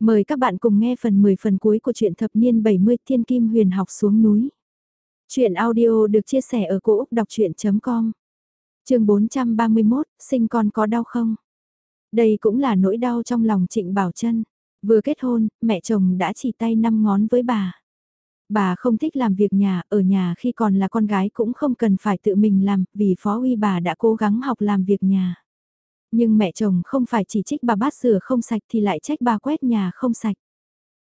Mời các bạn cùng nghe phần 10 phần cuối của truyện thập niên 70 Thiên Kim Huyền học xuống núi. Chuyện audio được chia sẻ ở cỗ đọc chuyện.com Trường 431, sinh con có đau không? Đây cũng là nỗi đau trong lòng Trịnh Bảo Trân. Vừa kết hôn, mẹ chồng đã chỉ tay năm ngón với bà. Bà không thích làm việc nhà, ở nhà khi còn là con gái cũng không cần phải tự mình làm, vì phó uy bà đã cố gắng học làm việc nhà. Nhưng mẹ chồng không phải chỉ trích bà bát rửa không sạch thì lại trách bà quét nhà không sạch.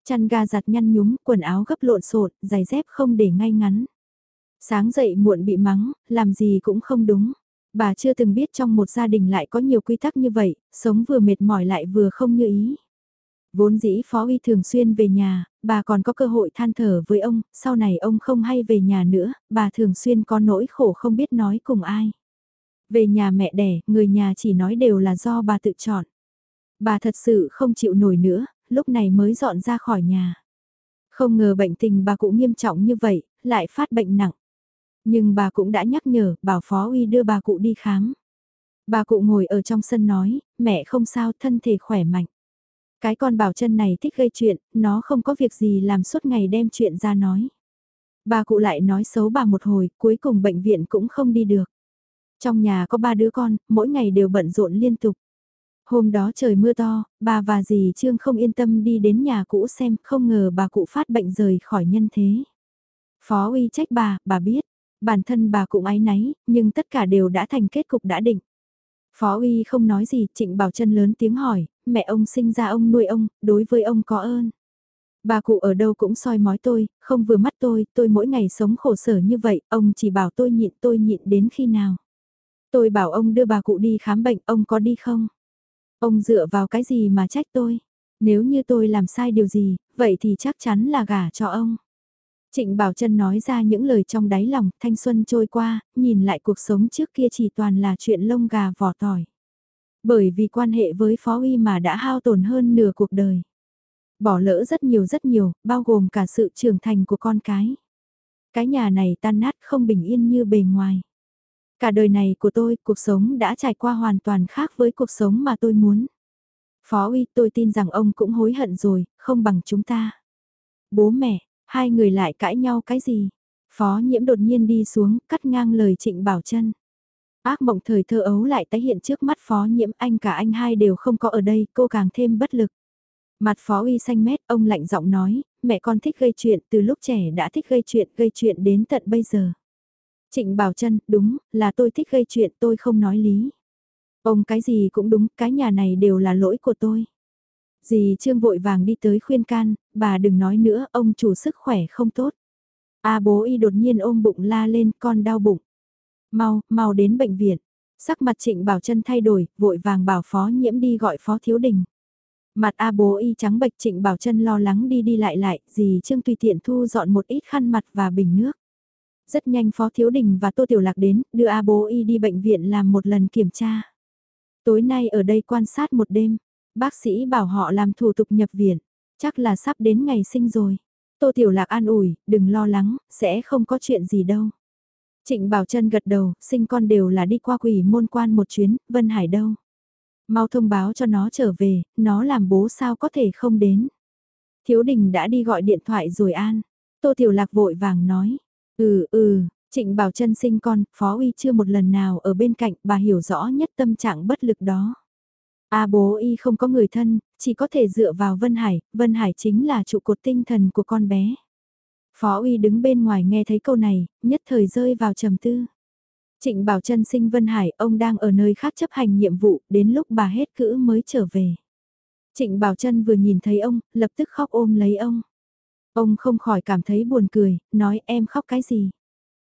Chăn ga giặt nhăn nhúm, quần áo gấp lộn xộn, giày dép không để ngay ngắn. Sáng dậy muộn bị mắng, làm gì cũng không đúng. Bà chưa từng biết trong một gia đình lại có nhiều quy tắc như vậy, sống vừa mệt mỏi lại vừa không như ý. Vốn dĩ Phó Uy thường xuyên về nhà, bà còn có cơ hội than thở với ông, sau này ông không hay về nhà nữa, bà thường xuyên có nỗi khổ không biết nói cùng ai. Về nhà mẹ đẻ, người nhà chỉ nói đều là do bà tự chọn. Bà thật sự không chịu nổi nữa, lúc này mới dọn ra khỏi nhà. Không ngờ bệnh tình bà cũng nghiêm trọng như vậy, lại phát bệnh nặng. Nhưng bà cũng đã nhắc nhở, bảo Phó Uy đưa bà cụ đi khám. Bà cụ ngồi ở trong sân nói, mẹ không sao, thân thể khỏe mạnh. Cái con bảo chân này thích gây chuyện, nó không có việc gì làm suốt ngày đem chuyện ra nói. Bà cụ lại nói xấu bà một hồi, cuối cùng bệnh viện cũng không đi được. Trong nhà có ba đứa con, mỗi ngày đều bận rộn liên tục. Hôm đó trời mưa to, bà và dì Trương không yên tâm đi đến nhà cũ xem, không ngờ bà cụ phát bệnh rời khỏi nhân thế. Phó uy trách bà, bà biết, bản thân bà cũng ái náy, nhưng tất cả đều đã thành kết cục đã định. Phó uy không nói gì, Trịnh Bảo chân lớn tiếng hỏi, mẹ ông sinh ra ông nuôi ông, đối với ông có ơn. Bà cụ ở đâu cũng soi mói tôi, không vừa mắt tôi, tôi mỗi ngày sống khổ sở như vậy, ông chỉ bảo tôi nhịn tôi nhịn đến khi nào. Tôi bảo ông đưa bà cụ đi khám bệnh, ông có đi không? Ông dựa vào cái gì mà trách tôi? Nếu như tôi làm sai điều gì, vậy thì chắc chắn là gả cho ông. Trịnh Bảo Trân nói ra những lời trong đáy lòng, thanh xuân trôi qua, nhìn lại cuộc sống trước kia chỉ toàn là chuyện lông gà vỏ tỏi. Bởi vì quan hệ với Phó Uy mà đã hao tổn hơn nửa cuộc đời. Bỏ lỡ rất nhiều rất nhiều, bao gồm cả sự trưởng thành của con cái. Cái nhà này tan nát không bình yên như bề ngoài. Cả đời này của tôi, cuộc sống đã trải qua hoàn toàn khác với cuộc sống mà tôi muốn. Phó uy tôi tin rằng ông cũng hối hận rồi, không bằng chúng ta. Bố mẹ, hai người lại cãi nhau cái gì? Phó nhiễm đột nhiên đi xuống, cắt ngang lời trịnh bảo chân. Ác mộng thời thơ ấu lại tái hiện trước mắt phó nhiễm anh cả anh hai đều không có ở đây, cô càng thêm bất lực. Mặt phó uy xanh mét, ông lạnh giọng nói, mẹ con thích gây chuyện, từ lúc trẻ đã thích gây chuyện, gây chuyện đến tận bây giờ. Trịnh Bảo Trân, đúng, là tôi thích gây chuyện tôi không nói lý. Ông cái gì cũng đúng, cái nhà này đều là lỗi của tôi. Dì Trương vội vàng đi tới khuyên can, bà đừng nói nữa, ông chủ sức khỏe không tốt. A bố y đột nhiên ôm bụng la lên, con đau bụng. Mau, mau đến bệnh viện. Sắc mặt trịnh bảo chân thay đổi, vội vàng bảo phó nhiễm đi gọi phó thiếu đình. Mặt A bố y trắng bệch trịnh bảo chân lo lắng đi đi lại lại, dì Trương tùy tiện thu dọn một ít khăn mặt và bình nước. Rất nhanh Phó Thiếu Đình và Tô Tiểu Lạc đến, đưa A Bố Y đi bệnh viện làm một lần kiểm tra. Tối nay ở đây quan sát một đêm, bác sĩ bảo họ làm thủ tục nhập viện, chắc là sắp đến ngày sinh rồi. Tô Tiểu Lạc an ủi, đừng lo lắng, sẽ không có chuyện gì đâu. Trịnh Bảo Trân gật đầu, sinh con đều là đi qua quỷ môn quan một chuyến, Vân Hải đâu. Mau thông báo cho nó trở về, nó làm bố sao có thể không đến. Thiếu đình đã đi gọi điện thoại rồi an. Tô Tiểu Lạc vội vàng nói, Ừ ừ, Trịnh Bảo Trân sinh con, Phó Uy chưa một lần nào ở bên cạnh, bà hiểu rõ nhất tâm trạng bất lực đó. A bố y không có người thân, chỉ có thể dựa vào Vân Hải, Vân Hải chính là trụ cột tinh thần của con bé. Phó Uy đứng bên ngoài nghe thấy câu này, nhất thời rơi vào trầm tư. Trịnh Bảo Trân sinh Vân Hải, ông đang ở nơi khác chấp hành nhiệm vụ, đến lúc bà hết cữ mới trở về. Trịnh Bảo Trân vừa nhìn thấy ông, lập tức khóc ôm lấy ông. Ông không khỏi cảm thấy buồn cười, nói em khóc cái gì?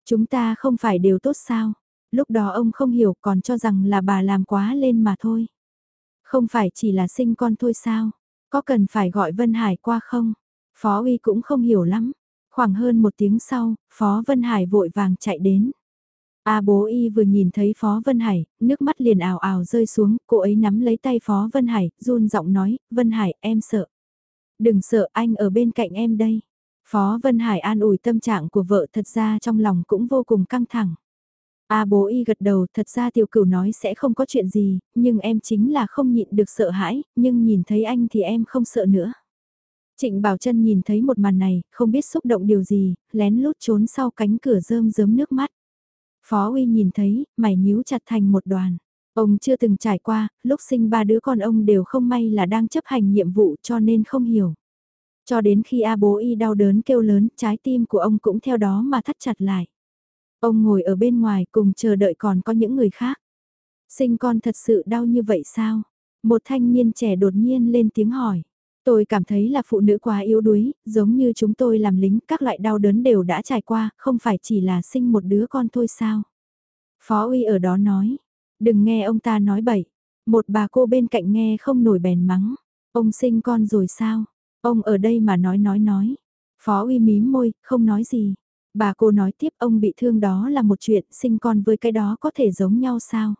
Chúng ta không phải đều tốt sao? Lúc đó ông không hiểu còn cho rằng là bà làm quá lên mà thôi. Không phải chỉ là sinh con thôi sao? Có cần phải gọi Vân Hải qua không? Phó Uy cũng không hiểu lắm. Khoảng hơn một tiếng sau, Phó Vân Hải vội vàng chạy đến. A bố y vừa nhìn thấy Phó Vân Hải, nước mắt liền ảo ảo rơi xuống, cô ấy nắm lấy tay Phó Vân Hải, run giọng nói, Vân Hải em sợ. Đừng sợ anh ở bên cạnh em đây. Phó Vân Hải an ủi tâm trạng của vợ thật ra trong lòng cũng vô cùng căng thẳng. A bố y gật đầu thật ra tiểu cửu nói sẽ không có chuyện gì, nhưng em chính là không nhịn được sợ hãi, nhưng nhìn thấy anh thì em không sợ nữa. Trịnh Bảo Trân nhìn thấy một màn này, không biết xúc động điều gì, lén lút trốn sau cánh cửa rơm rớm nước mắt. Phó Uy nhìn thấy, mày nhíu chặt thành một đoàn. Ông chưa từng trải qua, lúc sinh ba đứa con ông đều không may là đang chấp hành nhiệm vụ cho nên không hiểu. Cho đến khi A bố y đau đớn kêu lớn, trái tim của ông cũng theo đó mà thắt chặt lại. Ông ngồi ở bên ngoài cùng chờ đợi còn có những người khác. Sinh con thật sự đau như vậy sao? Một thanh niên trẻ đột nhiên lên tiếng hỏi. Tôi cảm thấy là phụ nữ quá yếu đuối, giống như chúng tôi làm lính, các loại đau đớn đều đã trải qua, không phải chỉ là sinh một đứa con thôi sao? Phó uy ở đó nói, đừng nghe ông ta nói bậy. Một bà cô bên cạnh nghe không nổi bèn mắng. Ông sinh con rồi sao? Ông ở đây mà nói nói nói. Phó uy mím môi, không nói gì. Bà cô nói tiếp ông bị thương đó là một chuyện, sinh con với cái đó có thể giống nhau sao?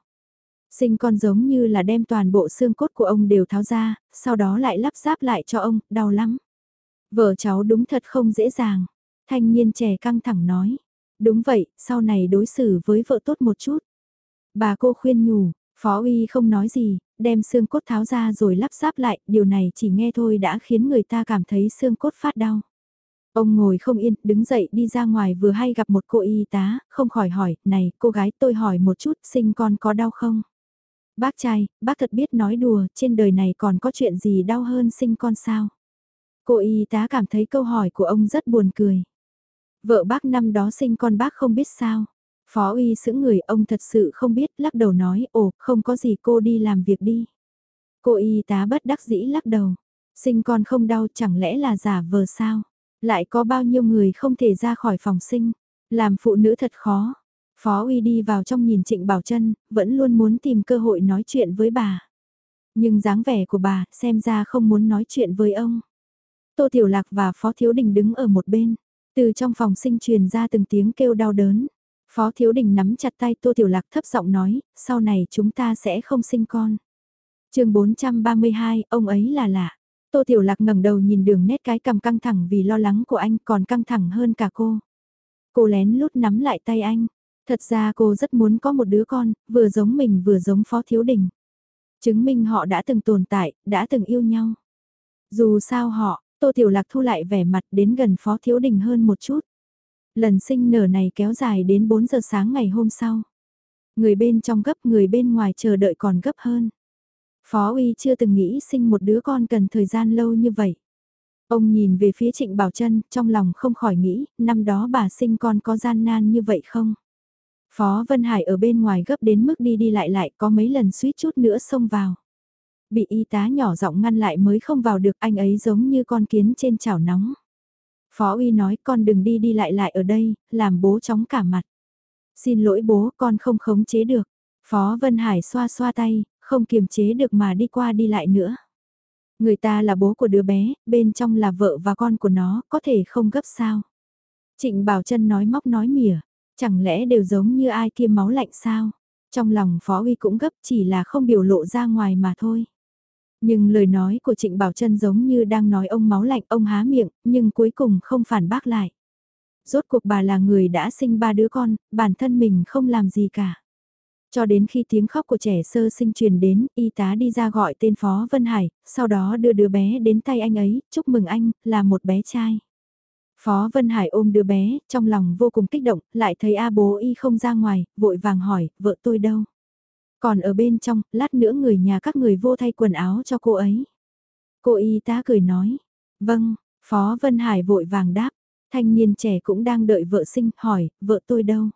Sinh con giống như là đem toàn bộ xương cốt của ông đều tháo ra, sau đó lại lắp ráp lại cho ông, đau lắm. Vợ cháu đúng thật không dễ dàng. Thanh niên trẻ căng thẳng nói. Đúng vậy, sau này đối xử với vợ tốt một chút. Bà cô khuyên nhủ, Phó Uy không nói gì, đem xương cốt tháo ra rồi lắp ráp lại, điều này chỉ nghe thôi đã khiến người ta cảm thấy xương cốt phát đau. Ông ngồi không yên, đứng dậy đi ra ngoài vừa hay gặp một cô y tá, không khỏi hỏi, này, cô gái tôi hỏi một chút, sinh con có đau không? Bác trai, bác thật biết nói đùa, trên đời này còn có chuyện gì đau hơn sinh con sao? Cô y tá cảm thấy câu hỏi của ông rất buồn cười. Vợ bác năm đó sinh con bác không biết sao. Phó uy sững người ông thật sự không biết, lắc đầu nói, ồ, không có gì cô đi làm việc đi. Cô y tá bất đắc dĩ lắc đầu. Sinh con không đau chẳng lẽ là giả vờ sao? Lại có bao nhiêu người không thể ra khỏi phòng sinh? Làm phụ nữ thật khó. Phó uy đi vào trong nhìn Trịnh Bảo Trân, vẫn luôn muốn tìm cơ hội nói chuyện với bà. Nhưng dáng vẻ của bà xem ra không muốn nói chuyện với ông. Tô Tiểu Lạc và Phó Thiếu Đình đứng ở một bên. Từ trong phòng sinh truyền ra từng tiếng kêu đau đớn. Phó Thiếu Đình nắm chặt tay Tô Tiểu Lạc thấp giọng nói, sau này chúng ta sẽ không sinh con. chương 432, ông ấy là lạ. Tô Tiểu Lạc ngẩng đầu nhìn đường nét cái cầm căng thẳng vì lo lắng của anh còn căng thẳng hơn cả cô. Cô lén lút nắm lại tay anh. Thật ra cô rất muốn có một đứa con, vừa giống mình vừa giống Phó Thiếu Đình. Chứng minh họ đã từng tồn tại, đã từng yêu nhau. Dù sao họ, Tô Tiểu Lạc thu lại vẻ mặt đến gần Phó Thiếu Đình hơn một chút. Lần sinh nở này kéo dài đến 4 giờ sáng ngày hôm sau. Người bên trong gấp người bên ngoài chờ đợi còn gấp hơn. Phó Uy chưa từng nghĩ sinh một đứa con cần thời gian lâu như vậy. Ông nhìn về phía Trịnh Bảo Trân, trong lòng không khỏi nghĩ, năm đó bà sinh con có gian nan như vậy không? Phó Vân Hải ở bên ngoài gấp đến mức đi đi lại lại có mấy lần suýt chút nữa xông vào. Bị y tá nhỏ giọng ngăn lại mới không vào được anh ấy giống như con kiến trên chảo nóng. Phó Uy nói con đừng đi đi lại lại ở đây, làm bố chóng cả mặt. Xin lỗi bố con không khống chế được. Phó Vân Hải xoa xoa tay, không kiềm chế được mà đi qua đi lại nữa. Người ta là bố của đứa bé, bên trong là vợ và con của nó, có thể không gấp sao. Trịnh Bảo Trân nói móc nói mỉa, chẳng lẽ đều giống như ai kia máu lạnh sao? Trong lòng Phó Uy cũng gấp chỉ là không biểu lộ ra ngoài mà thôi. Nhưng lời nói của Trịnh Bảo Trân giống như đang nói ông máu lạnh ông há miệng, nhưng cuối cùng không phản bác lại. Rốt cuộc bà là người đã sinh ba đứa con, bản thân mình không làm gì cả. Cho đến khi tiếng khóc của trẻ sơ sinh truyền đến, y tá đi ra gọi tên Phó Vân Hải, sau đó đưa đứa bé đến tay anh ấy, chúc mừng anh, là một bé trai. Phó Vân Hải ôm đứa bé, trong lòng vô cùng kích động, lại thấy A bố y không ra ngoài, vội vàng hỏi, vợ tôi đâu? Còn ở bên trong, lát nữa người nhà các người vô thay quần áo cho cô ấy. Cô y tá cười nói, vâng, Phó Vân Hải vội vàng đáp, thanh niên trẻ cũng đang đợi vợ sinh, hỏi, vợ tôi đâu?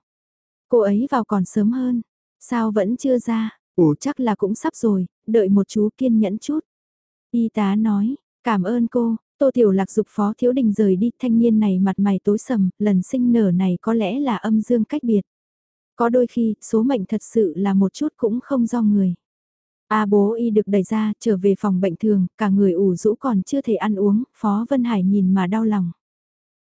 Cô ấy vào còn sớm hơn, sao vẫn chưa ra? Ủa chắc là cũng sắp rồi, đợi một chú kiên nhẫn chút. Y tá nói, cảm ơn cô, Tô Tiểu Lạc dục Phó Thiếu Đình rời đi, thanh niên này mặt mày tối sầm, lần sinh nở này có lẽ là âm dương cách biệt. Có đôi khi, số mệnh thật sự là một chút cũng không do người. A bố y được đẩy ra, trở về phòng bệnh thường, cả người ủ rũ còn chưa thể ăn uống, Phó Vân Hải nhìn mà đau lòng.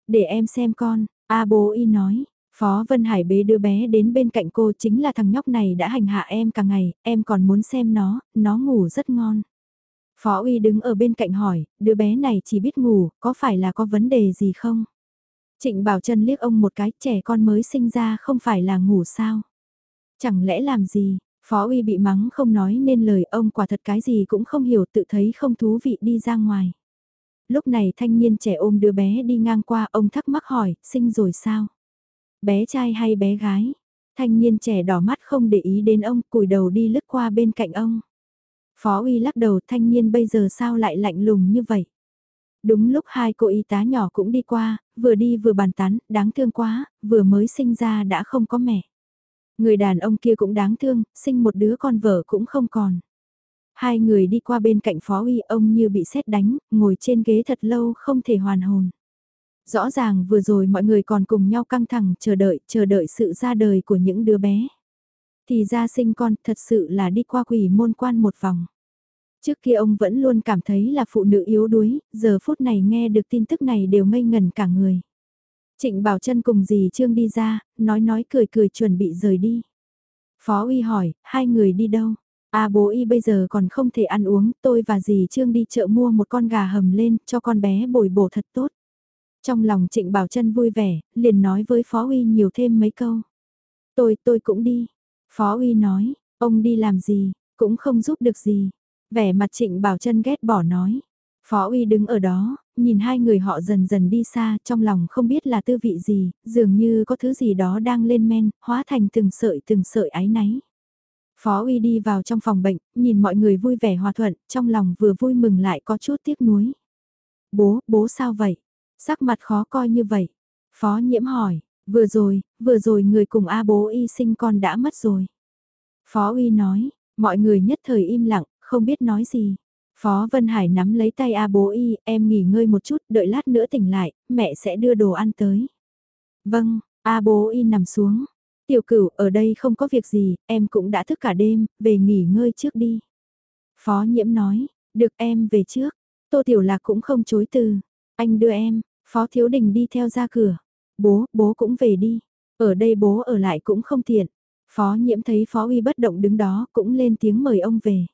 Để em xem con, A bố y nói, Phó Vân Hải bế đứa bé đến bên cạnh cô chính là thằng nhóc này đã hành hạ em cả ngày, em còn muốn xem nó, nó ngủ rất ngon. Phó Uy đứng ở bên cạnh hỏi, đứa bé này chỉ biết ngủ, có phải là có vấn đề gì không? Trịnh Bảo Trân liếc ông một cái, trẻ con mới sinh ra không phải là ngủ sao? Chẳng lẽ làm gì? Phó Uy bị mắng không nói nên lời ông quả thật cái gì cũng không hiểu tự thấy không thú vị đi ra ngoài. Lúc này thanh niên trẻ ôm đứa bé đi ngang qua, ông thắc mắc hỏi, sinh rồi sao? Bé trai hay bé gái? Thanh niên trẻ đỏ mắt không để ý đến ông, cùi đầu đi lướt qua bên cạnh ông. Phó uy lắc đầu thanh niên bây giờ sao lại lạnh lùng như vậy? Đúng lúc hai cô y tá nhỏ cũng đi qua, vừa đi vừa bàn tán, đáng thương quá, vừa mới sinh ra đã không có mẹ. Người đàn ông kia cũng đáng thương, sinh một đứa con vợ cũng không còn. Hai người đi qua bên cạnh phó uy ông như bị sét đánh, ngồi trên ghế thật lâu không thể hoàn hồn. Rõ ràng vừa rồi mọi người còn cùng nhau căng thẳng chờ đợi, chờ đợi sự ra đời của những đứa bé. Thì ra sinh con thật sự là đi qua quỷ môn quan một vòng. Trước kia ông vẫn luôn cảm thấy là phụ nữ yếu đuối, giờ phút này nghe được tin tức này đều ngây ngần cả người. Trịnh Bảo Trân cùng dì Trương đi ra, nói nói cười cười chuẩn bị rời đi. Phó uy hỏi, hai người đi đâu? À bố y bây giờ còn không thể ăn uống, tôi và dì Trương đi chợ mua một con gà hầm lên, cho con bé bồi bổ thật tốt. Trong lòng Trịnh Bảo Trân vui vẻ, liền nói với Phó uy nhiều thêm mấy câu. Tôi, tôi cũng đi. Phó uy nói, ông đi làm gì, cũng không giúp được gì. Vẻ mặt Trịnh Bảo chân ghét bỏ nói. Phó uy đứng ở đó, nhìn hai người họ dần dần đi xa, trong lòng không biết là tư vị gì, dường như có thứ gì đó đang lên men, hóa thành từng sợi từng sợi ái náy. Phó uy đi vào trong phòng bệnh, nhìn mọi người vui vẻ hòa thuận, trong lòng vừa vui mừng lại có chút tiếc nuối. Bố, bố sao vậy? Sắc mặt khó coi như vậy. Phó nhiễm hỏi, vừa rồi, vừa rồi người cùng A bố y sinh con đã mất rồi. Phó uy nói, mọi người nhất thời im lặng, không biết nói gì. Phó Vân Hải nắm lấy tay A bố y, em nghỉ ngơi một chút, đợi lát nữa tỉnh lại, mẹ sẽ đưa đồ ăn tới. Vâng, A bố y nằm xuống. Tiểu cửu, ở đây không có việc gì, em cũng đã thức cả đêm, về nghỉ ngơi trước đi. Phó nhiễm nói, được em về trước. Tô Tiểu Lạc cũng không chối từ. Anh đưa em, Phó Thiếu Đình đi theo ra cửa. Bố, bố cũng về đi. Ở đây bố ở lại cũng không tiện. Phó nhiễm thấy Phó Uy bất động đứng đó cũng lên tiếng mời ông về.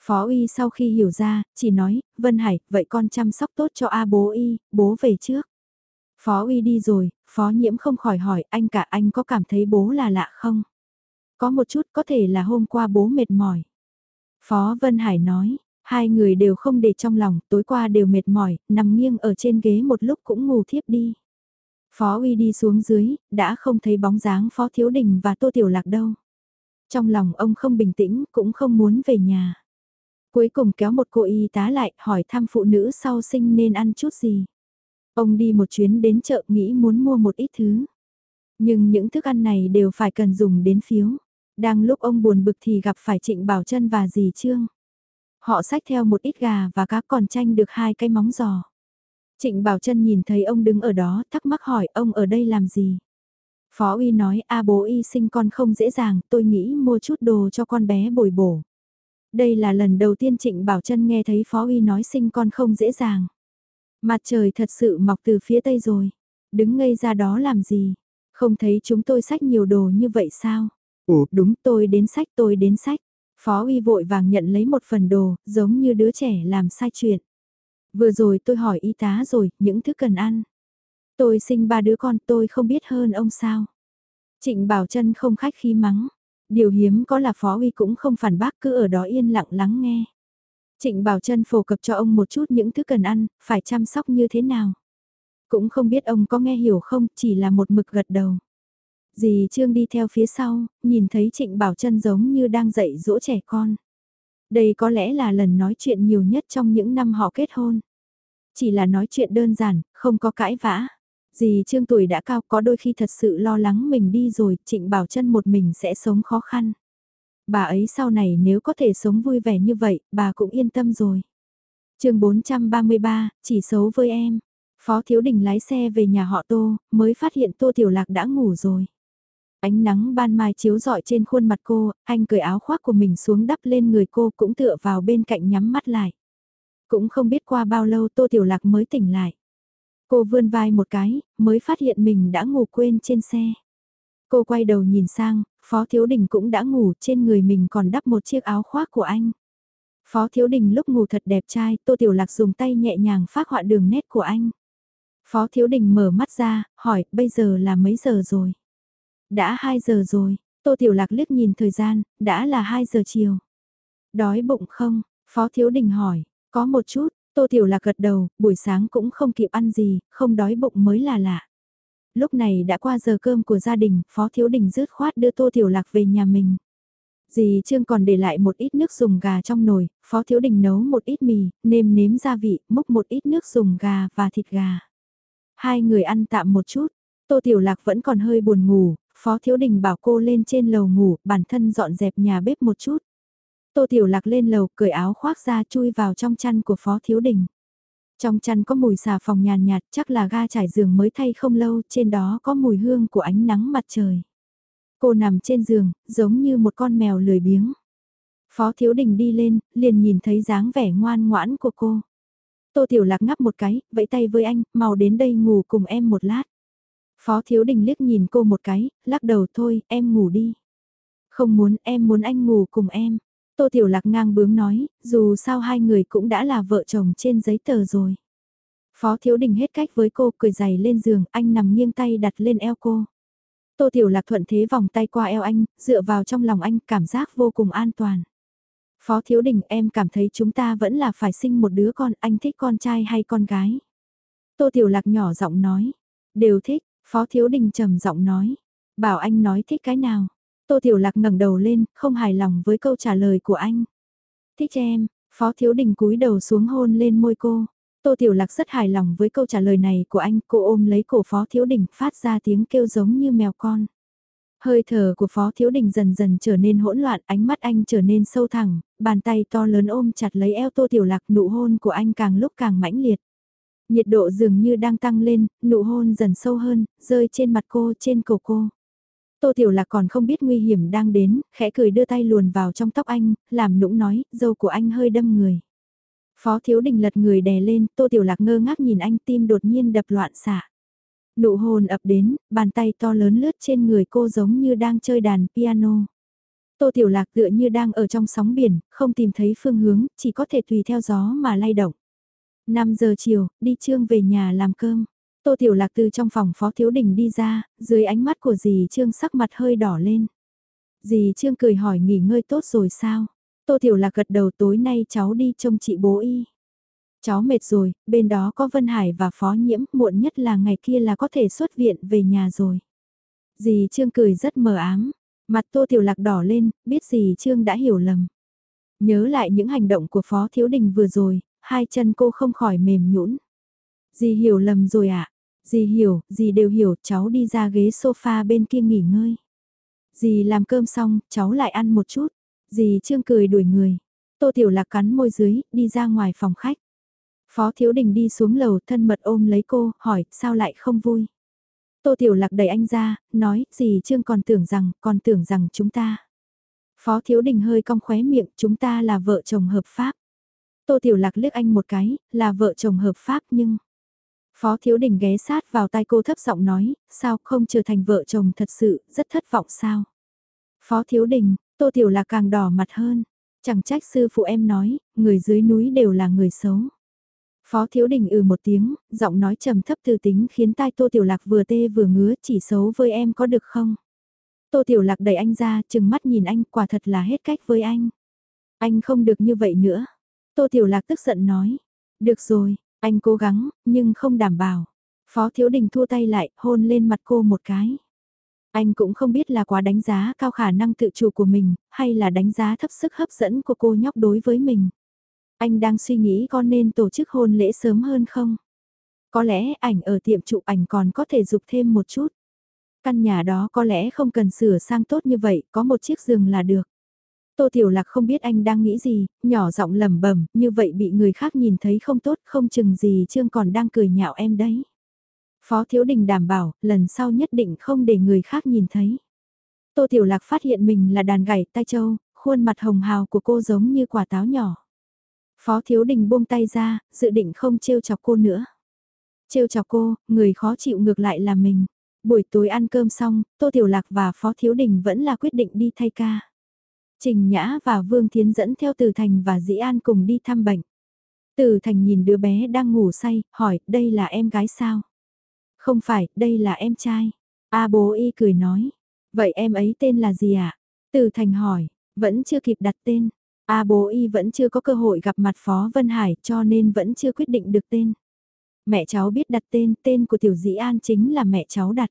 Phó Uy sau khi hiểu ra, chỉ nói, Vân Hải, vậy con chăm sóc tốt cho A bố Y, bố về trước. Phó Uy đi rồi, Phó Nhiễm không khỏi hỏi anh cả anh có cảm thấy bố là lạ không? Có một chút có thể là hôm qua bố mệt mỏi. Phó Vân Hải nói, hai người đều không để trong lòng, tối qua đều mệt mỏi, nằm nghiêng ở trên ghế một lúc cũng ngủ thiếp đi. Phó Uy đi xuống dưới, đã không thấy bóng dáng Phó Thiếu Đình và Tô Tiểu Lạc đâu. Trong lòng ông không bình tĩnh, cũng không muốn về nhà. Cuối cùng kéo một cô y tá lại, hỏi thăm phụ nữ sau sinh nên ăn chút gì. Ông đi một chuyến đến chợ nghĩ muốn mua một ít thứ. Nhưng những thức ăn này đều phải cần dùng đến phiếu. Đang lúc ông buồn bực thì gặp phải Trịnh Bảo Trân và dì Trương. Họ xách theo một ít gà và cá còn tranh được hai cái móng giò. Trịnh Bảo Trân nhìn thấy ông đứng ở đó thắc mắc hỏi ông ở đây làm gì. Phó uy nói a bố y sinh con không dễ dàng tôi nghĩ mua chút đồ cho con bé bồi bổ. Đây là lần đầu tiên Trịnh Bảo Trân nghe thấy Phó Uy nói sinh con không dễ dàng. Mặt trời thật sự mọc từ phía tây rồi. Đứng ngây ra đó làm gì? Không thấy chúng tôi sách nhiều đồ như vậy sao? Ủa đúng tôi đến sách tôi đến sách. Phó Uy vội vàng nhận lấy một phần đồ, giống như đứa trẻ làm sai chuyện. Vừa rồi tôi hỏi y tá rồi, những thứ cần ăn. Tôi sinh ba đứa con tôi không biết hơn ông sao. Trịnh Bảo Trân không khách khí mắng. Điều hiếm có là Phó Uy cũng không phản bác cứ ở đó yên lặng lắng nghe. Trịnh Bảo Trân phổ cập cho ông một chút những thứ cần ăn, phải chăm sóc như thế nào. Cũng không biết ông có nghe hiểu không, chỉ là một mực gật đầu. Dì Trương đi theo phía sau, nhìn thấy Trịnh Bảo Trân giống như đang dạy dỗ trẻ con. Đây có lẽ là lần nói chuyện nhiều nhất trong những năm họ kết hôn. Chỉ là nói chuyện đơn giản, không có cãi vã. Dì Trương tuổi đã cao có đôi khi thật sự lo lắng mình đi rồi, Trịnh Bảo Trân một mình sẽ sống khó khăn. Bà ấy sau này nếu có thể sống vui vẻ như vậy, bà cũng yên tâm rồi. chương 433, chỉ xấu với em. Phó Thiếu Đình lái xe về nhà họ Tô, mới phát hiện Tô Tiểu Lạc đã ngủ rồi. Ánh nắng ban mai chiếu rọi trên khuôn mặt cô, anh cởi áo khoác của mình xuống đắp lên người cô cũng tựa vào bên cạnh nhắm mắt lại. Cũng không biết qua bao lâu Tô Tiểu Lạc mới tỉnh lại. Cô vươn vai một cái, mới phát hiện mình đã ngủ quên trên xe. Cô quay đầu nhìn sang, Phó Thiếu Đình cũng đã ngủ trên người mình còn đắp một chiếc áo khoác của anh. Phó Thiếu Đình lúc ngủ thật đẹp trai, Tô Tiểu Lạc dùng tay nhẹ nhàng phát họa đường nét của anh. Phó Thiếu Đình mở mắt ra, hỏi, bây giờ là mấy giờ rồi? Đã 2 giờ rồi, Tô Tiểu Lạc liếc nhìn thời gian, đã là 2 giờ chiều. Đói bụng không? Phó Thiếu Đình hỏi, có một chút, Tô Tiểu Lạc gật đầu, buổi sáng cũng không kịp ăn gì, không đói bụng mới là lạ. Lúc này đã qua giờ cơm của gia đình, Phó Thiếu Đình rứt khoát đưa Tô Tiểu Lạc về nhà mình. Dì Trương còn để lại một ít nước dùng gà trong nồi, Phó Thiếu Đình nấu một ít mì, nêm nếm gia vị, múc một ít nước dùng gà và thịt gà. Hai người ăn tạm một chút, Tô Tiểu Lạc vẫn còn hơi buồn ngủ, Phó Thiếu Đình bảo cô lên trên lầu ngủ, bản thân dọn dẹp nhà bếp một chút. Tô Tiểu Lạc lên lầu, cởi áo khoác ra chui vào trong chăn của Phó Thiếu Đình. Trong chăn có mùi xà phòng nhàn nhạt, chắc là ga trải giường mới thay không lâu, trên đó có mùi hương của ánh nắng mặt trời. Cô nằm trên giường, giống như một con mèo lười biếng. Phó Thiếu Đình đi lên, liền nhìn thấy dáng vẻ ngoan ngoãn của cô. Tô Tiểu Lạc ngắp một cái, vẫy tay với anh, mau đến đây ngủ cùng em một lát. Phó Thiếu Đình liếc nhìn cô một cái, lắc đầu thôi, em ngủ đi. Không muốn, em muốn anh ngủ cùng em. Tô Tiểu Lạc ngang bướng nói, dù sao hai người cũng đã là vợ chồng trên giấy tờ rồi. Phó Thiếu Đình hết cách với cô, cười dày lên giường, anh nằm nghiêng tay đặt lên eo cô. Tô Tiểu Lạc thuận thế vòng tay qua eo anh, dựa vào trong lòng anh, cảm giác vô cùng an toàn. Phó Thiếu Đình em cảm thấy chúng ta vẫn là phải sinh một đứa con, anh thích con trai hay con gái? Tô Tiểu Lạc nhỏ giọng nói, đều thích, Phó Thiếu Đình trầm giọng nói, bảo anh nói thích cái nào? Tô Tiểu Lạc ngẩng đầu lên, không hài lòng với câu trả lời của anh. Thích em, Phó Thiếu Đình cúi đầu xuống hôn lên môi cô. Tô Tiểu Lạc rất hài lòng với câu trả lời này của anh, cô ôm lấy cổ Phó Thiếu Đình phát ra tiếng kêu giống như mèo con. Hơi thở của Phó Thiếu Đình dần dần trở nên hỗn loạn, ánh mắt anh trở nên sâu thẳng, bàn tay to lớn ôm chặt lấy eo Tô Tiểu Lạc, nụ hôn của anh càng lúc càng mãnh liệt. Nhiệt độ dường như đang tăng lên, nụ hôn dần sâu hơn, rơi trên mặt cô, trên cổ cô. Tô Tiểu Lạc còn không biết nguy hiểm đang đến, khẽ cười đưa tay luồn vào trong tóc anh, làm nũng nói, dâu của anh hơi đâm người. Phó Thiếu Đình lật người đè lên, Tô Tiểu Lạc ngơ ngác nhìn anh tim đột nhiên đập loạn xạ. Nụ hôn ập đến, bàn tay to lớn lướt trên người cô giống như đang chơi đàn piano. Tô Tiểu Lạc tựa như đang ở trong sóng biển, không tìm thấy phương hướng, chỉ có thể tùy theo gió mà lay động. 5 giờ chiều, đi trương về nhà làm cơm. Tô Tiểu Lạc từ trong phòng Phó Thiếu Đình đi ra, dưới ánh mắt của dì Trương sắc mặt hơi đỏ lên. Dì Trương cười hỏi nghỉ ngơi tốt rồi sao? Tô Tiểu Lạc gật đầu tối nay cháu đi trông chị bố y. Cháu mệt rồi, bên đó có Vân Hải và Phó Nhiễm, muộn nhất là ngày kia là có thể xuất viện về nhà rồi. Dì Trương cười rất mờ ám, mặt Tô Tiểu Lạc đỏ lên, biết dì Trương đã hiểu lầm. Nhớ lại những hành động của Phó Thiếu Đình vừa rồi, hai chân cô không khỏi mềm nhũn. Dì hiểu lầm rồi ạ. À? Dì hiểu, dì đều hiểu, cháu đi ra ghế sofa bên kia nghỉ ngơi. Dì làm cơm xong, cháu lại ăn một chút. Dì trương cười đuổi người. Tô Tiểu Lạc cắn môi dưới, đi ra ngoài phòng khách. Phó Thiếu Đình đi xuống lầu thân mật ôm lấy cô, hỏi, sao lại không vui? Tô Tiểu Lạc đẩy anh ra, nói, dì Trương còn tưởng rằng, còn tưởng rằng chúng ta. Phó Thiếu Đình hơi cong khóe miệng, chúng ta là vợ chồng hợp pháp. Tô Tiểu Lạc liếc anh một cái, là vợ chồng hợp pháp nhưng... Phó Thiếu Đình ghé sát vào tai cô thấp giọng nói, sao không trở thành vợ chồng thật sự, rất thất vọng sao? Phó Thiếu Đình, Tô Tiểu Lạc càng đỏ mặt hơn, chẳng trách sư phụ em nói, người dưới núi đều là người xấu. Phó Thiếu Đình ừ một tiếng, giọng nói trầm thấp từ tính khiến tai Tô Tiểu Lạc vừa tê vừa ngứa chỉ xấu với em có được không? Tô Tiểu Lạc đẩy anh ra, chừng mắt nhìn anh, quả thật là hết cách với anh. Anh không được như vậy nữa. Tô Tiểu Lạc tức giận nói. Được rồi, anh cố gắng, nhưng không đảm bảo. Phó Thiếu Đình thua tay lại, hôn lên mặt cô một cái. Anh cũng không biết là quá đánh giá cao khả năng tự chủ của mình, hay là đánh giá thấp sức hấp dẫn của cô nhóc đối với mình. Anh đang suy nghĩ có nên tổ chức hôn lễ sớm hơn không? Có lẽ ảnh ở tiệm chụp ảnh còn có thể dục thêm một chút. Căn nhà đó có lẽ không cần sửa sang tốt như vậy, có một chiếc giường là được. Tô Tiểu Lạc không biết anh đang nghĩ gì, nhỏ giọng lẩm bẩm, như vậy bị người khác nhìn thấy không tốt, không chừng gì Trương còn đang cười nhạo em đấy. Phó Thiếu Đình đảm bảo, lần sau nhất định không để người khác nhìn thấy. Tô Tiểu Lạc phát hiện mình là đàn gảy tai châu, khuôn mặt hồng hào của cô giống như quả táo nhỏ. Phó Thiếu Đình buông tay ra, dự định không trêu chọc cô nữa. Trêu chọc cô, người khó chịu ngược lại là mình. Buổi tối ăn cơm xong, Tô Tiểu Lạc và Phó Thiếu Đình vẫn là quyết định đi thay ca. Trình Nhã và Vương Thiến dẫn theo Từ Thành và Dĩ An cùng đi thăm bệnh. Từ Thành nhìn đứa bé đang ngủ say, hỏi, đây là em gái sao? Không phải, đây là em trai. A bố y cười nói. Vậy em ấy tên là gì ạ? À? Từ Thành hỏi, vẫn chưa kịp đặt tên. A bố y vẫn chưa có cơ hội gặp mặt Phó Vân Hải cho nên vẫn chưa quyết định được tên. Mẹ cháu biết đặt tên, tên của Tiểu Dĩ An chính là mẹ cháu đặt.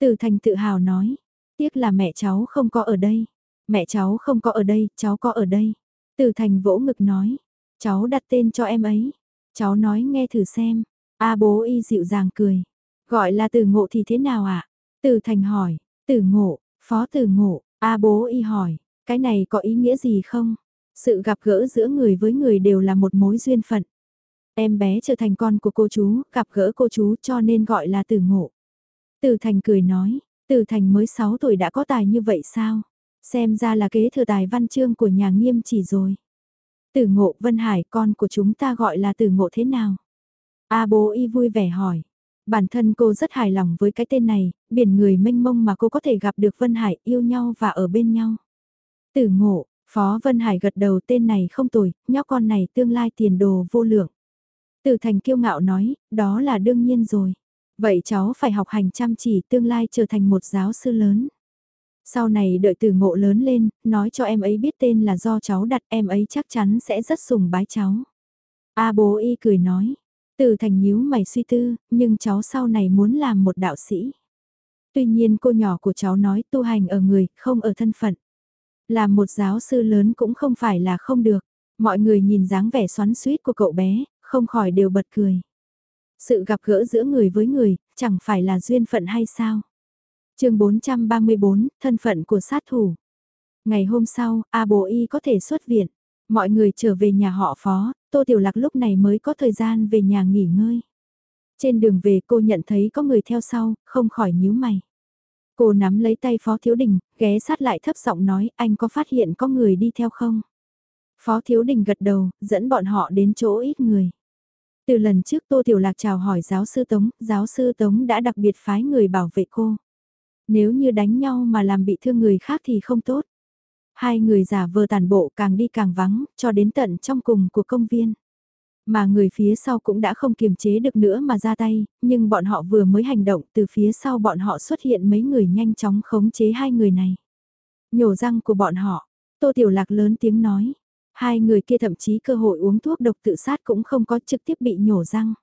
Từ Thành tự hào nói, tiếc là mẹ cháu không có ở đây. Mẹ cháu không có ở đây, cháu có ở đây. Từ Thành vỗ ngực nói, cháu đặt tên cho em ấy. Cháu nói nghe thử xem. A bố y dịu dàng cười. Gọi là từ ngộ thì thế nào ạ? À? Từ Thành hỏi, từ ngộ, phó từ ngộ, A bố y hỏi, cái này có ý nghĩa gì không? Sự gặp gỡ giữa người với người đều là một mối duyên phận. Em bé trở thành con của cô chú, gặp gỡ cô chú cho nên gọi là từ ngộ. Từ Thành cười nói, Từ Thành mới 6 tuổi đã có tài như vậy sao? Xem ra là kế thừa tài văn chương của nhà nghiêm chỉ rồi. tử ngộ Vân Hải con của chúng ta gọi là tử ngộ thế nào? A bố y vui vẻ hỏi. Bản thân cô rất hài lòng với cái tên này, biển người mênh mông mà cô có thể gặp được Vân Hải yêu nhau và ở bên nhau. tử ngộ, Phó Vân Hải gật đầu tên này không tồi, nhóc con này tương lai tiền đồ vô lượng. tử thành kiêu ngạo nói, đó là đương nhiên rồi. Vậy cháu phải học hành chăm chỉ tương lai trở thành một giáo sư lớn. Sau này đợi từ ngộ lớn lên, nói cho em ấy biết tên là do cháu đặt em ấy chắc chắn sẽ rất sùng bái cháu. A bố y cười nói, từ thành nhíu mày suy tư, nhưng cháu sau này muốn làm một đạo sĩ. Tuy nhiên cô nhỏ của cháu nói tu hành ở người, không ở thân phận. Làm một giáo sư lớn cũng không phải là không được. Mọi người nhìn dáng vẻ xoắn suýt của cậu bé, không khỏi đều bật cười. Sự gặp gỡ giữa người với người, chẳng phải là duyên phận hay sao? Chương 434, thân phận của sát thủ. Ngày hôm sau, A Bồ Y có thể xuất viện. Mọi người trở về nhà họ phó, Tô Tiểu Lạc lúc này mới có thời gian về nhà nghỉ ngơi. Trên đường về cô nhận thấy có người theo sau, không khỏi nhíu mày. Cô nắm lấy tay Phó Thiếu Đình, ghé sát lại thấp giọng nói anh có phát hiện có người đi theo không? Phó Thiếu Đình gật đầu, dẫn bọn họ đến chỗ ít người. Từ lần trước Tô Tiểu Lạc chào hỏi giáo sư Tống, giáo sư Tống đã đặc biệt phái người bảo vệ cô. Nếu như đánh nhau mà làm bị thương người khác thì không tốt. Hai người giả vờ tàn bộ càng đi càng vắng, cho đến tận trong cùng của công viên. Mà người phía sau cũng đã không kiềm chế được nữa mà ra tay, nhưng bọn họ vừa mới hành động từ phía sau bọn họ xuất hiện mấy người nhanh chóng khống chế hai người này. Nhổ răng của bọn họ, Tô Tiểu Lạc lớn tiếng nói. Hai người kia thậm chí cơ hội uống thuốc độc tự sát cũng không có trực tiếp bị nhổ răng.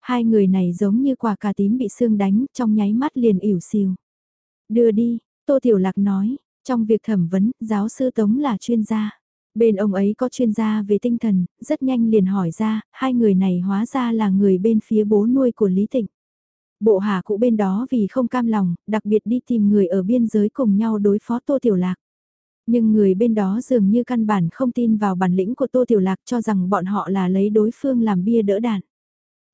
Hai người này giống như quả cà tím bị xương đánh trong nháy mắt liền ỉu xìu. Đưa đi, Tô Tiểu Lạc nói, trong việc thẩm vấn, giáo sư Tống là chuyên gia. Bên ông ấy có chuyên gia về tinh thần, rất nhanh liền hỏi ra, hai người này hóa ra là người bên phía bố nuôi của Lý Tịnh. Bộ hạ cũ bên đó vì không cam lòng, đặc biệt đi tìm người ở biên giới cùng nhau đối phó Tô Tiểu Lạc. Nhưng người bên đó dường như căn bản không tin vào bản lĩnh của Tô Tiểu Lạc cho rằng bọn họ là lấy đối phương làm bia đỡ đạn.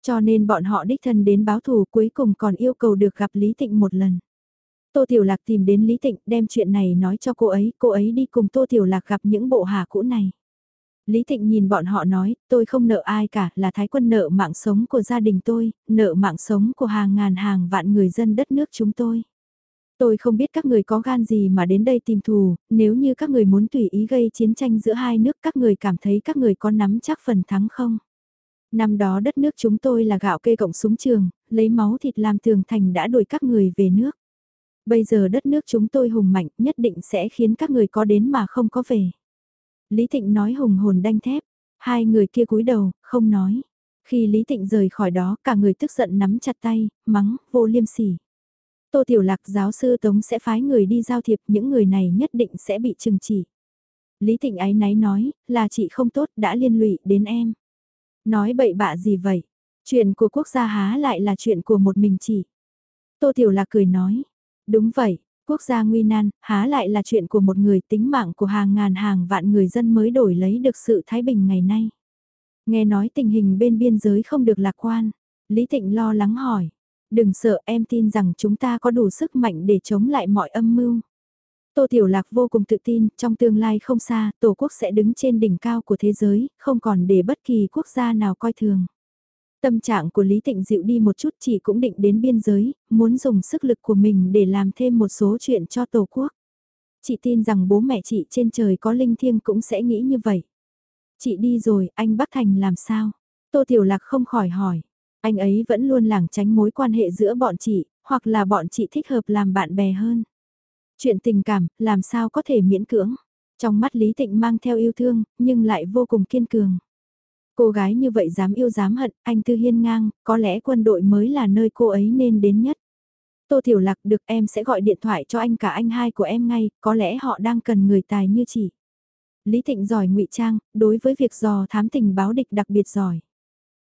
Cho nên bọn họ đích thân đến báo thù cuối cùng còn yêu cầu được gặp Lý Tịnh một lần. Tô Tiểu Lạc tìm đến Lý Tịnh đem chuyện này nói cho cô ấy, cô ấy đi cùng Tô Tiểu Lạc gặp những bộ hạ cũ này. Lý Tịnh nhìn bọn họ nói, tôi không nợ ai cả, là thái quân nợ mạng sống của gia đình tôi, nợ mạng sống của hàng ngàn hàng vạn người dân đất nước chúng tôi. Tôi không biết các người có gan gì mà đến đây tìm thù, nếu như các người muốn tùy ý gây chiến tranh giữa hai nước các người cảm thấy các người có nắm chắc phần thắng không? Năm đó đất nước chúng tôi là gạo kê cộng súng trường, lấy máu thịt làm tường thành đã đuổi các người về nước. Bây giờ đất nước chúng tôi hùng mạnh nhất định sẽ khiến các người có đến mà không có về. Lý Thịnh nói hùng hồn đanh thép, hai người kia cúi đầu, không nói. Khi Lý thịnh rời khỏi đó, cả người tức giận nắm chặt tay, mắng, vô liêm sỉ. Tô Tiểu Lạc giáo sư Tống sẽ phái người đi giao thiệp, những người này nhất định sẽ bị trừng trị. Lý thịnh ái náy nói, là chị không tốt đã liên lụy đến em. Nói bậy bạ gì vậy? Chuyện của quốc gia há lại là chuyện của một mình chị. Tô Tiểu Lạc cười nói, đúng vậy, quốc gia nguy nan, há lại là chuyện của một người tính mạng của hàng ngàn hàng vạn người dân mới đổi lấy được sự thái bình ngày nay. Nghe nói tình hình bên biên giới không được lạc quan, Lý Tịnh lo lắng hỏi, Đừng sợ em tin rằng chúng ta có đủ sức mạnh để chống lại mọi âm mưu. Tô Tiểu Lạc vô cùng tự tin, trong tương lai không xa, Tổ quốc sẽ đứng trên đỉnh cao của thế giới, không còn để bất kỳ quốc gia nào coi thường. Tâm trạng của Lý Tịnh dịu đi một chút chỉ cũng định đến biên giới, muốn dùng sức lực của mình để làm thêm một số chuyện cho Tổ quốc. Chị tin rằng bố mẹ chị trên trời có linh thiêng cũng sẽ nghĩ như vậy. Chị đi rồi, anh Bắc Thành làm sao? Tô Tiểu Lạc không khỏi hỏi. Anh ấy vẫn luôn lảng tránh mối quan hệ giữa bọn chị, hoặc là bọn chị thích hợp làm bạn bè hơn. Chuyện tình cảm, làm sao có thể miễn cưỡng. Trong mắt Lý Tịnh mang theo yêu thương, nhưng lại vô cùng kiên cường. Cô gái như vậy dám yêu dám hận, anh Tư Hiên ngang, có lẽ quân đội mới là nơi cô ấy nên đến nhất. Tô Tiểu Lạc được em sẽ gọi điện thoại cho anh cả anh hai của em ngay, có lẽ họ đang cần người tài như chị. Lý Thịnh giỏi ngụy trang, đối với việc dò thám tình báo địch đặc biệt giỏi.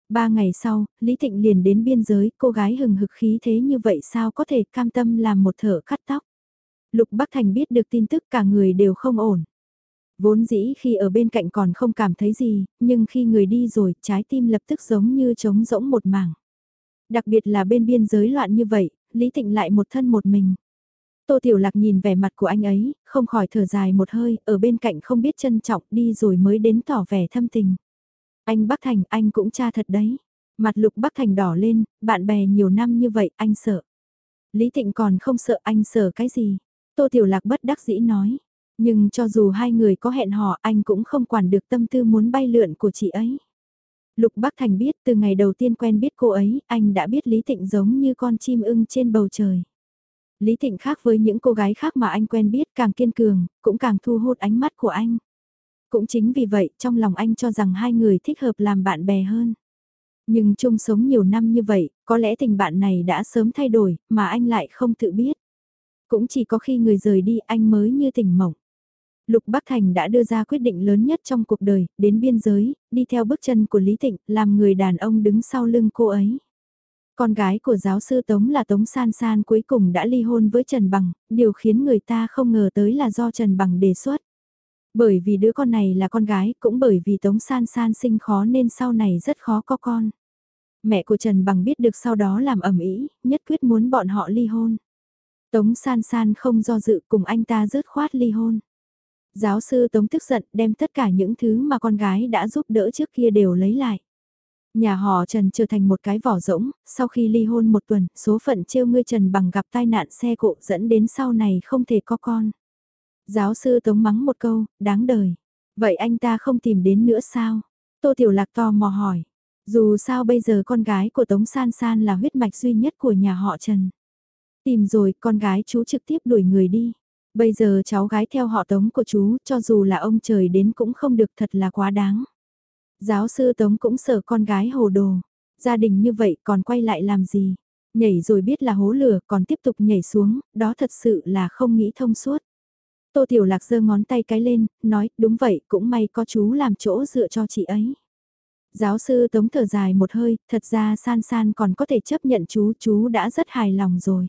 Ba ngày sau, Lý Thịnh liền đến biên giới, cô gái hừng hực khí thế như vậy sao có thể cam tâm làm một thở cắt tóc. Lục Bắc Thành biết được tin tức cả người đều không ổn. Vốn dĩ khi ở bên cạnh còn không cảm thấy gì, nhưng khi người đi rồi, trái tim lập tức giống như trống rỗng một mảng. Đặc biệt là bên biên giới loạn như vậy, Lý Thịnh lại một thân một mình. Tô Tiểu Lạc nhìn vẻ mặt của anh ấy, không khỏi thở dài một hơi, ở bên cạnh không biết trân trọng đi rồi mới đến tỏ vẻ thâm tình. Anh Bắc Thành, anh cũng cha thật đấy. Mặt lục Bắc Thành đỏ lên, bạn bè nhiều năm như vậy, anh sợ. Lý Thịnh còn không sợ anh sợ cái gì. Tô Tiểu Lạc bất đắc dĩ nói. Nhưng cho dù hai người có hẹn hò anh cũng không quản được tâm tư muốn bay lượn của chị ấy. Lục Bắc Thành biết từ ngày đầu tiên quen biết cô ấy, anh đã biết Lý Thịnh giống như con chim ưng trên bầu trời. Lý Thịnh khác với những cô gái khác mà anh quen biết càng kiên cường, cũng càng thu hút ánh mắt của anh. Cũng chính vì vậy, trong lòng anh cho rằng hai người thích hợp làm bạn bè hơn. Nhưng chung sống nhiều năm như vậy, có lẽ tình bạn này đã sớm thay đổi, mà anh lại không tự biết. Cũng chỉ có khi người rời đi anh mới như tỉnh mộng. Lục Bắc Thành đã đưa ra quyết định lớn nhất trong cuộc đời, đến biên giới, đi theo bước chân của Lý Tịnh, làm người đàn ông đứng sau lưng cô ấy. Con gái của giáo sư Tống là Tống San San cuối cùng đã ly hôn với Trần Bằng, điều khiến người ta không ngờ tới là do Trần Bằng đề xuất. Bởi vì đứa con này là con gái, cũng bởi vì Tống San San sinh khó nên sau này rất khó có con. Mẹ của Trần Bằng biết được sau đó làm ẩm ý, nhất quyết muốn bọn họ ly hôn. Tống San San không do dự cùng anh ta rớt khoát ly hôn. Giáo sư Tống tức giận đem tất cả những thứ mà con gái đã giúp đỡ trước kia đều lấy lại. Nhà họ Trần trở thành một cái vỏ rỗng, sau khi ly hôn một tuần, số phận trêu ngươi Trần bằng gặp tai nạn xe cộ dẫn đến sau này không thể có con. Giáo sư Tống mắng một câu, đáng đời. Vậy anh ta không tìm đến nữa sao? Tô Tiểu Lạc to mò hỏi. Dù sao bây giờ con gái của Tống San San là huyết mạch duy nhất của nhà họ Trần. Tìm rồi, con gái chú trực tiếp đuổi người đi. Bây giờ cháu gái theo họ Tống của chú, cho dù là ông trời đến cũng không được thật là quá đáng. Giáo sư Tống cũng sợ con gái hồ đồ. Gia đình như vậy còn quay lại làm gì? Nhảy rồi biết là hố lửa còn tiếp tục nhảy xuống, đó thật sự là không nghĩ thông suốt. Tô Tiểu Lạc giơ ngón tay cái lên, nói, đúng vậy, cũng may có chú làm chỗ dựa cho chị ấy. Giáo sư Tống thở dài một hơi, thật ra san san còn có thể chấp nhận chú, chú đã rất hài lòng rồi.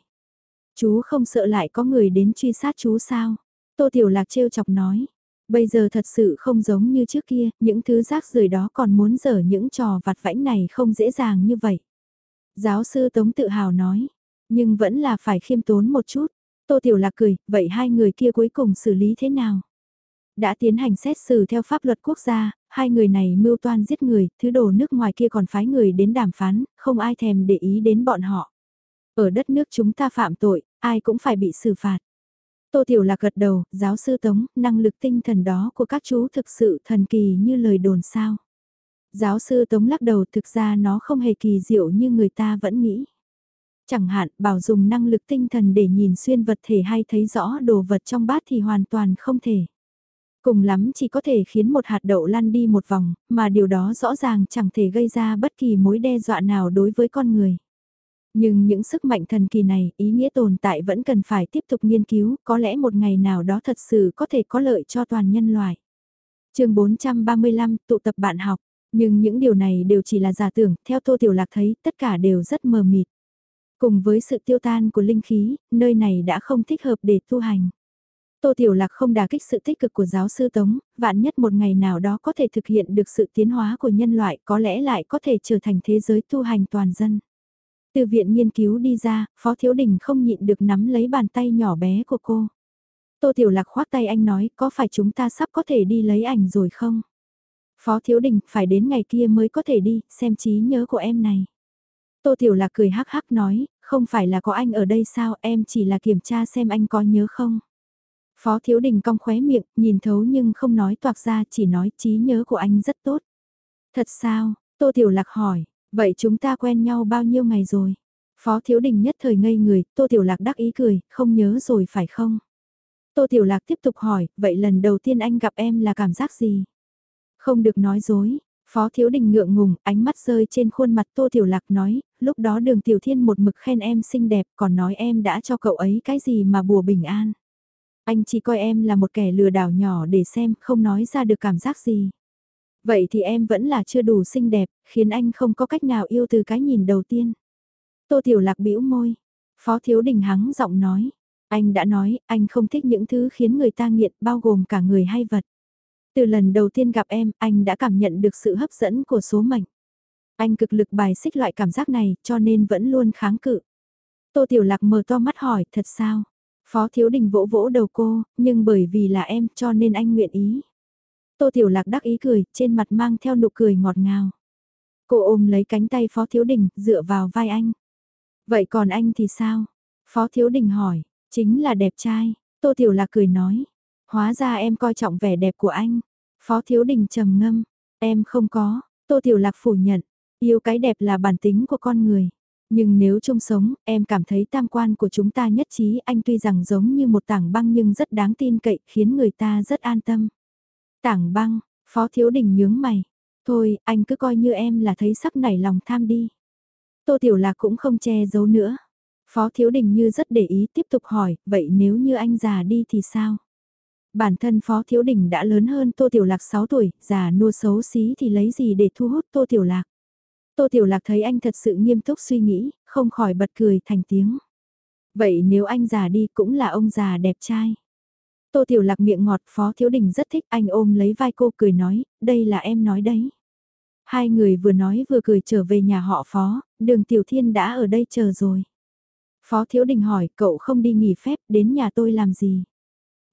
Chú không sợ lại có người đến truy sát chú sao? Tô Tiểu Lạc trêu chọc nói. Bây giờ thật sự không giống như trước kia, những thứ rác rưởi đó còn muốn dở những trò vặt vãnh này không dễ dàng như vậy. Giáo sư Tống tự hào nói, nhưng vẫn là phải khiêm tốn một chút. Tô Tiểu Lạc cười, vậy hai người kia cuối cùng xử lý thế nào? Đã tiến hành xét xử theo pháp luật quốc gia, hai người này mưu toan giết người, thứ đồ nước ngoài kia còn phái người đến đàm phán, không ai thèm để ý đến bọn họ. Ở đất nước chúng ta phạm tội, ai cũng phải bị xử phạt. Tô Tiểu Lạc gật đầu, giáo sư Tống, năng lực tinh thần đó của các chú thực sự thần kỳ như lời đồn sao. Giáo sư Tống lắc đầu thực ra nó không hề kỳ diệu như người ta vẫn nghĩ. Chẳng hạn bảo dùng năng lực tinh thần để nhìn xuyên vật thể hay thấy rõ đồ vật trong bát thì hoàn toàn không thể. Cùng lắm chỉ có thể khiến một hạt đậu lăn đi một vòng, mà điều đó rõ ràng chẳng thể gây ra bất kỳ mối đe dọa nào đối với con người. Nhưng những sức mạnh thần kỳ này, ý nghĩa tồn tại vẫn cần phải tiếp tục nghiên cứu, có lẽ một ngày nào đó thật sự có thể có lợi cho toàn nhân loại. chương 435, tụ tập bạn học, nhưng những điều này đều chỉ là giả tưởng, theo Tô Tiểu Lạc thấy, tất cả đều rất mờ mịt. Cùng với sự tiêu tan của linh khí, nơi này đã không thích hợp để tu hành. Tô Tiểu Lạc không đà kích sự tích cực của giáo sư Tống, vạn nhất một ngày nào đó có thể thực hiện được sự tiến hóa của nhân loại có lẽ lại có thể trở thành thế giới tu hành toàn dân. Từ viện nghiên cứu đi ra, Phó Thiếu Đình không nhịn được nắm lấy bàn tay nhỏ bé của cô. Tô Tiểu Lạc khoác tay anh nói, có phải chúng ta sắp có thể đi lấy ảnh rồi không? Phó Thiếu Đình, phải đến ngày kia mới có thể đi, xem trí nhớ của em này. Tô Tiểu Lạc cười hắc hắc nói, không phải là có anh ở đây sao, em chỉ là kiểm tra xem anh có nhớ không. Phó Thiếu Đình cong khóe miệng, nhìn thấu nhưng không nói toạc ra, chỉ nói trí nhớ của anh rất tốt. Thật sao, Tô Tiểu Lạc hỏi, Vậy chúng ta quen nhau bao nhiêu ngày rồi? Phó Thiếu Đình nhất thời ngây người, Tô Tiểu Lạc đắc ý cười, không nhớ rồi phải không? Tô Tiểu Lạc tiếp tục hỏi, vậy lần đầu tiên anh gặp em là cảm giác gì? Không được nói dối. Phó Thiếu Đình ngượng ngùng, ánh mắt rơi trên khuôn mặt Tô Tiểu Lạc nói, lúc đó đường Tiểu Thiên một mực khen em xinh đẹp còn nói em đã cho cậu ấy cái gì mà bùa bình an. Anh chỉ coi em là một kẻ lừa đảo nhỏ để xem, không nói ra được cảm giác gì. Vậy thì em vẫn là chưa đủ xinh đẹp, khiến anh không có cách nào yêu từ cái nhìn đầu tiên. Tô Tiểu Lạc bĩu môi. Phó Thiếu Đình hắng giọng nói. Anh đã nói, anh không thích những thứ khiến người ta nghiện bao gồm cả người hay vật. Từ lần đầu tiên gặp em, anh đã cảm nhận được sự hấp dẫn của số mệnh. Anh cực lực bài xích loại cảm giác này, cho nên vẫn luôn kháng cự. Tô Tiểu Lạc mở to mắt hỏi, thật sao? Phó Thiếu Đình vỗ vỗ đầu cô, nhưng bởi vì là em cho nên anh nguyện ý. Tô Tiểu Lạc đắc ý cười, trên mặt mang theo nụ cười ngọt ngào. Cô ôm lấy cánh tay Phó Thiếu Đình, dựa vào vai anh. Vậy còn anh thì sao? Phó Thiếu Đình hỏi, chính là đẹp trai. Tô Tiểu Lạc cười nói, hóa ra em coi trọng vẻ đẹp của anh. Phó Thiếu Đình trầm ngâm, em không có. Tô Tiểu Lạc phủ nhận, yêu cái đẹp là bản tính của con người. Nhưng nếu chung sống, em cảm thấy tam quan của chúng ta nhất trí anh tuy rằng giống như một tảng băng nhưng rất đáng tin cậy khiến người ta rất an tâm. Tảng băng, Phó Thiếu Đình nhướng mày. Thôi, anh cứ coi như em là thấy sắc nảy lòng tham đi. Tô Tiểu Lạc cũng không che giấu nữa. Phó Thiếu Đình như rất để ý tiếp tục hỏi, vậy nếu như anh già đi thì sao? Bản thân Phó Thiếu Đình đã lớn hơn Tô Tiểu Lạc 6 tuổi, già nua xấu xí thì lấy gì để thu hút Tô Tiểu Lạc? Tô Tiểu Lạc thấy anh thật sự nghiêm túc suy nghĩ, không khỏi bật cười thành tiếng. Vậy nếu anh già đi cũng là ông già đẹp trai. Tô Tiểu Lạc miệng ngọt Phó Thiếu Đình rất thích anh ôm lấy vai cô cười nói, đây là em nói đấy. Hai người vừa nói vừa cười trở về nhà họ Phó, đường Tiểu Thiên đã ở đây chờ rồi. Phó Thiếu Đình hỏi cậu không đi nghỉ phép đến nhà tôi làm gì?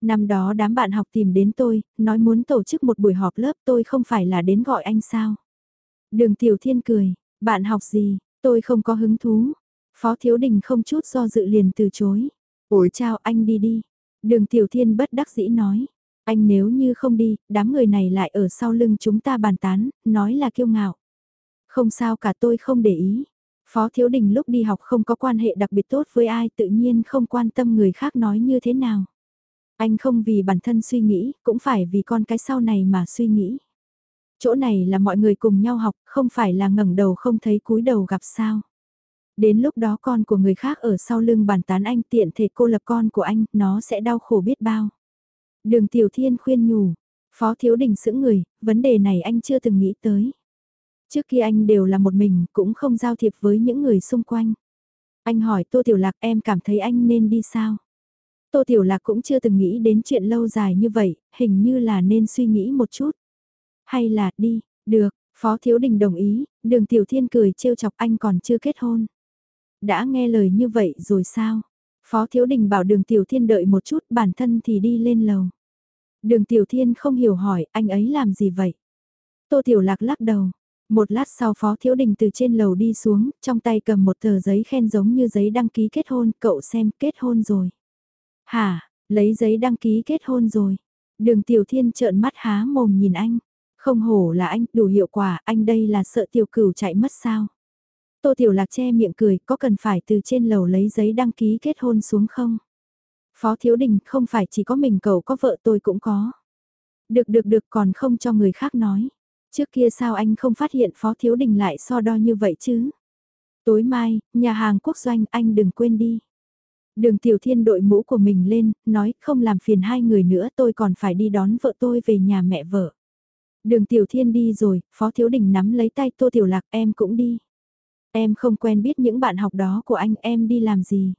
Năm đó đám bạn học tìm đến tôi, nói muốn tổ chức một buổi họp lớp tôi không phải là đến gọi anh sao? Đường Tiểu Thiên cười, bạn học gì, tôi không có hứng thú. Phó Thiếu Đình không chút do dự liền từ chối. Ủi chào anh đi đi. Đường Tiểu Thiên bất đắc dĩ nói. Anh nếu như không đi, đám người này lại ở sau lưng chúng ta bàn tán, nói là kiêu ngạo. Không sao cả tôi không để ý. Phó Thiếu Đình lúc đi học không có quan hệ đặc biệt tốt với ai tự nhiên không quan tâm người khác nói như thế nào. Anh không vì bản thân suy nghĩ, cũng phải vì con cái sau này mà suy nghĩ. Chỗ này là mọi người cùng nhau học, không phải là ngẩng đầu không thấy cúi đầu gặp sao. Đến lúc đó con của người khác ở sau lưng bàn tán anh tiện thể cô lập con của anh, nó sẽ đau khổ biết bao. Đường Tiểu Thiên khuyên nhủ, Phó Thiếu Đình sững người, vấn đề này anh chưa từng nghĩ tới. Trước kia anh đều là một mình, cũng không giao thiệp với những người xung quanh. Anh hỏi Tô Tiểu Lạc em cảm thấy anh nên đi sao? Tô Tiểu Lạc cũng chưa từng nghĩ đến chuyện lâu dài như vậy, hình như là nên suy nghĩ một chút. Hay là đi, được, Phó Thiếu Đình đồng ý, đường Tiểu Thiên cười trêu chọc anh còn chưa kết hôn. Đã nghe lời như vậy rồi sao? Phó Thiếu Đình bảo đường Tiểu Thiên đợi một chút bản thân thì đi lên lầu. Đường Tiểu Thiên không hiểu hỏi anh ấy làm gì vậy? Tô Tiểu Lạc lắc đầu. Một lát sau Phó Thiếu Đình từ trên lầu đi xuống, trong tay cầm một tờ giấy khen giống như giấy đăng ký kết hôn, cậu xem kết hôn rồi. Hả, lấy giấy đăng ký kết hôn rồi. Đường Tiểu Thiên trợn mắt há mồm nhìn anh. Không hổ là anh, đủ hiệu quả, anh đây là sợ tiểu cửu chạy mất sao. Tô Tiểu Lạc che miệng cười, có cần phải từ trên lầu lấy giấy đăng ký kết hôn xuống không? Phó Thiếu Đình, không phải chỉ có mình cậu có vợ tôi cũng có. Được được được còn không cho người khác nói. Trước kia sao anh không phát hiện Phó Thiếu Đình lại so đo như vậy chứ? Tối mai, nhà hàng quốc doanh anh đừng quên đi. Đường Tiểu Thiên đội mũ của mình lên, nói không làm phiền hai người nữa tôi còn phải đi đón vợ tôi về nhà mẹ vợ. Đường Tiểu Thiên đi rồi, Phó Thiếu Đình nắm lấy tay Tô Tiểu Lạc em cũng đi. Em không quen biết những bạn học đó của anh em đi làm gì.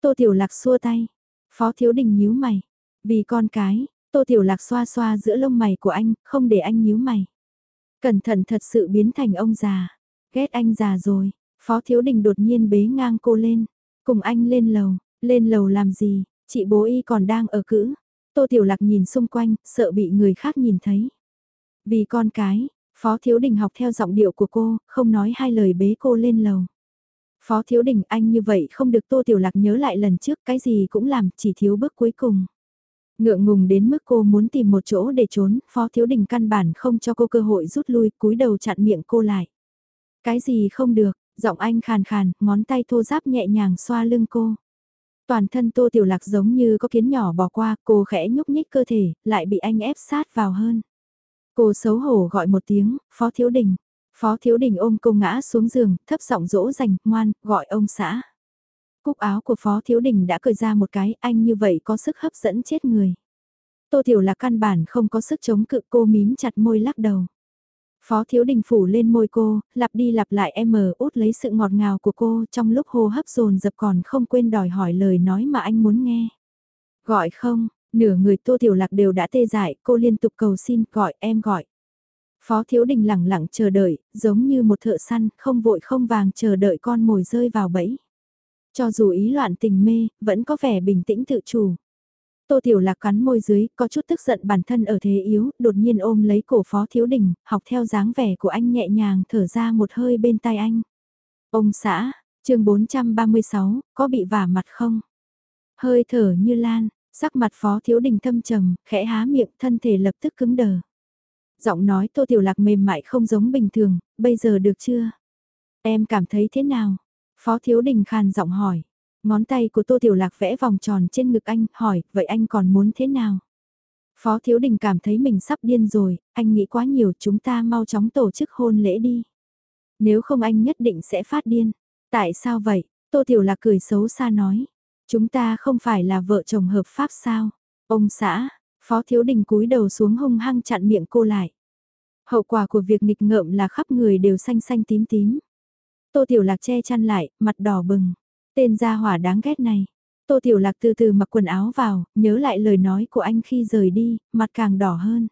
Tô Tiểu Lạc xua tay. Phó Thiếu Đình nhíu mày. Vì con cái, Tô Tiểu Lạc xoa xoa giữa lông mày của anh, không để anh nhíu mày. Cẩn thận thật sự biến thành ông già. Ghét anh già rồi. Phó Thiếu Đình đột nhiên bế ngang cô lên. Cùng anh lên lầu. Lên lầu làm gì? Chị bố y còn đang ở cữ. Tô Tiểu Lạc nhìn xung quanh, sợ bị người khác nhìn thấy. Vì con cái, Phó Thiếu Đình học theo giọng điệu của cô, không nói hai lời bế cô lên lầu. Phó Thiếu Đình anh như vậy không được Tô Tiểu Lạc nhớ lại lần trước cái gì cũng làm, chỉ thiếu bước cuối cùng. Ngượng ngùng đến mức cô muốn tìm một chỗ để trốn, Phó Thiếu Đình căn bản không cho cô cơ hội rút lui, cúi đầu chặn miệng cô lại. Cái gì không được, giọng anh khàn khàn, ngón tay thô giáp nhẹ nhàng xoa lưng cô. Toàn thân Tô Tiểu Lạc giống như có kiến nhỏ bỏ qua, cô khẽ nhúc nhích cơ thể, lại bị anh ép sát vào hơn. Cô xấu hổ gọi một tiếng, Phó Thiếu Đình. Phó Thiếu Đình ôm cô ngã xuống giường, thấp giọng dỗ dành, ngoan, gọi ông xã. Cúc áo của Phó Thiếu Đình đã cởi ra một cái, anh như vậy có sức hấp dẫn chết người. Tô Tiểu là căn bản không có sức chống cự cô mím chặt môi lắc đầu. Phó Thiếu Đình phủ lên môi cô, lặp đi lặp lại em mờ út lấy sự ngọt ngào của cô trong lúc hô hấp dồn dập còn không quên đòi hỏi lời nói mà anh muốn nghe. Gọi không, nửa người Tô Tiểu Lạc đều đã tê dại, cô liên tục cầu xin gọi em gọi. Phó Thiếu Đình lẳng lặng chờ đợi, giống như một thợ săn, không vội không vàng chờ đợi con mồi rơi vào bẫy. Cho dù ý loạn tình mê, vẫn có vẻ bình tĩnh tự chủ. Tô Tiểu Lạc cắn môi dưới, có chút tức giận bản thân ở thế yếu, đột nhiên ôm lấy cổ Phó Thiếu Đình, học theo dáng vẻ của anh nhẹ nhàng thở ra một hơi bên tai anh. Ông xã, chương 436, có bị vả mặt không? Hơi thở như lan, sắc mặt Phó Thiếu Đình thâm trầm, khẽ há miệng, thân thể lập tức cứng đờ. Giọng nói Tô Tiểu Lạc mềm mại không giống bình thường, bây giờ được chưa? Em cảm thấy thế nào? Phó Thiếu Đình khàn giọng hỏi. Ngón tay của Tô Tiểu Lạc vẽ vòng tròn trên ngực anh, hỏi, vậy anh còn muốn thế nào? Phó Thiếu Đình cảm thấy mình sắp điên rồi, anh nghĩ quá nhiều chúng ta mau chóng tổ chức hôn lễ đi. Nếu không anh nhất định sẽ phát điên. Tại sao vậy? Tô Tiểu Lạc cười xấu xa nói. Chúng ta không phải là vợ chồng hợp pháp sao? Ông xã, Phó Thiếu Đình cúi đầu xuống hung hăng chặn miệng cô lại. Hậu quả của việc nghịch ngợm là khắp người đều xanh xanh tím tím. Tô Tiểu Lạc che chăn lại, mặt đỏ bừng. Tên gia hỏa đáng ghét này. Tô Tiểu Lạc từ từ mặc quần áo vào, nhớ lại lời nói của anh khi rời đi, mặt càng đỏ hơn.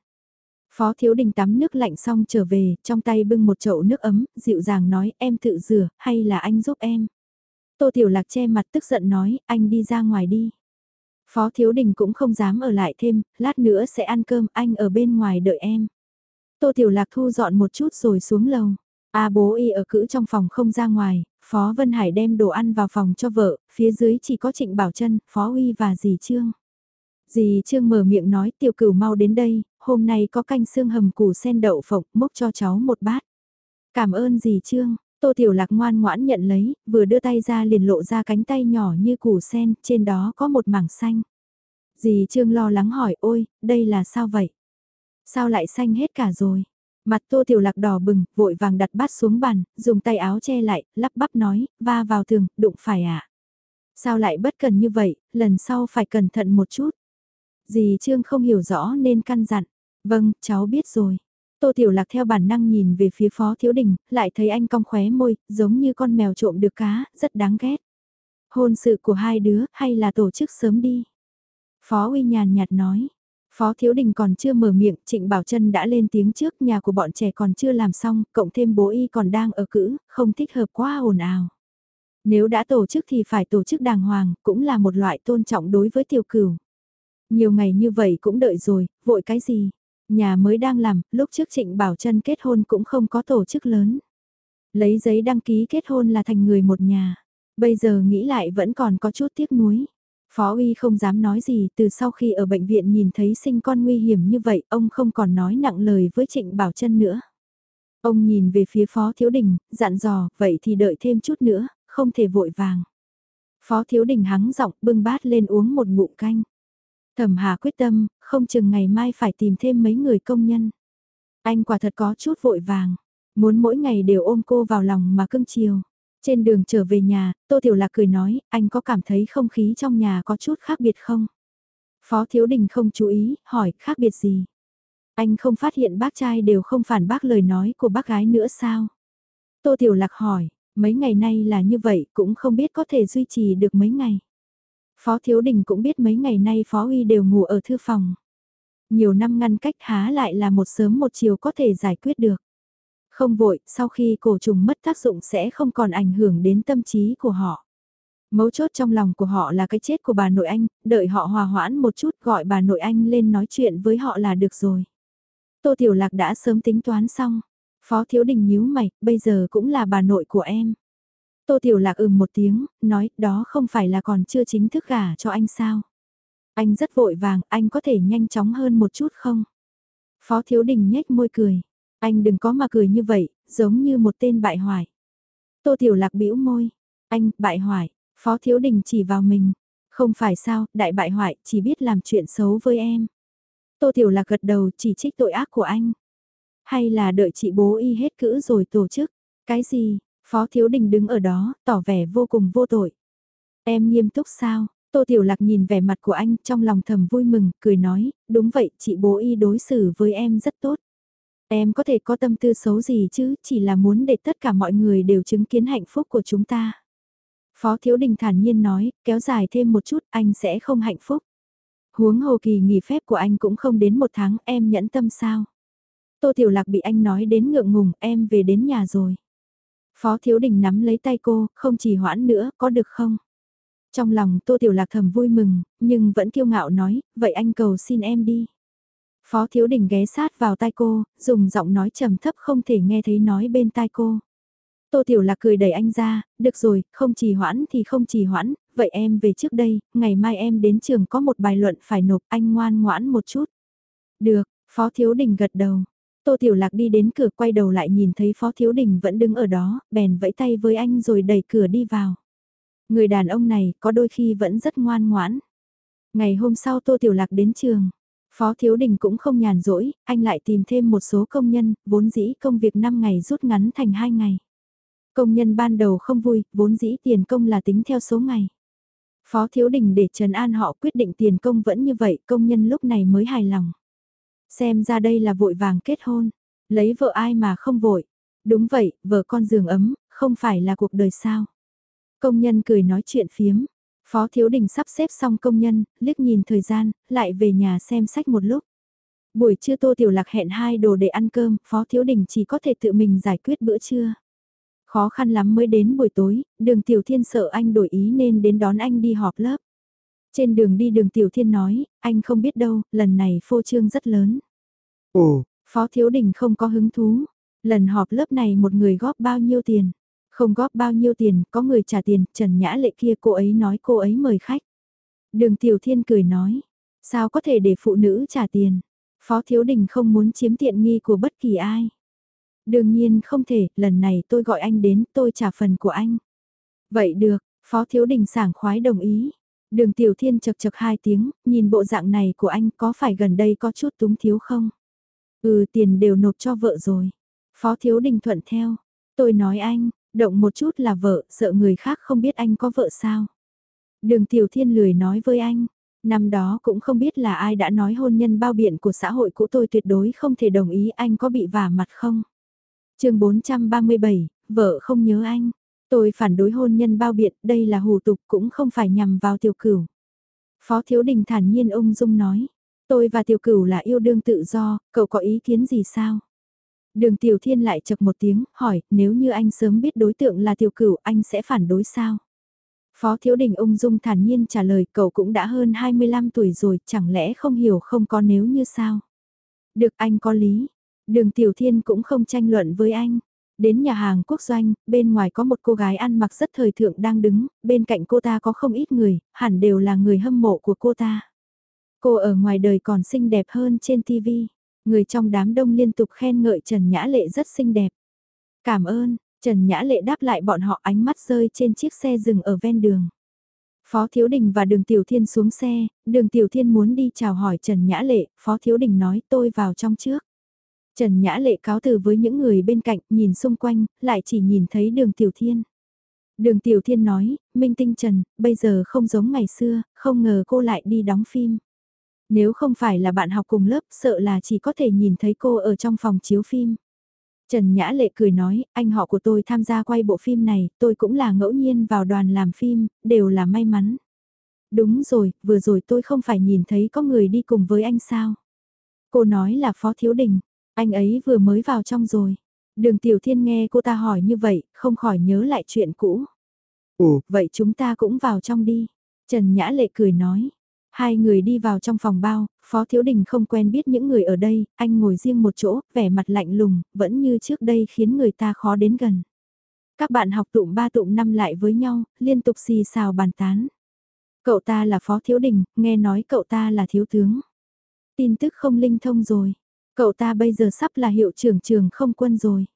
Phó Thiếu Đình tắm nước lạnh xong trở về, trong tay bưng một chậu nước ấm, dịu dàng nói em tự rửa, hay là anh giúp em. Tô Tiểu Lạc che mặt tức giận nói, anh đi ra ngoài đi. Phó Thiếu Đình cũng không dám ở lại thêm, lát nữa sẽ ăn cơm, anh ở bên ngoài đợi em. Tô Tiểu Lạc thu dọn một chút rồi xuống lầu. A bố y ở cữ trong phòng không ra ngoài, Phó Vân Hải đem đồ ăn vào phòng cho vợ, phía dưới chỉ có Trịnh Bảo Trân, Phó Uy và dì Trương. Dì Trương mở miệng nói tiểu cửu mau đến đây, hôm nay có canh xương hầm củ sen đậu phộng, múc cho cháu một bát. Cảm ơn dì Trương, Tô Tiểu Lạc ngoan ngoãn nhận lấy, vừa đưa tay ra liền lộ ra cánh tay nhỏ như củ sen, trên đó có một mảng xanh. Dì Trương lo lắng hỏi, ôi, đây là sao vậy? Sao lại xanh hết cả rồi? Mặt tô tiểu lạc đỏ bừng, vội vàng đặt bát xuống bàn, dùng tay áo che lại, lắp bắp nói, va vào tường, đụng phải à? Sao lại bất cần như vậy, lần sau phải cẩn thận một chút. Dì Trương không hiểu rõ nên căn dặn. Vâng, cháu biết rồi. Tô Tiểu Lạc theo bản năng nhìn về phía Phó Thiếu Đình, lại thấy anh cong khóe môi, giống như con mèo trộm được cá, rất đáng ghét. Hôn sự của hai đứa, hay là tổ chức sớm đi? Phó Uy nhàn nhạt nói, Phó Thiếu Đình còn chưa mở miệng, Trịnh Bảo Trân đã lên tiếng trước, nhà của bọn trẻ còn chưa làm xong, cộng thêm bố y còn đang ở cữ, không thích hợp quá ồn ào. Nếu đã tổ chức thì phải tổ chức đàng hoàng, cũng là một loại tôn trọng đối với tiểu cửu. Nhiều ngày như vậy cũng đợi rồi, vội cái gì? Nhà mới đang làm, lúc trước Trịnh Bảo Trân kết hôn cũng không có tổ chức lớn. Lấy giấy đăng ký kết hôn là thành người một nhà. Bây giờ nghĩ lại vẫn còn có chút tiếc nuối. Phó uy không dám nói gì, từ sau khi ở bệnh viện nhìn thấy sinh con nguy hiểm như vậy, ông không còn nói nặng lời với Trịnh Bảo Trân nữa. Ông nhìn về phía Phó Thiếu Đình, dặn dò, vậy thì đợi thêm chút nữa, không thể vội vàng. Phó Thiếu Đình hắng giọng bưng bát lên uống một ngụm canh. Thẩm Hà quyết tâm, không chừng ngày mai phải tìm thêm mấy người công nhân. Anh quả thật có chút vội vàng, muốn mỗi ngày đều ôm cô vào lòng mà cưng chiều. Trên đường trở về nhà, Tô Tiểu Lạc cười nói, anh có cảm thấy không khí trong nhà có chút khác biệt không? Phó Thiếu Đình không chú ý, hỏi, khác biệt gì? Anh không phát hiện bác trai đều không phản bác lời nói của bác gái nữa sao? Tô Tiểu Lạc hỏi, mấy ngày nay là như vậy cũng không biết có thể duy trì được mấy ngày. Phó Thiếu Đình cũng biết mấy ngày nay Phó Uy đều ngủ ở thư phòng. Nhiều năm ngăn cách há lại là một sớm một chiều có thể giải quyết được. Không vội, sau khi cổ trùng mất tác dụng sẽ không còn ảnh hưởng đến tâm trí của họ. Mấu chốt trong lòng của họ là cái chết của bà nội anh, đợi họ hòa hoãn một chút gọi bà nội anh lên nói chuyện với họ là được rồi. Tô Tiểu Lạc đã sớm tính toán xong. Phó Thiếu Đình nhíu mày, bây giờ cũng là bà nội của em. Tô Tiểu Lạc ừm một tiếng, nói đó không phải là còn chưa chính thức gả cho anh sao. Anh rất vội vàng, anh có thể nhanh chóng hơn một chút không? Phó Thiếu Đình nhếch môi cười. Anh đừng có mà cười như vậy, giống như một tên bại hoại. Tô Tiểu Lạc bĩu môi. Anh, bại hoại. Phó Thiếu Đình chỉ vào mình. Không phải sao, đại bại hoại, chỉ biết làm chuyện xấu với em. Tô Tiểu Lạc gật đầu chỉ trích tội ác của anh. Hay là đợi chị bố y hết cữ rồi tổ chức. Cái gì, Phó Thiếu Đình đứng ở đó, tỏ vẻ vô cùng vô tội. Em nghiêm túc sao? Tô Tiểu Lạc nhìn vẻ mặt của anh trong lòng thầm vui mừng, cười nói, đúng vậy, chị bố y đối xử với em rất tốt. Em có thể có tâm tư xấu gì chứ, chỉ là muốn để tất cả mọi người đều chứng kiến hạnh phúc của chúng ta. Phó Thiếu Đình thản nhiên nói, kéo dài thêm một chút anh sẽ không hạnh phúc. Huống hồ kỳ nghỉ phép của anh cũng không đến một tháng, em nhẫn tâm sao? Tô Tiểu Lạc bị anh nói đến ngượng ngùng, em về đến nhà rồi. Phó Thiếu Đình nắm lấy tay cô, không chỉ hoãn nữa, có được không? Trong lòng Tô Tiểu Lạc thầm vui mừng, nhưng vẫn kiêu ngạo nói, vậy anh cầu xin em đi. Phó Thiếu Đình ghé sát vào tai cô, dùng giọng nói trầm thấp không thể nghe thấy nói bên tai cô. Tô Tiểu Lạc cười đẩy anh ra, được rồi, không trì hoãn thì không trì hoãn, vậy em về trước đây, ngày mai em đến trường có một bài luận phải nộp anh ngoan ngoãn một chút. Được, Phó Thiếu Đình gật đầu. Tô Tiểu Lạc đi đến cửa quay đầu lại nhìn thấy Phó Thiếu Đình vẫn đứng ở đó, bèn vẫy tay với anh rồi đẩy cửa đi vào. Người đàn ông này có đôi khi vẫn rất ngoan ngoãn. Ngày hôm sau Tô Tiểu Lạc đến trường. Phó Thiếu Đình cũng không nhàn rỗi, anh lại tìm thêm một số công nhân, vốn dĩ công việc 5 ngày rút ngắn thành 2 ngày. Công nhân ban đầu không vui, vốn dĩ tiền công là tính theo số ngày. Phó Thiếu Đình để Trần An họ quyết định tiền công vẫn như vậy, công nhân lúc này mới hài lòng. Xem ra đây là vội vàng kết hôn, lấy vợ ai mà không vội. Đúng vậy, vợ con giường ấm, không phải là cuộc đời sao. Công nhân cười nói chuyện phiếm. Phó Thiếu Đình sắp xếp xong công nhân, liếc nhìn thời gian, lại về nhà xem sách một lúc. Buổi trưa Tô Tiểu Lạc hẹn hai đồ để ăn cơm, Phó Thiếu Đình chỉ có thể tự mình giải quyết bữa trưa. Khó khăn lắm mới đến buổi tối, đường Tiểu Thiên sợ anh đổi ý nên đến đón anh đi họp lớp. Trên đường đi đường Tiểu Thiên nói, anh không biết đâu, lần này phô trương rất lớn. Ồ, Phó Thiếu Đình không có hứng thú. Lần họp lớp này một người góp bao nhiêu tiền? Không góp bao nhiêu tiền, có người trả tiền, Trần Nhã Lệ kia cô ấy nói cô ấy mời khách. Đường Tiểu Thiên cười nói, sao có thể để phụ nữ trả tiền? Phó Thiếu Đình không muốn chiếm tiện nghi của bất kỳ ai. Đương nhiên không thể, lần này tôi gọi anh đến, tôi trả phần của anh. Vậy được, Phó Thiếu Đình sảng khoái đồng ý. Đường Tiểu Thiên chật chật hai tiếng, nhìn bộ dạng này của anh có phải gần đây có chút túng thiếu không? Ừ tiền đều nộp cho vợ rồi. Phó Thiếu Đình thuận theo. Tôi nói anh, động một chút là vợ, sợ người khác không biết anh có vợ sao. Đường Tiểu Thiên lười nói với anh. Năm đó cũng không biết là ai đã nói hôn nhân bao biện của xã hội của tôi tuyệt đối không thể đồng ý anh có bị vả mặt không. chương 437, vợ không nhớ anh. Tôi phản đối hôn nhân bao biện, đây là hủ tục cũng không phải nhằm vào tiểu cửu. Phó Thiếu Đình thản nhiên ung dung nói. Tôi và tiểu cửu là yêu đương tự do, cậu có ý kiến gì sao? Đường tiểu thiên lại chập một tiếng, hỏi, nếu như anh sớm biết đối tượng là tiểu cửu, anh sẽ phản đối sao? Phó Thiếu Đình ung dung thản nhiên trả lời, cậu cũng đã hơn 25 tuổi rồi, chẳng lẽ không hiểu không có nếu như sao? Được anh có lý. Đường Tiểu Thiên cũng không tranh luận với anh. Đến nhà hàng quốc doanh, bên ngoài có một cô gái ăn mặc rất thời thượng đang đứng, bên cạnh cô ta có không ít người, hẳn đều là người hâm mộ của cô ta. Cô ở ngoài đời còn xinh đẹp hơn trên TV. Người trong đám đông liên tục khen ngợi Trần Nhã Lệ rất xinh đẹp. Cảm ơn, Trần Nhã Lệ đáp lại bọn họ ánh mắt rơi trên chiếc xe dừng ở ven đường. Phó Thiếu Đình và Đường Tiểu Thiên xuống xe, Đường Tiểu Thiên muốn đi chào hỏi Trần Nhã Lệ, Phó Thiếu Đình nói tôi vào trong trước. Trần Nhã Lệ cáo từ với những người bên cạnh, nhìn xung quanh, lại chỉ nhìn thấy Đường Tiểu Thiên. Đường Tiểu Thiên nói, Minh Tinh Trần, bây giờ không giống ngày xưa, không ngờ cô lại đi đóng phim. Nếu không phải là bạn học cùng lớp sợ là chỉ có thể nhìn thấy cô ở trong phòng chiếu phim. Trần Nhã Lệ cười nói, anh họ của tôi tham gia quay bộ phim này, tôi cũng là ngẫu nhiên vào đoàn làm phim, đều là may mắn. Đúng rồi, vừa rồi tôi không phải nhìn thấy có người đi cùng với anh sao. Cô nói là Phó Thiếu Đình, anh ấy vừa mới vào trong rồi. Đường Tiểu Thiên nghe cô ta hỏi như vậy, không khỏi nhớ lại chuyện cũ. ồ, Vậy chúng ta cũng vào trong đi. Trần Nhã Lệ cười nói, Hai người đi vào trong phòng bao, Phó Thiếu Đình không quen biết những người ở đây, anh ngồi riêng một chỗ, vẻ mặt lạnh lùng, vẫn như trước đây khiến người ta khó đến gần. Các bạn học tụm ba tụm năm lại với nhau, liên tục xì xào bàn tán. Cậu ta là Phó Thiếu Đình, nghe nói cậu ta là thiếu tướng. Tin tức không linh thông rồi. Cậu ta bây giờ sắp là hiệu trưởng trường không quân rồi.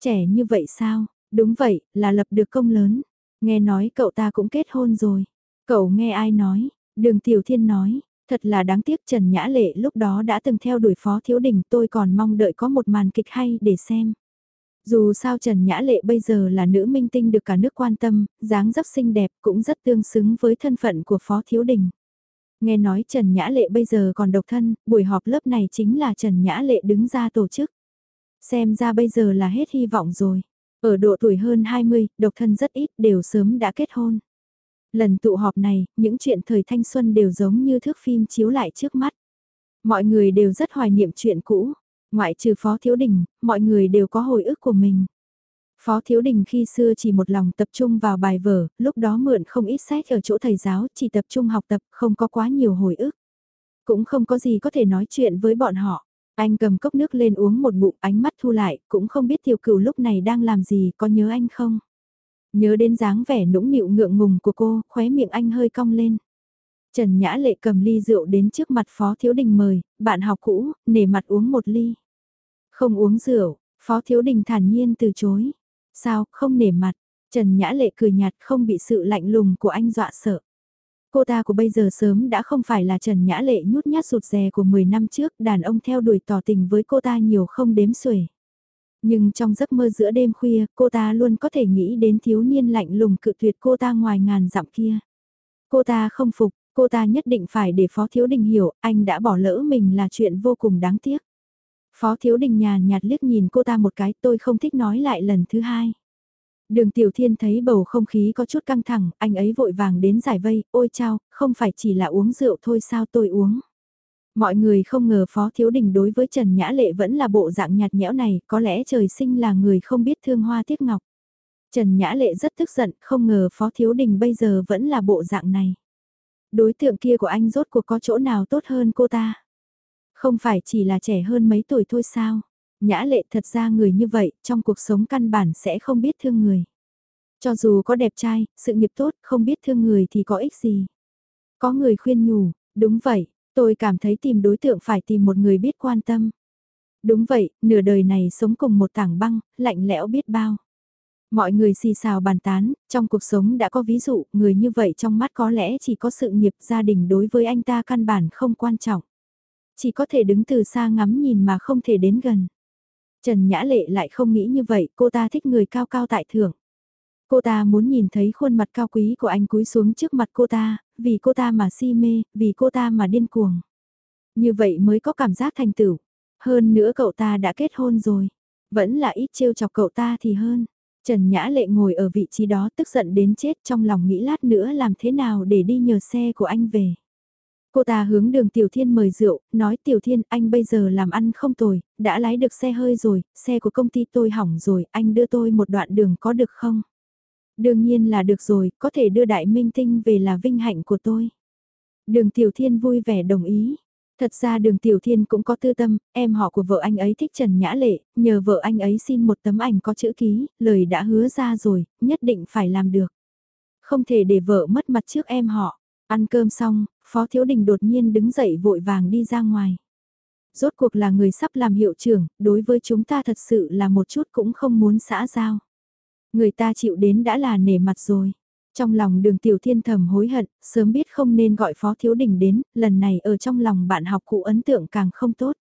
Trẻ như vậy sao? Đúng vậy, là lập được công lớn. Nghe nói cậu ta cũng kết hôn rồi. Cậu nghe ai nói? Đường Tiểu Thiên nói, thật là đáng tiếc Trần Nhã Lệ lúc đó đã từng theo đuổi Phó Thiếu Đình tôi còn mong đợi có một màn kịch hay để xem. Dù sao Trần Nhã Lệ bây giờ là nữ minh tinh được cả nước quan tâm, dáng dấp xinh đẹp cũng rất tương xứng với thân phận của Phó Thiếu Đình. Nghe nói Trần Nhã Lệ bây giờ còn độc thân, buổi họp lớp này chính là Trần Nhã Lệ đứng ra tổ chức. Xem ra bây giờ là hết hy vọng rồi. Ở độ tuổi hơn 20, độc thân rất ít đều sớm đã kết hôn. Lần tụ họp này, những chuyện thời thanh xuân đều giống như thước phim chiếu lại trước mắt. Mọi người đều rất hoài niệm chuyện cũ, ngoại trừ Phó Thiếu Đình, mọi người đều có hồi ức của mình. Phó Thiếu Đình khi xưa chỉ một lòng tập trung vào bài vở, lúc đó mượn không ít sách ở chỗ thầy giáo, chỉ tập trung học tập, không có quá nhiều hồi ức. Cũng không có gì có thể nói chuyện với bọn họ. Anh cầm cốc nước lên uống một bụng ánh mắt thu lại, cũng không biết Thiều cửu lúc này đang làm gì, có nhớ anh không? Nhớ đến dáng vẻ nũng nịu ngượng ngùng của cô, khóe miệng anh hơi cong lên. Trần Nhã Lệ cầm ly rượu đến trước mặt Phó Thiếu Đình mời, bạn học cũ, nể mặt uống một ly. Không uống rượu, Phó Thiếu Đình thản nhiên từ chối. Sao, không nể mặt, Trần Nhã Lệ cười nhạt không bị sự lạnh lùng của anh dọa sợ. Cô ta của bây giờ sớm đã không phải là Trần Nhã Lệ nhút nhát sụt rè của 10 năm trước, đàn ông theo đuổi tỏ tình với cô ta nhiều không đếm xuể. Nhưng trong giấc mơ giữa đêm khuya, cô ta luôn có thể nghĩ đến thiếu niên lạnh lùng cự tuyệt cô ta ngoài ngàn dặm kia. Cô ta không phục, cô ta nhất định phải để Phó Thiếu Đình hiểu, anh đã bỏ lỡ mình là chuyện vô cùng đáng tiếc. Phó Thiếu Đình nhàn nhạt liếc nhìn cô ta một cái tôi không thích nói lại lần thứ hai. Đường Tiểu Thiên thấy bầu không khí có chút căng thẳng, anh ấy vội vàng đến giải vây, ôi chao, không phải chỉ là uống rượu thôi sao tôi uống. Mọi người không ngờ Phó Thiếu Đình đối với Trần Nhã Lệ vẫn là bộ dạng nhạt nhẽo này, có lẽ trời sinh là người không biết thương hoa tiếc ngọc. Trần Nhã Lệ rất tức giận, không ngờ Phó Thiếu Đình bây giờ vẫn là bộ dạng này. Đối tượng kia của anh rốt cuộc có chỗ nào tốt hơn cô ta? Không phải chỉ là trẻ hơn mấy tuổi thôi sao? Nhã lệ thật ra người như vậy, trong cuộc sống căn bản sẽ không biết thương người. Cho dù có đẹp trai, sự nghiệp tốt, không biết thương người thì có ích gì. Có người khuyên nhủ, đúng vậy, tôi cảm thấy tìm đối tượng phải tìm một người biết quan tâm. Đúng vậy, nửa đời này sống cùng một tảng băng, lạnh lẽo biết bao. Mọi người xì xào bàn tán, trong cuộc sống đã có ví dụ, người như vậy trong mắt có lẽ chỉ có sự nghiệp gia đình đối với anh ta căn bản không quan trọng. Chỉ có thể đứng từ xa ngắm nhìn mà không thể đến gần. Trần Nhã Lệ lại không nghĩ như vậy, cô ta thích người cao cao tại thượng. Cô ta muốn nhìn thấy khuôn mặt cao quý của anh cúi xuống trước mặt cô ta, vì cô ta mà si mê, vì cô ta mà điên cuồng. Như vậy mới có cảm giác thành tựu. Hơn nữa cậu ta đã kết hôn rồi. Vẫn là ít trêu chọc cậu ta thì hơn. Trần Nhã Lệ ngồi ở vị trí đó tức giận đến chết trong lòng nghĩ lát nữa làm thế nào để đi nhờ xe của anh về. Cô ta hướng đường Tiểu Thiên mời rượu, nói Tiểu Thiên anh bây giờ làm ăn không tồi, đã lái được xe hơi rồi, xe của công ty tôi hỏng rồi, anh đưa tôi một đoạn đường có được không? Đương nhiên là được rồi, có thể đưa Đại Minh Tinh về là vinh hạnh của tôi. Đường Tiểu Thiên vui vẻ đồng ý. Thật ra đường Tiểu Thiên cũng có tư tâm, em họ của vợ anh ấy thích Trần Nhã Lệ, nhờ vợ anh ấy xin một tấm ảnh có chữ ký, lời đã hứa ra rồi, nhất định phải làm được. Không thể để vợ mất mặt trước em họ. Ăn cơm xong, Phó Thiếu Đình đột nhiên đứng dậy vội vàng đi ra ngoài. Rốt cuộc là người sắp làm hiệu trưởng, đối với chúng ta thật sự là một chút cũng không muốn xã giao. Người ta chịu đến đã là nể mặt rồi. Trong lòng đường tiểu thiên thầm hối hận, sớm biết không nên gọi Phó Thiếu Đình đến, lần này ở trong lòng bạn học cụ ấn tượng càng không tốt.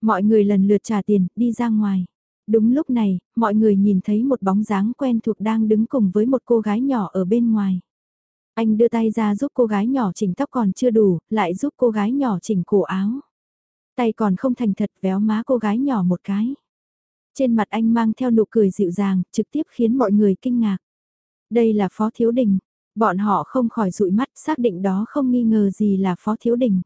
Mọi người lần lượt trả tiền, đi ra ngoài. Đúng lúc này, mọi người nhìn thấy một bóng dáng quen thuộc đang đứng cùng với một cô gái nhỏ ở bên ngoài. Anh đưa tay ra giúp cô gái nhỏ chỉnh tóc còn chưa đủ, lại giúp cô gái nhỏ chỉnh cổ áo. Tay còn không thành thật véo má cô gái nhỏ một cái. Trên mặt anh mang theo nụ cười dịu dàng, trực tiếp khiến mọi người kinh ngạc. Đây là Phó Thiếu Đình. Bọn họ không khỏi dụi mắt xác định đó không nghi ngờ gì là Phó Thiếu Đình.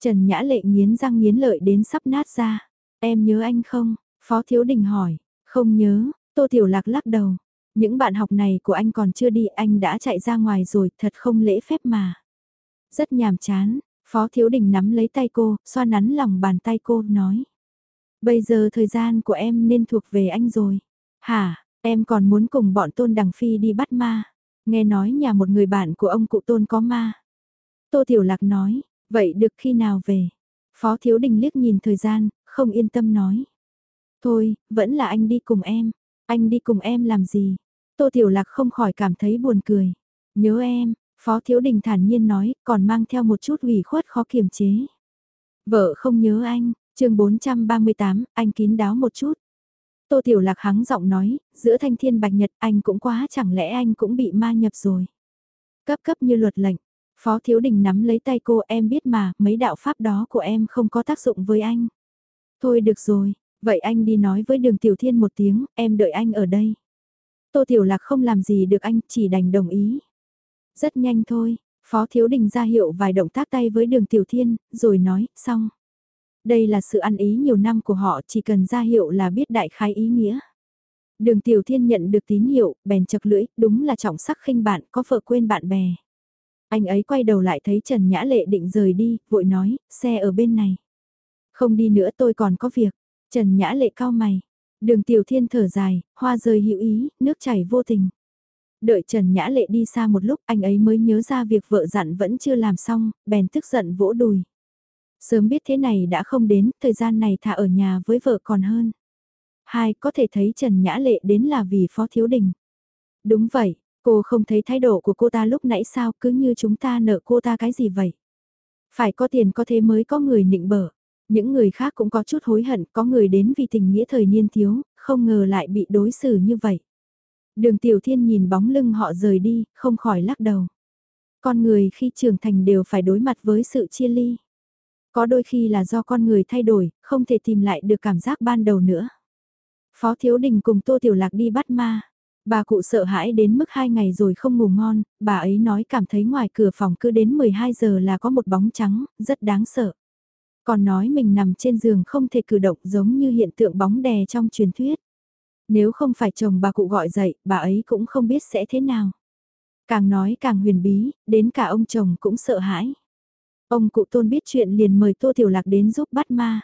Trần Nhã Lệ nghiến răng nghiến lợi đến sắp nát ra. Em nhớ anh không? Phó Thiếu Đình hỏi. Không nhớ, Tô Tiểu Lạc lắc đầu. Những bạn học này của anh còn chưa đi, anh đã chạy ra ngoài rồi, thật không lễ phép mà. Rất nhàm chán, Phó Thiếu Đình nắm lấy tay cô, xoa nắn lòng bàn tay cô, nói. Bây giờ thời gian của em nên thuộc về anh rồi. Hả, em còn muốn cùng bọn Tôn Đằng Phi đi bắt ma. Nghe nói nhà một người bạn của ông cụ Tôn có ma. Tô Tiểu Lạc nói, vậy được khi nào về? Phó Thiếu Đình liếc nhìn thời gian, không yên tâm nói. Thôi, vẫn là anh đi cùng em. Anh đi cùng em làm gì? Tô Tiểu Lạc không khỏi cảm thấy buồn cười. Nhớ em, Phó Thiếu Đình thản nhiên nói, còn mang theo một chút ủy khuất khó kiềm chế. Vợ không nhớ anh, chương 438, anh kín đáo một chút. Tô Tiểu Lạc hắng giọng nói, giữa thanh thiên bạch nhật anh cũng quá chẳng lẽ anh cũng bị ma nhập rồi. Cấp cấp như luật lệnh, Phó Thiếu Đình nắm lấy tay cô em biết mà, mấy đạo pháp đó của em không có tác dụng với anh. Thôi được rồi, vậy anh đi nói với đường Tiểu Thiên một tiếng, em đợi anh ở đây. Tô Tiểu Lạc không làm gì được anh, chỉ đành đồng ý. Rất nhanh thôi, Phó Thiếu Đình ra hiệu vài động tác tay với đường Tiểu Thiên, rồi nói, xong. Đây là sự ăn ý nhiều năm của họ, chỉ cần ra hiệu là biết đại khái ý nghĩa. Đường Tiểu Thiên nhận được tín hiệu, bèn chật lưỡi, đúng là trọng sắc khinh bạn, có vợ quên bạn bè. Anh ấy quay đầu lại thấy Trần Nhã Lệ định rời đi, vội nói, xe ở bên này. Không đi nữa tôi còn có việc. Trần Nhã Lệ cao mày. Đường Tiểu Thiên thở dài, hoa rơi hữu ý, nước chảy vô tình. Đợi Trần Nhã Lệ đi xa một lúc anh ấy mới nhớ ra việc vợ dặn vẫn chưa làm xong, bèn tức giận vỗ đùi. Sớm biết thế này đã không đến, thời gian này thả ở nhà với vợ còn hơn. Hai, có thể thấy Trần Nhã Lệ đến là vì Phó Thiếu Đình. Đúng vậy, cô không thấy thái độ của cô ta lúc nãy sao cứ như chúng ta nợ cô ta cái gì vậy. Phải có tiền có thế mới có người nịnh bở. Những người khác cũng có chút hối hận, có người đến vì tình nghĩa thời niên thiếu, không ngờ lại bị đối xử như vậy. Đường Tiểu Thiên nhìn bóng lưng họ rời đi, không khỏi lắc đầu. Con người khi trưởng thành đều phải đối mặt với sự chia ly. Có đôi khi là do con người thay đổi, không thể tìm lại được cảm giác ban đầu nữa. Phó Thiếu Đình cùng Tô Tiểu Lạc đi bắt ma. Bà cụ sợ hãi đến mức hai ngày rồi không ngủ ngon, bà ấy nói cảm thấy ngoài cửa phòng cứ đến 12 giờ là có một bóng trắng, rất đáng sợ. Còn nói mình nằm trên giường không thể cử động giống như hiện tượng bóng đè trong truyền thuyết. Nếu không phải chồng bà cụ gọi dậy, bà ấy cũng không biết sẽ thế nào. Càng nói càng huyền bí, đến cả ông chồng cũng sợ hãi. Ông cụ tôn biết chuyện liền mời Tô Tiểu Lạc đến giúp bắt ma.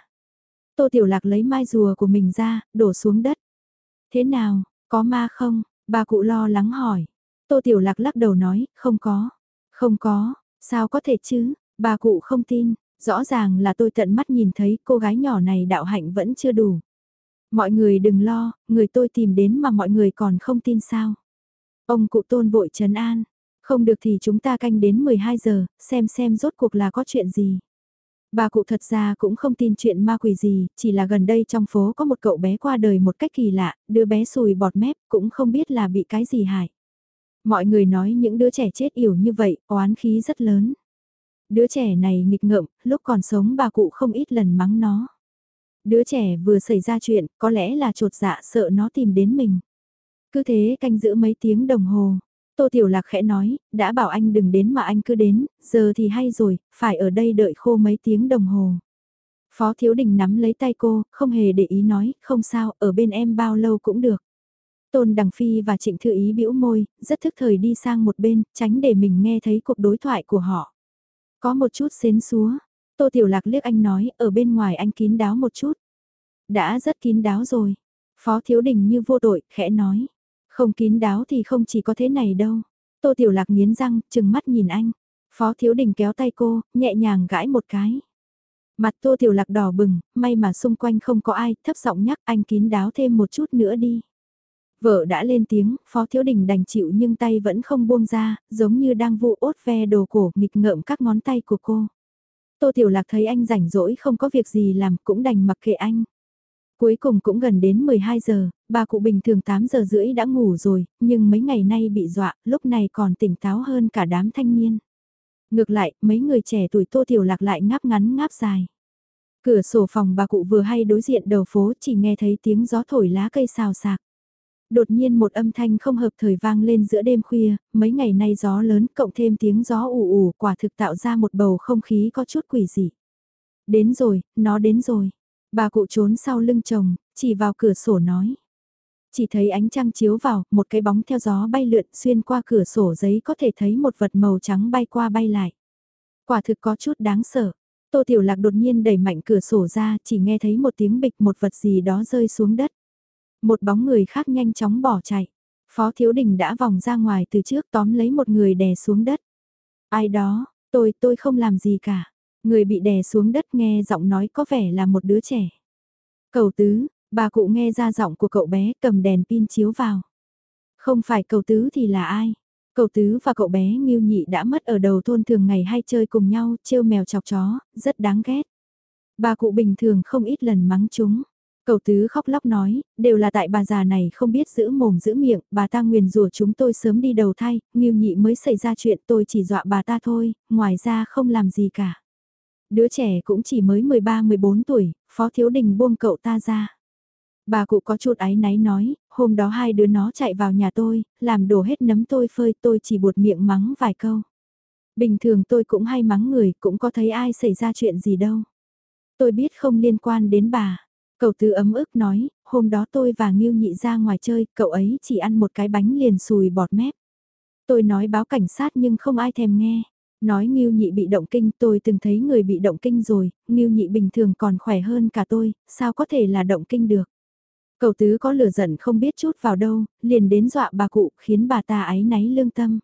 Tô Tiểu Lạc lấy mai rùa của mình ra, đổ xuống đất. Thế nào, có ma không? Bà cụ lo lắng hỏi. Tô Tiểu Lạc lắc đầu nói, không có. Không có, sao có thể chứ? Bà cụ không tin, rõ ràng là tôi tận mắt nhìn thấy cô gái nhỏ này đạo hạnh vẫn chưa đủ. Mọi người đừng lo, người tôi tìm đến mà mọi người còn không tin sao. Ông cụ tôn vội trấn an, không được thì chúng ta canh đến 12 giờ, xem xem rốt cuộc là có chuyện gì. Bà cụ thật ra cũng không tin chuyện ma quỷ gì, chỉ là gần đây trong phố có một cậu bé qua đời một cách kỳ lạ, đứa bé sùi bọt mép cũng không biết là bị cái gì hại. Mọi người nói những đứa trẻ chết yểu như vậy, oán khí rất lớn. Đứa trẻ này nghịch ngợm, lúc còn sống bà cụ không ít lần mắng nó. Đứa trẻ vừa xảy ra chuyện, có lẽ là trột dạ sợ nó tìm đến mình. Cứ thế canh giữ mấy tiếng đồng hồ. Tô Tiểu Lạc khẽ nói, đã bảo anh đừng đến mà anh cứ đến, giờ thì hay rồi, phải ở đây đợi khô mấy tiếng đồng hồ. Phó Thiếu Đình nắm lấy tay cô, không hề để ý nói, không sao, ở bên em bao lâu cũng được. Tôn Đằng Phi và Trịnh Thư Ý bĩu môi, rất thức thời đi sang một bên, tránh để mình nghe thấy cuộc đối thoại của họ. Có một chút xến xúa, Tô Tiểu Lạc liếc anh nói, ở bên ngoài anh kín đáo một chút. Đã rất kín đáo rồi. Phó Thiếu Đình như vô tội, khẽ nói. Không kín đáo thì không chỉ có thế này đâu. Tô Tiểu Lạc nghiến răng, chừng mắt nhìn anh. Phó Thiếu Đình kéo tay cô, nhẹ nhàng gãi một cái. Mặt Tô Tiểu Lạc đỏ bừng, may mà xung quanh không có ai, thấp giọng nhắc anh kín đáo thêm một chút nữa đi. Vợ đã lên tiếng, Phó Thiếu Đình đành chịu nhưng tay vẫn không buông ra, giống như đang vụ ốt ve đồ cổ nghịch ngợm các ngón tay của cô. Tô Tiểu Lạc thấy anh rảnh rỗi không có việc gì làm cũng đành mặc kệ anh. Cuối cùng cũng gần đến 12 giờ, bà cụ bình thường 8 giờ rưỡi đã ngủ rồi, nhưng mấy ngày nay bị dọa, lúc này còn tỉnh táo hơn cả đám thanh niên. Ngược lại, mấy người trẻ tuổi Tô Tiểu Lạc lại ngáp ngắn ngáp dài. Cửa sổ phòng bà cụ vừa hay đối diện đầu phố chỉ nghe thấy tiếng gió thổi lá cây xào xạc. Đột nhiên một âm thanh không hợp thời vang lên giữa đêm khuya, mấy ngày nay gió lớn cộng thêm tiếng gió ù ù quả thực tạo ra một bầu không khí có chút quỷ dị. Đến rồi, nó đến rồi. Bà cụ trốn sau lưng chồng, chỉ vào cửa sổ nói. Chỉ thấy ánh trăng chiếu vào, một cái bóng theo gió bay lượn xuyên qua cửa sổ giấy có thể thấy một vật màu trắng bay qua bay lại. Quả thực có chút đáng sợ. Tô Tiểu Lạc đột nhiên đẩy mạnh cửa sổ ra, chỉ nghe thấy một tiếng bịch một vật gì đó rơi xuống đất. Một bóng người khác nhanh chóng bỏ chạy. Phó Thiếu Đình đã vòng ra ngoài từ trước tóm lấy một người đè xuống đất. Ai đó, tôi, tôi không làm gì cả. Người bị đè xuống đất nghe giọng nói có vẻ là một đứa trẻ. Cầu tứ, bà cụ nghe ra giọng của cậu bé cầm đèn pin chiếu vào. Không phải cầu tứ thì là ai? Cậu tứ và cậu bé Nghiêu Nhị đã mất ở đầu thôn thường ngày hay chơi cùng nhau, trêu mèo chọc chó, rất đáng ghét. Bà cụ bình thường không ít lần mắng chúng cầu tứ khóc lóc nói, đều là tại bà già này không biết giữ mồm giữ miệng, bà ta nguyền rủa chúng tôi sớm đi đầu thai, nghiêu Nhị mới xảy ra chuyện tôi chỉ dọa bà ta thôi, ngoài ra không làm gì cả. Đứa trẻ cũng chỉ mới 13-14 tuổi, Phó Thiếu Đình buông cậu ta ra. Bà cụ có chút áy náy nói, hôm đó hai đứa nó chạy vào nhà tôi, làm đổ hết nấm tôi phơi tôi chỉ buột miệng mắng vài câu. Bình thường tôi cũng hay mắng người, cũng có thấy ai xảy ra chuyện gì đâu. Tôi biết không liên quan đến bà. Cậu tứ ấm ức nói, hôm đó tôi và Ngưu Nhị ra ngoài chơi, cậu ấy chỉ ăn một cái bánh liền sùi bọt mép. Tôi nói báo cảnh sát nhưng không ai thèm nghe. Nói Ngưu Nhị bị động kinh, tôi từng thấy người bị động kinh rồi, Ngưu Nhị bình thường còn khỏe hơn cả tôi, sao có thể là động kinh được. Cậu tứ có lửa giận không biết chút vào đâu, liền đến dọa bà cụ, khiến bà ta ái náy lương tâm.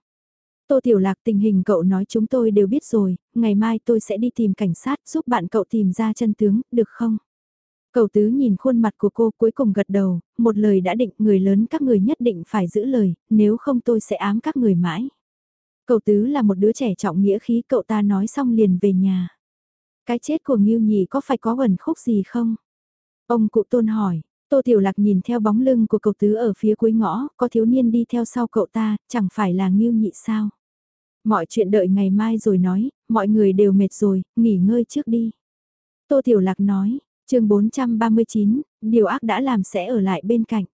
Tô Tiểu Lạc tình hình cậu nói chúng tôi đều biết rồi, ngày mai tôi sẽ đi tìm cảnh sát giúp bạn cậu tìm ra chân tướng, được không? Cầu tứ nhìn khuôn mặt của cô cuối cùng gật đầu, một lời đã định người lớn các người nhất định phải giữ lời, nếu không tôi sẽ ám các người mãi. Cầu tứ là một đứa trẻ trọng nghĩa khí cậu ta nói xong liền về nhà. Cái chết của Ngưu Nhị có phải có quần khúc gì không? Ông cụ tôn hỏi, Tô Tiểu Lạc nhìn theo bóng lưng của cậu tứ ở phía cuối ngõ, có thiếu niên đi theo sau cậu ta, chẳng phải là Ngưu Nhị sao? Mọi chuyện đợi ngày mai rồi nói, mọi người đều mệt rồi, nghỉ ngơi trước đi. Tô Tiểu Lạc nói, chương 439, điều ác đã làm sẽ ở lại bên cạnh.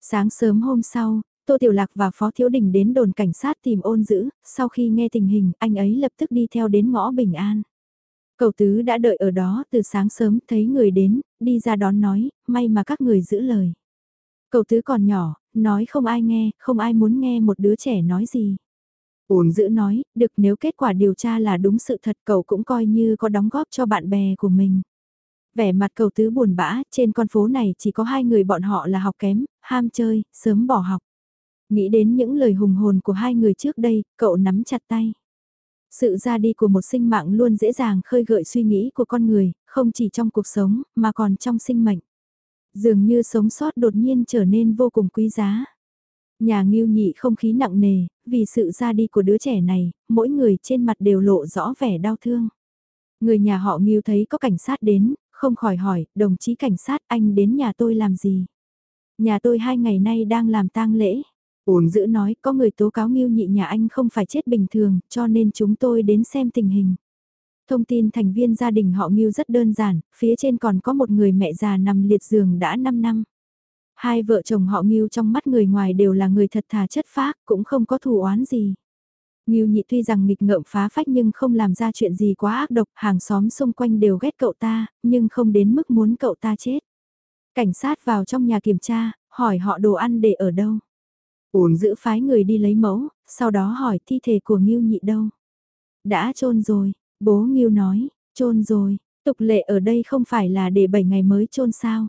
Sáng sớm hôm sau, Tô Tiểu Lạc và Phó Thiếu Đình đến đồn cảnh sát tìm ôn giữ, sau khi nghe tình hình, anh ấy lập tức đi theo đến ngõ Bình An. Cầu tứ đã đợi ở đó từ sáng sớm, thấy người đến, đi ra đón nói, may mà các người giữ lời. Cầu tứ còn nhỏ, nói không ai nghe, không ai muốn nghe một đứa trẻ nói gì. Ôn giữ nói, được nếu kết quả điều tra là đúng sự thật cậu cũng coi như có đóng góp cho bạn bè của mình. Vẻ mặt cầu tứ buồn bã, trên con phố này chỉ có hai người bọn họ là học kém, ham chơi, sớm bỏ học. Nghĩ đến những lời hùng hồn của hai người trước đây, cậu nắm chặt tay. Sự ra đi của một sinh mạng luôn dễ dàng khơi gợi suy nghĩ của con người, không chỉ trong cuộc sống, mà còn trong sinh mệnh. Dường như sống sót đột nhiên trở nên vô cùng quý giá. Nhà nghiêu nhị không khí nặng nề, vì sự ra đi của đứa trẻ này, mỗi người trên mặt đều lộ rõ vẻ đau thương. Người nhà họ nghiêu thấy có cảnh sát đến, không khỏi hỏi, đồng chí cảnh sát anh đến nhà tôi làm gì? Nhà tôi hai ngày nay đang làm tang lễ. Ổn giữ nói có người tố cáo nghiêu nhị nhà anh không phải chết bình thường cho nên chúng tôi đến xem tình hình. Thông tin thành viên gia đình họ nghiêu rất đơn giản, phía trên còn có một người mẹ già nằm liệt giường đã 5 năm. Hai vợ chồng họ nghiêu trong mắt người ngoài đều là người thật thà chất phác, cũng không có thù oán gì. Ngưu nhị tuy rằng nghịch ngợm phá phách nhưng không làm ra chuyện gì quá ác độc, hàng xóm xung quanh đều ghét cậu ta, nhưng không đến mức muốn cậu ta chết. Cảnh sát vào trong nhà kiểm tra, hỏi họ đồ ăn để ở đâu. Uồn giữ phái người đi lấy mẫu, sau đó hỏi thi thể của Ngưu nhị đâu. Đã chôn rồi, bố Ngưu nói, chôn rồi, tục lệ ở đây không phải là để 7 ngày mới chôn sao.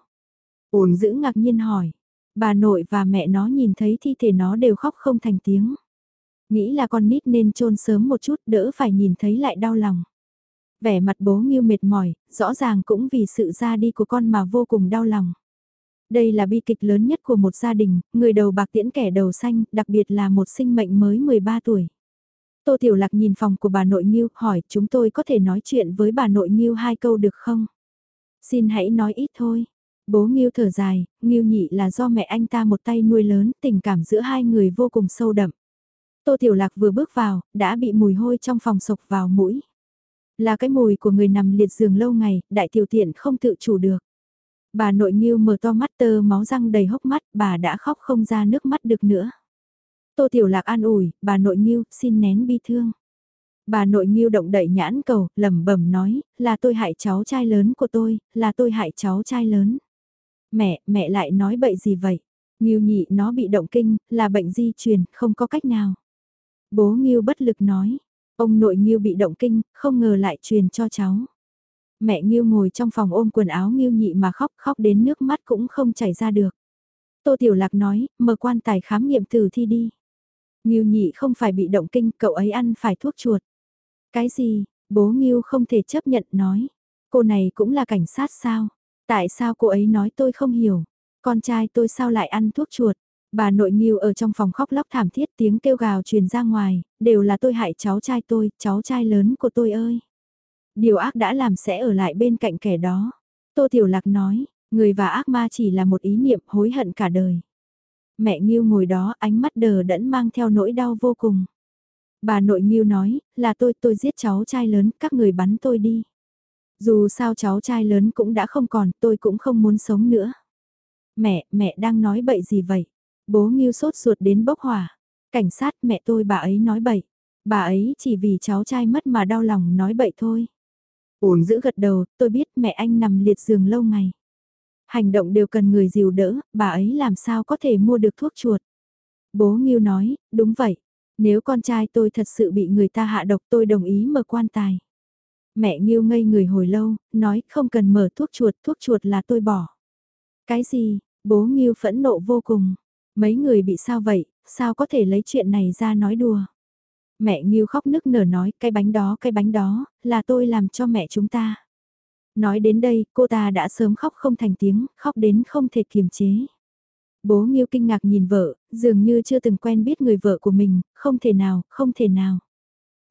Uồn giữ ngạc nhiên hỏi, bà nội và mẹ nó nhìn thấy thi thể nó đều khóc không thành tiếng. Nghĩ là con nít nên chôn sớm một chút đỡ phải nhìn thấy lại đau lòng. Vẻ mặt bố nghiêu mệt mỏi, rõ ràng cũng vì sự ra đi của con mà vô cùng đau lòng. Đây là bi kịch lớn nhất của một gia đình, người đầu bạc tiễn kẻ đầu xanh, đặc biệt là một sinh mệnh mới 13 tuổi. Tô Tiểu Lạc nhìn phòng của bà nội Nhiêu, hỏi chúng tôi có thể nói chuyện với bà nội Nhiêu hai câu được không? Xin hãy nói ít thôi. Bố Nhiêu thở dài, Nhiêu nhị là do mẹ anh ta một tay nuôi lớn, tình cảm giữa hai người vô cùng sâu đậm. Tô Tiểu Lạc vừa bước vào, đã bị mùi hôi trong phòng sộc vào mũi. Là cái mùi của người nằm liệt giường lâu ngày, đại tiểu tiện không tự chủ được. Bà nội nghiêu mở to mắt tơ máu răng đầy hốc mắt, bà đã khóc không ra nước mắt được nữa. Tô Tiểu Lạc an ủi, bà nội nghiêu, xin nén bi thương. Bà nội nghiêu động đậy nhãn cầu, lẩm bẩm nói, là tôi hại cháu trai lớn của tôi, là tôi hại cháu trai lớn. Mẹ, mẹ lại nói bậy gì vậy? Nghiêu nhị nó bị động kinh, là bệnh di truyền, không có cách nào. Bố Nghiêu bất lực nói, ông nội Nghiêu bị động kinh, không ngờ lại truyền cho cháu. Mẹ Nghiêu ngồi trong phòng ôm quần áo Nghiêu nhị mà khóc, khóc đến nước mắt cũng không chảy ra được. Tô Tiểu Lạc nói, mở quan tài khám nghiệm tử thi đi. Nghiêu nhị không phải bị động kinh, cậu ấy ăn phải thuốc chuột. Cái gì, bố Nghiêu không thể chấp nhận nói. Cô này cũng là cảnh sát sao? Tại sao cô ấy nói tôi không hiểu? Con trai tôi sao lại ăn thuốc chuột? Bà nội nghiêu ở trong phòng khóc lóc thảm thiết tiếng kêu gào truyền ra ngoài, đều là tôi hại cháu trai tôi, cháu trai lớn của tôi ơi. Điều ác đã làm sẽ ở lại bên cạnh kẻ đó. Tô Tiểu Lạc nói, người và ác ma chỉ là một ý niệm hối hận cả đời. Mẹ Nghiêu ngồi đó ánh mắt đờ đẫn mang theo nỗi đau vô cùng. Bà nội Nghiêu nói, là tôi, tôi giết cháu trai lớn, các người bắn tôi đi. Dù sao cháu trai lớn cũng đã không còn, tôi cũng không muốn sống nữa. Mẹ, mẹ đang nói bậy gì vậy? Bố Ngưu sốt ruột đến bốc hỏa. Cảnh sát mẹ tôi bà ấy nói bậy. Bà ấy chỉ vì cháu trai mất mà đau lòng nói bậy thôi. Uống giữ gật đầu, tôi biết mẹ anh nằm liệt giường lâu ngày. Hành động đều cần người dìu đỡ, bà ấy làm sao có thể mua được thuốc chuột. Bố Ngưu nói, đúng vậy. Nếu con trai tôi thật sự bị người ta hạ độc tôi đồng ý mở quan tài. Mẹ Ngưu ngây người hồi lâu, nói không cần mở thuốc chuột, thuốc chuột là tôi bỏ. Cái gì, bố Ngưu phẫn nộ vô cùng. Mấy người bị sao vậy, sao có thể lấy chuyện này ra nói đùa. Mẹ Nghiêu khóc nức nở nói, cái bánh đó, cái bánh đó, là tôi làm cho mẹ chúng ta. Nói đến đây, cô ta đã sớm khóc không thành tiếng, khóc đến không thể kiềm chế. Bố Nghiêu kinh ngạc nhìn vợ, dường như chưa từng quen biết người vợ của mình, không thể nào, không thể nào.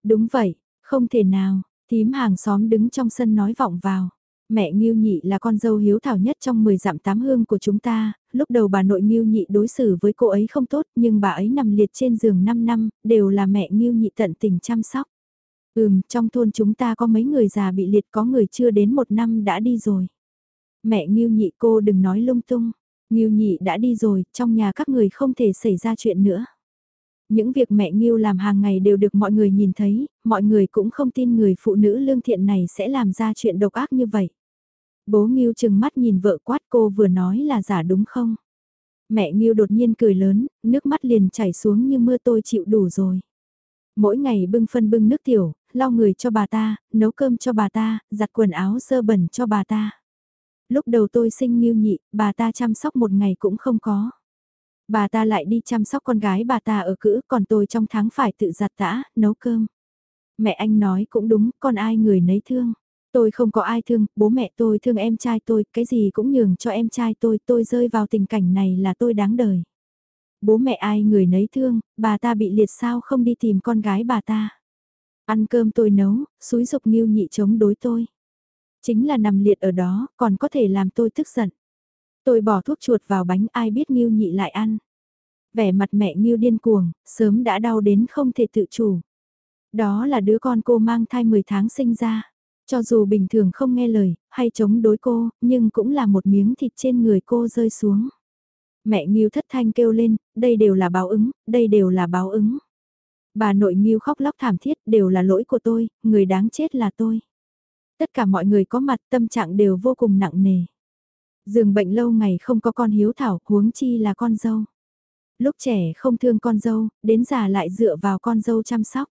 Đúng vậy, không thể nào, tím hàng xóm đứng trong sân nói vọng vào. Mẹ Nghiêu Nhị là con dâu hiếu thảo nhất trong 10 dặm tám hương của chúng ta, lúc đầu bà nội Nghiêu Nhị đối xử với cô ấy không tốt nhưng bà ấy nằm liệt trên giường 5 năm, đều là mẹ Nghiêu Nhị tận tình chăm sóc. Ừm, trong thôn chúng ta có mấy người già bị liệt có người chưa đến một năm đã đi rồi. Mẹ Nghiêu Nhị cô đừng nói lung tung, Nghiêu Nhị đã đi rồi, trong nhà các người không thể xảy ra chuyện nữa. Những việc mẹ Nghiêu làm hàng ngày đều được mọi người nhìn thấy, mọi người cũng không tin người phụ nữ lương thiện này sẽ làm ra chuyện độc ác như vậy. Bố Nghiêu chừng mắt nhìn vợ quát cô vừa nói là giả đúng không? Mẹ Nghiêu đột nhiên cười lớn, nước mắt liền chảy xuống như mưa tôi chịu đủ rồi. Mỗi ngày bưng phân bưng nước tiểu, lau người cho bà ta, nấu cơm cho bà ta, giặt quần áo sơ bẩn cho bà ta. Lúc đầu tôi sinh Nghiêu nhị, bà ta chăm sóc một ngày cũng không có. Bà ta lại đi chăm sóc con gái bà ta ở cữ, còn tôi trong tháng phải tự giặt tã, nấu cơm. Mẹ anh nói cũng đúng, con ai người nấy thương. Tôi không có ai thương, bố mẹ tôi thương em trai tôi, cái gì cũng nhường cho em trai tôi, tôi rơi vào tình cảnh này là tôi đáng đời. Bố mẹ ai người nấy thương, bà ta bị liệt sao không đi tìm con gái bà ta. Ăn cơm tôi nấu, xúi dục nghiêu nhị chống đối tôi. Chính là nằm liệt ở đó, còn có thể làm tôi tức giận. Tôi bỏ thuốc chuột vào bánh ai biết nghiêu nhị lại ăn. Vẻ mặt mẹ nghiêu điên cuồng, sớm đã đau đến không thể tự chủ. Đó là đứa con cô mang thai 10 tháng sinh ra. Cho dù bình thường không nghe lời, hay chống đối cô, nhưng cũng là một miếng thịt trên người cô rơi xuống. Mẹ Nghiêu thất thanh kêu lên, đây đều là báo ứng, đây đều là báo ứng. Bà nội Nghiêu khóc lóc thảm thiết, đều là lỗi của tôi, người đáng chết là tôi. Tất cả mọi người có mặt tâm trạng đều vô cùng nặng nề. Dường bệnh lâu ngày không có con hiếu thảo, huống chi là con dâu. Lúc trẻ không thương con dâu, đến già lại dựa vào con dâu chăm sóc.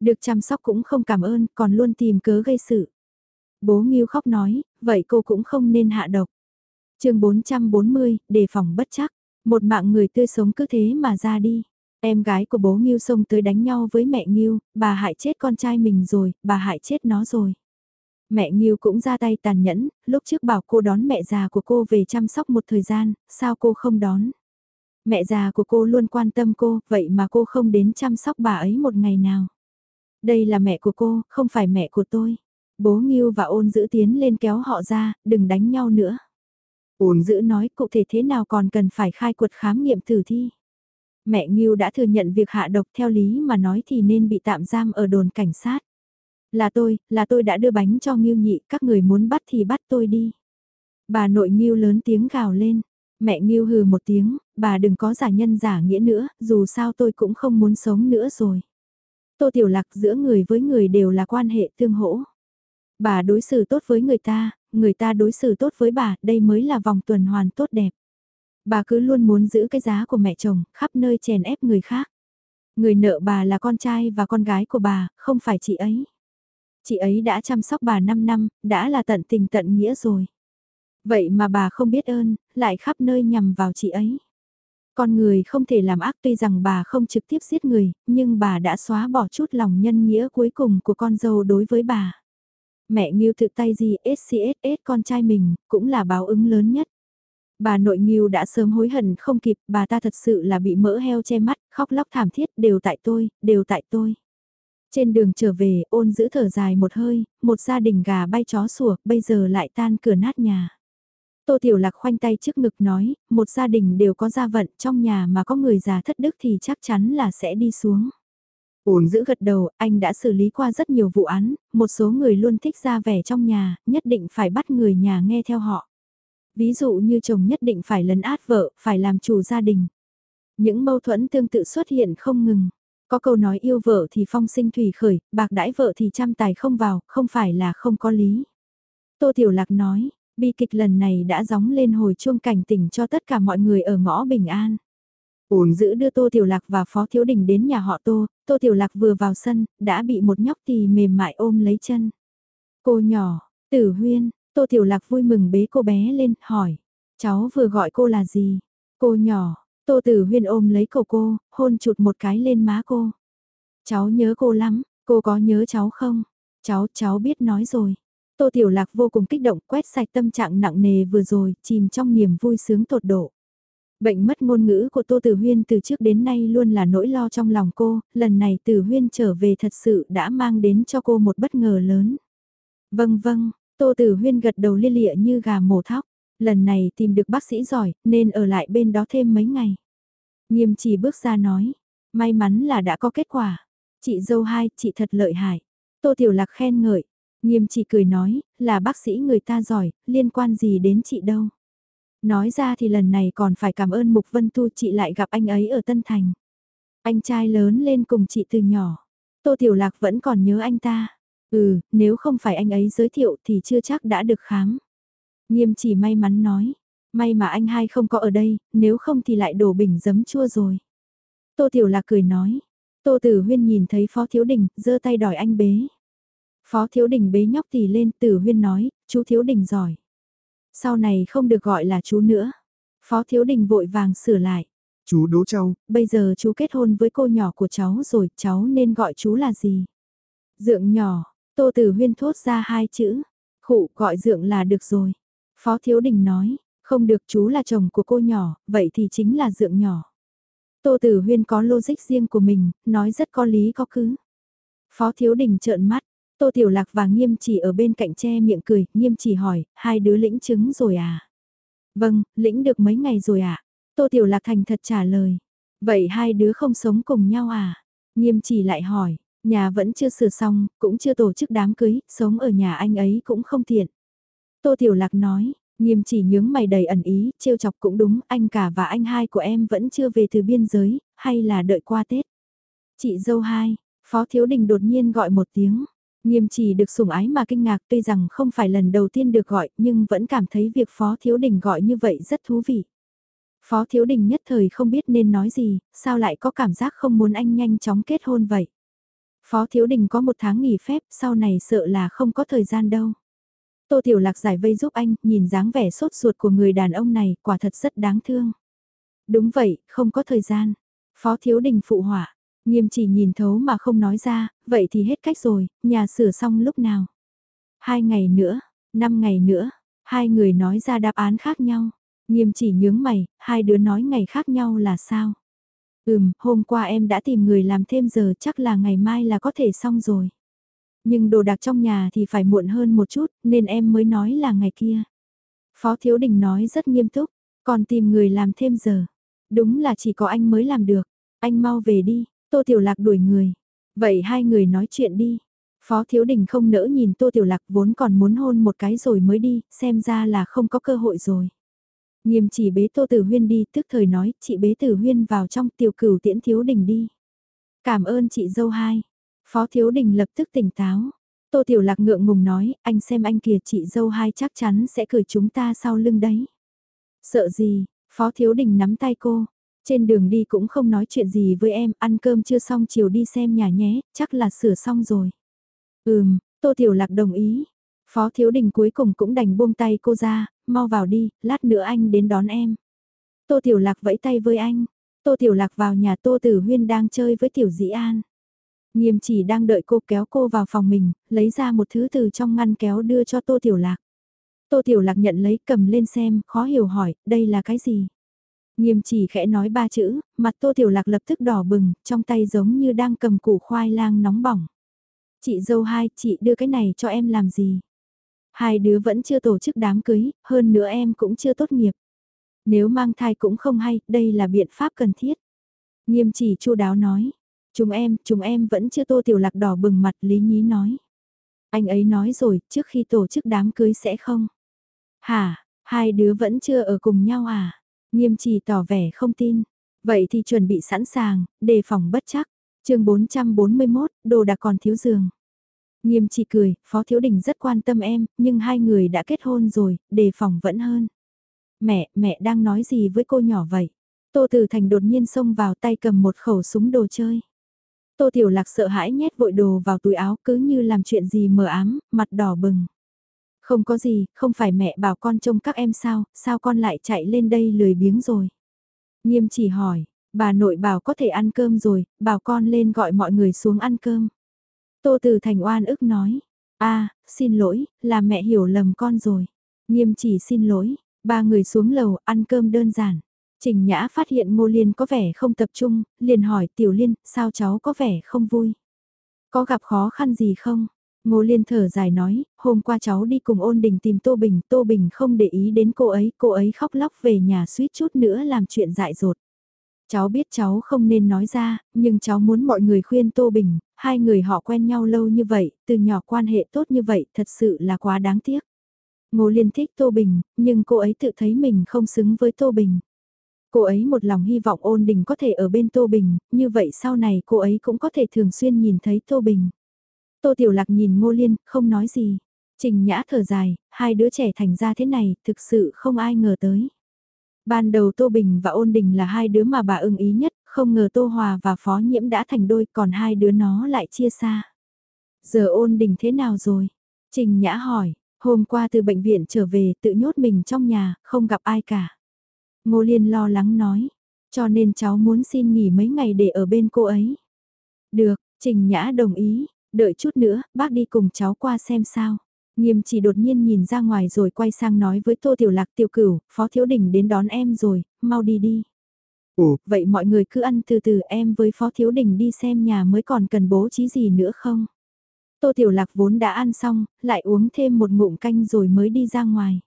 Được chăm sóc cũng không cảm ơn, còn luôn tìm cớ gây sự. Bố Nghiêu khóc nói, vậy cô cũng không nên hạ độc. chương 440, đề phòng bất chắc. Một mạng người tươi sống cứ thế mà ra đi. Em gái của bố Nghiêu xông tới đánh nhau với mẹ Nghiêu, bà hại chết con trai mình rồi, bà hại chết nó rồi. Mẹ Nghiêu cũng ra tay tàn nhẫn, lúc trước bảo cô đón mẹ già của cô về chăm sóc một thời gian, sao cô không đón? Mẹ già của cô luôn quan tâm cô, vậy mà cô không đến chăm sóc bà ấy một ngày nào. Đây là mẹ của cô, không phải mẹ của tôi. Bố Nghiêu và ôn giữ tiến lên kéo họ ra, đừng đánh nhau nữa. Ôn giữ nói cụ thể thế nào còn cần phải khai quật khám nghiệm tử thi. Mẹ Nghiêu đã thừa nhận việc hạ độc theo lý mà nói thì nên bị tạm giam ở đồn cảnh sát. Là tôi, là tôi đã đưa bánh cho Nghiêu nhị, các người muốn bắt thì bắt tôi đi. Bà nội Nghiêu lớn tiếng gào lên. Mẹ Nghiêu hừ một tiếng, bà đừng có giả nhân giả nghĩa nữa, dù sao tôi cũng không muốn sống nữa rồi. Tô Tiểu Lạc giữa người với người đều là quan hệ tương hỗ. Bà đối xử tốt với người ta, người ta đối xử tốt với bà, đây mới là vòng tuần hoàn tốt đẹp. Bà cứ luôn muốn giữ cái giá của mẹ chồng, khắp nơi chèn ép người khác. Người nợ bà là con trai và con gái của bà, không phải chị ấy. Chị ấy đã chăm sóc bà 5 năm, đã là tận tình tận nghĩa rồi. Vậy mà bà không biết ơn, lại khắp nơi nhằm vào chị ấy. Con người không thể làm ác tuy rằng bà không trực tiếp giết người, nhưng bà đã xóa bỏ chút lòng nhân nghĩa cuối cùng của con dâu đối với bà. Mẹ Nghiêu thực tay gì SCSS con trai mình, cũng là báo ứng lớn nhất. Bà nội nghiêu đã sớm hối hận không kịp, bà ta thật sự là bị mỡ heo che mắt, khóc lóc thảm thiết, đều tại tôi, đều tại tôi. Trên đường trở về, ôn giữ thở dài một hơi, một gia đình gà bay chó sủa, bây giờ lại tan cửa nát nhà. Tô Tiểu Lạc khoanh tay trước ngực nói, một gia đình đều có gia vận, trong nhà mà có người già thất đức thì chắc chắn là sẽ đi xuống. Ôn giữ gật đầu, anh đã xử lý qua rất nhiều vụ án, một số người luôn thích ra vẻ trong nhà, nhất định phải bắt người nhà nghe theo họ. Ví dụ như chồng nhất định phải lấn át vợ, phải làm chủ gia đình. Những mâu thuẫn tương tự xuất hiện không ngừng. Có câu nói yêu vợ thì phong sinh thủy khởi, bạc đãi vợ thì trăm tài không vào, không phải là không có lý. Tô Tiểu Lạc nói, bi kịch lần này đã gióng lên hồi chuông cảnh tỉnh cho tất cả mọi người ở ngõ Bình An. Ổn giữ đưa Tô Tiểu Lạc và Phó Thiếu Đình đến nhà họ Tô, Tô Tiểu Lạc vừa vào sân, đã bị một nhóc tì mềm mại ôm lấy chân. Cô nhỏ, tử huyên, Tô Tiểu Lạc vui mừng bế cô bé lên, hỏi. Cháu vừa gọi cô là gì? Cô nhỏ, Tô Tử Huyên ôm lấy cổ cô, hôn chụt một cái lên má cô. Cháu nhớ cô lắm, cô có nhớ cháu không? Cháu, cháu biết nói rồi. Tô Tiểu Lạc vô cùng kích động quét sạch tâm trạng nặng nề vừa rồi, chìm trong niềm vui sướng tột độ. Bệnh mất ngôn ngữ của Tô Tử Huyên từ trước đến nay luôn là nỗi lo trong lòng cô, lần này Tử Huyên trở về thật sự đã mang đến cho cô một bất ngờ lớn. Vâng vâng, Tô Tử Huyên gật đầu lia lịa như gà mổ thóc, lần này tìm được bác sĩ giỏi nên ở lại bên đó thêm mấy ngày. Nghiêm chỉ bước ra nói, may mắn là đã có kết quả. Chị dâu hai, chị thật lợi hại. Tô Tiểu Lạc khen ngợi, nghiêm chỉ cười nói, là bác sĩ người ta giỏi, liên quan gì đến chị đâu. Nói ra thì lần này còn phải cảm ơn Mục Vân Tu chị lại gặp anh ấy ở Tân Thành. Anh trai lớn lên cùng chị từ nhỏ. Tô Tiểu Lạc vẫn còn nhớ anh ta. Ừ, nếu không phải anh ấy giới thiệu thì chưa chắc đã được khám. Nghiêm chỉ may mắn nói. May mà anh hai không có ở đây, nếu không thì lại đổ bình giấm chua rồi. Tô Tiểu Lạc cười nói. Tô Tử Huyên nhìn thấy Phó Thiếu Đình, giơ tay đòi anh bế. Phó Thiếu Đình bế nhóc tì lên, Tử Huyên nói, chú Thiếu Đình giỏi. Sau này không được gọi là chú nữa. Phó Thiếu Đình vội vàng sửa lại. Chú Đỗ Châu. Bây giờ chú kết hôn với cô nhỏ của cháu rồi, cháu nên gọi chú là gì? Dượng nhỏ, Tô Tử Huyên thốt ra hai chữ. Khụ gọi dượng là được rồi. Phó Thiếu Đình nói, không được chú là chồng của cô nhỏ, vậy thì chính là dượng nhỏ. Tô Tử Huyên có logic riêng của mình, nói rất có lý có cứ. Phó Thiếu Đình trợn mắt, Tô Tiểu Lạc và Nghiêm chỉ ở bên cạnh che miệng cười, Nghiêm chỉ hỏi, hai đứa lĩnh chứng rồi à? Vâng, lĩnh được mấy ngày rồi ạ. À? Tô Tiểu Lạc thành thật trả lời. Vậy hai đứa không sống cùng nhau à? Nghiêm chỉ lại hỏi, nhà vẫn chưa sửa xong, cũng chưa tổ chức đám cưới, sống ở nhà anh ấy cũng không tiện. Tô Tiểu Lạc nói, nghiêm chỉ nhướng mày đầy ẩn ý, trêu chọc cũng đúng, anh cả và anh hai của em vẫn chưa về từ biên giới, hay là đợi qua Tết. Chị dâu hai, Phó Thiếu Đình đột nhiên gọi một tiếng. Nghiêm chỉ được sủng ái mà kinh ngạc tuy rằng không phải lần đầu tiên được gọi nhưng vẫn cảm thấy việc Phó Thiếu Đình gọi như vậy rất thú vị. Phó Thiếu Đình nhất thời không biết nên nói gì, sao lại có cảm giác không muốn anh nhanh chóng kết hôn vậy. Phó Thiếu Đình có một tháng nghỉ phép, sau này sợ là không có thời gian đâu. Tô Tiểu Lạc giải vây giúp anh, nhìn dáng vẻ sốt ruột của người đàn ông này, quả thật rất đáng thương. Đúng vậy, không có thời gian. Phó Thiếu Đình phụ hỏa, nghiêm chỉ nhìn thấu mà không nói ra, vậy thì hết cách rồi, nhà sửa xong lúc nào? Hai ngày nữa, năm ngày nữa, hai người nói ra đáp án khác nhau. Nghiêm chỉ nhướng mày, hai đứa nói ngày khác nhau là sao? Ừm, hôm qua em đã tìm người làm thêm giờ chắc là ngày mai là có thể xong rồi. Nhưng đồ đạc trong nhà thì phải muộn hơn một chút, nên em mới nói là ngày kia. Phó Thiếu Đình nói rất nghiêm túc, còn tìm người làm thêm giờ. Đúng là chỉ có anh mới làm được. Anh mau về đi, Tô Tiểu Lạc đuổi người. Vậy hai người nói chuyện đi. Phó Thiếu Đình không nỡ nhìn Tô Tiểu Lạc vốn còn muốn hôn một cái rồi mới đi, xem ra là không có cơ hội rồi. Nghiêm chỉ bế Tô Tử Huyên đi, tức thời nói, chị bế Tử Huyên vào trong tiểu cửu tiễn Thiếu Đình đi. Cảm ơn chị dâu hai. Phó Thiếu Đình lập tức tỉnh táo. Tô Tiểu Lạc ngượng ngùng nói, anh xem anh kìa chị dâu hai chắc chắn sẽ cười chúng ta sau lưng đấy. Sợ gì, Phó Thiếu Đình nắm tay cô. Trên đường đi cũng không nói chuyện gì với em, ăn cơm chưa xong chiều đi xem nhà nhé, chắc là sửa xong rồi. Ừm, Tô Tiểu Lạc đồng ý. Phó Thiếu Đình cuối cùng cũng đành buông tay cô ra, mau vào đi, lát nữa anh đến đón em. Tô Tiểu Lạc vẫy tay với anh. Tô Tiểu Lạc vào nhà Tô Tử Huyên đang chơi với Tiểu Dĩ An. Nghiêm chỉ đang đợi cô kéo cô vào phòng mình, lấy ra một thứ từ trong ngăn kéo đưa cho Tô Tiểu Lạc. Tô Tiểu Lạc nhận lấy cầm lên xem, khó hiểu hỏi, đây là cái gì? Nghiêm chỉ khẽ nói ba chữ, mặt Tô Tiểu Lạc lập tức đỏ bừng, trong tay giống như đang cầm củ khoai lang nóng bỏng. Chị dâu hai, chị đưa cái này cho em làm gì? Hai đứa vẫn chưa tổ chức đám cưới, hơn nữa em cũng chưa tốt nghiệp. Nếu mang thai cũng không hay, đây là biện pháp cần thiết. Nghiêm chỉ chu đáo nói. Chúng em, chúng em vẫn chưa tô tiểu lạc đỏ bừng mặt lý nhí nói. Anh ấy nói rồi, trước khi tổ chức đám cưới sẽ không. Hả, hai đứa vẫn chưa ở cùng nhau à? Nghiêm trì tỏ vẻ không tin. Vậy thì chuẩn bị sẵn sàng, đề phòng bất chắc. chương 441, đồ đã còn thiếu giường. Nghiêm trì cười, Phó Thiếu Đình rất quan tâm em, nhưng hai người đã kết hôn rồi, đề phòng vẫn hơn. Mẹ, mẹ đang nói gì với cô nhỏ vậy? Tô Tử Thành đột nhiên xông vào tay cầm một khẩu súng đồ chơi. Tô Tiểu Lạc sợ hãi nhét vội đồ vào túi áo cứ như làm chuyện gì mờ ám, mặt đỏ bừng. Không có gì, không phải mẹ bảo con trông các em sao, sao con lại chạy lên đây lười biếng rồi. Nghiêm chỉ hỏi, bà nội bảo có thể ăn cơm rồi, bảo con lên gọi mọi người xuống ăn cơm. Tô Từ Thành oan ức nói, a xin lỗi, là mẹ hiểu lầm con rồi. Nghiêm chỉ xin lỗi, ba người xuống lầu ăn cơm đơn giản. Trình Nhã phát hiện Ngô Liên có vẻ không tập trung, liền hỏi Tiểu Liên, sao cháu có vẻ không vui? Có gặp khó khăn gì không? Ngô Liên thở dài nói, hôm qua cháu đi cùng ôn đình tìm Tô Bình, Tô Bình không để ý đến cô ấy, cô ấy khóc lóc về nhà suýt chút nữa làm chuyện dại dột. Cháu biết cháu không nên nói ra, nhưng cháu muốn mọi người khuyên Tô Bình, hai người họ quen nhau lâu như vậy, từ nhỏ quan hệ tốt như vậy, thật sự là quá đáng tiếc. Ngô Liên thích Tô Bình, nhưng cô ấy tự thấy mình không xứng với Tô Bình. Cô ấy một lòng hy vọng ôn đình có thể ở bên Tô Bình, như vậy sau này cô ấy cũng có thể thường xuyên nhìn thấy Tô Bình. Tô Tiểu Lạc nhìn Ngô Liên, không nói gì. Trình Nhã thở dài, hai đứa trẻ thành ra thế này, thực sự không ai ngờ tới. Ban đầu Tô Bình và Ôn Đình là hai đứa mà bà ưng ý nhất, không ngờ Tô Hòa và Phó Nhiễm đã thành đôi, còn hai đứa nó lại chia xa. Giờ Ôn Đình thế nào rồi? Trình Nhã hỏi, hôm qua từ bệnh viện trở về tự nhốt mình trong nhà, không gặp ai cả. Ngô Liên lo lắng nói, cho nên cháu muốn xin nghỉ mấy ngày để ở bên cô ấy. Được, Trình Nhã đồng ý, đợi chút nữa, bác đi cùng cháu qua xem sao. Nghiêm chỉ đột nhiên nhìn ra ngoài rồi quay sang nói với Tô Tiểu Lạc Tiểu Cửu, Phó Thiếu Đình đến đón em rồi, mau đi đi. Ồ, vậy mọi người cứ ăn từ từ em với Phó Thiếu Đình đi xem nhà mới còn cần bố trí gì nữa không? Tô Tiểu Lạc vốn đã ăn xong, lại uống thêm một ngụm canh rồi mới đi ra ngoài.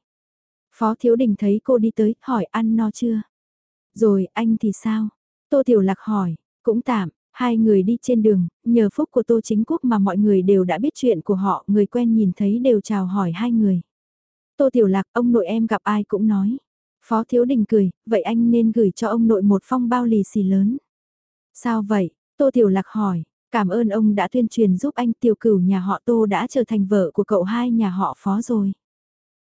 Phó Thiếu Đình thấy cô đi tới, hỏi ăn no chưa? Rồi, anh thì sao? Tô Tiểu Lạc hỏi, cũng tạm, hai người đi trên đường, nhờ phúc của Tô Chính Quốc mà mọi người đều đã biết chuyện của họ, người quen nhìn thấy đều chào hỏi hai người. Tô Tiểu Lạc, ông nội em gặp ai cũng nói. Phó Thiếu Đình cười, vậy anh nên gửi cho ông nội một phong bao lì xì lớn. Sao vậy? Tô Tiểu Lạc hỏi, cảm ơn ông đã tuyên truyền giúp anh tiểu cửu nhà họ Tô đã trở thành vợ của cậu hai nhà họ Phó rồi.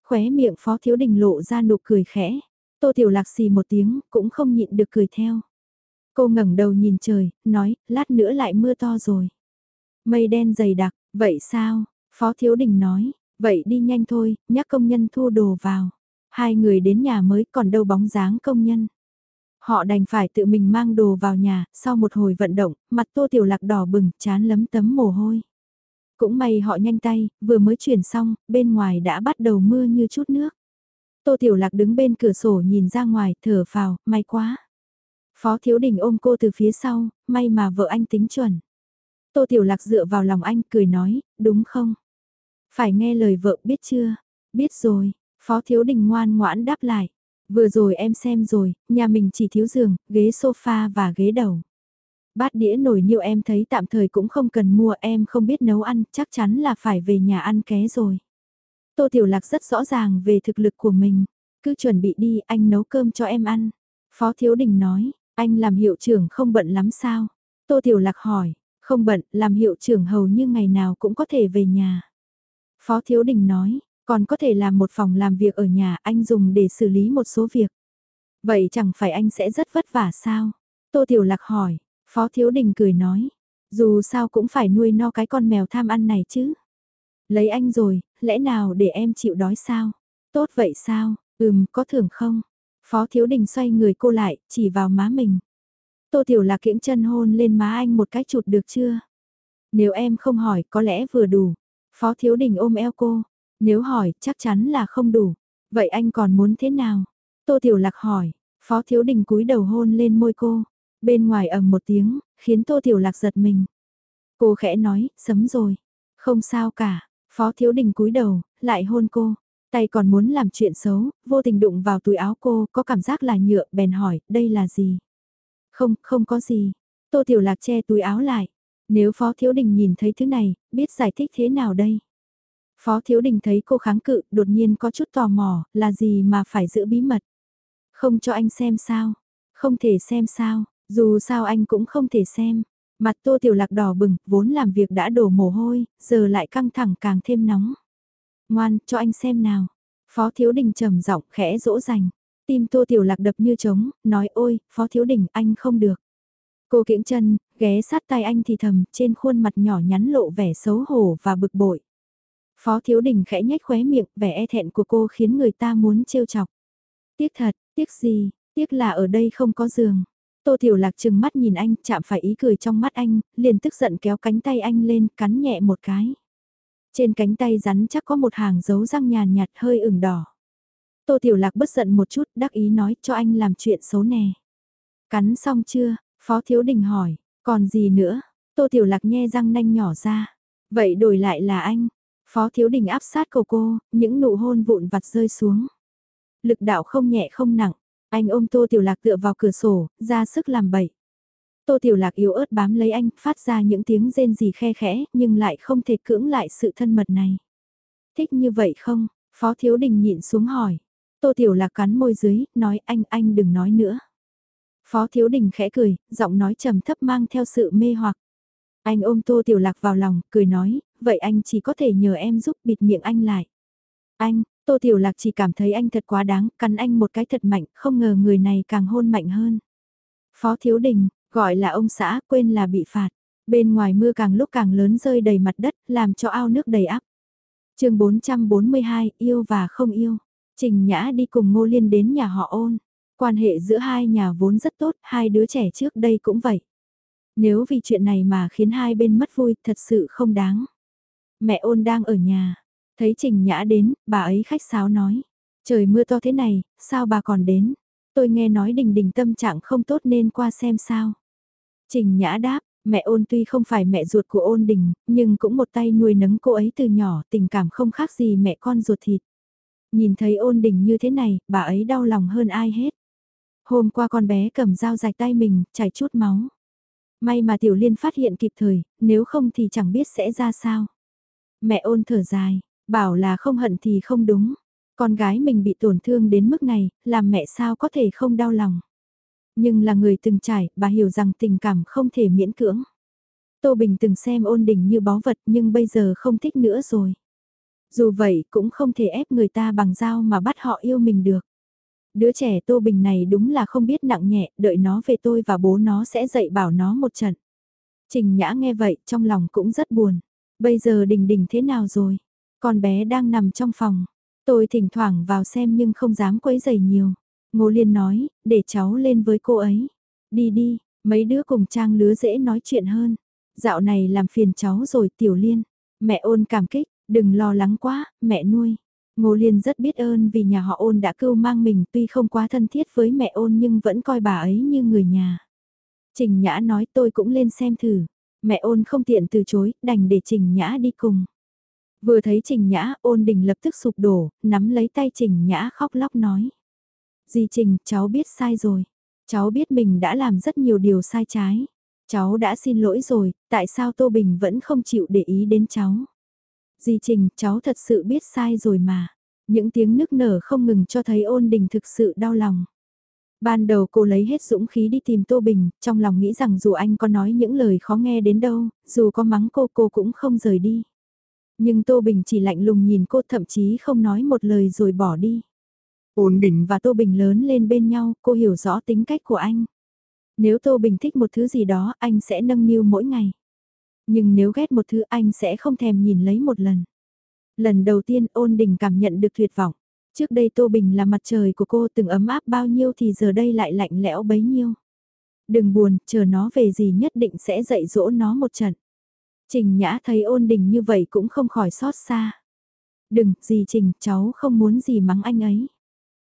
Khóe miệng Phó Thiếu Đình lộ ra nụ cười khẽ. Tô Tiểu Lạc xì một tiếng, cũng không nhịn được cười theo. Cô ngẩng đầu nhìn trời, nói, lát nữa lại mưa to rồi. Mây đen dày đặc, vậy sao? Phó Thiếu Đình nói, vậy đi nhanh thôi, nhắc công nhân thu đồ vào. Hai người đến nhà mới còn đâu bóng dáng công nhân. Họ đành phải tự mình mang đồ vào nhà, sau một hồi vận động, mặt tô tiểu lạc đỏ bừng, chán lấm tấm mồ hôi. Cũng may họ nhanh tay, vừa mới chuyển xong, bên ngoài đã bắt đầu mưa như chút nước. Tô Tiểu Lạc đứng bên cửa sổ nhìn ra ngoài, thở phào, may quá. Phó Thiếu Đình ôm cô từ phía sau, may mà vợ anh tính chuẩn. Tô Tiểu Lạc dựa vào lòng anh, cười nói, đúng không? Phải nghe lời vợ biết chưa? Biết rồi, Phó Thiếu Đình ngoan ngoãn đáp lại. Vừa rồi em xem rồi, nhà mình chỉ thiếu giường, ghế sofa và ghế đầu. Bát đĩa nồi niêu em thấy tạm thời cũng không cần mua em không biết nấu ăn, chắc chắn là phải về nhà ăn ké rồi. Tô Tiểu Lạc rất rõ ràng về thực lực của mình. Cứ chuẩn bị đi, anh nấu cơm cho em ăn. Phó Thiếu Đình nói, anh làm hiệu trưởng không bận lắm sao? Tô Tiểu Lạc hỏi, không bận, làm hiệu trưởng hầu như ngày nào cũng có thể về nhà. Phó Thiếu Đình nói, còn có thể làm một phòng làm việc ở nhà anh dùng để xử lý một số việc. Vậy chẳng phải anh sẽ rất vất vả sao? Tô Tiểu Lạc hỏi, Phó Thiếu Đình cười nói, dù sao cũng phải nuôi no cái con mèo tham ăn này chứ. Lấy anh rồi, lẽ nào để em chịu đói sao? Tốt vậy sao? Ừm, có thưởng không? Phó Thiếu Đình xoay người cô lại, chỉ vào má mình. Tô Tiểu Lạc kiễng chân hôn lên má anh một cái chụt được chưa? Nếu em không hỏi có lẽ vừa đủ. Phó Thiếu Đình ôm eo cô. Nếu hỏi, chắc chắn là không đủ. Vậy anh còn muốn thế nào? Tô Tiểu Lạc hỏi, Phó Thiếu Đình cúi đầu hôn lên môi cô. Bên ngoài ầm một tiếng, khiến Tô Tiểu Lạc giật mình. Cô khẽ nói, sấm rồi. Không sao cả, Phó Thiếu Đình cúi đầu, lại hôn cô. Tay còn muốn làm chuyện xấu, vô tình đụng vào túi áo cô, có cảm giác là nhựa, bèn hỏi, đây là gì? Không, không có gì. Tô Tiểu Lạc che túi áo lại. Nếu Phó Thiếu Đình nhìn thấy thứ này, biết giải thích thế nào đây? Phó Thiếu Đình thấy cô kháng cự, đột nhiên có chút tò mò, là gì mà phải giữ bí mật? Không cho anh xem sao? Không thể xem sao? Dù sao anh cũng không thể xem. Mặt Tô Tiểu Lạc đỏ bừng, vốn làm việc đã đổ mồ hôi, giờ lại căng thẳng càng thêm nóng. Ngoan, cho anh xem nào. Phó Thiếu Đình trầm giọng khẽ dỗ dành. Tim Tô Tiểu Lạc đập như trống, nói ôi, Phó Thiếu Đình anh không được. Cô kiễng chân, ghé sát tay anh thì thầm, trên khuôn mặt nhỏ nhắn lộ vẻ xấu hổ và bực bội. Phó Thiếu Đình khẽ nhếch khóe miệng, vẻ e thẹn của cô khiến người ta muốn trêu chọc. Tiếc thật, tiếc gì, tiếc là ở đây không có giường. Tô Tiểu Lạc chừng mắt nhìn anh, chạm phải ý cười trong mắt anh, liền tức giận kéo cánh tay anh lên, cắn nhẹ một cái. Trên cánh tay rắn chắc có một hàng dấu răng nhàn nhạt hơi ửng đỏ. Tô Tiểu Lạc bất giận một chút, đắc ý nói cho anh làm chuyện xấu nè. Cắn xong chưa? Phó Thiếu Đình hỏi, còn gì nữa? Tô Tiểu Lạc nhe răng nanh nhỏ ra. Vậy đổi lại là anh. Phó Thiếu Đình áp sát cầu cô, những nụ hôn vụn vặt rơi xuống. Lực đạo không nhẹ không nặng, anh ôm Tô Tiểu Lạc tựa vào cửa sổ, ra sức làm bậy. Tô Tiểu Lạc yếu ớt bám lấy anh, phát ra những tiếng rên gì khe khẽ, nhưng lại không thể cưỡng lại sự thân mật này. Thích như vậy không? Phó Thiếu Đình nhịn xuống hỏi. Tô Tiểu Lạc cắn môi dưới, nói anh anh đừng nói nữa. Phó Thiếu Đình khẽ cười, giọng nói trầm thấp mang theo sự mê hoặc. Anh ôm Tô Tiểu Lạc vào lòng, cười nói, vậy anh chỉ có thể nhờ em giúp bịt miệng anh lại. Anh, Tô Tiểu Lạc chỉ cảm thấy anh thật quá đáng, cắn anh một cái thật mạnh, không ngờ người này càng hôn mạnh hơn. Phó Thiếu Đình, gọi là ông xã, quên là bị phạt. Bên ngoài mưa càng lúc càng lớn rơi đầy mặt đất, làm cho ao nước đầy ắp. chương 442, yêu và không yêu. Trình Nhã đi cùng Ngô Liên đến nhà họ ôn. Quan hệ giữa hai nhà vốn rất tốt, hai đứa trẻ trước đây cũng vậy. Nếu vì chuyện này mà khiến hai bên mất vui, thật sự không đáng. Mẹ ôn đang ở nhà, thấy Trình Nhã đến, bà ấy khách sáo nói. Trời mưa to thế này, sao bà còn đến? Tôi nghe nói đình đình tâm trạng không tốt nên qua xem sao. Trình Nhã đáp, mẹ ôn tuy không phải mẹ ruột của ôn đình, nhưng cũng một tay nuôi nấng cô ấy từ nhỏ, tình cảm không khác gì mẹ con ruột thịt. Nhìn thấy ôn đình như thế này, bà ấy đau lòng hơn ai hết. Hôm qua con bé cầm dao rạch tay mình, chảy chút máu. May mà Tiểu Liên phát hiện kịp thời, nếu không thì chẳng biết sẽ ra sao. Mẹ ôn thở dài, bảo là không hận thì không đúng. Con gái mình bị tổn thương đến mức này, làm mẹ sao có thể không đau lòng. Nhưng là người từng trải, bà hiểu rằng tình cảm không thể miễn cưỡng. Tô Bình từng xem ôn đình như báu vật nhưng bây giờ không thích nữa rồi. Dù vậy cũng không thể ép người ta bằng dao mà bắt họ yêu mình được. Đứa trẻ Tô Bình này đúng là không biết nặng nhẹ, đợi nó về tôi và bố nó sẽ dạy bảo nó một trận. Trình Nhã nghe vậy, trong lòng cũng rất buồn. Bây giờ Đình Đình thế nào rồi? Con bé đang nằm trong phòng. Tôi thỉnh thoảng vào xem nhưng không dám quấy giày nhiều. Ngô Liên nói, để cháu lên với cô ấy. Đi đi, mấy đứa cùng trang lứa dễ nói chuyện hơn. Dạo này làm phiền cháu rồi Tiểu Liên. Mẹ ôn cảm kích, đừng lo lắng quá, mẹ nuôi. Ngô Liên rất biết ơn vì nhà họ ôn đã cưu mang mình tuy không quá thân thiết với mẹ ôn nhưng vẫn coi bà ấy như người nhà. Trình Nhã nói tôi cũng lên xem thử. Mẹ ôn không tiện từ chối, đành để Trình Nhã đi cùng. Vừa thấy Trình Nhã, ôn đình lập tức sụp đổ, nắm lấy tay Trình Nhã khóc lóc nói. Dì Trình, cháu biết sai rồi. Cháu biết mình đã làm rất nhiều điều sai trái. Cháu đã xin lỗi rồi, tại sao Tô Bình vẫn không chịu để ý đến cháu? Dì Trình, cháu thật sự biết sai rồi mà. Những tiếng nức nở không ngừng cho thấy ôn đình thực sự đau lòng. Ban đầu cô lấy hết dũng khí đi tìm Tô Bình, trong lòng nghĩ rằng dù anh có nói những lời khó nghe đến đâu, dù có mắng cô cô cũng không rời đi. Nhưng Tô Bình chỉ lạnh lùng nhìn cô thậm chí không nói một lời rồi bỏ đi. Ôn định và Tô Bình lớn lên bên nhau, cô hiểu rõ tính cách của anh. Nếu Tô Bình thích một thứ gì đó, anh sẽ nâng niu mỗi ngày. Nhưng nếu ghét một thứ anh sẽ không thèm nhìn lấy một lần. Lần đầu tiên ôn đình cảm nhận được tuyệt vọng. Trước đây Tô Bình là mặt trời của cô từng ấm áp bao nhiêu thì giờ đây lại lạnh lẽo bấy nhiêu. Đừng buồn, chờ nó về gì nhất định sẽ dạy dỗ nó một trận. Trình Nhã thấy ôn đình như vậy cũng không khỏi xót xa. Đừng, gì Trình, cháu không muốn gì mắng anh ấy.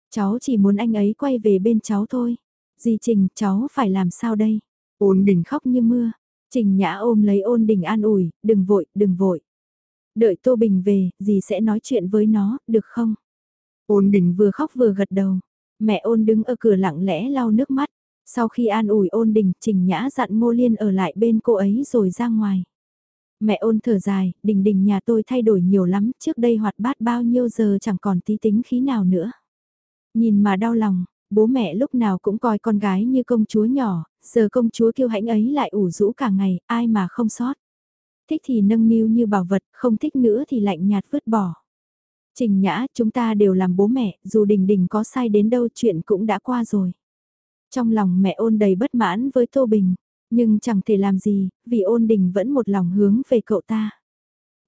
Cháu chỉ muốn anh ấy quay về bên cháu thôi. Dì Trình, cháu phải làm sao đây? Ôn đình khóc như mưa. Trình Nhã ôm lấy ôn đình an ủi, đừng vội, đừng vội. Đợi Tô Bình về, dì sẽ nói chuyện với nó, được không? Ôn đình vừa khóc vừa gật đầu. Mẹ ôn đứng ở cửa lặng lẽ lau nước mắt. Sau khi an ủi ôn đình, Trình Nhã dặn Ngô Liên ở lại bên cô ấy rồi ra ngoài. Mẹ ôn thở dài, đình đình nhà tôi thay đổi nhiều lắm, trước đây hoạt bát bao nhiêu giờ chẳng còn tí tính khí nào nữa. Nhìn mà đau lòng, bố mẹ lúc nào cũng coi con gái như công chúa nhỏ, giờ công chúa kiêu hãnh ấy lại ủ rũ cả ngày, ai mà không sót. Thích thì nâng niu như bảo vật, không thích nữa thì lạnh nhạt vứt bỏ. Trình Nhã, chúng ta đều làm bố mẹ, dù Đình Đình có sai đến đâu chuyện cũng đã qua rồi. Trong lòng mẹ ôn đầy bất mãn với Tô Bình, nhưng chẳng thể làm gì, vì ôn đình vẫn một lòng hướng về cậu ta.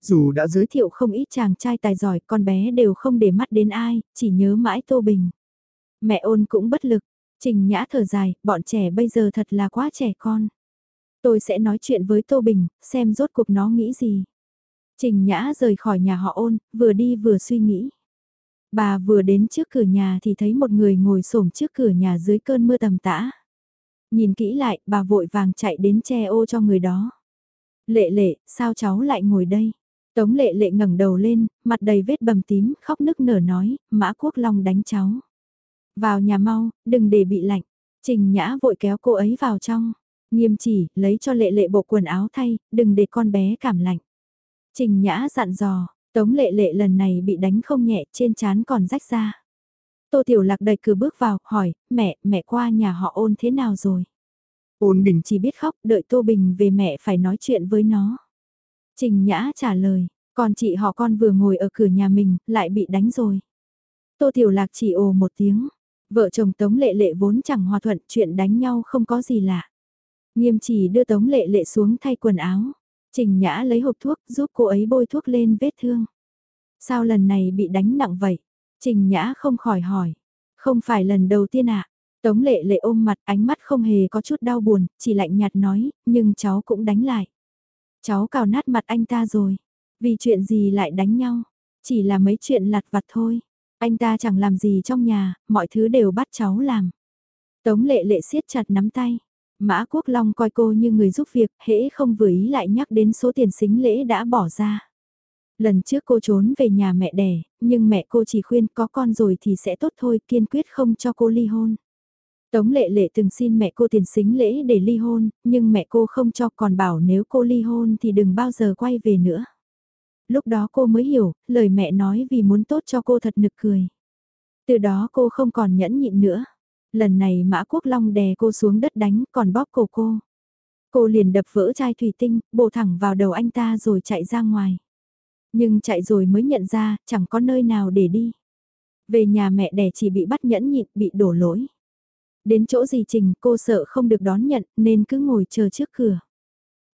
Dù đã giới thiệu không ít chàng trai tài giỏi, con bé đều không để mắt đến ai, chỉ nhớ mãi Tô Bình. Mẹ ôn cũng bất lực, Trình Nhã thở dài, bọn trẻ bây giờ thật là quá trẻ con. Tôi sẽ nói chuyện với Tô Bình, xem rốt cuộc nó nghĩ gì. Trình Nhã rời khỏi nhà họ ôn, vừa đi vừa suy nghĩ. Bà vừa đến trước cửa nhà thì thấy một người ngồi xổm trước cửa nhà dưới cơn mưa tầm tã. Nhìn kỹ lại, bà vội vàng chạy đến che ô cho người đó. Lệ lệ, sao cháu lại ngồi đây? Tống lệ lệ ngẩng đầu lên, mặt đầy vết bầm tím, khóc nức nở nói, mã quốc long đánh cháu. Vào nhà mau, đừng để bị lạnh. Trình nhã vội kéo cô ấy vào trong. Nghiêm chỉ, lấy cho lệ lệ bộ quần áo thay, đừng để con bé cảm lạnh. Trình nhã dặn dò, tống lệ lệ lần này bị đánh không nhẹ, trên chán còn rách ra. Tô Tiểu Lạc đẩy cửa bước vào, hỏi, mẹ, mẹ qua nhà họ ôn thế nào rồi? Ôn Bình chỉ biết khóc, đợi Tô Bình về mẹ phải nói chuyện với nó. Trình Nhã trả lời, còn chị họ con vừa ngồi ở cửa nhà mình, lại bị đánh rồi. Tô Tiểu Lạc chỉ ồ một tiếng, vợ chồng Tống Lệ Lệ vốn chẳng hòa thuận, chuyện đánh nhau không có gì lạ. Nghiêm chỉ đưa Tống Lệ Lệ xuống thay quần áo. Trình Nhã lấy hộp thuốc giúp cô ấy bôi thuốc lên vết thương. Sao lần này bị đánh nặng vậy? Trình Nhã không khỏi hỏi. Không phải lần đầu tiên ạ. À? Tống lệ lệ ôm mặt ánh mắt không hề có chút đau buồn, chỉ lạnh nhạt nói, nhưng cháu cũng đánh lại. Cháu cào nát mặt anh ta rồi. Vì chuyện gì lại đánh nhau? Chỉ là mấy chuyện lặt vặt thôi. Anh ta chẳng làm gì trong nhà, mọi thứ đều bắt cháu làm. Tống lệ lệ siết chặt nắm tay. Mã Quốc Long coi cô như người giúp việc, hễ không vừa ý lại nhắc đến số tiền xính lễ đã bỏ ra. Lần trước cô trốn về nhà mẹ đẻ, nhưng mẹ cô chỉ khuyên có con rồi thì sẽ tốt thôi, kiên quyết không cho cô ly hôn. Tống lệ lệ từng xin mẹ cô tiền xính lễ để ly hôn, nhưng mẹ cô không cho còn bảo nếu cô ly hôn thì đừng bao giờ quay về nữa. Lúc đó cô mới hiểu, lời mẹ nói vì muốn tốt cho cô thật nực cười. Từ đó cô không còn nhẫn nhịn nữa. Lần này Mã Quốc Long đè cô xuống đất đánh còn bóp cổ cô. Cô liền đập vỡ chai thủy tinh, bổ thẳng vào đầu anh ta rồi chạy ra ngoài. Nhưng chạy rồi mới nhận ra, chẳng có nơi nào để đi. Về nhà mẹ đẻ chỉ bị bắt nhẫn nhịn, bị đổ lỗi. Đến chỗ gì Trình cô sợ không được đón nhận nên cứ ngồi chờ trước cửa.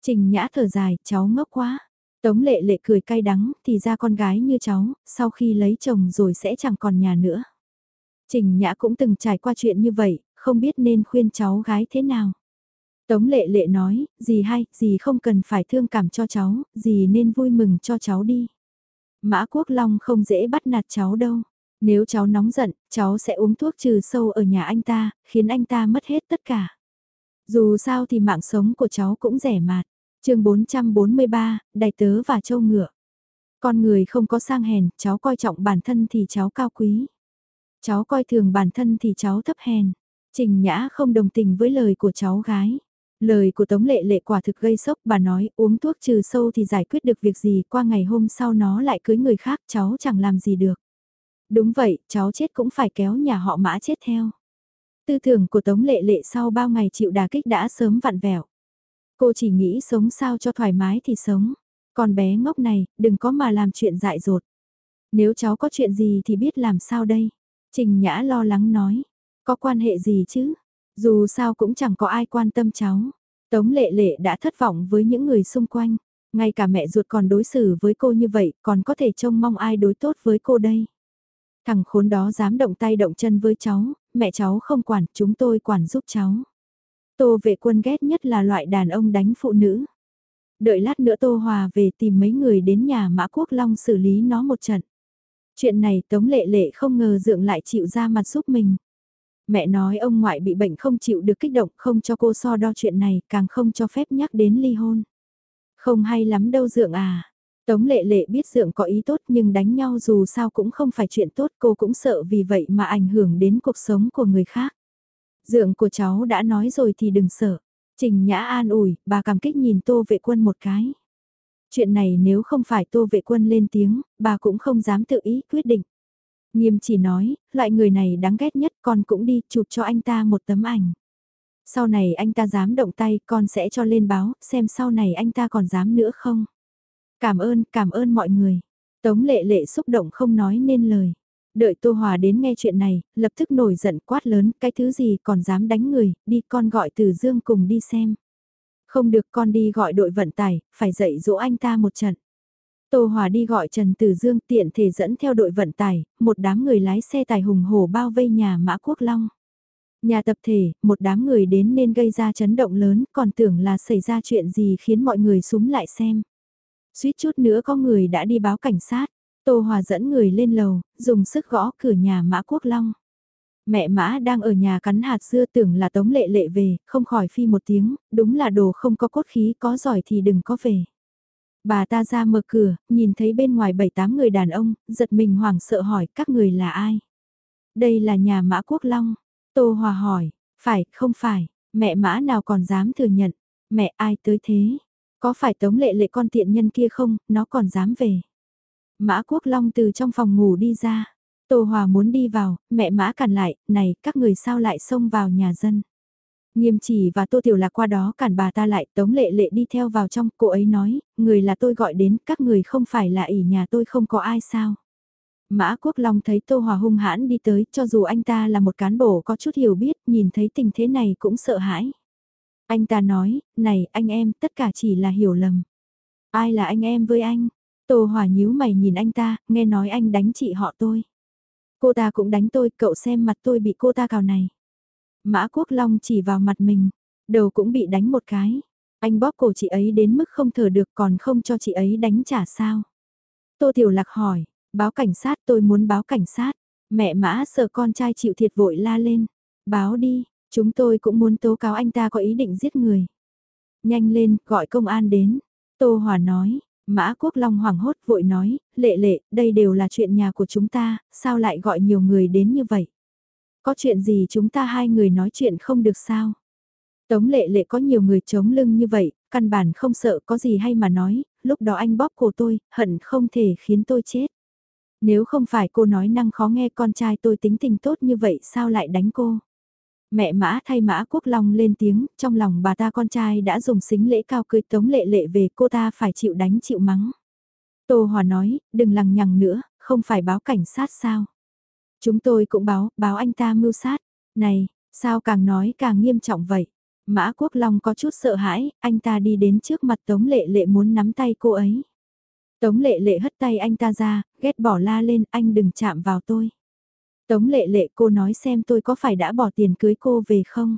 Trình nhã thở dài, cháu ngốc quá. Tống lệ lệ cười cay đắng thì ra con gái như cháu, sau khi lấy chồng rồi sẽ chẳng còn nhà nữa. Trình nhã cũng từng trải qua chuyện như vậy, không biết nên khuyên cháu gái thế nào. Tống lệ lệ nói, gì hay, gì không cần phải thương cảm cho cháu, gì nên vui mừng cho cháu đi. Mã Quốc Long không dễ bắt nạt cháu đâu. Nếu cháu nóng giận, cháu sẽ uống thuốc trừ sâu ở nhà anh ta, khiến anh ta mất hết tất cả. Dù sao thì mạng sống của cháu cũng rẻ mạt. chương 443, Đại tớ và châu ngựa. Con người không có sang hèn, cháu coi trọng bản thân thì cháu cao quý. Cháu coi thường bản thân thì cháu thấp hèn. Trình Nhã không đồng tình với lời của cháu gái. Lời của Tống Lệ Lệ quả thực gây sốc, bà nói uống thuốc trừ sâu thì giải quyết được việc gì, qua ngày hôm sau nó lại cưới người khác, cháu chẳng làm gì được. Đúng vậy, cháu chết cũng phải kéo nhà họ mã chết theo. Tư tưởng của Tống Lệ Lệ sau bao ngày chịu đà kích đã sớm vặn vẹo. Cô chỉ nghĩ sống sao cho thoải mái thì sống. còn bé ngốc này, đừng có mà làm chuyện dại dột. Nếu cháu có chuyện gì thì biết làm sao đây? Trình Nhã lo lắng nói. Có quan hệ gì chứ? Dù sao cũng chẳng có ai quan tâm cháu. Tống lệ lệ đã thất vọng với những người xung quanh. Ngay cả mẹ ruột còn đối xử với cô như vậy, còn có thể trông mong ai đối tốt với cô đây. Thằng khốn đó dám động tay động chân với cháu, mẹ cháu không quản, chúng tôi quản giúp cháu. Tô vệ quân ghét nhất là loại đàn ông đánh phụ nữ. Đợi lát nữa Tô Hòa về tìm mấy người đến nhà Mã Quốc Long xử lý nó một trận. Chuyện này Tống Lệ Lệ không ngờ dượng lại chịu ra mặt giúp mình. Mẹ nói ông ngoại bị bệnh không chịu được kích động không cho cô so đo chuyện này càng không cho phép nhắc đến ly hôn. Không hay lắm đâu dượng à. Tống lệ lệ biết dượng có ý tốt nhưng đánh nhau dù sao cũng không phải chuyện tốt cô cũng sợ vì vậy mà ảnh hưởng đến cuộc sống của người khác. Dượng của cháu đã nói rồi thì đừng sợ. Trình Nhã an ủi, bà cảm kích nhìn Tô Vệ Quân một cái. Chuyện này nếu không phải Tô Vệ Quân lên tiếng, bà cũng không dám tự ý quyết định. Nghiêm chỉ nói, loại người này đáng ghét nhất con cũng đi chụp cho anh ta một tấm ảnh. Sau này anh ta dám động tay con sẽ cho lên báo, xem sau này anh ta còn dám nữa không. Cảm ơn, cảm ơn mọi người. Tống lệ lệ xúc động không nói nên lời. Đợi Tô Hòa đến nghe chuyện này, lập tức nổi giận quát lớn, cái thứ gì còn dám đánh người, đi con gọi Từ Dương cùng đi xem. Không được con đi gọi đội vận tải, phải dạy dỗ anh ta một trận. Tô Hòa đi gọi Trần Tử Dương tiện thể dẫn theo đội vận tải, một đám người lái xe tài hùng hổ bao vây nhà Mã Quốc Long. Nhà tập thể, một đám người đến nên gây ra chấn động lớn, còn tưởng là xảy ra chuyện gì khiến mọi người súng lại xem. Suýt chút nữa có người đã đi báo cảnh sát. Tô Hòa dẫn người lên lầu, dùng sức gõ cửa nhà Mã Quốc Long. Mẹ Mã đang ở nhà cắn hạt dưa tưởng là Tống Lệ Lệ về, không khỏi phi một tiếng, đúng là đồ không có cốt khí, có giỏi thì đừng có về. Bà ta ra mở cửa, nhìn thấy bên ngoài bảy tám người đàn ông, giật mình hoảng sợ hỏi các người là ai. Đây là nhà Mã Quốc Long. Tô Hòa hỏi, phải, không phải, mẹ Mã nào còn dám thừa nhận, mẹ ai tới thế, có phải tống lệ lệ con tiện nhân kia không, nó còn dám về. Mã Quốc Long từ trong phòng ngủ đi ra. Tô Hòa muốn đi vào, mẹ Mã cản lại, này, các người sao lại xông vào nhà dân. Nghiêm chỉ và Tô Tiểu Lạc qua đó cản bà ta lại, Tống Lệ Lệ đi theo vào trong, cô ấy nói, người là tôi gọi đến, các người không phải là ỉ nhà tôi không có ai sao. Mã Quốc Long thấy Tô Hòa hung hãn đi tới, cho dù anh ta là một cán bộ có chút hiểu biết, nhìn thấy tình thế này cũng sợ hãi. Anh ta nói, này anh em, tất cả chỉ là hiểu lầm. Ai là anh em với anh? Tô Hòa nhíu mày nhìn anh ta, nghe nói anh đánh chị họ tôi. Cô ta cũng đánh tôi, cậu xem mặt tôi bị cô ta cào này. Mã Quốc Long chỉ vào mặt mình, đầu cũng bị đánh một cái. Anh bóp cổ chị ấy đến mức không thở được còn không cho chị ấy đánh trả sao. Tô Tiểu Lạc hỏi, báo cảnh sát tôi muốn báo cảnh sát. Mẹ Mã sợ con trai chịu thiệt vội la lên. Báo đi, chúng tôi cũng muốn tố cáo anh ta có ý định giết người. Nhanh lên, gọi công an đến. Tô Hòa nói, Mã Quốc Long hoảng hốt vội nói, lệ lệ, đây đều là chuyện nhà của chúng ta, sao lại gọi nhiều người đến như vậy? Có chuyện gì chúng ta hai người nói chuyện không được sao? Tống lệ lệ có nhiều người chống lưng như vậy, căn bản không sợ có gì hay mà nói, lúc đó anh bóp cổ tôi, hận không thể khiến tôi chết. Nếu không phải cô nói năng khó nghe con trai tôi tính tình tốt như vậy sao lại đánh cô? Mẹ mã thay mã quốc long lên tiếng, trong lòng bà ta con trai đã dùng xính lễ cao cưới tống lệ lệ về cô ta phải chịu đánh chịu mắng. Tô Hòa nói, đừng lằng nhằng nữa, không phải báo cảnh sát sao? Chúng tôi cũng báo, báo anh ta mưu sát. Này, sao càng nói càng nghiêm trọng vậy? Mã Quốc Long có chút sợ hãi, anh ta đi đến trước mặt Tống Lệ Lệ muốn nắm tay cô ấy. Tống Lệ Lệ hất tay anh ta ra, ghét bỏ la lên, anh đừng chạm vào tôi. Tống Lệ Lệ cô nói xem tôi có phải đã bỏ tiền cưới cô về không?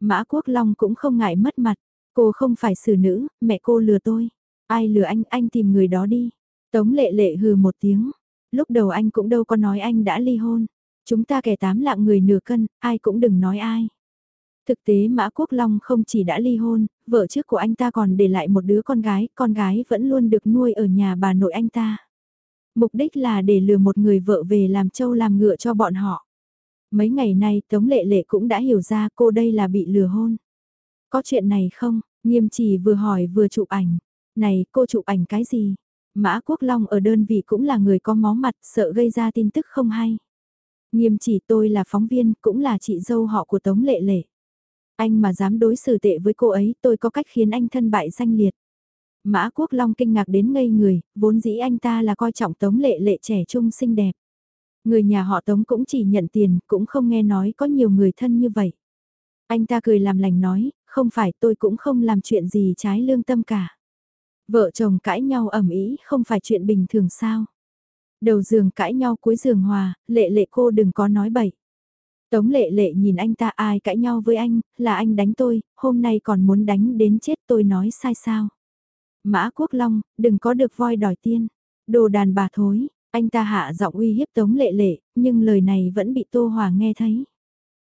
Mã Quốc Long cũng không ngại mất mặt, cô không phải xử nữ, mẹ cô lừa tôi. Ai lừa anh, anh tìm người đó đi. Tống Lệ Lệ hừ một tiếng, Lúc đầu anh cũng đâu có nói anh đã ly hôn. Chúng ta kẻ tám lạng người nửa cân, ai cũng đừng nói ai. Thực tế Mã Quốc Long không chỉ đã ly hôn, vợ trước của anh ta còn để lại một đứa con gái, con gái vẫn luôn được nuôi ở nhà bà nội anh ta. Mục đích là để lừa một người vợ về làm trâu làm ngựa cho bọn họ. Mấy ngày nay Tống Lệ Lệ cũng đã hiểu ra cô đây là bị lừa hôn. Có chuyện này không? Nghiêm chỉ vừa hỏi vừa chụp ảnh. Này cô chụp ảnh cái gì? Mã Quốc Long ở đơn vị cũng là người có máu mặt sợ gây ra tin tức không hay. Nghiêm chỉ tôi là phóng viên cũng là chị dâu họ của Tống Lệ Lệ. Anh mà dám đối xử tệ với cô ấy tôi có cách khiến anh thân bại danh liệt. Mã Quốc Long kinh ngạc đến ngây người, vốn dĩ anh ta là coi trọng Tống Lệ Lệ trẻ trung xinh đẹp. Người nhà họ Tống cũng chỉ nhận tiền, cũng không nghe nói có nhiều người thân như vậy. Anh ta cười làm lành nói, không phải tôi cũng không làm chuyện gì trái lương tâm cả. Vợ chồng cãi nhau ẩm ý không phải chuyện bình thường sao. Đầu giường cãi nhau cuối giường hòa, lệ lệ cô đừng có nói bậy. Tống lệ lệ nhìn anh ta ai cãi nhau với anh, là anh đánh tôi, hôm nay còn muốn đánh đến chết tôi nói sai sao. Mã Quốc Long, đừng có được voi đòi tiên. Đồ đàn bà thối, Anh ta hạ giọng uy hiếp Tống Lệ Lệ, nhưng lời này vẫn bị Tô Hòa nghe thấy.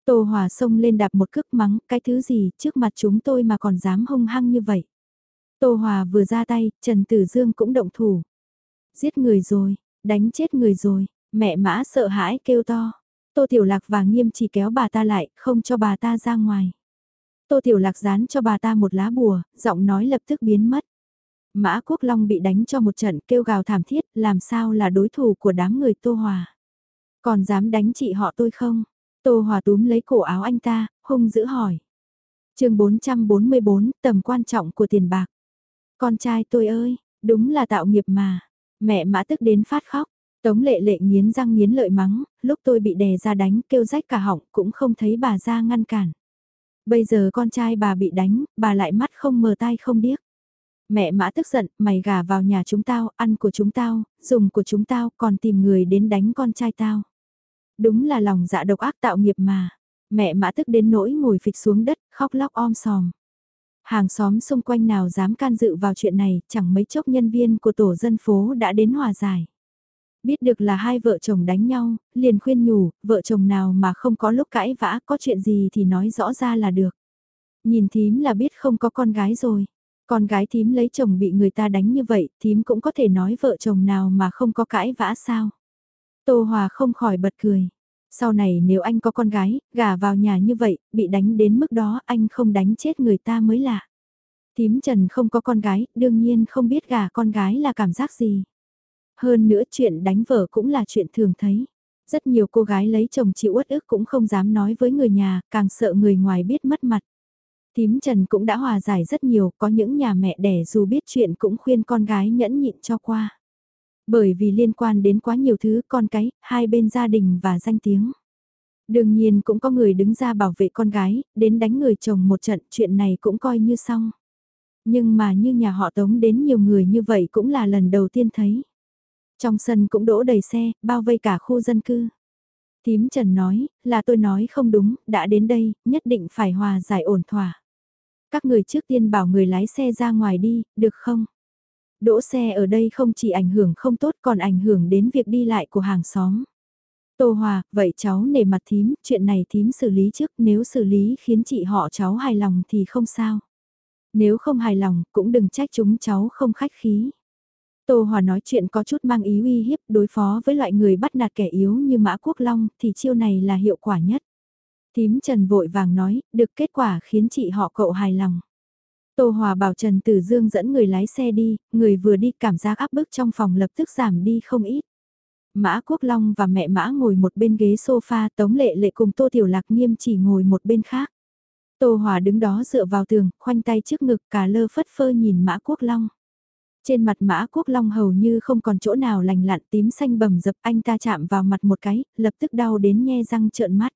Tô Hòa xông lên đạp một cước mắng, cái thứ gì trước mặt chúng tôi mà còn dám hung hăng như vậy. Tô Hòa vừa ra tay, Trần Tử Dương cũng động thủ. Giết người rồi, đánh chết người rồi, mẹ mã sợ hãi kêu to. Tô Tiểu Lạc và Nghiêm chỉ kéo bà ta lại, không cho bà ta ra ngoài. Tô Tiểu Lạc dán cho bà ta một lá bùa, giọng nói lập tức biến mất. Mã Quốc Long bị đánh cho một trận kêu gào thảm thiết, làm sao là đối thủ của đám người Tô Hòa. Còn dám đánh chị họ tôi không? Tô Hòa túm lấy cổ áo anh ta, hung dữ hỏi. chương 444, tầm quan trọng của tiền bạc. Con trai tôi ơi, đúng là tạo nghiệp mà. Mẹ mã tức đến phát khóc. Tống lệ lệ nghiến răng nghiến lợi mắng, lúc tôi bị đè ra đánh kêu rách cả họng cũng không thấy bà ra ngăn cản. Bây giờ con trai bà bị đánh, bà lại mắt không mờ tai không điếc. Mẹ mã tức giận, mày gả vào nhà chúng tao, ăn của chúng tao, dùng của chúng tao, còn tìm người đến đánh con trai tao. Đúng là lòng dạ độc ác tạo nghiệp mà. Mẹ mã tức đến nỗi ngồi phịch xuống đất, khóc lóc om sòm. Hàng xóm xung quanh nào dám can dự vào chuyện này, chẳng mấy chốc nhân viên của tổ dân phố đã đến hòa giải. Biết được là hai vợ chồng đánh nhau, liền khuyên nhủ, vợ chồng nào mà không có lúc cãi vã, có chuyện gì thì nói rõ ra là được. Nhìn thím là biết không có con gái rồi. Con gái thím lấy chồng bị người ta đánh như vậy, thím cũng có thể nói vợ chồng nào mà không có cãi vã sao. Tô Hòa không khỏi bật cười. Sau này nếu anh có con gái, gả vào nhà như vậy, bị đánh đến mức đó anh không đánh chết người ta mới lạ. Tím Trần không có con gái, đương nhiên không biết gả con gái là cảm giác gì. Hơn nữa chuyện đánh vợ cũng là chuyện thường thấy. Rất nhiều cô gái lấy chồng chịu uất ức cũng không dám nói với người nhà, càng sợ người ngoài biết mất mặt. Tím Trần cũng đã hòa giải rất nhiều, có những nhà mẹ đẻ dù biết chuyện cũng khuyên con gái nhẫn nhịn cho qua. Bởi vì liên quan đến quá nhiều thứ con cái, hai bên gia đình và danh tiếng. Đương nhiên cũng có người đứng ra bảo vệ con gái, đến đánh người chồng một trận, chuyện này cũng coi như xong. Nhưng mà như nhà họ tống đến nhiều người như vậy cũng là lần đầu tiên thấy. Trong sân cũng đỗ đầy xe, bao vây cả khu dân cư. Tím Trần nói, là tôi nói không đúng, đã đến đây, nhất định phải hòa giải ổn thỏa. Các người trước tiên bảo người lái xe ra ngoài đi, được không? Đỗ xe ở đây không chỉ ảnh hưởng không tốt còn ảnh hưởng đến việc đi lại của hàng xóm. Tô Hòa, vậy cháu nể mặt thím, chuyện này thím xử lý trước, nếu xử lý khiến chị họ cháu hài lòng thì không sao. Nếu không hài lòng, cũng đừng trách chúng cháu không khách khí. Tô Hòa nói chuyện có chút mang ý uy hiếp đối phó với loại người bắt nạt kẻ yếu như Mã Quốc Long thì chiêu này là hiệu quả nhất. Tím Trần vội vàng nói, được kết quả khiến chị họ cậu hài lòng. Tô Hòa bảo Trần Tử Dương dẫn người lái xe đi, người vừa đi cảm giác áp bức trong phòng lập tức giảm đi không ít. Mã Quốc Long và mẹ Mã ngồi một bên ghế sofa, Tống Lệ Lệ cùng Tô Tiểu Lạc nghiêm chỉ ngồi một bên khác. Tô Hòa đứng đó dựa vào tường, khoanh tay trước ngực cả lơ phất phơ nhìn Mã Quốc Long. Trên mặt Mã Quốc Long hầu như không còn chỗ nào lành lặn tím xanh bầm dập anh ta chạm vào mặt một cái, lập tức đau đến nhe răng trợn mắt.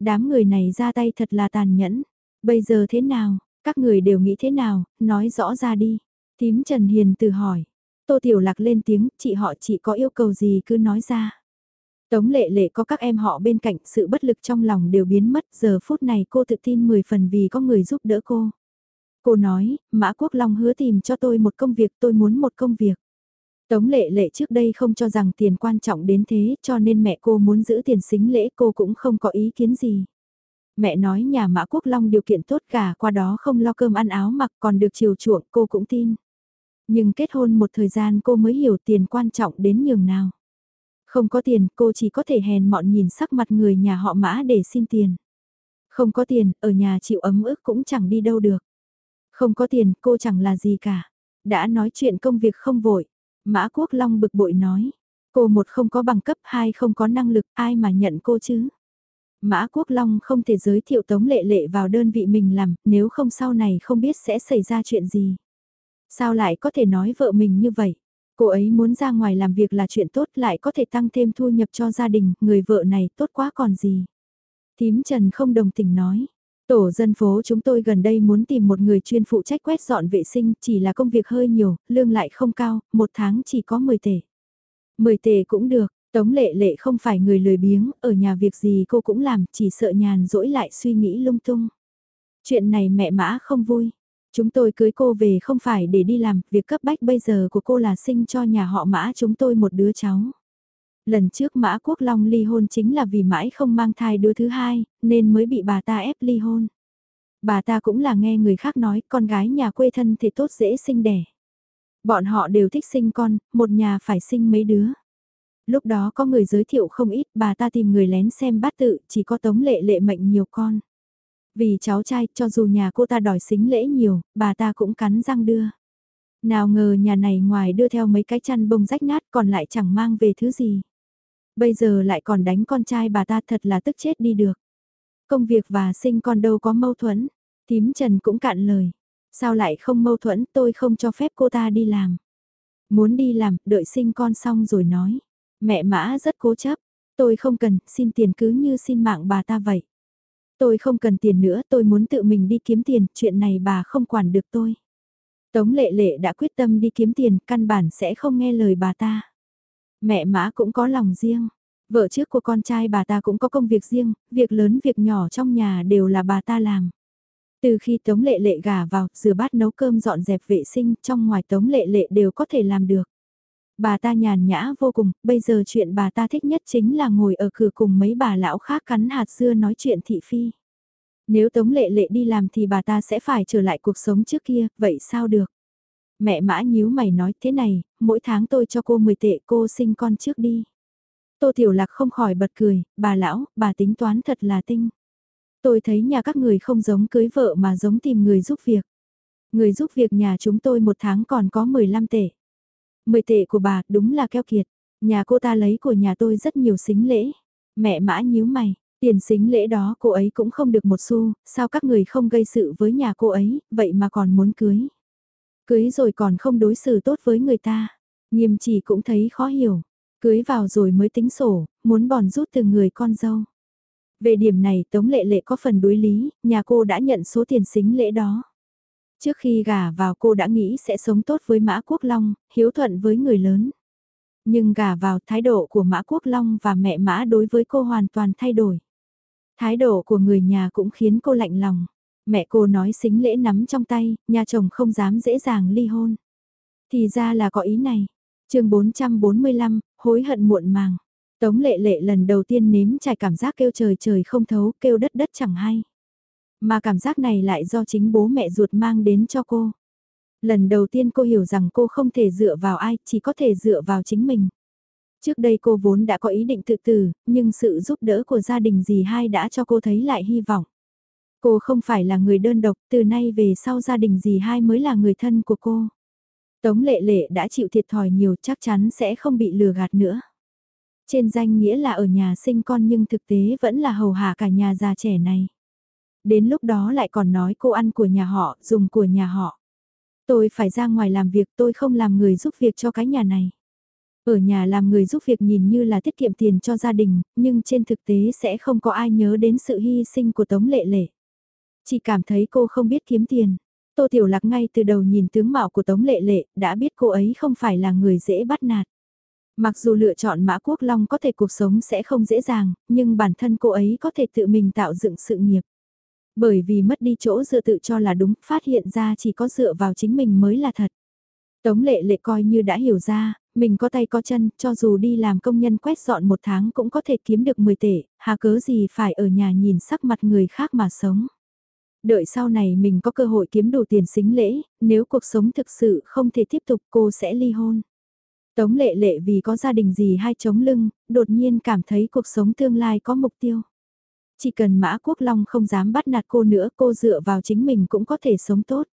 Đám người này ra tay thật là tàn nhẫn. Bây giờ thế nào, các người đều nghĩ thế nào, nói rõ ra đi. Tím Trần Hiền từ hỏi. Tô Tiểu Lạc lên tiếng, chị họ chị có yêu cầu gì cứ nói ra. Tống lệ lệ có các em họ bên cạnh sự bất lực trong lòng đều biến mất giờ phút này cô tự tin 10 phần vì có người giúp đỡ cô. Cô nói, Mã Quốc Long hứa tìm cho tôi một công việc tôi muốn một công việc. Tống lệ lệ trước đây không cho rằng tiền quan trọng đến thế cho nên mẹ cô muốn giữ tiền xính lễ cô cũng không có ý kiến gì. Mẹ nói nhà Mã Quốc Long điều kiện tốt cả qua đó không lo cơm ăn áo mặc còn được chiều chuộng cô cũng tin. Nhưng kết hôn một thời gian cô mới hiểu tiền quan trọng đến nhường nào. Không có tiền cô chỉ có thể hèn mọn nhìn sắc mặt người nhà họ Mã để xin tiền. Không có tiền, ở nhà chịu ấm ức cũng chẳng đi đâu được. Không có tiền cô chẳng là gì cả. Đã nói chuyện công việc không vội. Mã Quốc Long bực bội nói. Cô một không có bằng cấp, hai không có năng lực, ai mà nhận cô chứ? Mã Quốc Long không thể giới thiệu Tống Lệ Lệ vào đơn vị mình làm, nếu không sau này không biết sẽ xảy ra chuyện gì. Sao lại có thể nói vợ mình như vậy? Cô ấy muốn ra ngoài làm việc là chuyện tốt lại có thể tăng thêm thu nhập cho gia đình, người vợ này tốt quá còn gì. Thím Trần không đồng tình nói. Tổ dân phố chúng tôi gần đây muốn tìm một người chuyên phụ trách quét dọn vệ sinh, chỉ là công việc hơi nhiều, lương lại không cao, một tháng chỉ có 10 tể. 10 tể cũng được, Tống lệ lệ không phải người lười biếng, ở nhà việc gì cô cũng làm, chỉ sợ nhàn dỗi lại suy nghĩ lung tung. Chuyện này mẹ mã không vui. Chúng tôi cưới cô về không phải để đi làm, việc cấp bách bây giờ của cô là sinh cho nhà họ mã chúng tôi một đứa cháu. Lần trước Mã Quốc Long ly hôn chính là vì mãi không mang thai đứa thứ hai, nên mới bị bà ta ép ly hôn. Bà ta cũng là nghe người khác nói con gái nhà quê thân thì tốt dễ sinh đẻ. Bọn họ đều thích sinh con, một nhà phải sinh mấy đứa. Lúc đó có người giới thiệu không ít, bà ta tìm người lén xem bát tự, chỉ có tống lệ lệ mệnh nhiều con. Vì cháu trai, cho dù nhà cô ta đòi xính lễ nhiều, bà ta cũng cắn răng đưa. Nào ngờ nhà này ngoài đưa theo mấy cái chăn bông rách nát còn lại chẳng mang về thứ gì. Bây giờ lại còn đánh con trai bà ta thật là tức chết đi được. Công việc và sinh con đâu có mâu thuẫn. Tím Trần cũng cạn lời. Sao lại không mâu thuẫn tôi không cho phép cô ta đi làm. Muốn đi làm, đợi sinh con xong rồi nói. Mẹ mã rất cố chấp. Tôi không cần, xin tiền cứ như xin mạng bà ta vậy. Tôi không cần tiền nữa, tôi muốn tự mình đi kiếm tiền, chuyện này bà không quản được tôi. Tống lệ lệ đã quyết tâm đi kiếm tiền, căn bản sẽ không nghe lời bà ta. Mẹ mã cũng có lòng riêng. Vợ trước của con trai bà ta cũng có công việc riêng, việc lớn việc nhỏ trong nhà đều là bà ta làm. Từ khi Tống Lệ Lệ gả vào, rửa bát nấu cơm dọn dẹp vệ sinh, trong ngoài Tống Lệ Lệ đều có thể làm được. Bà ta nhàn nhã vô cùng, bây giờ chuyện bà ta thích nhất chính là ngồi ở cửa cùng mấy bà lão khác cắn hạt dưa nói chuyện thị phi. Nếu Tống Lệ Lệ đi làm thì bà ta sẽ phải trở lại cuộc sống trước kia, vậy sao được? Mẹ mã nhíu mày nói thế này, mỗi tháng tôi cho cô 10 tệ cô sinh con trước đi. Tô Tiểu Lạc không khỏi bật cười, bà lão, bà tính toán thật là tinh. Tôi thấy nhà các người không giống cưới vợ mà giống tìm người giúp việc. Người giúp việc nhà chúng tôi một tháng còn có 15 tệ. 10 tệ của bà đúng là keo kiệt. Nhà cô ta lấy của nhà tôi rất nhiều xính lễ. Mẹ mã nhíu mày, tiền xính lễ đó cô ấy cũng không được một xu, sao các người không gây sự với nhà cô ấy, vậy mà còn muốn cưới. Cưới rồi còn không đối xử tốt với người ta. Nghiêm chỉ cũng thấy khó hiểu. Cưới vào rồi mới tính sổ, muốn bòn rút từ người con dâu. Về điểm này Tống Lệ Lệ có phần đối lý, nhà cô đã nhận số tiền xính lễ đó. Trước khi gả vào cô đã nghĩ sẽ sống tốt với Mã Quốc Long, hiếu thuận với người lớn. Nhưng gả vào thái độ của Mã Quốc Long và mẹ Mã đối với cô hoàn toàn thay đổi. Thái độ của người nhà cũng khiến cô lạnh lòng. Mẹ cô nói xính lễ nắm trong tay, nhà chồng không dám dễ dàng ly hôn. Thì ra là có ý này. chương 445, hối hận muộn màng. Tống lệ lệ lần đầu tiên nếm trải cảm giác kêu trời trời không thấu, kêu đất đất chẳng hay. Mà cảm giác này lại do chính bố mẹ ruột mang đến cho cô. Lần đầu tiên cô hiểu rằng cô không thể dựa vào ai, chỉ có thể dựa vào chính mình. Trước đây cô vốn đã có ý định tự tử, nhưng sự giúp đỡ của gia đình dì hai đã cho cô thấy lại hy vọng. Cô không phải là người đơn độc, từ nay về sau gia đình dì hai mới là người thân của cô. Tống lệ lệ đã chịu thiệt thòi nhiều chắc chắn sẽ không bị lừa gạt nữa. Trên danh nghĩa là ở nhà sinh con nhưng thực tế vẫn là hầu hạ cả nhà già trẻ này. Đến lúc đó lại còn nói cô ăn của nhà họ, dùng của nhà họ. Tôi phải ra ngoài làm việc tôi không làm người giúp việc cho cái nhà này. Ở nhà làm người giúp việc nhìn như là tiết kiệm tiền cho gia đình, nhưng trên thực tế sẽ không có ai nhớ đến sự hy sinh của Tống Lệ Lệ. Chỉ cảm thấy cô không biết kiếm tiền. Tô Tiểu Lạc ngay từ đầu nhìn tướng mạo của Tống Lệ Lệ, đã biết cô ấy không phải là người dễ bắt nạt. Mặc dù lựa chọn Mã Quốc Long có thể cuộc sống sẽ không dễ dàng, nhưng bản thân cô ấy có thể tự mình tạo dựng sự nghiệp. Bởi vì mất đi chỗ dựa tự cho là đúng, phát hiện ra chỉ có dựa vào chính mình mới là thật. Tống lệ lệ coi như đã hiểu ra, mình có tay có chân, cho dù đi làm công nhân quét dọn một tháng cũng có thể kiếm được 10 tệ, hà cớ gì phải ở nhà nhìn sắc mặt người khác mà sống. Đợi sau này mình có cơ hội kiếm đủ tiền xính lễ, nếu cuộc sống thực sự không thể tiếp tục cô sẽ ly hôn. Tống lệ lệ vì có gia đình gì hay chống lưng, đột nhiên cảm thấy cuộc sống tương lai có mục tiêu. Chỉ cần Mã Quốc Long không dám bắt nạt cô nữa cô dựa vào chính mình cũng có thể sống tốt.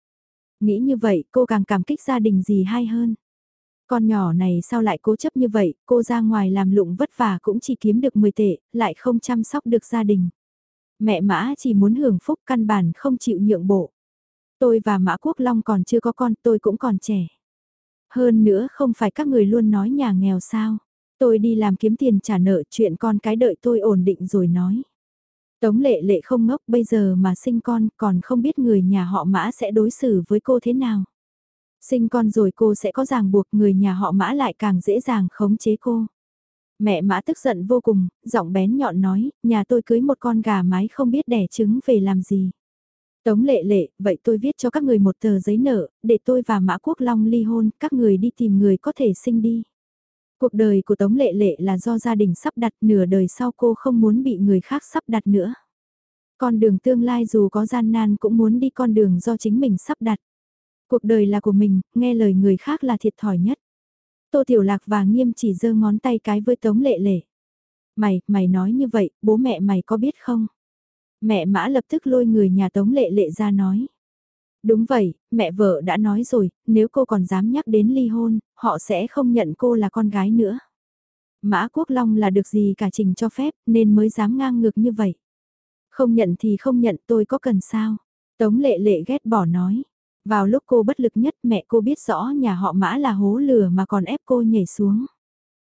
Nghĩ như vậy cô càng cảm kích gia đình gì hay hơn. Con nhỏ này sao lại cố chấp như vậy, cô ra ngoài làm lụng vất vả cũng chỉ kiếm được 10 tệ, lại không chăm sóc được gia đình. Mẹ Mã chỉ muốn hưởng phúc căn bản không chịu nhượng bộ. Tôi và Mã Quốc Long còn chưa có con, tôi cũng còn trẻ. Hơn nữa không phải các người luôn nói nhà nghèo sao. Tôi đi làm kiếm tiền trả nợ chuyện con cái đợi tôi ổn định rồi nói. Tống lệ lệ không ngốc bây giờ mà sinh con còn không biết người nhà họ mã sẽ đối xử với cô thế nào. Sinh con rồi cô sẽ có ràng buộc người nhà họ mã lại càng dễ dàng khống chế cô. Mẹ mã tức giận vô cùng, giọng bén nhọn nói, nhà tôi cưới một con gà mái không biết đẻ trứng về làm gì. Tống lệ lệ, vậy tôi viết cho các người một tờ giấy nợ, để tôi và Mã Quốc Long ly hôn, các người đi tìm người có thể sinh đi. Cuộc đời của Tống Lệ Lệ là do gia đình sắp đặt nửa đời sau cô không muốn bị người khác sắp đặt nữa. Con đường tương lai dù có gian nan cũng muốn đi con đường do chính mình sắp đặt. Cuộc đời là của mình, nghe lời người khác là thiệt thòi nhất. Tô Tiểu Lạc và Nghiêm chỉ giơ ngón tay cái với Tống Lệ Lệ. Mày, mày nói như vậy, bố mẹ mày có biết không? Mẹ mã lập tức lôi người nhà Tống Lệ Lệ ra nói. Đúng vậy, mẹ vợ đã nói rồi, nếu cô còn dám nhắc đến ly hôn, họ sẽ không nhận cô là con gái nữa. Mã Quốc Long là được gì cả trình cho phép nên mới dám ngang ngược như vậy. Không nhận thì không nhận tôi có cần sao. Tống lệ lệ ghét bỏ nói. Vào lúc cô bất lực nhất mẹ cô biết rõ nhà họ mã là hố lửa mà còn ép cô nhảy xuống.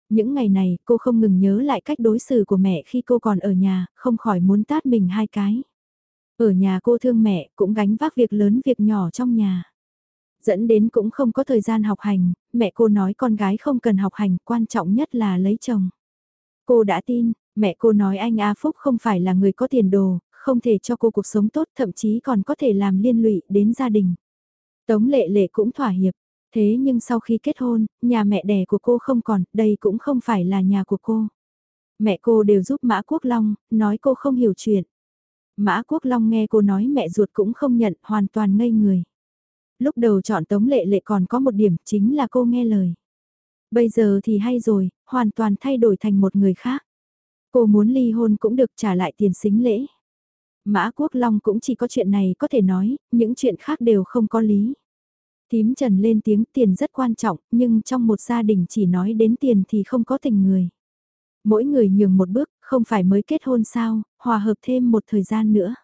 Những ngày này cô không ngừng nhớ lại cách đối xử của mẹ khi cô còn ở nhà, không khỏi muốn tát mình hai cái. Ở nhà cô thương mẹ cũng gánh vác việc lớn việc nhỏ trong nhà. Dẫn đến cũng không có thời gian học hành, mẹ cô nói con gái không cần học hành, quan trọng nhất là lấy chồng. Cô đã tin, mẹ cô nói anh A Phúc không phải là người có tiền đồ, không thể cho cô cuộc sống tốt thậm chí còn có thể làm liên lụy đến gia đình. Tống lệ lệ cũng thỏa hiệp, thế nhưng sau khi kết hôn, nhà mẹ đẻ của cô không còn, đây cũng không phải là nhà của cô. Mẹ cô đều giúp Mã Quốc Long, nói cô không hiểu chuyện. Mã Quốc Long nghe cô nói mẹ ruột cũng không nhận, hoàn toàn ngây người. Lúc đầu chọn Tống Lệ Lệ còn có một điểm chính là cô nghe lời. Bây giờ thì hay rồi, hoàn toàn thay đổi thành một người khác. Cô muốn ly hôn cũng được trả lại tiền xính lễ. Mã Quốc Long cũng chỉ có chuyện này có thể nói, những chuyện khác đều không có lý. Tím Trần lên tiếng tiền rất quan trọng, nhưng trong một gia đình chỉ nói đến tiền thì không có tình người. Mỗi người nhường một bước, không phải mới kết hôn sao, hòa hợp thêm một thời gian nữa.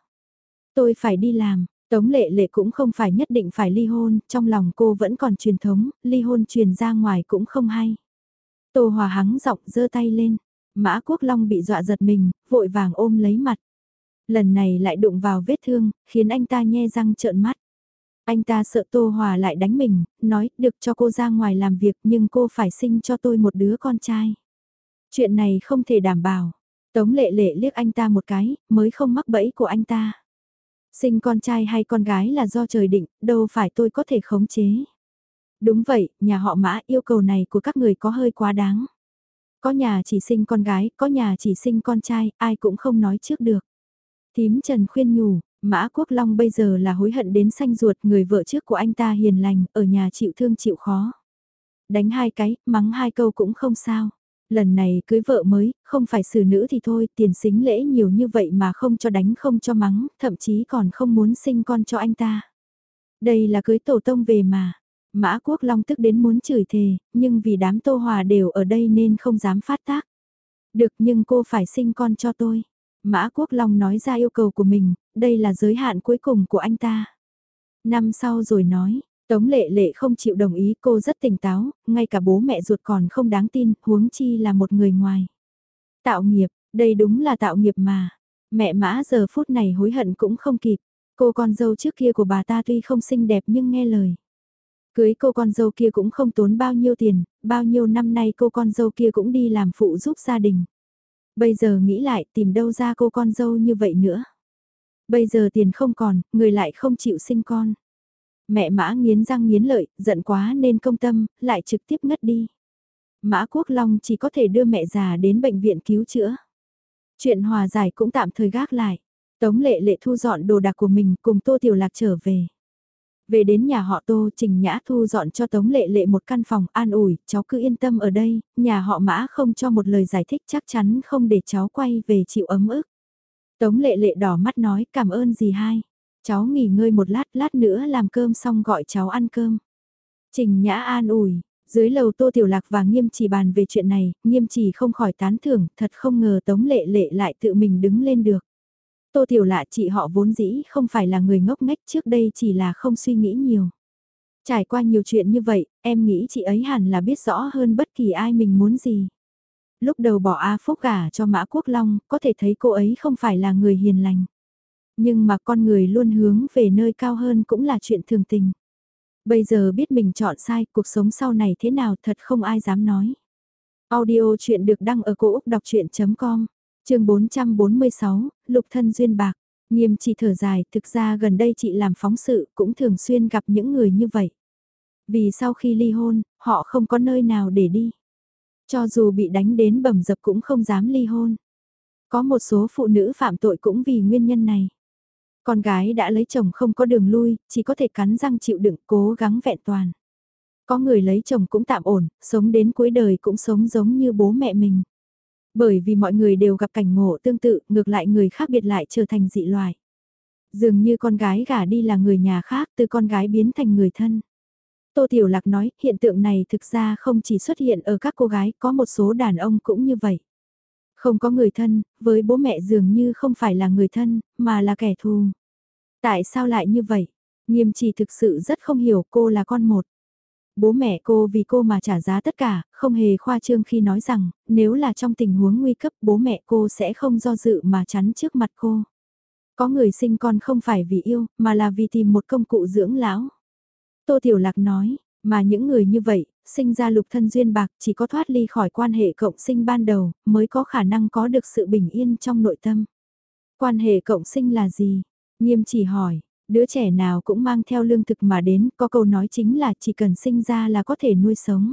Tôi phải đi làm, Tống lệ lệ cũng không phải nhất định phải ly hôn, trong lòng cô vẫn còn truyền thống, ly hôn truyền ra ngoài cũng không hay. Tô Hòa hắng giọng giơ tay lên, Mã Quốc Long bị dọa giật mình, vội vàng ôm lấy mặt. Lần này lại đụng vào vết thương, khiến anh ta nhe răng trợn mắt. Anh ta sợ Tô Hòa lại đánh mình, nói được cho cô ra ngoài làm việc nhưng cô phải sinh cho tôi một đứa con trai. Chuyện này không thể đảm bảo. Tống lệ lệ liếc anh ta một cái, mới không mắc bẫy của anh ta. Sinh con trai hay con gái là do trời định, đâu phải tôi có thể khống chế. Đúng vậy, nhà họ mã yêu cầu này của các người có hơi quá đáng. Có nhà chỉ sinh con gái, có nhà chỉ sinh con trai, ai cũng không nói trước được. Tím Trần khuyên nhủ, Mã Quốc Long bây giờ là hối hận đến xanh ruột người vợ trước của anh ta hiền lành, ở nhà chịu thương chịu khó. Đánh hai cái, mắng hai câu cũng không sao. Lần này cưới vợ mới, không phải xử nữ thì thôi, tiền xính lễ nhiều như vậy mà không cho đánh không cho mắng, thậm chí còn không muốn sinh con cho anh ta. Đây là cưới tổ tông về mà. Mã Quốc Long tức đến muốn chửi thề, nhưng vì đám tô hòa đều ở đây nên không dám phát tác. Được nhưng cô phải sinh con cho tôi. Mã Quốc Long nói ra yêu cầu của mình, đây là giới hạn cuối cùng của anh ta. Năm sau rồi nói, Tống lệ lệ không chịu đồng ý cô rất tỉnh táo, ngay cả bố mẹ ruột còn không đáng tin, huống chi là một người ngoài. Tạo nghiệp, đây đúng là tạo nghiệp mà. Mẹ mã giờ phút này hối hận cũng không kịp. Cô con dâu trước kia của bà ta tuy không xinh đẹp nhưng nghe lời. Cưới cô con dâu kia cũng không tốn bao nhiêu tiền, bao nhiêu năm nay cô con dâu kia cũng đi làm phụ giúp gia đình. Bây giờ nghĩ lại tìm đâu ra cô con dâu như vậy nữa. Bây giờ tiền không còn, người lại không chịu sinh con. Mẹ mã nghiến răng nghiến lợi, giận quá nên công tâm, lại trực tiếp ngất đi. Mã Quốc Long chỉ có thể đưa mẹ già đến bệnh viện cứu chữa. Chuyện hòa giải cũng tạm thời gác lại. Tống lệ lệ thu dọn đồ đạc của mình cùng Tô Tiểu Lạc trở về. Về đến nhà họ Tô Trình Nhã thu dọn cho Tống lệ lệ một căn phòng an ủi, cháu cứ yên tâm ở đây, nhà họ mã không cho một lời giải thích chắc chắn không để cháu quay về chịu ấm ức. Tống lệ lệ đỏ mắt nói cảm ơn gì hai. Cháu nghỉ ngơi một lát, lát nữa làm cơm xong gọi cháu ăn cơm. Trình Nhã an ủi, dưới lầu Tô Tiểu Lạc và Nghiêm Trì bàn về chuyện này, Nghiêm Trì không khỏi tán thưởng, thật không ngờ Tống Lệ Lệ lại tự mình đứng lên được. Tô Tiểu Lạ chị họ vốn dĩ không phải là người ngốc nghếch trước đây chỉ là không suy nghĩ nhiều. Trải qua nhiều chuyện như vậy, em nghĩ chị ấy hẳn là biết rõ hơn bất kỳ ai mình muốn gì. Lúc đầu bỏ A Phúc gả cho Mã Quốc Long, có thể thấy cô ấy không phải là người hiền lành. Nhưng mà con người luôn hướng về nơi cao hơn cũng là chuyện thường tình. Bây giờ biết mình chọn sai, cuộc sống sau này thế nào thật không ai dám nói. Audio chuyện được đăng ở cổ Úc đọc chuyện.com, trường 446, Lục Thân Duyên Bạc. Nghiêm chỉ thở dài, thực ra gần đây chị làm phóng sự cũng thường xuyên gặp những người như vậy. Vì sau khi ly hôn, họ không có nơi nào để đi. Cho dù bị đánh đến bầm dập cũng không dám ly hôn. Có một số phụ nữ phạm tội cũng vì nguyên nhân này. Con gái đã lấy chồng không có đường lui, chỉ có thể cắn răng chịu đựng cố gắng vẹn toàn. Có người lấy chồng cũng tạm ổn, sống đến cuối đời cũng sống giống như bố mẹ mình. Bởi vì mọi người đều gặp cảnh ngộ tương tự, ngược lại người khác biệt lại trở thành dị loài. Dường như con gái gả đi là người nhà khác, từ con gái biến thành người thân. Tô Tiểu Lạc nói, hiện tượng này thực ra không chỉ xuất hiện ở các cô gái, có một số đàn ông cũng như vậy. Không có người thân, với bố mẹ dường như không phải là người thân, mà là kẻ thù. Tại sao lại như vậy? Nghiêm chỉ thực sự rất không hiểu cô là con một. Bố mẹ cô vì cô mà trả giá tất cả, không hề khoa trương khi nói rằng, nếu là trong tình huống nguy cấp bố mẹ cô sẽ không do dự mà chắn trước mặt cô. Có người sinh con không phải vì yêu, mà là vì tìm một công cụ dưỡng lão. Tô Tiểu Lạc nói, mà những người như vậy, sinh ra lục thân duyên bạc chỉ có thoát ly khỏi quan hệ cộng sinh ban đầu, mới có khả năng có được sự bình yên trong nội tâm. Quan hệ cộng sinh là gì? Nghiêm chỉ hỏi, đứa trẻ nào cũng mang theo lương thực mà đến, có câu nói chính là chỉ cần sinh ra là có thể nuôi sống.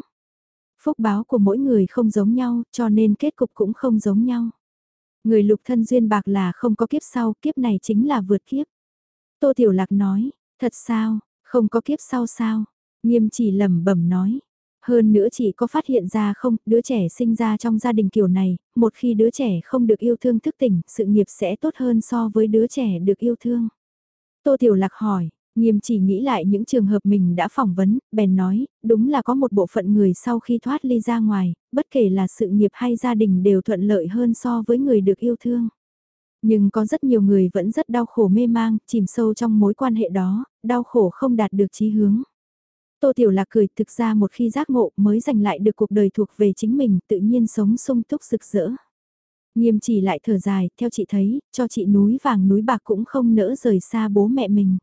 Phúc báo của mỗi người không giống nhau, cho nên kết cục cũng không giống nhau. Người lục thân duyên bạc là không có kiếp sau, kiếp này chính là vượt kiếp. Tô Tiểu Lạc nói, thật sao, không có kiếp sau sao? Nghiêm chỉ lẩm bẩm nói. Hơn nữa chỉ có phát hiện ra không, đứa trẻ sinh ra trong gia đình kiểu này, một khi đứa trẻ không được yêu thương thức tỉnh, sự nghiệp sẽ tốt hơn so với đứa trẻ được yêu thương. Tô Tiểu Lạc hỏi, nghiêm chỉ nghĩ lại những trường hợp mình đã phỏng vấn, bèn nói, đúng là có một bộ phận người sau khi thoát ly ra ngoài, bất kể là sự nghiệp hay gia đình đều thuận lợi hơn so với người được yêu thương. Nhưng có rất nhiều người vẫn rất đau khổ mê mang, chìm sâu trong mối quan hệ đó, đau khổ không đạt được chí hướng. Tô Tiểu Lạc cười thực ra một khi giác ngộ mới giành lại được cuộc đời thuộc về chính mình tự nhiên sống sung túc rực rỡ. Nghiêm chỉ lại thở dài, theo chị thấy, cho chị núi vàng núi bạc cũng không nỡ rời xa bố mẹ mình.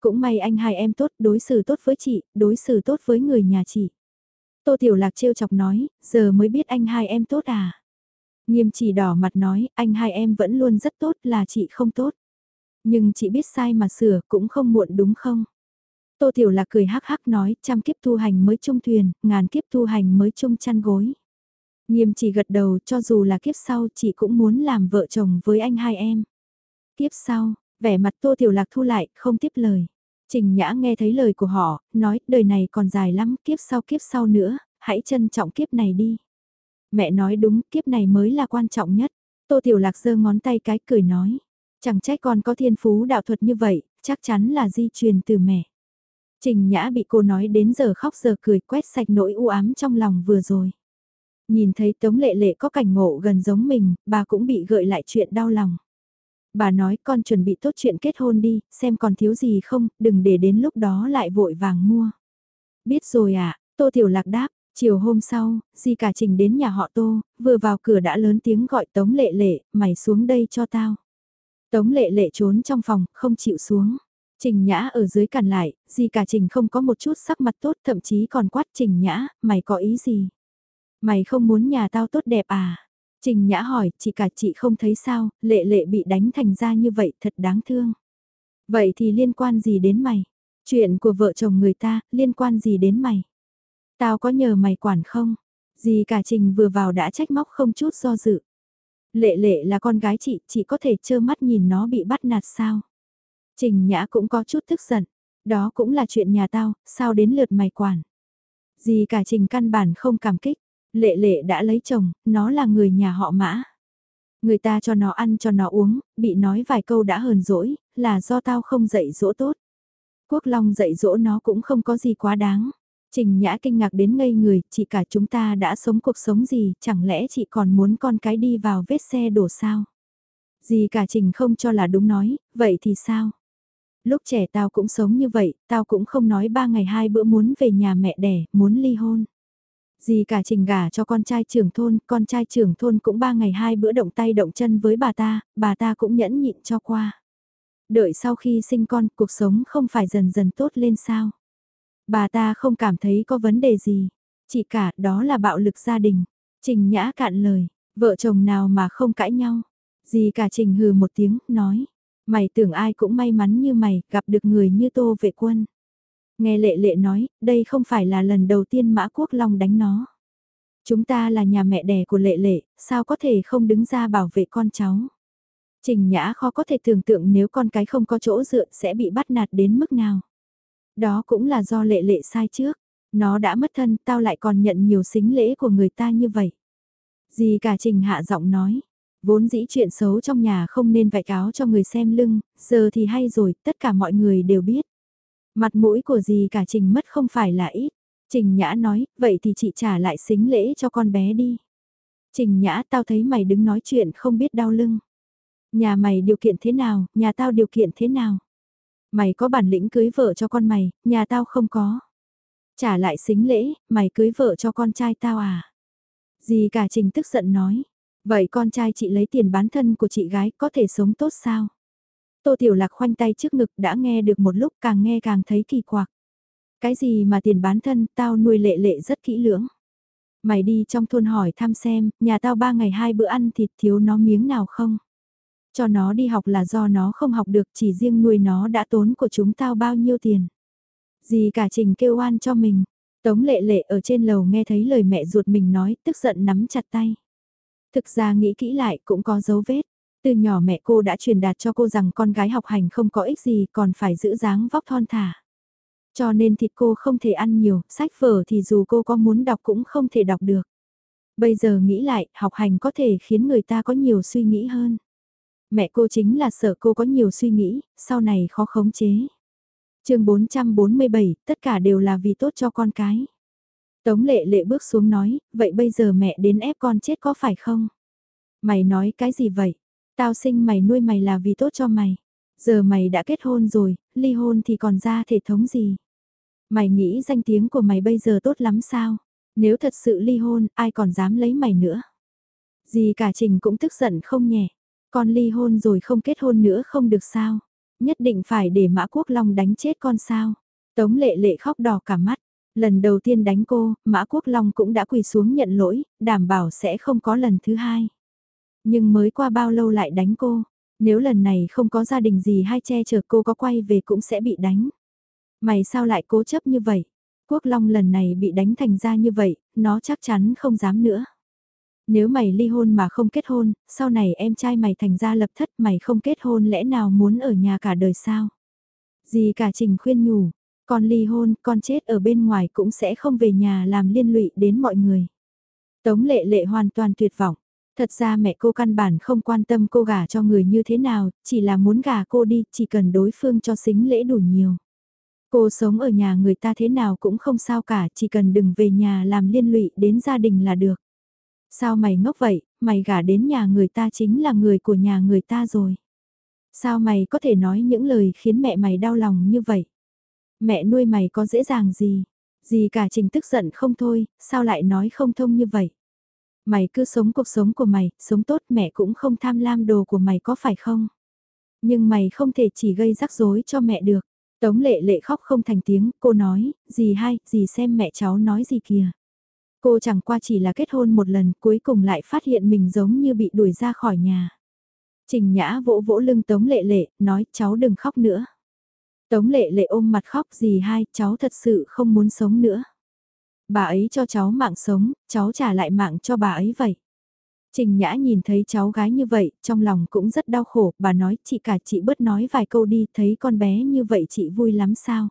Cũng may anh hai em tốt, đối xử tốt với chị, đối xử tốt với người nhà chị. Tô Tiểu Lạc trêu chọc nói, giờ mới biết anh hai em tốt à. Nghiêm chỉ đỏ mặt nói, anh hai em vẫn luôn rất tốt là chị không tốt. Nhưng chị biết sai mà sửa cũng không muộn đúng không? Tô Tiểu Lạc cười hắc hắc nói, trăm kiếp tu hành mới chung thuyền, ngàn kiếp tu hành mới chung chăn gối. Nghiêm chỉ gật đầu cho dù là kiếp sau chị cũng muốn làm vợ chồng với anh hai em. Kiếp sau, vẻ mặt Tô Tiểu Lạc thu lại, không tiếp lời. Trình Nhã nghe thấy lời của họ, nói đời này còn dài lắm, kiếp sau kiếp sau nữa, hãy trân trọng kiếp này đi. Mẹ nói đúng, kiếp này mới là quan trọng nhất. Tô Tiểu Lạc giơ ngón tay cái cười nói. Chẳng trách con có thiên phú đạo thuật như vậy, chắc chắn là di truyền từ mẹ. Trình Nhã bị cô nói đến giờ khóc giờ cười quét sạch nỗi u ám trong lòng vừa rồi. Nhìn thấy Tống Lệ Lệ có cảnh ngộ gần giống mình, bà cũng bị gợi lại chuyện đau lòng. Bà nói con chuẩn bị tốt chuyện kết hôn đi, xem còn thiếu gì không, đừng để đến lúc đó lại vội vàng mua. Biết rồi à, Tô Tiểu Lạc đáp, chiều hôm sau, di cả trình đến nhà họ Tô, vừa vào cửa đã lớn tiếng gọi Tống Lệ Lệ, mày xuống đây cho tao. Tống Lệ Lệ trốn trong phòng, không chịu xuống. Trình Nhã ở dưới cản lại, gì cả Trình không có một chút sắc mặt tốt thậm chí còn quát Trình Nhã, mày có ý gì? Mày không muốn nhà tao tốt đẹp à? Trình Nhã hỏi, chị cả chị không thấy sao, lệ lệ bị đánh thành ra như vậy thật đáng thương. Vậy thì liên quan gì đến mày? Chuyện của vợ chồng người ta, liên quan gì đến mày? Tao có nhờ mày quản không? Dì cả Trình vừa vào đã trách móc không chút do dự. Lệ lệ là con gái chị, chị có thể trơ mắt nhìn nó bị bắt nạt sao? Trình Nhã cũng có chút tức giận. Đó cũng là chuyện nhà tao, sao đến lượt mày quản? Gì cả Trình căn bản không cảm kích. Lệ lệ đã lấy chồng, nó là người nhà họ mã. Người ta cho nó ăn cho nó uống, bị nói vài câu đã hờn dỗi, là do tao không dạy dỗ tốt. Quốc Long dạy dỗ nó cũng không có gì quá đáng. Trình Nhã kinh ngạc đến ngây người, chị cả chúng ta đã sống cuộc sống gì, chẳng lẽ chị còn muốn con cái đi vào vết xe đổ sao? Gì cả Trình không cho là đúng nói, vậy thì sao? Lúc trẻ tao cũng sống như vậy, tao cũng không nói ba ngày hai bữa muốn về nhà mẹ đẻ, muốn ly hôn. Gì cả trình gả cho con trai trưởng thôn, con trai trưởng thôn cũng ba ngày hai bữa động tay động chân với bà ta, bà ta cũng nhẫn nhịn cho qua. Đợi sau khi sinh con, cuộc sống không phải dần dần tốt lên sao. Bà ta không cảm thấy có vấn đề gì, chỉ cả đó là bạo lực gia đình. Trình nhã cạn lời, vợ chồng nào mà không cãi nhau. Gì cả trình hừ một tiếng, nói, mày tưởng ai cũng may mắn như mày, gặp được người như tô vệ quân. Nghe lệ lệ nói, đây không phải là lần đầu tiên Mã Quốc Long đánh nó. Chúng ta là nhà mẹ đẻ của lệ lệ, sao có thể không đứng ra bảo vệ con cháu. Trình Nhã khó có thể tưởng tượng nếu con cái không có chỗ dựa sẽ bị bắt nạt đến mức nào. Đó cũng là do lệ lệ sai trước. Nó đã mất thân, tao lại còn nhận nhiều xính lễ của người ta như vậy. Gì cả Trình hạ giọng nói. Vốn dĩ chuyện xấu trong nhà không nên vạch áo cho người xem lưng, giờ thì hay rồi, tất cả mọi người đều biết. Mặt mũi của gì cả Trình mất không phải là ít. Trình Nhã nói, vậy thì chị trả lại xính lễ cho con bé đi. Trình Nhã tao thấy mày đứng nói chuyện không biết đau lưng. Nhà mày điều kiện thế nào, nhà tao điều kiện thế nào? Mày có bản lĩnh cưới vợ cho con mày, nhà tao không có. Trả lại xính lễ, mày cưới vợ cho con trai tao à? Dì cả Trình tức giận nói. Vậy con trai chị lấy tiền bán thân của chị gái có thể sống tốt sao? Tô Tiểu Lạc khoanh tay trước ngực đã nghe được một lúc càng nghe càng thấy kỳ quặc. Cái gì mà tiền bán thân, tao nuôi lệ lệ rất kỹ lưỡng. Mày đi trong thôn hỏi thăm xem, nhà tao ba ngày hai bữa ăn thịt thiếu nó miếng nào không? Cho nó đi học là do nó không học được chỉ riêng nuôi nó đã tốn của chúng tao bao nhiêu tiền. Gì cả trình kêu oan cho mình. Tống lệ lệ ở trên lầu nghe thấy lời mẹ ruột mình nói, tức giận nắm chặt tay. Thực ra nghĩ kỹ lại cũng có dấu vết. Từ nhỏ mẹ cô đã truyền đạt cho cô rằng con gái học hành không có ích gì còn phải giữ dáng vóc thon thả. Cho nên thịt cô không thể ăn nhiều, sách vở thì dù cô có muốn đọc cũng không thể đọc được. Bây giờ nghĩ lại, học hành có thể khiến người ta có nhiều suy nghĩ hơn. Mẹ cô chính là sợ cô có nhiều suy nghĩ, sau này khó khống chế. chương 447, tất cả đều là vì tốt cho con cái. Tống lệ lệ bước xuống nói, vậy bây giờ mẹ đến ép con chết có phải không? Mày nói cái gì vậy? Tao sinh mày nuôi mày là vì tốt cho mày. Giờ mày đã kết hôn rồi, ly hôn thì còn ra thể thống gì? Mày nghĩ danh tiếng của mày bây giờ tốt lắm sao? Nếu thật sự ly hôn, ai còn dám lấy mày nữa? Dì cả Trình cũng tức giận không nhẹ. Con ly hôn rồi không kết hôn nữa không được sao? Nhất định phải để Mã Quốc Long đánh chết con sao? Tống lệ lệ khóc đỏ cả mắt. Lần đầu tiên đánh cô, Mã Quốc Long cũng đã quỳ xuống nhận lỗi, đảm bảo sẽ không có lần thứ hai. Nhưng mới qua bao lâu lại đánh cô? Nếu lần này không có gia đình gì hay che chở cô có quay về cũng sẽ bị đánh. Mày sao lại cố chấp như vậy? Quốc Long lần này bị đánh thành ra như vậy, nó chắc chắn không dám nữa. Nếu mày ly hôn mà không kết hôn, sau này em trai mày thành ra lập thất mày không kết hôn lẽ nào muốn ở nhà cả đời sao? Gì cả Trình khuyên nhủ, con ly hôn, con chết ở bên ngoài cũng sẽ không về nhà làm liên lụy đến mọi người. Tống lệ lệ hoàn toàn tuyệt vọng. Thật ra mẹ cô căn bản không quan tâm cô gả cho người như thế nào, chỉ là muốn gả cô đi, chỉ cần đối phương cho xính lễ đủ nhiều. Cô sống ở nhà người ta thế nào cũng không sao cả, chỉ cần đừng về nhà làm liên lụy đến gia đình là được. Sao mày ngốc vậy, mày gả đến nhà người ta chính là người của nhà người ta rồi. Sao mày có thể nói những lời khiến mẹ mày đau lòng như vậy? Mẹ nuôi mày có dễ dàng gì? Gì cả trình tức giận không thôi, sao lại nói không thông như vậy? Mày cứ sống cuộc sống của mày, sống tốt mẹ cũng không tham lam đồ của mày có phải không? Nhưng mày không thể chỉ gây rắc rối cho mẹ được. Tống lệ lệ khóc không thành tiếng, cô nói, gì hay, gì xem mẹ cháu nói gì kìa. Cô chẳng qua chỉ là kết hôn một lần, cuối cùng lại phát hiện mình giống như bị đuổi ra khỏi nhà. Trình Nhã vỗ vỗ lưng Tống Lệ Lệ, nói cháu đừng khóc nữa. Tống Lệ Lệ ôm mặt khóc gì hai, cháu thật sự không muốn sống nữa. Bà ấy cho cháu mạng sống, cháu trả lại mạng cho bà ấy vậy. Trình Nhã nhìn thấy cháu gái như vậy, trong lòng cũng rất đau khổ, bà nói chị cả chị bớt nói vài câu đi, thấy con bé như vậy chị vui lắm sao?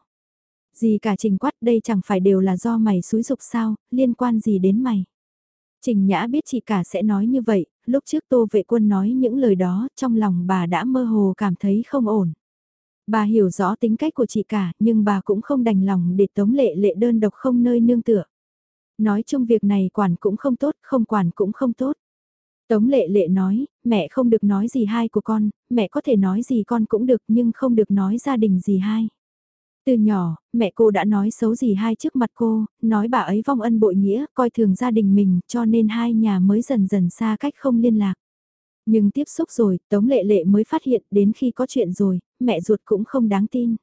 Gì cả Trình quát đây chẳng phải đều là do mày xúi dục sao, liên quan gì đến mày? Trình Nhã biết chị cả sẽ nói như vậy, lúc trước Tô Vệ Quân nói những lời đó, trong lòng bà đã mơ hồ cảm thấy không ổn. Bà hiểu rõ tính cách của chị cả, nhưng bà cũng không đành lòng để tống lệ lệ đơn độc không nơi nương tựa. Nói chung việc này quản cũng không tốt, không quản cũng không tốt. Tống lệ lệ nói, mẹ không được nói gì hai của con, mẹ có thể nói gì con cũng được nhưng không được nói gia đình gì hai. Từ nhỏ, mẹ cô đã nói xấu gì hai trước mặt cô, nói bà ấy vong ân bội nghĩa, coi thường gia đình mình, cho nên hai nhà mới dần dần xa cách không liên lạc. Nhưng tiếp xúc rồi, Tống Lệ Lệ mới phát hiện đến khi có chuyện rồi, mẹ ruột cũng không đáng tin.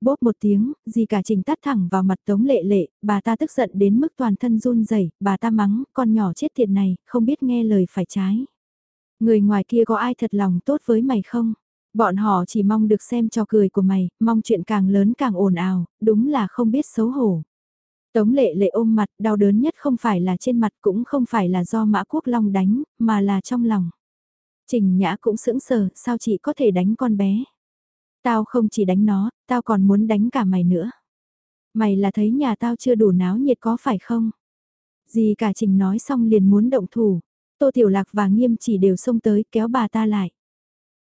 Bóp một tiếng, gì cả trình tắt thẳng vào mặt Tống Lệ Lệ, bà ta tức giận đến mức toàn thân run rẩy, bà ta mắng, con nhỏ chết tiệt này, không biết nghe lời phải trái. Người ngoài kia có ai thật lòng tốt với mày không? Bọn họ chỉ mong được xem cho cười của mày, mong chuyện càng lớn càng ồn ào, đúng là không biết xấu hổ. Tống lệ lệ ôm mặt, đau đớn nhất không phải là trên mặt cũng không phải là do mã quốc long đánh, mà là trong lòng. Trình Nhã cũng sững sờ, sao chị có thể đánh con bé? Tao không chỉ đánh nó, tao còn muốn đánh cả mày nữa. Mày là thấy nhà tao chưa đủ náo nhiệt có phải không? Gì cả Trình nói xong liền muốn động thủ. Tô Tiểu Lạc và Nghiêm chỉ đều xông tới kéo bà ta lại.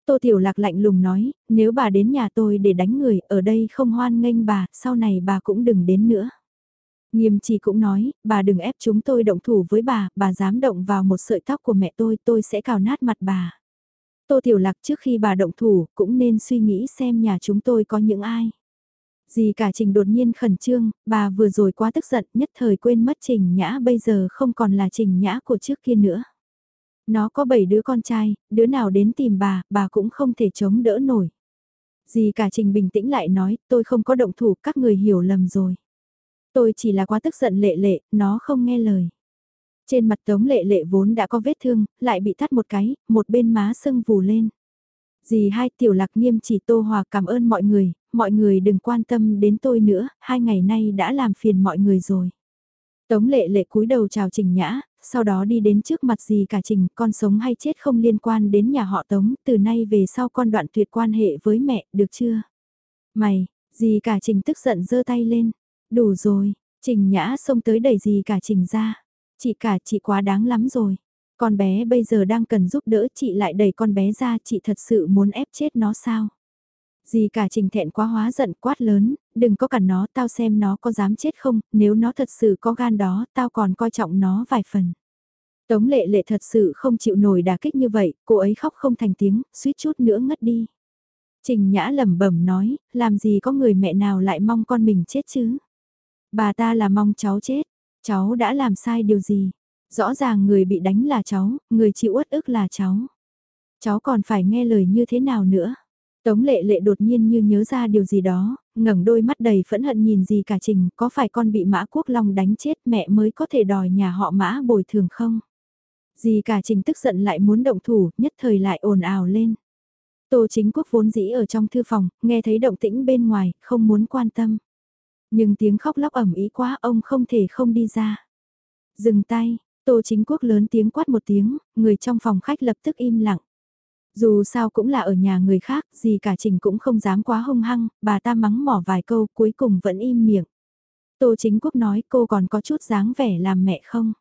Tô Tiểu Lạc lạnh lùng nói, nếu bà đến nhà tôi để đánh người, ở đây không hoan nghênh bà, sau này bà cũng đừng đến nữa. Nghiêm chỉ cũng nói, bà đừng ép chúng tôi động thủ với bà, bà dám động vào một sợi tóc của mẹ tôi, tôi sẽ cào nát mặt bà. Tô Tiểu Lạc trước khi bà động thủ, cũng nên suy nghĩ xem nhà chúng tôi có những ai. Dì cả Trình đột nhiên khẩn trương, bà vừa rồi quá tức giận nhất thời quên mất Trình Nhã bây giờ không còn là Trình Nhã của trước kia nữa. Nó có 7 đứa con trai, đứa nào đến tìm bà, bà cũng không thể chống đỡ nổi. Dì cả Trình bình tĩnh lại nói, tôi không có động thủ, các người hiểu lầm rồi. Tôi chỉ là quá tức giận lệ lệ, nó không nghe lời. Trên mặt tống lệ lệ vốn đã có vết thương, lại bị thắt một cái, một bên má sưng vù lên. Dì hai tiểu lạc nghiêm chỉ tô hòa cảm ơn mọi người, mọi người đừng quan tâm đến tôi nữa, hai ngày nay đã làm phiền mọi người rồi. Tống lệ lệ cúi đầu chào Trình Nhã, sau đó đi đến trước mặt dì cả Trình, con sống hay chết không liên quan đến nhà họ Tống, từ nay về sau con đoạn tuyệt quan hệ với mẹ, được chưa? Mày, dì cả Trình tức giận giơ tay lên, đủ rồi, Trình Nhã xông tới đẩy gì cả Trình ra. Chị cả chị quá đáng lắm rồi. Con bé bây giờ đang cần giúp đỡ chị lại đẩy con bé ra chị thật sự muốn ép chết nó sao? Dì cả trình thẹn quá hóa giận quát lớn, đừng có cản nó tao xem nó có dám chết không, nếu nó thật sự có gan đó tao còn coi trọng nó vài phần. Tống lệ lệ thật sự không chịu nổi đả kích như vậy, cô ấy khóc không thành tiếng, suýt chút nữa ngất đi. Trình Nhã lẩm bẩm nói, làm gì có người mẹ nào lại mong con mình chết chứ? Bà ta là mong cháu chết, cháu đã làm sai điều gì? Rõ ràng người bị đánh là cháu, người chịu uất ức là cháu. Cháu còn phải nghe lời như thế nào nữa? Tống lệ lệ đột nhiên như nhớ ra điều gì đó, ngẩng đôi mắt đầy phẫn hận nhìn gì cả trình, có phải con bị mã quốc long đánh chết mẹ mới có thể đòi nhà họ mã bồi thường không? Dì cả trình tức giận lại muốn động thủ, nhất thời lại ồn ào lên. Tô chính quốc vốn dĩ ở trong thư phòng, nghe thấy động tĩnh bên ngoài, không muốn quan tâm. Nhưng tiếng khóc lóc ẩm ý quá ông không thể không đi ra. Dừng tay, Tô chính quốc lớn tiếng quát một tiếng, người trong phòng khách lập tức im lặng. Dù sao cũng là ở nhà người khác, gì cả trình cũng không dám quá hung hăng, bà ta mắng mỏ vài câu cuối cùng vẫn im miệng. Tô chính quốc nói cô còn có chút dáng vẻ làm mẹ không?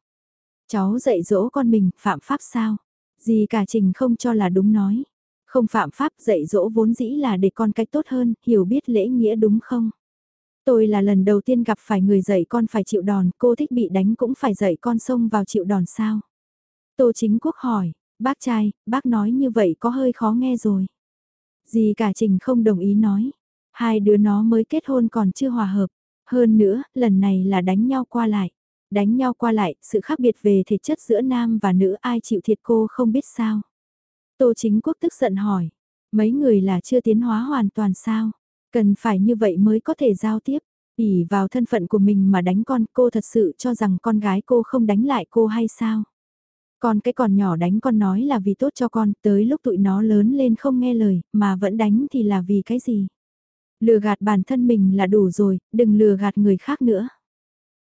Cháu dạy dỗ con mình, phạm pháp sao? Gì cả trình không cho là đúng nói. Không phạm pháp dạy dỗ vốn dĩ là để con cách tốt hơn, hiểu biết lễ nghĩa đúng không? Tôi là lần đầu tiên gặp phải người dạy con phải chịu đòn, cô thích bị đánh cũng phải dạy con xông vào chịu đòn sao? Tô chính quốc hỏi, bác trai, bác nói như vậy có hơi khó nghe rồi. Dì cả trình không đồng ý nói, hai đứa nó mới kết hôn còn chưa hòa hợp, hơn nữa, lần này là đánh nhau qua lại. Đánh nhau qua lại, sự khác biệt về thể chất giữa nam và nữ ai chịu thiệt cô không biết sao. Tô chính quốc tức giận hỏi, mấy người là chưa tiến hóa hoàn toàn sao? Cần phải như vậy mới có thể giao tiếp. ỉ vào thân phận của mình mà đánh con cô thật sự cho rằng con gái cô không đánh lại cô hay sao? Còn cái còn nhỏ đánh con nói là vì tốt cho con, tới lúc tụi nó lớn lên không nghe lời, mà vẫn đánh thì là vì cái gì? Lừa gạt bản thân mình là đủ rồi, đừng lừa gạt người khác nữa.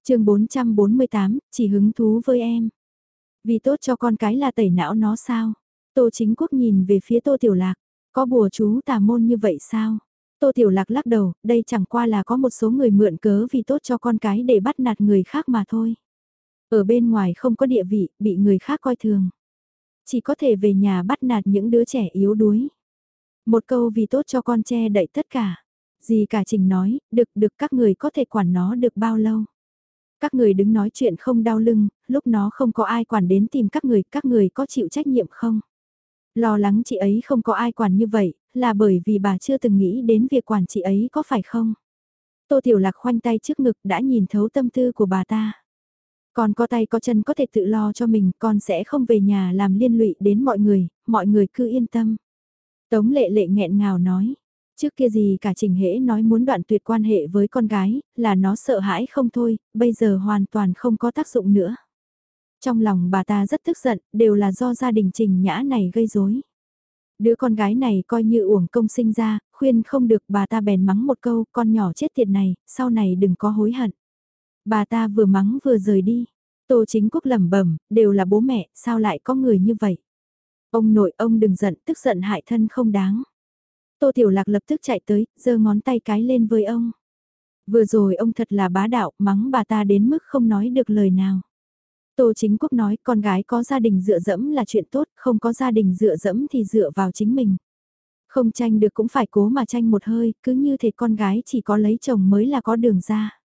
chương 448, chỉ hứng thú với em. Vì tốt cho con cái là tẩy não nó sao? Tô chính quốc nhìn về phía tô tiểu lạc, có bùa chú tà môn như vậy sao? Tô Tiểu Lạc lắc đầu, đây chẳng qua là có một số người mượn cớ vì tốt cho con cái để bắt nạt người khác mà thôi. Ở bên ngoài không có địa vị, bị người khác coi thường. Chỉ có thể về nhà bắt nạt những đứa trẻ yếu đuối. Một câu vì tốt cho con che đậy tất cả. Gì cả trình nói, được được các người có thể quản nó được bao lâu. Các người đứng nói chuyện không đau lưng, lúc nó không có ai quản đến tìm các người, các người có chịu trách nhiệm không? Lo lắng chị ấy không có ai quản như vậy, là bởi vì bà chưa từng nghĩ đến việc quản trị ấy có phải không? Tô Tiểu Lạc khoanh tay trước ngực đã nhìn thấu tâm tư của bà ta. Con có tay có chân có thể tự lo cho mình, con sẽ không về nhà làm liên lụy đến mọi người, mọi người cứ yên tâm. Tống lệ lệ nghẹn ngào nói, trước kia gì cả trình hễ nói muốn đoạn tuyệt quan hệ với con gái, là nó sợ hãi không thôi, bây giờ hoàn toàn không có tác dụng nữa. Trong lòng bà ta rất tức giận, đều là do gia đình trình nhã này gây rối. Đứa con gái này coi như uổng công sinh ra, khuyên không được bà ta bèn mắng một câu, con nhỏ chết tiệt này, sau này đừng có hối hận. Bà ta vừa mắng vừa rời đi. Tô chính quốc lẩm bẩm, đều là bố mẹ, sao lại có người như vậy? Ông nội ông đừng giận, tức giận hại thân không đáng. Tô Tiểu Lạc lập tức chạy tới, giơ ngón tay cái lên với ông. Vừa rồi ông thật là bá đạo, mắng bà ta đến mức không nói được lời nào. Tô Chính Quốc nói con gái có gia đình dựa dẫm là chuyện tốt, không có gia đình dựa dẫm thì dựa vào chính mình. Không tranh được cũng phải cố mà tranh một hơi, cứ như thể con gái chỉ có lấy chồng mới là có đường ra.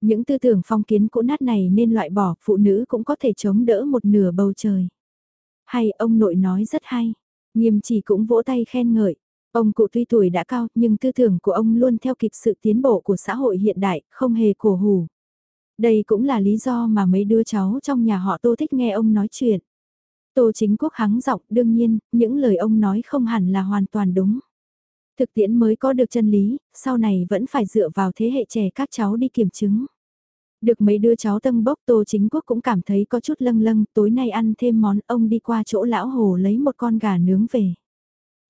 Những tư tưởng phong kiến cũ nát này nên loại bỏ, phụ nữ cũng có thể chống đỡ một nửa bầu trời. Hay ông nội nói rất hay, nghiêm chỉ cũng vỗ tay khen ngợi. Ông cụ tuy tuổi đã cao nhưng tư tưởng của ông luôn theo kịp sự tiến bộ của xã hội hiện đại, không hề cổ hủ. Đây cũng là lý do mà mấy đứa cháu trong nhà họ Tô thích nghe ông nói chuyện. Tô chính quốc hắng giọng đương nhiên, những lời ông nói không hẳn là hoàn toàn đúng. Thực tiễn mới có được chân lý, sau này vẫn phải dựa vào thế hệ trẻ các cháu đi kiểm chứng. Được mấy đứa cháu tân bốc Tô Chính Quốc cũng cảm thấy có chút lâng lâng, tối nay ăn thêm món ông đi qua chỗ lão hồ lấy một con gà nướng về.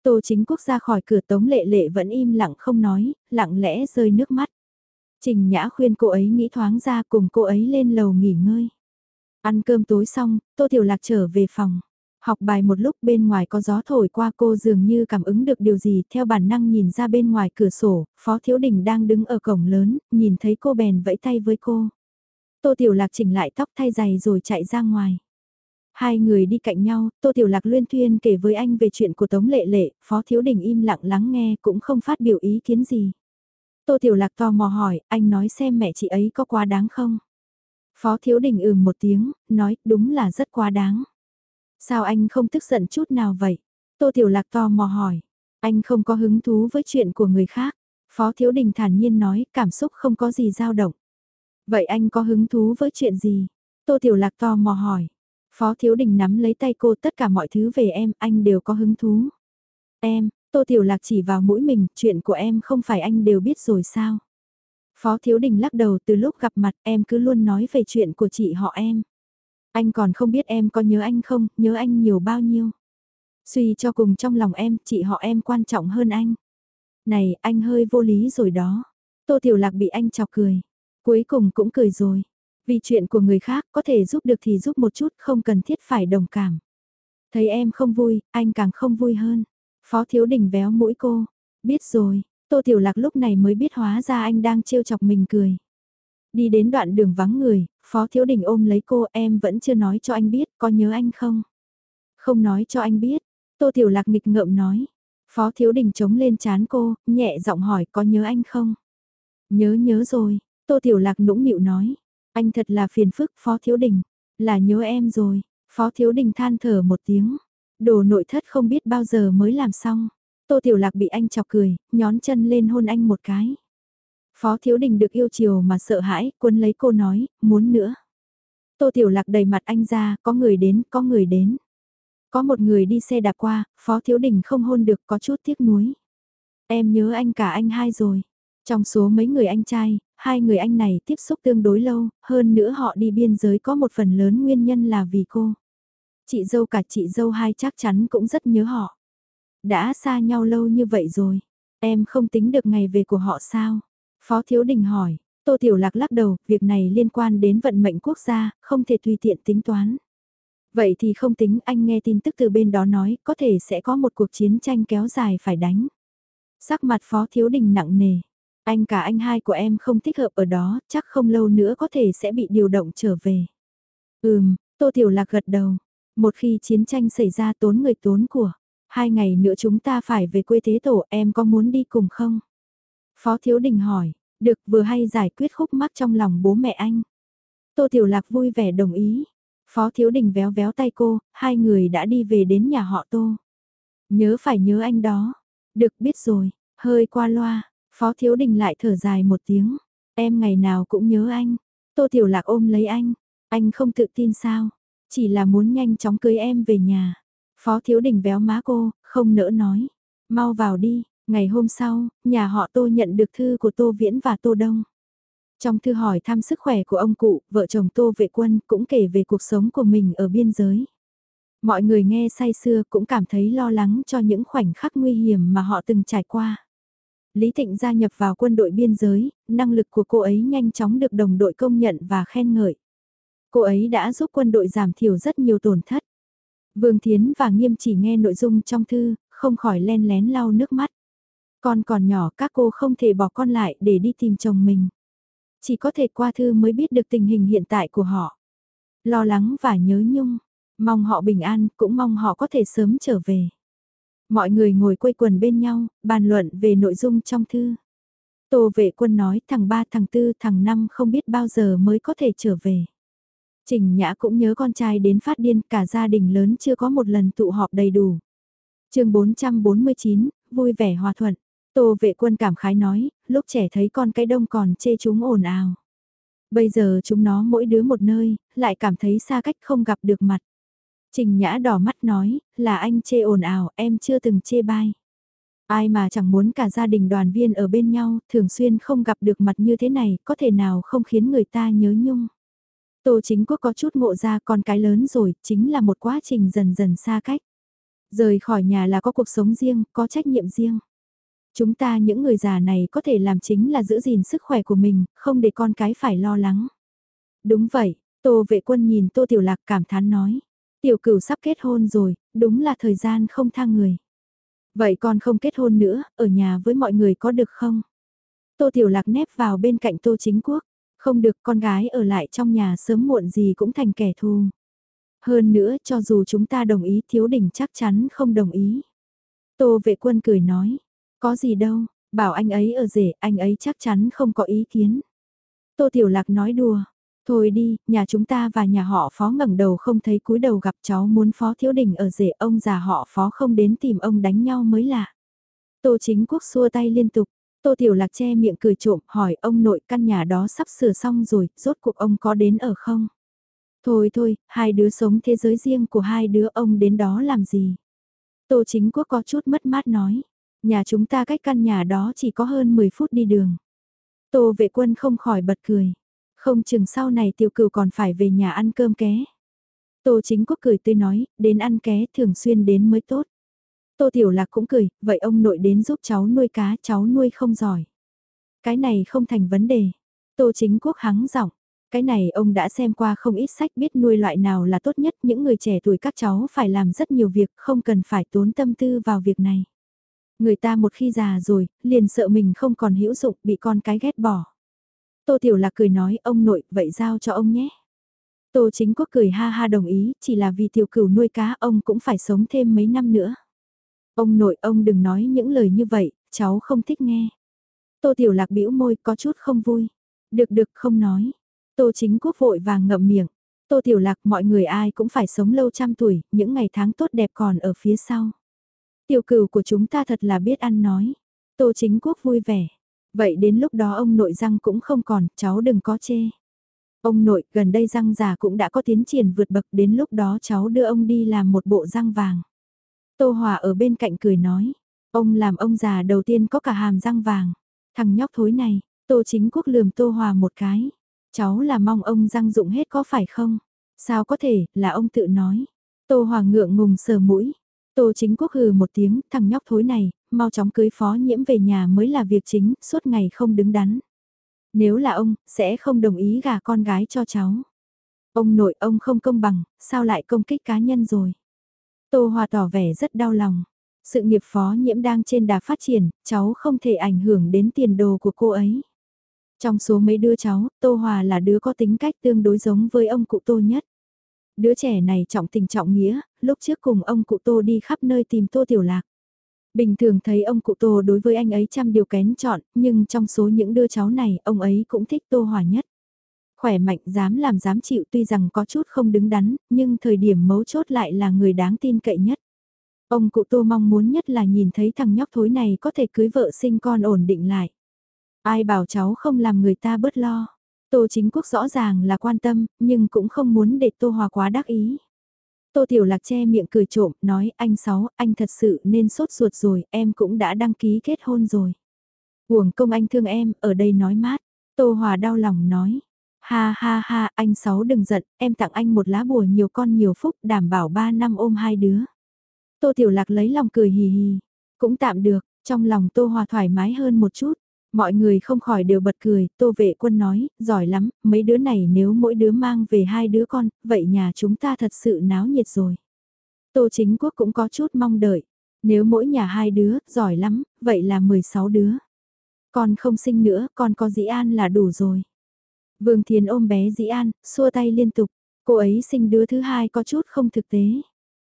Tô Chính Quốc ra khỏi cửa tống lệ lệ vẫn im lặng không nói, lặng lẽ rơi nước mắt. Trình Nhã khuyên cô ấy nghĩ thoáng ra cùng cô ấy lên lầu nghỉ ngơi. Ăn cơm tối xong, Tô Tiểu Lạc trở về phòng. Học bài một lúc bên ngoài có gió thổi qua cô dường như cảm ứng được điều gì theo bản năng nhìn ra bên ngoài cửa sổ, Phó Thiếu Đình đang đứng ở cổng lớn, nhìn thấy cô bèn vẫy tay với cô. Tô Tiểu Lạc chỉnh lại tóc thay giày rồi chạy ra ngoài. Hai người đi cạnh nhau, Tô Tiểu Lạc luyên thuyên kể với anh về chuyện của Tống Lệ Lệ, Phó Thiếu Đình im lặng lắng nghe cũng không phát biểu ý kiến gì. Tô Tiểu Lạc tò mò hỏi, anh nói xem mẹ chị ấy có quá đáng không? Phó Thiếu Đình ừm một tiếng, nói đúng là rất quá đáng. Sao anh không tức giận chút nào vậy? Tô Tiểu Lạc tò mò hỏi, anh không có hứng thú với chuyện của người khác. Phó Thiếu Đình thản nhiên nói, cảm xúc không có gì dao động. Vậy anh có hứng thú với chuyện gì? Tô Tiểu Lạc tò mò hỏi. Phó Thiếu Đình nắm lấy tay cô tất cả mọi thứ về em, anh đều có hứng thú. Em, Tô Tiểu Lạc chỉ vào mũi mình, chuyện của em không phải anh đều biết rồi sao? Phó Thiếu Đình lắc đầu từ lúc gặp mặt em cứ luôn nói về chuyện của chị họ em. Anh còn không biết em có nhớ anh không, nhớ anh nhiều bao nhiêu. Suy cho cùng trong lòng em, chị họ em quan trọng hơn anh. Này, anh hơi vô lý rồi đó. Tô Tiểu Lạc bị anh chọc cười. Cuối cùng cũng cười rồi. Vì chuyện của người khác có thể giúp được thì giúp một chút không cần thiết phải đồng cảm. Thấy em không vui, anh càng không vui hơn. Phó Thiếu Đình véo mũi cô. Biết rồi, Tô Tiểu Lạc lúc này mới biết hóa ra anh đang trêu chọc mình cười. Đi đến đoạn đường vắng người, Phó Thiếu Đình ôm lấy cô em vẫn chưa nói cho anh biết có nhớ anh không? Không nói cho anh biết. Tô Tiểu Lạc nghịch ngợm nói. Phó Thiếu Đình chống lên chán cô, nhẹ giọng hỏi có nhớ anh không? Nhớ nhớ rồi, Tô Tiểu Lạc nũng nịu nói. Anh thật là phiền phức Phó Thiếu Đình, là nhớ em rồi. Phó Thiếu Đình than thở một tiếng. Đồ nội thất không biết bao giờ mới làm xong. Tô Tiểu Lạc bị anh chọc cười, nhón chân lên hôn anh một cái. Phó Thiếu Đình được yêu chiều mà sợ hãi, quân lấy cô nói, muốn nữa. Tô Tiểu Lạc đầy mặt anh ra, có người đến, có người đến. Có một người đi xe đạp qua, Phó Thiếu Đình không hôn được có chút tiếc nuối. Em nhớ anh cả anh hai rồi. Trong số mấy người anh trai, hai người anh này tiếp xúc tương đối lâu, hơn nữa họ đi biên giới có một phần lớn nguyên nhân là vì cô. Chị dâu cả chị dâu hai chắc chắn cũng rất nhớ họ. Đã xa nhau lâu như vậy rồi, em không tính được ngày về của họ sao? Phó Thiếu Đình hỏi, Tô Tiểu Lạc lắc đầu, việc này liên quan đến vận mệnh quốc gia, không thể tùy tiện tính toán. Vậy thì không tính anh nghe tin tức từ bên đó nói, có thể sẽ có một cuộc chiến tranh kéo dài phải đánh. Sắc mặt Phó Thiếu Đình nặng nề, anh cả anh hai của em không thích hợp ở đó, chắc không lâu nữa có thể sẽ bị điều động trở về. Ừm, Tô Tiểu Lạc gật đầu. Một khi chiến tranh xảy ra tốn người tốn của, hai ngày nữa chúng ta phải về quê thế tổ em có muốn đi cùng không? Phó Thiếu Đình hỏi, được vừa hay giải quyết khúc mắc trong lòng bố mẹ anh. Tô Tiểu Lạc vui vẻ đồng ý. Phó Thiếu Đình véo véo tay cô, hai người đã đi về đến nhà họ Tô. Nhớ phải nhớ anh đó. Được biết rồi, hơi qua loa, Phó Thiếu Đình lại thở dài một tiếng. Em ngày nào cũng nhớ anh. Tô Tiểu Lạc ôm lấy anh. Anh không tự tin sao? Chỉ là muốn nhanh chóng cưới em về nhà. Phó Thiếu Đình véo má cô, không nỡ nói. Mau vào đi, ngày hôm sau, nhà họ Tô nhận được thư của Tô Viễn và Tô Đông. Trong thư hỏi thăm sức khỏe của ông cụ, vợ chồng Tô Vệ Quân cũng kể về cuộc sống của mình ở biên giới. Mọi người nghe say xưa cũng cảm thấy lo lắng cho những khoảnh khắc nguy hiểm mà họ từng trải qua. Lý Thịnh gia nhập vào quân đội biên giới, năng lực của cô ấy nhanh chóng được đồng đội công nhận và khen ngợi. Cô ấy đã giúp quân đội giảm thiểu rất nhiều tổn thất. Vương Thiến và Nghiêm chỉ nghe nội dung trong thư, không khỏi len lén lau nước mắt. Con còn nhỏ các cô không thể bỏ con lại để đi tìm chồng mình. Chỉ có thể qua thư mới biết được tình hình hiện tại của họ. Lo lắng và nhớ nhung, mong họ bình an cũng mong họ có thể sớm trở về. Mọi người ngồi quây quần bên nhau, bàn luận về nội dung trong thư. Tô vệ quân nói thằng 3 thằng 4 thằng 5 không biết bao giờ mới có thể trở về. Trình Nhã cũng nhớ con trai đến phát điên cả gia đình lớn chưa có một lần tụ họp đầy đủ. chương 449, vui vẻ hòa thuận. Tô vệ quân cảm khái nói, lúc trẻ thấy con cái đông còn chê chúng ồn ào. Bây giờ chúng nó mỗi đứa một nơi, lại cảm thấy xa cách không gặp được mặt. Trình Nhã đỏ mắt nói, là anh chê ồn ào, em chưa từng chê bai. Ai mà chẳng muốn cả gia đình đoàn viên ở bên nhau, thường xuyên không gặp được mặt như thế này, có thể nào không khiến người ta nhớ nhung. Tô chính quốc có chút ngộ ra con cái lớn rồi, chính là một quá trình dần dần xa cách. Rời khỏi nhà là có cuộc sống riêng, có trách nhiệm riêng. Chúng ta những người già này có thể làm chính là giữ gìn sức khỏe của mình, không để con cái phải lo lắng. Đúng vậy, Tô vệ quân nhìn Tô Tiểu Lạc cảm thán nói. Tiểu cửu sắp kết hôn rồi, đúng là thời gian không tha người. Vậy con không kết hôn nữa, ở nhà với mọi người có được không? Tô Tiểu Lạc nép vào bên cạnh Tô Chính Quốc. Không được con gái ở lại trong nhà sớm muộn gì cũng thành kẻ thù. Hơn nữa cho dù chúng ta đồng ý thiếu đỉnh chắc chắn không đồng ý. Tô vệ quân cười nói, có gì đâu, bảo anh ấy ở rể, anh ấy chắc chắn không có ý kiến. Tô Tiểu Lạc nói đùa, thôi đi, nhà chúng ta và nhà họ phó ngẩng đầu không thấy cúi đầu gặp cháu muốn phó thiếu đỉnh ở rể ông già họ phó không đến tìm ông đánh nhau mới lạ. Tô chính quốc xua tay liên tục, Tô Tiểu Lạc che miệng cười trộm hỏi ông nội căn nhà đó sắp sửa xong rồi, rốt cuộc ông có đến ở không? Thôi thôi, hai đứa sống thế giới riêng của hai đứa ông đến đó làm gì? Tô Chính Quốc có chút mất mát nói, nhà chúng ta cách căn nhà đó chỉ có hơn 10 phút đi đường. Tô vệ quân không khỏi bật cười, không chừng sau này tiểu cửu còn phải về nhà ăn cơm ké. Tô Chính Quốc cười tươi nói, đến ăn ké thường xuyên đến mới tốt. Tô Tiểu Lạc cũng cười, vậy ông nội đến giúp cháu nuôi cá, cháu nuôi không giỏi. Cái này không thành vấn đề. Tô Chính Quốc hắng giọng, cái này ông đã xem qua không ít sách biết nuôi loại nào là tốt nhất, những người trẻ tuổi các cháu phải làm rất nhiều việc, không cần phải tốn tâm tư vào việc này. Người ta một khi già rồi, liền sợ mình không còn hữu dụng, bị con cái ghét bỏ. Tô Tiểu Lạc cười nói, ông nội, vậy giao cho ông nhé. Tô Chính Quốc cười ha ha đồng ý, chỉ là vì tiểu cửu nuôi cá ông cũng phải sống thêm mấy năm nữa. Ông nội ông đừng nói những lời như vậy, cháu không thích nghe. Tô Tiểu Lạc bĩu môi có chút không vui. Được được không nói. Tô Chính Quốc vội vàng ngậm miệng. Tô Tiểu Lạc mọi người ai cũng phải sống lâu trăm tuổi, những ngày tháng tốt đẹp còn ở phía sau. Tiểu cửu của chúng ta thật là biết ăn nói. Tô Chính Quốc vui vẻ. Vậy đến lúc đó ông nội răng cũng không còn, cháu đừng có chê. Ông nội, gần đây răng già cũng đã có tiến triển vượt bậc, đến lúc đó cháu đưa ông đi làm một bộ răng vàng. Tô Hòa ở bên cạnh cười nói, ông làm ông già đầu tiên có cả hàm răng vàng. Thằng nhóc thối này, Tô Chính Quốc lườm Tô Hòa một cái. Cháu là mong ông răng dụng hết có phải không? Sao có thể, là ông tự nói. Tô Hòa ngượng ngùng sờ mũi. Tô Chính Quốc hừ một tiếng, thằng nhóc thối này, mau chóng cưới phó nhiễm về nhà mới là việc chính, suốt ngày không đứng đắn. Nếu là ông, sẽ không đồng ý gả con gái cho cháu. Ông nội ông không công bằng, sao lại công kích cá nhân rồi? Tô Hòa tỏ vẻ rất đau lòng. Sự nghiệp phó nhiễm đang trên đà phát triển, cháu không thể ảnh hưởng đến tiền đồ của cô ấy. Trong số mấy đứa cháu, Tô Hòa là đứa có tính cách tương đối giống với ông cụ Tô nhất. Đứa trẻ này trọng tình trọng nghĩa, lúc trước cùng ông cụ Tô đi khắp nơi tìm Tô Tiểu Lạc. Bình thường thấy ông cụ Tô đối với anh ấy trăm điều kén chọn, nhưng trong số những đứa cháu này, ông ấy cũng thích Tô Hòa nhất. Khỏe mạnh dám làm dám chịu tuy rằng có chút không đứng đắn, nhưng thời điểm mấu chốt lại là người đáng tin cậy nhất. Ông cụ Tô mong muốn nhất là nhìn thấy thằng nhóc thối này có thể cưới vợ sinh con ổn định lại. Ai bảo cháu không làm người ta bớt lo. Tô chính quốc rõ ràng là quan tâm, nhưng cũng không muốn để Tô Hòa quá đắc ý. Tô Tiểu Lạc che miệng cười trộm, nói anh Sáu, anh thật sự nên sốt ruột rồi, em cũng đã đăng ký kết hôn rồi. Uổng công anh thương em, ở đây nói mát. Tô Hòa đau lòng nói, Ha ha ha, anh Sáu đừng giận, em tặng anh một lá bùa nhiều con nhiều phúc đảm bảo ba năm ôm hai đứa. Tô Tiểu Lạc lấy lòng cười hì hì. Cũng tạm được, Trong lòng Tô Hòa thoải mái hơn một chút, mọi người không khỏi đều bật cười, Tô vệ quân nói, giỏi lắm, mấy đứa này nếu mỗi đứa mang về hai đứa con, vậy nhà chúng ta thật sự náo nhiệt rồi. Tô chính quốc cũng có chút mong đợi, nếu mỗi nhà hai đứa, giỏi lắm, vậy là 16 đứa. Con không sinh nữa, con có dĩ an là đủ rồi. Vương Thiến ôm bé dĩ an, xua tay liên tục, cô ấy sinh đứa thứ hai có chút không thực tế.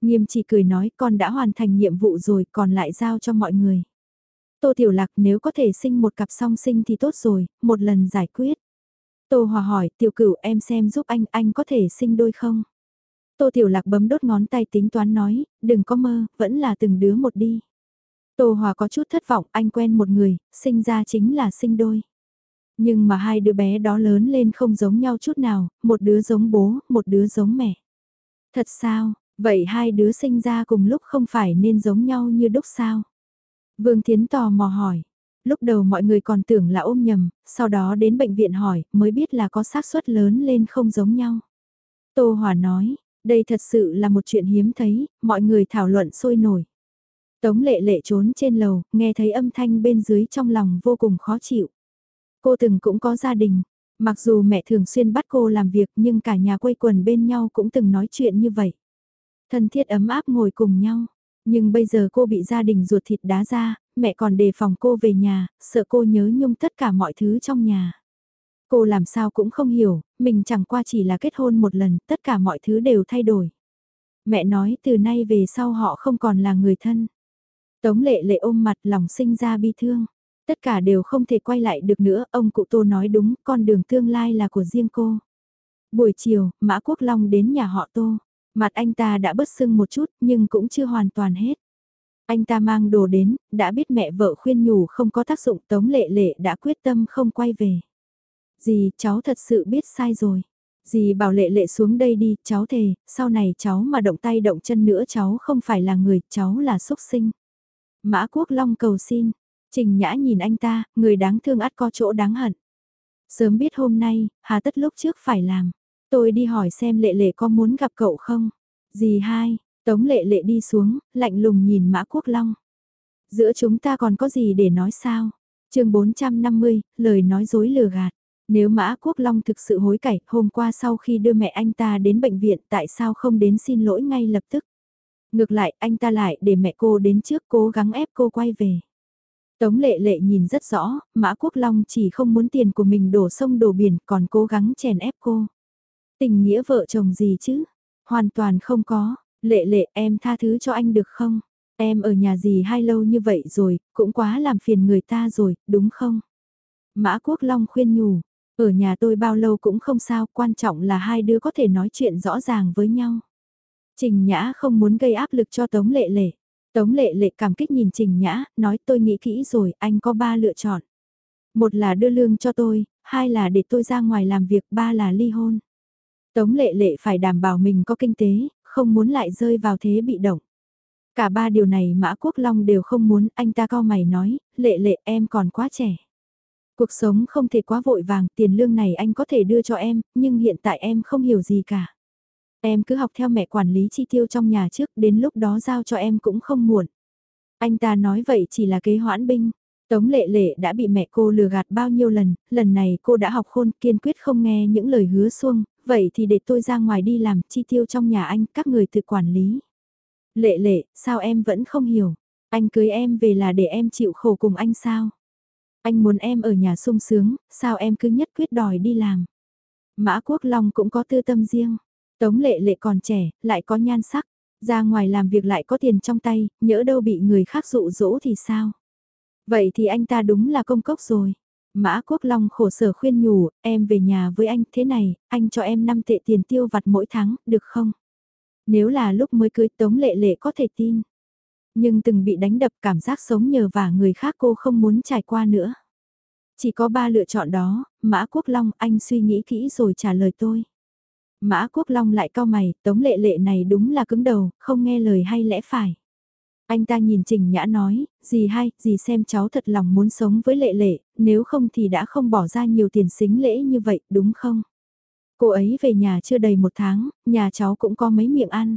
Nghiêm chỉ cười nói con đã hoàn thành nhiệm vụ rồi còn lại giao cho mọi người. Tô Tiểu Lạc nếu có thể sinh một cặp song sinh thì tốt rồi, một lần giải quyết. Tô Hòa hỏi tiểu cửu em xem giúp anh, anh có thể sinh đôi không? Tô Tiểu Lạc bấm đốt ngón tay tính toán nói, đừng có mơ, vẫn là từng đứa một đi. Tô Hòa có chút thất vọng, anh quen một người, sinh ra chính là sinh đôi. Nhưng mà hai đứa bé đó lớn lên không giống nhau chút nào, một đứa giống bố, một đứa giống mẹ. Thật sao, vậy hai đứa sinh ra cùng lúc không phải nên giống nhau như đúc sao? Vương Thiến tò mò hỏi. Lúc đầu mọi người còn tưởng là ôm nhầm, sau đó đến bệnh viện hỏi, mới biết là có xác suất lớn lên không giống nhau. Tô Hòa nói, đây thật sự là một chuyện hiếm thấy, mọi người thảo luận sôi nổi. Tống lệ lệ trốn trên lầu, nghe thấy âm thanh bên dưới trong lòng vô cùng khó chịu. Cô từng cũng có gia đình, mặc dù mẹ thường xuyên bắt cô làm việc nhưng cả nhà quây quần bên nhau cũng từng nói chuyện như vậy. Thân thiết ấm áp ngồi cùng nhau, nhưng bây giờ cô bị gia đình ruột thịt đá ra, mẹ còn đề phòng cô về nhà, sợ cô nhớ nhung tất cả mọi thứ trong nhà. Cô làm sao cũng không hiểu, mình chẳng qua chỉ là kết hôn một lần, tất cả mọi thứ đều thay đổi. Mẹ nói từ nay về sau họ không còn là người thân. Tống lệ lệ ôm mặt lòng sinh ra bi thương. Tất cả đều không thể quay lại được nữa, ông cụ Tô nói đúng, con đường tương lai là của riêng cô. Buổi chiều, Mã Quốc Long đến nhà họ Tô. Mặt anh ta đã bớt sưng một chút, nhưng cũng chưa hoàn toàn hết. Anh ta mang đồ đến, đã biết mẹ vợ khuyên nhủ không có tác dụng Tống Lệ Lệ đã quyết tâm không quay về. Dì, cháu thật sự biết sai rồi. Dì bảo Lệ Lệ xuống đây đi, cháu thề, sau này cháu mà động tay động chân nữa cháu không phải là người, cháu là xúc sinh. Mã Quốc Long cầu xin, Trình Nhã nhìn anh ta, người đáng thương ắt có chỗ đáng hận. Sớm biết hôm nay, hà tất lúc trước phải làm. Tôi đi hỏi xem Lệ Lệ có muốn gặp cậu không? Dì hai, Tống Lệ Lệ đi xuống, lạnh lùng nhìn Mã Quốc Long. Giữa chúng ta còn có gì để nói sao? chương 450, lời nói dối lừa gạt. Nếu Mã Quốc Long thực sự hối cải, hôm qua sau khi đưa mẹ anh ta đến bệnh viện tại sao không đến xin lỗi ngay lập tức? Ngược lại, anh ta lại để mẹ cô đến trước cố gắng ép cô quay về. Tống lệ lệ nhìn rất rõ, Mã Quốc Long chỉ không muốn tiền của mình đổ sông đổ biển còn cố gắng chèn ép cô. Tình nghĩa vợ chồng gì chứ? Hoàn toàn không có. Lệ lệ em tha thứ cho anh được không? Em ở nhà gì hai lâu như vậy rồi, cũng quá làm phiền người ta rồi, đúng không? Mã Quốc Long khuyên nhủ, ở nhà tôi bao lâu cũng không sao, quan trọng là hai đứa có thể nói chuyện rõ ràng với nhau. Trình Nhã không muốn gây áp lực cho Tống Lệ Lệ. Tống Lệ Lệ cảm kích nhìn Trình Nhã, nói tôi nghĩ kỹ rồi, anh có ba lựa chọn. Một là đưa lương cho tôi, hai là để tôi ra ngoài làm việc, ba là ly hôn. Tống Lệ Lệ phải đảm bảo mình có kinh tế, không muốn lại rơi vào thế bị động. Cả ba điều này Mã Quốc Long đều không muốn, anh ta co mày nói, Lệ Lệ em còn quá trẻ. Cuộc sống không thể quá vội vàng, tiền lương này anh có thể đưa cho em, nhưng hiện tại em không hiểu gì cả. Em cứ học theo mẹ quản lý chi tiêu trong nhà trước, đến lúc đó giao cho em cũng không muộn. Anh ta nói vậy chỉ là kế hoãn binh. Tống lệ lệ đã bị mẹ cô lừa gạt bao nhiêu lần, lần này cô đã học khôn kiên quyết không nghe những lời hứa xuông, vậy thì để tôi ra ngoài đi làm chi tiêu trong nhà anh, các người tự quản lý. Lệ lệ, sao em vẫn không hiểu? Anh cưới em về là để em chịu khổ cùng anh sao? Anh muốn em ở nhà sung sướng, sao em cứ nhất quyết đòi đi làm? Mã Quốc Long cũng có tư tâm riêng. Tống lệ lệ còn trẻ, lại có nhan sắc. Ra ngoài làm việc lại có tiền trong tay, nhỡ đâu bị người khác dụ dỗ thì sao? Vậy thì anh ta đúng là công cốc rồi. Mã Quốc Long khổ sở khuyên nhủ, em về nhà với anh thế này, anh cho em 5 tệ tiền tiêu vặt mỗi tháng, được không? Nếu là lúc mới cưới Tống Lệ Lệ có thể tin. Nhưng từng bị đánh đập cảm giác sống nhờ vả người khác cô không muốn trải qua nữa. Chỉ có ba lựa chọn đó, Mã Quốc Long anh suy nghĩ kỹ rồi trả lời tôi. Mã Quốc Long lại cao mày, Tống Lệ Lệ này đúng là cứng đầu, không nghe lời hay lẽ phải. Anh ta nhìn Trình Nhã nói, dì hay, dì xem cháu thật lòng muốn sống với lệ lệ, nếu không thì đã không bỏ ra nhiều tiền xính lễ như vậy, đúng không? Cô ấy về nhà chưa đầy một tháng, nhà cháu cũng có mấy miệng ăn.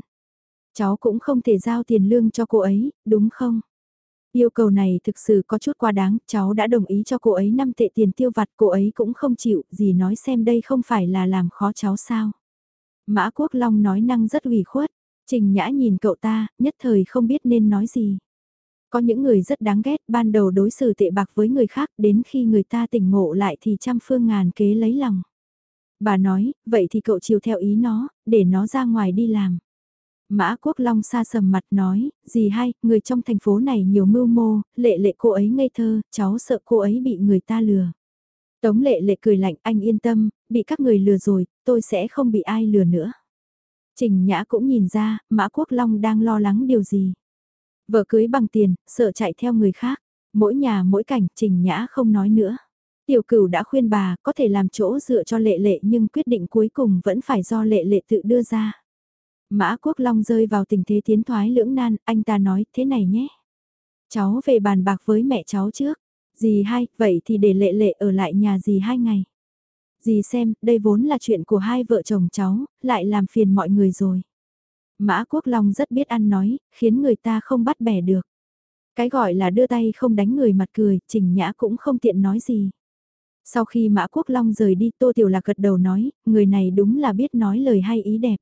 Cháu cũng không thể giao tiền lương cho cô ấy, đúng không? Yêu cầu này thực sự có chút quá đáng, cháu đã đồng ý cho cô ấy 5 tệ tiền tiêu vặt, cô ấy cũng không chịu, gì nói xem đây không phải là làm khó cháu sao. Mã Quốc Long nói năng rất ủy khuất, Trình Nhã nhìn cậu ta, nhất thời không biết nên nói gì. Có những người rất đáng ghét, ban đầu đối xử tệ bạc với người khác, đến khi người ta tỉnh ngộ lại thì trăm phương ngàn kế lấy lòng. Bà nói, vậy thì cậu chiều theo ý nó, để nó ra ngoài đi làm. Mã Quốc Long xa sầm mặt nói, gì hay, người trong thành phố này nhiều mưu mô, lệ lệ cô ấy ngây thơ, cháu sợ cô ấy bị người ta lừa. Tống lệ lệ cười lạnh, anh yên tâm, bị các người lừa rồi, tôi sẽ không bị ai lừa nữa. Trình Nhã cũng nhìn ra, Mã Quốc Long đang lo lắng điều gì. Vợ cưới bằng tiền, sợ chạy theo người khác. Mỗi nhà mỗi cảnh, Trình Nhã không nói nữa. Tiểu cửu đã khuyên bà có thể làm chỗ dựa cho lệ lệ nhưng quyết định cuối cùng vẫn phải do lệ lệ tự đưa ra. Mã Quốc Long rơi vào tình thế tiến thoái lưỡng nan, anh ta nói thế này nhé. Cháu về bàn bạc với mẹ cháu trước. Dì hai, vậy thì để lệ lệ ở lại nhà dì hai ngày. Dì xem, đây vốn là chuyện của hai vợ chồng cháu, lại làm phiền mọi người rồi. Mã Quốc Long rất biết ăn nói, khiến người ta không bắt bẻ được. Cái gọi là đưa tay không đánh người mặt cười, Trình Nhã cũng không tiện nói gì. Sau khi Mã Quốc Long rời đi Tô Tiểu Lạc gật đầu nói, người này đúng là biết nói lời hay ý đẹp.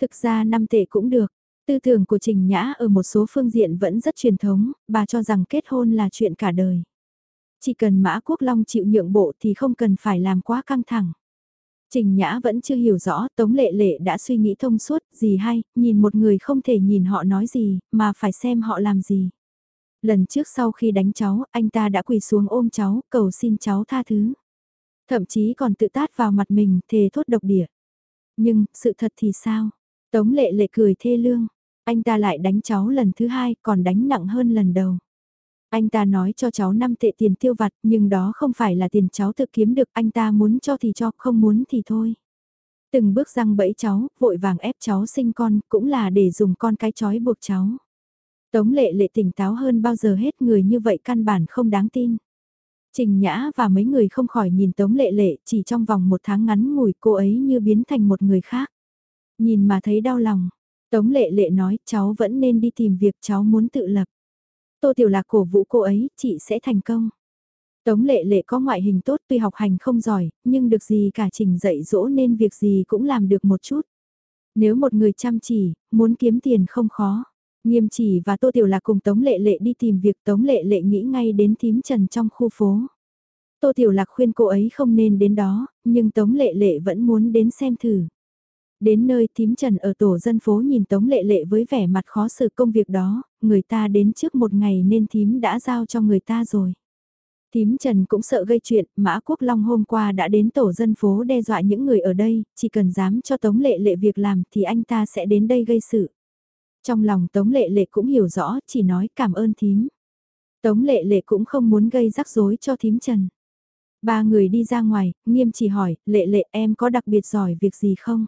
Thực ra năm tệ cũng được. Tư tưởng của Trình Nhã ở một số phương diện vẫn rất truyền thống, bà cho rằng kết hôn là chuyện cả đời. Chỉ cần Mã Quốc Long chịu nhượng bộ thì không cần phải làm quá căng thẳng. Trình Nhã vẫn chưa hiểu rõ, Tống Lệ Lệ đã suy nghĩ thông suốt, gì hay, nhìn một người không thể nhìn họ nói gì, mà phải xem họ làm gì. Lần trước sau khi đánh cháu, anh ta đã quỳ xuống ôm cháu, cầu xin cháu tha thứ. Thậm chí còn tự tát vào mặt mình, thề thốt độc địa. Nhưng, sự thật thì sao? Tống Lệ Lệ cười thê lương. Anh ta lại đánh cháu lần thứ hai, còn đánh nặng hơn lần đầu. Anh ta nói cho cháu 5 tệ tiền tiêu vặt, nhưng đó không phải là tiền cháu tự kiếm được, anh ta muốn cho thì cho, không muốn thì thôi. Từng bước răng bẫy cháu, vội vàng ép cháu sinh con, cũng là để dùng con cái chói buộc cháu. Tống lệ lệ tỉnh táo hơn bao giờ hết người như vậy căn bản không đáng tin. Trình Nhã và mấy người không khỏi nhìn Tống lệ lệ chỉ trong vòng một tháng ngắn ngủi cô ấy như biến thành một người khác. Nhìn mà thấy đau lòng. Tống lệ lệ nói cháu vẫn nên đi tìm việc cháu muốn tự lập. Tô Tiểu Lạc cổ vũ cô ấy, chị sẽ thành công. Tống lệ lệ có ngoại hình tốt tuy học hành không giỏi, nhưng được gì cả trình dạy dỗ nên việc gì cũng làm được một chút. Nếu một người chăm chỉ, muốn kiếm tiền không khó. Nghiêm chỉ và Tô Tiểu Lạc cùng Tống Lệ Lệ đi tìm việc Tống Lệ Lệ nghĩ ngay đến thím trần trong khu phố. Tô Tiểu Lạc khuyên cô ấy không nên đến đó, nhưng Tống Lệ Lệ vẫn muốn đến xem thử. Đến nơi thím Trần ở tổ dân phố nhìn Tống Lệ Lệ với vẻ mặt khó xử công việc đó, người ta đến trước một ngày nên thím đã giao cho người ta rồi. Thím Trần cũng sợ gây chuyện, Mã Quốc Long hôm qua đã đến tổ dân phố đe dọa những người ở đây, chỉ cần dám cho Tống Lệ Lệ việc làm thì anh ta sẽ đến đây gây sự. Trong lòng Tống Lệ Lệ cũng hiểu rõ, chỉ nói cảm ơn thím. Tống Lệ Lệ cũng không muốn gây rắc rối cho thím Trần. Ba người đi ra ngoài, nghiêm chỉ hỏi, Lệ Lệ em có đặc biệt giỏi việc gì không?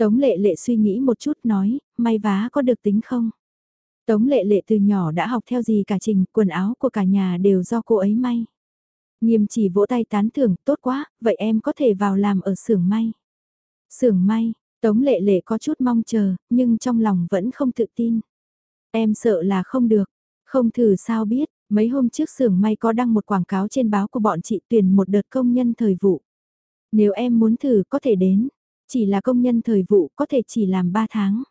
Tống lệ lệ suy nghĩ một chút nói, may vá có được tính không? Tống lệ lệ từ nhỏ đã học theo gì cả trình, quần áo của cả nhà đều do cô ấy may. Nghiêm chỉ vỗ tay tán thưởng, tốt quá, vậy em có thể vào làm ở xưởng may. Xưởng may, Tống lệ lệ có chút mong chờ, nhưng trong lòng vẫn không tự tin. Em sợ là không được, không thử sao biết, mấy hôm trước xưởng may có đăng một quảng cáo trên báo của bọn chị tuyển một đợt công nhân thời vụ. Nếu em muốn thử có thể đến, chỉ là công nhân thời vụ có thể chỉ làm 3 tháng.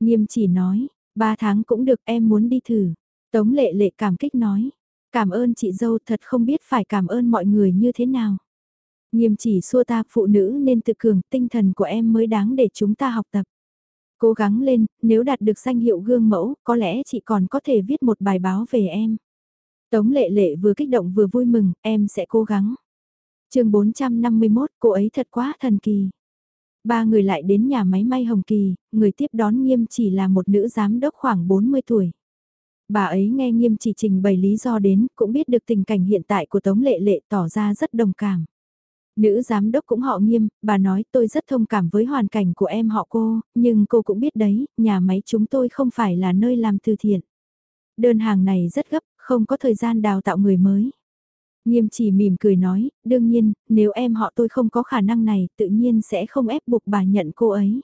Nghiêm chỉ nói, 3 tháng cũng được em muốn đi thử. Tống lệ lệ cảm kích nói, cảm ơn chị dâu thật không biết phải cảm ơn mọi người như thế nào. Nghiêm chỉ xua ta phụ nữ nên tự cường tinh thần của em mới đáng để chúng ta học tập. Cố gắng lên, nếu đạt được danh hiệu gương mẫu, có lẽ chị còn có thể viết một bài báo về em. Tống lệ lệ vừa kích động vừa vui mừng, em sẽ cố gắng. chương 451, cô ấy thật quá thần kỳ. Ba người lại đến nhà máy may Hồng Kỳ, người tiếp đón nghiêm chỉ là một nữ giám đốc khoảng 40 tuổi. Bà ấy nghe nghiêm chỉ trình bày lý do đến, cũng biết được tình cảnh hiện tại của Tống Lệ Lệ tỏ ra rất đồng cảm. Nữ giám đốc cũng họ nghiêm, bà nói tôi rất thông cảm với hoàn cảnh của em họ cô, nhưng cô cũng biết đấy, nhà máy chúng tôi không phải là nơi làm từ thiện. Đơn hàng này rất gấp, không có thời gian đào tạo người mới. Nghiêm chỉ mỉm cười nói, đương nhiên, nếu em họ tôi không có khả năng này, tự nhiên sẽ không ép buộc bà nhận cô ấy.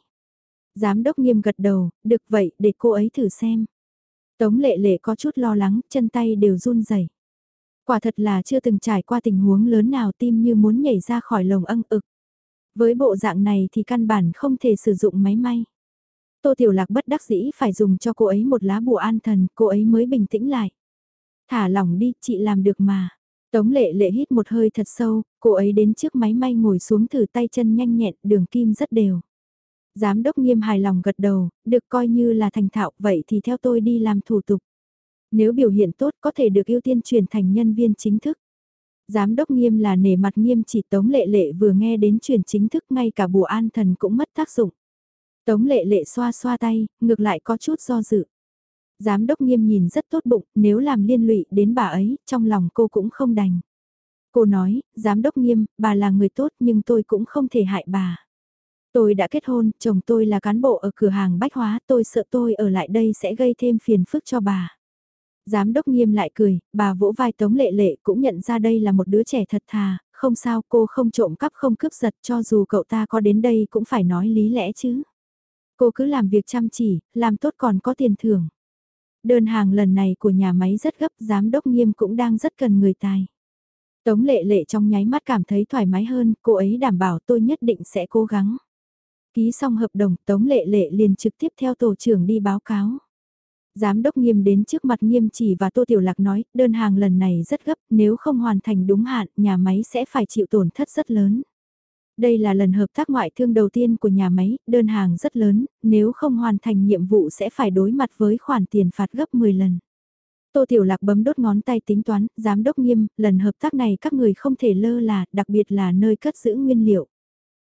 Giám đốc nghiêm gật đầu, được vậy, để cô ấy thử xem. Tống lệ lệ có chút lo lắng, chân tay đều run rẩy. Quả thật là chưa từng trải qua tình huống lớn nào tim như muốn nhảy ra khỏi lồng âng ực. Với bộ dạng này thì căn bản không thể sử dụng máy may. Tô Tiểu Lạc bất đắc dĩ phải dùng cho cô ấy một lá bùa an thần, cô ấy mới bình tĩnh lại. Thả lỏng đi, chị làm được mà. Tống lệ lệ hít một hơi thật sâu, cô ấy đến trước máy may ngồi xuống thử tay chân nhanh nhẹn, đường kim rất đều. Giám đốc nghiêm hài lòng gật đầu, được coi như là thành thạo, vậy thì theo tôi đi làm thủ tục. Nếu biểu hiện tốt có thể được ưu tiên chuyển thành nhân viên chính thức. Giám đốc nghiêm là nể mặt nghiêm chỉ Tống Lệ Lệ vừa nghe đến chuyển chính thức ngay cả bùa an thần cũng mất tác dụng. Tống Lệ Lệ xoa xoa tay, ngược lại có chút do dự. Giám đốc nghiêm nhìn rất tốt bụng, nếu làm liên lụy đến bà ấy, trong lòng cô cũng không đành. Cô nói, giám đốc nghiêm, bà là người tốt nhưng tôi cũng không thể hại bà. Tôi đã kết hôn, chồng tôi là cán bộ ở cửa hàng bách hóa, tôi sợ tôi ở lại đây sẽ gây thêm phiền phức cho bà. Giám đốc nghiêm lại cười, bà vỗ vai Tống Lệ Lệ cũng nhận ra đây là một đứa trẻ thật thà, không sao cô không trộm cắp không cướp giật cho dù cậu ta có đến đây cũng phải nói lý lẽ chứ. Cô cứ làm việc chăm chỉ, làm tốt còn có tiền thưởng. Đơn hàng lần này của nhà máy rất gấp, giám đốc nghiêm cũng đang rất cần người tài. Tống lệ lệ trong nháy mắt cảm thấy thoải mái hơn, cô ấy đảm bảo tôi nhất định sẽ cố gắng. Ký xong hợp đồng, Tống lệ lệ liền trực tiếp theo tổ trưởng đi báo cáo. Giám đốc nghiêm đến trước mặt nghiêm chỉ và Tô Tiểu Lạc nói, đơn hàng lần này rất gấp, nếu không hoàn thành đúng hạn, nhà máy sẽ phải chịu tổn thất rất lớn. Đây là lần hợp tác ngoại thương đầu tiên của nhà máy, đơn hàng rất lớn, nếu không hoàn thành nhiệm vụ sẽ phải đối mặt với khoản tiền phạt gấp 10 lần. Tô Tiểu Lạc bấm đốt ngón tay tính toán, giám đốc nghiêm, lần hợp tác này các người không thể lơ là, đặc biệt là nơi cất giữ nguyên liệu.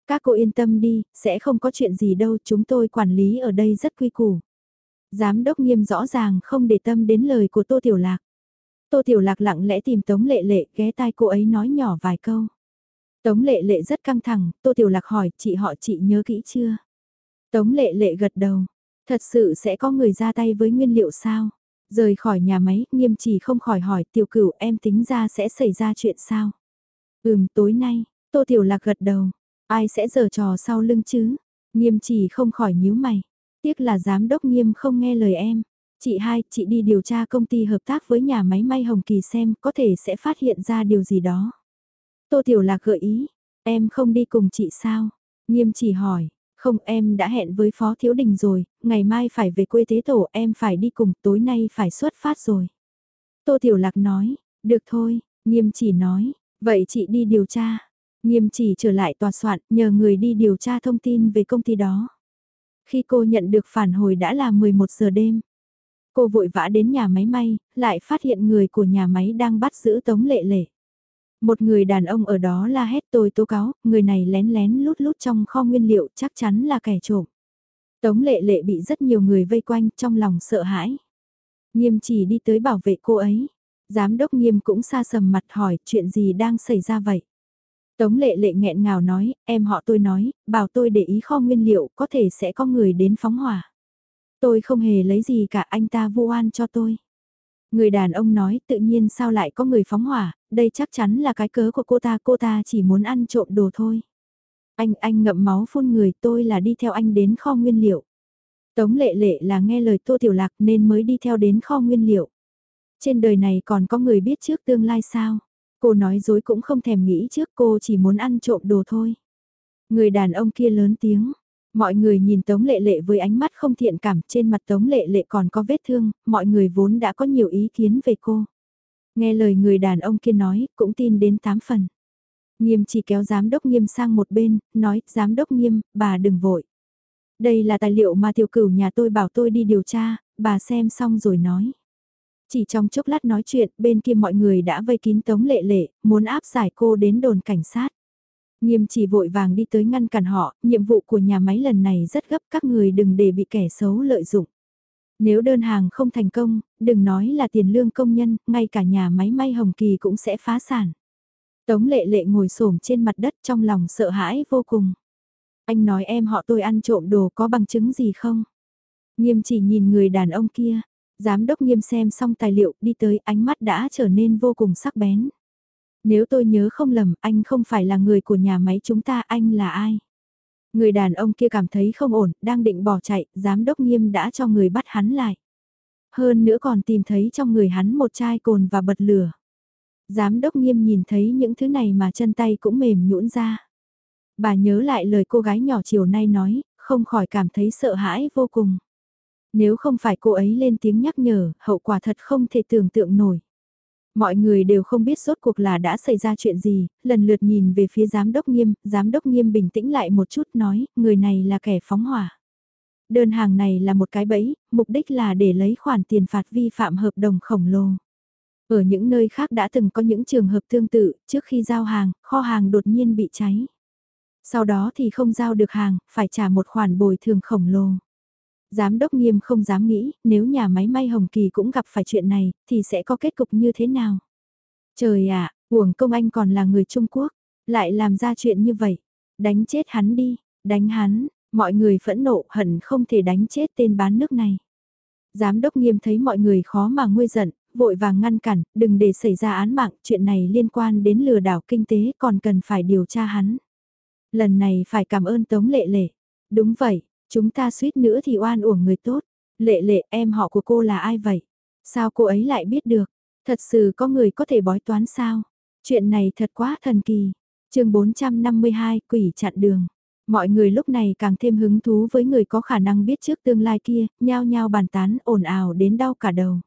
Các cô yên tâm đi, sẽ không có chuyện gì đâu, chúng tôi quản lý ở đây rất quy củ. Giám đốc nghiêm rõ ràng không để tâm đến lời của Tô Tiểu Lạc. Tô Tiểu Lạc lặng lẽ tìm Tống Lệ Lệ ghé tai cô ấy nói nhỏ vài câu. Tống Lệ Lệ rất căng thẳng, Tô Tiểu Lạc hỏi chị họ chị nhớ kỹ chưa? Tống Lệ Lệ gật đầu, thật sự sẽ có người ra tay với nguyên liệu sao? Rời khỏi nhà máy, nghiêm chỉ không khỏi hỏi tiểu cửu em tính ra sẽ xảy ra chuyện sao? Ừm, tối nay, Tô Tiểu Lạc gật đầu, ai sẽ giở trò sau lưng chứ? Nghiêm chỉ không khỏi nhíu mày, tiếc là giám đốc nghiêm không nghe lời em. Chị hai, chị đi điều tra công ty hợp tác với nhà máy may Hồng Kỳ xem có thể sẽ phát hiện ra điều gì đó. Tô Tiểu Lạc gợi ý, em không đi cùng chị sao? Nghiêm chỉ hỏi, không em đã hẹn với Phó Thiếu Đình rồi, ngày mai phải về quê tế tổ em phải đi cùng, tối nay phải xuất phát rồi. Tô Tiểu Lạc nói, được thôi, nghiêm chỉ nói, vậy chị đi điều tra. Nghiêm chỉ trở lại tòa soạn, nhờ người đi điều tra thông tin về công ty đó. Khi cô nhận được phản hồi đã là 11 giờ đêm. Cô vội vã đến nhà máy may, lại phát hiện người của nhà máy đang bắt giữ Tống Lệ Lệ. Một người đàn ông ở đó la hét tôi tố cáo, người này lén lén lút lút trong kho nguyên liệu chắc chắn là kẻ trộm. Tống lệ lệ bị rất nhiều người vây quanh trong lòng sợ hãi. Nghiêm chỉ đi tới bảo vệ cô ấy. Giám đốc nghiêm cũng xa sầm mặt hỏi chuyện gì đang xảy ra vậy. Tống lệ lệ nghẹn ngào nói, em họ tôi nói, bảo tôi để ý kho nguyên liệu có thể sẽ có người đến phóng hỏa. Tôi không hề lấy gì cả anh ta vu oan cho tôi. Người đàn ông nói tự nhiên sao lại có người phóng hỏa, đây chắc chắn là cái cớ của cô ta, cô ta chỉ muốn ăn trộm đồ thôi. Anh, anh ngậm máu phun người tôi là đi theo anh đến kho nguyên liệu. Tống lệ lệ là nghe lời Tô Tiểu Lạc nên mới đi theo đến kho nguyên liệu. Trên đời này còn có người biết trước tương lai sao? Cô nói dối cũng không thèm nghĩ trước cô chỉ muốn ăn trộm đồ thôi. Người đàn ông kia lớn tiếng, Mọi người nhìn Tống Lệ Lệ với ánh mắt không thiện cảm, trên mặt Tống Lệ Lệ còn có vết thương, mọi người vốn đã có nhiều ý kiến về cô. Nghe lời người đàn ông kia nói, cũng tin đến tám phần. Nghiêm chỉ kéo giám đốc nghiêm sang một bên, nói, giám đốc nghiêm, bà đừng vội. Đây là tài liệu mà tiểu cửu nhà tôi bảo tôi đi điều tra, bà xem xong rồi nói. Chỉ trong chốc lát nói chuyện, bên kia mọi người đã vây kín tống lệ lệ, muốn áp giải cô đến đồn cảnh sát. Nghiêm chỉ vội vàng đi tới ngăn cản họ, nhiệm vụ của nhà máy lần này rất gấp các người đừng để bị kẻ xấu lợi dụng. Nếu đơn hàng không thành công, đừng nói là tiền lương công nhân, ngay cả nhà máy may Hồng Kỳ cũng sẽ phá sản. Tống lệ lệ ngồi xổm trên mặt đất trong lòng sợ hãi vô cùng. Anh nói em họ tôi ăn trộm đồ có bằng chứng gì không? Nghiêm chỉ nhìn người đàn ông kia, giám đốc nghiêm xem xong tài liệu đi tới ánh mắt đã trở nên vô cùng sắc bén. Nếu tôi nhớ không lầm, anh không phải là người của nhà máy chúng ta, anh là ai? Người đàn ông kia cảm thấy không ổn, đang định bỏ chạy, giám đốc nghiêm đã cho người bắt hắn lại. Hơn nữa còn tìm thấy trong người hắn một chai cồn và bật lửa. Giám đốc nghiêm nhìn thấy những thứ này mà chân tay cũng mềm nhũn ra. Bà nhớ lại lời cô gái nhỏ chiều nay nói, không khỏi cảm thấy sợ hãi vô cùng. Nếu không phải cô ấy lên tiếng nhắc nhở, hậu quả thật không thể tưởng tượng nổi. Mọi người đều không biết rốt cuộc là đã xảy ra chuyện gì, lần lượt nhìn về phía giám đốc nghiêm, giám đốc nghiêm bình tĩnh lại một chút nói, người này là kẻ phóng hỏa. Đơn hàng này là một cái bẫy, mục đích là để lấy khoản tiền phạt vi phạm hợp đồng khổng lồ. Ở những nơi khác đã từng có những trường hợp tương tự, trước khi giao hàng, kho hàng đột nhiên bị cháy. Sau đó thì không giao được hàng, phải trả một khoản bồi thường khổng lồ. Giám đốc nghiêm không dám nghĩ, nếu nhà máy may Hồng Kỳ cũng gặp phải chuyện này, thì sẽ có kết cục như thế nào? Trời ạ, à, uổng công anh còn là người Trung Quốc, lại làm ra chuyện như vậy. Đánh chết hắn đi, đánh hắn, mọi người phẫn nộ hận không thể đánh chết tên bán nước này. Giám đốc nghiêm thấy mọi người khó mà nguôi giận, vội vàng ngăn cản, đừng để xảy ra án mạng, chuyện này liên quan đến lừa đảo kinh tế còn cần phải điều tra hắn. Lần này phải cảm ơn Tống Lệ Lệ. Đúng vậy, chúng ta suýt nữa thì oan uổng người tốt. Lệ Lệ em họ của cô là ai vậy? Sao cô ấy lại biết được? Thật sự có người có thể bói toán sao? Chuyện này thật quá thần kỳ. chương 452 quỷ chặn đường. Mọi người lúc này càng thêm hứng thú với người có khả năng biết trước tương lai kia, nhao nhao bàn tán ồn ào đến đau cả đầu.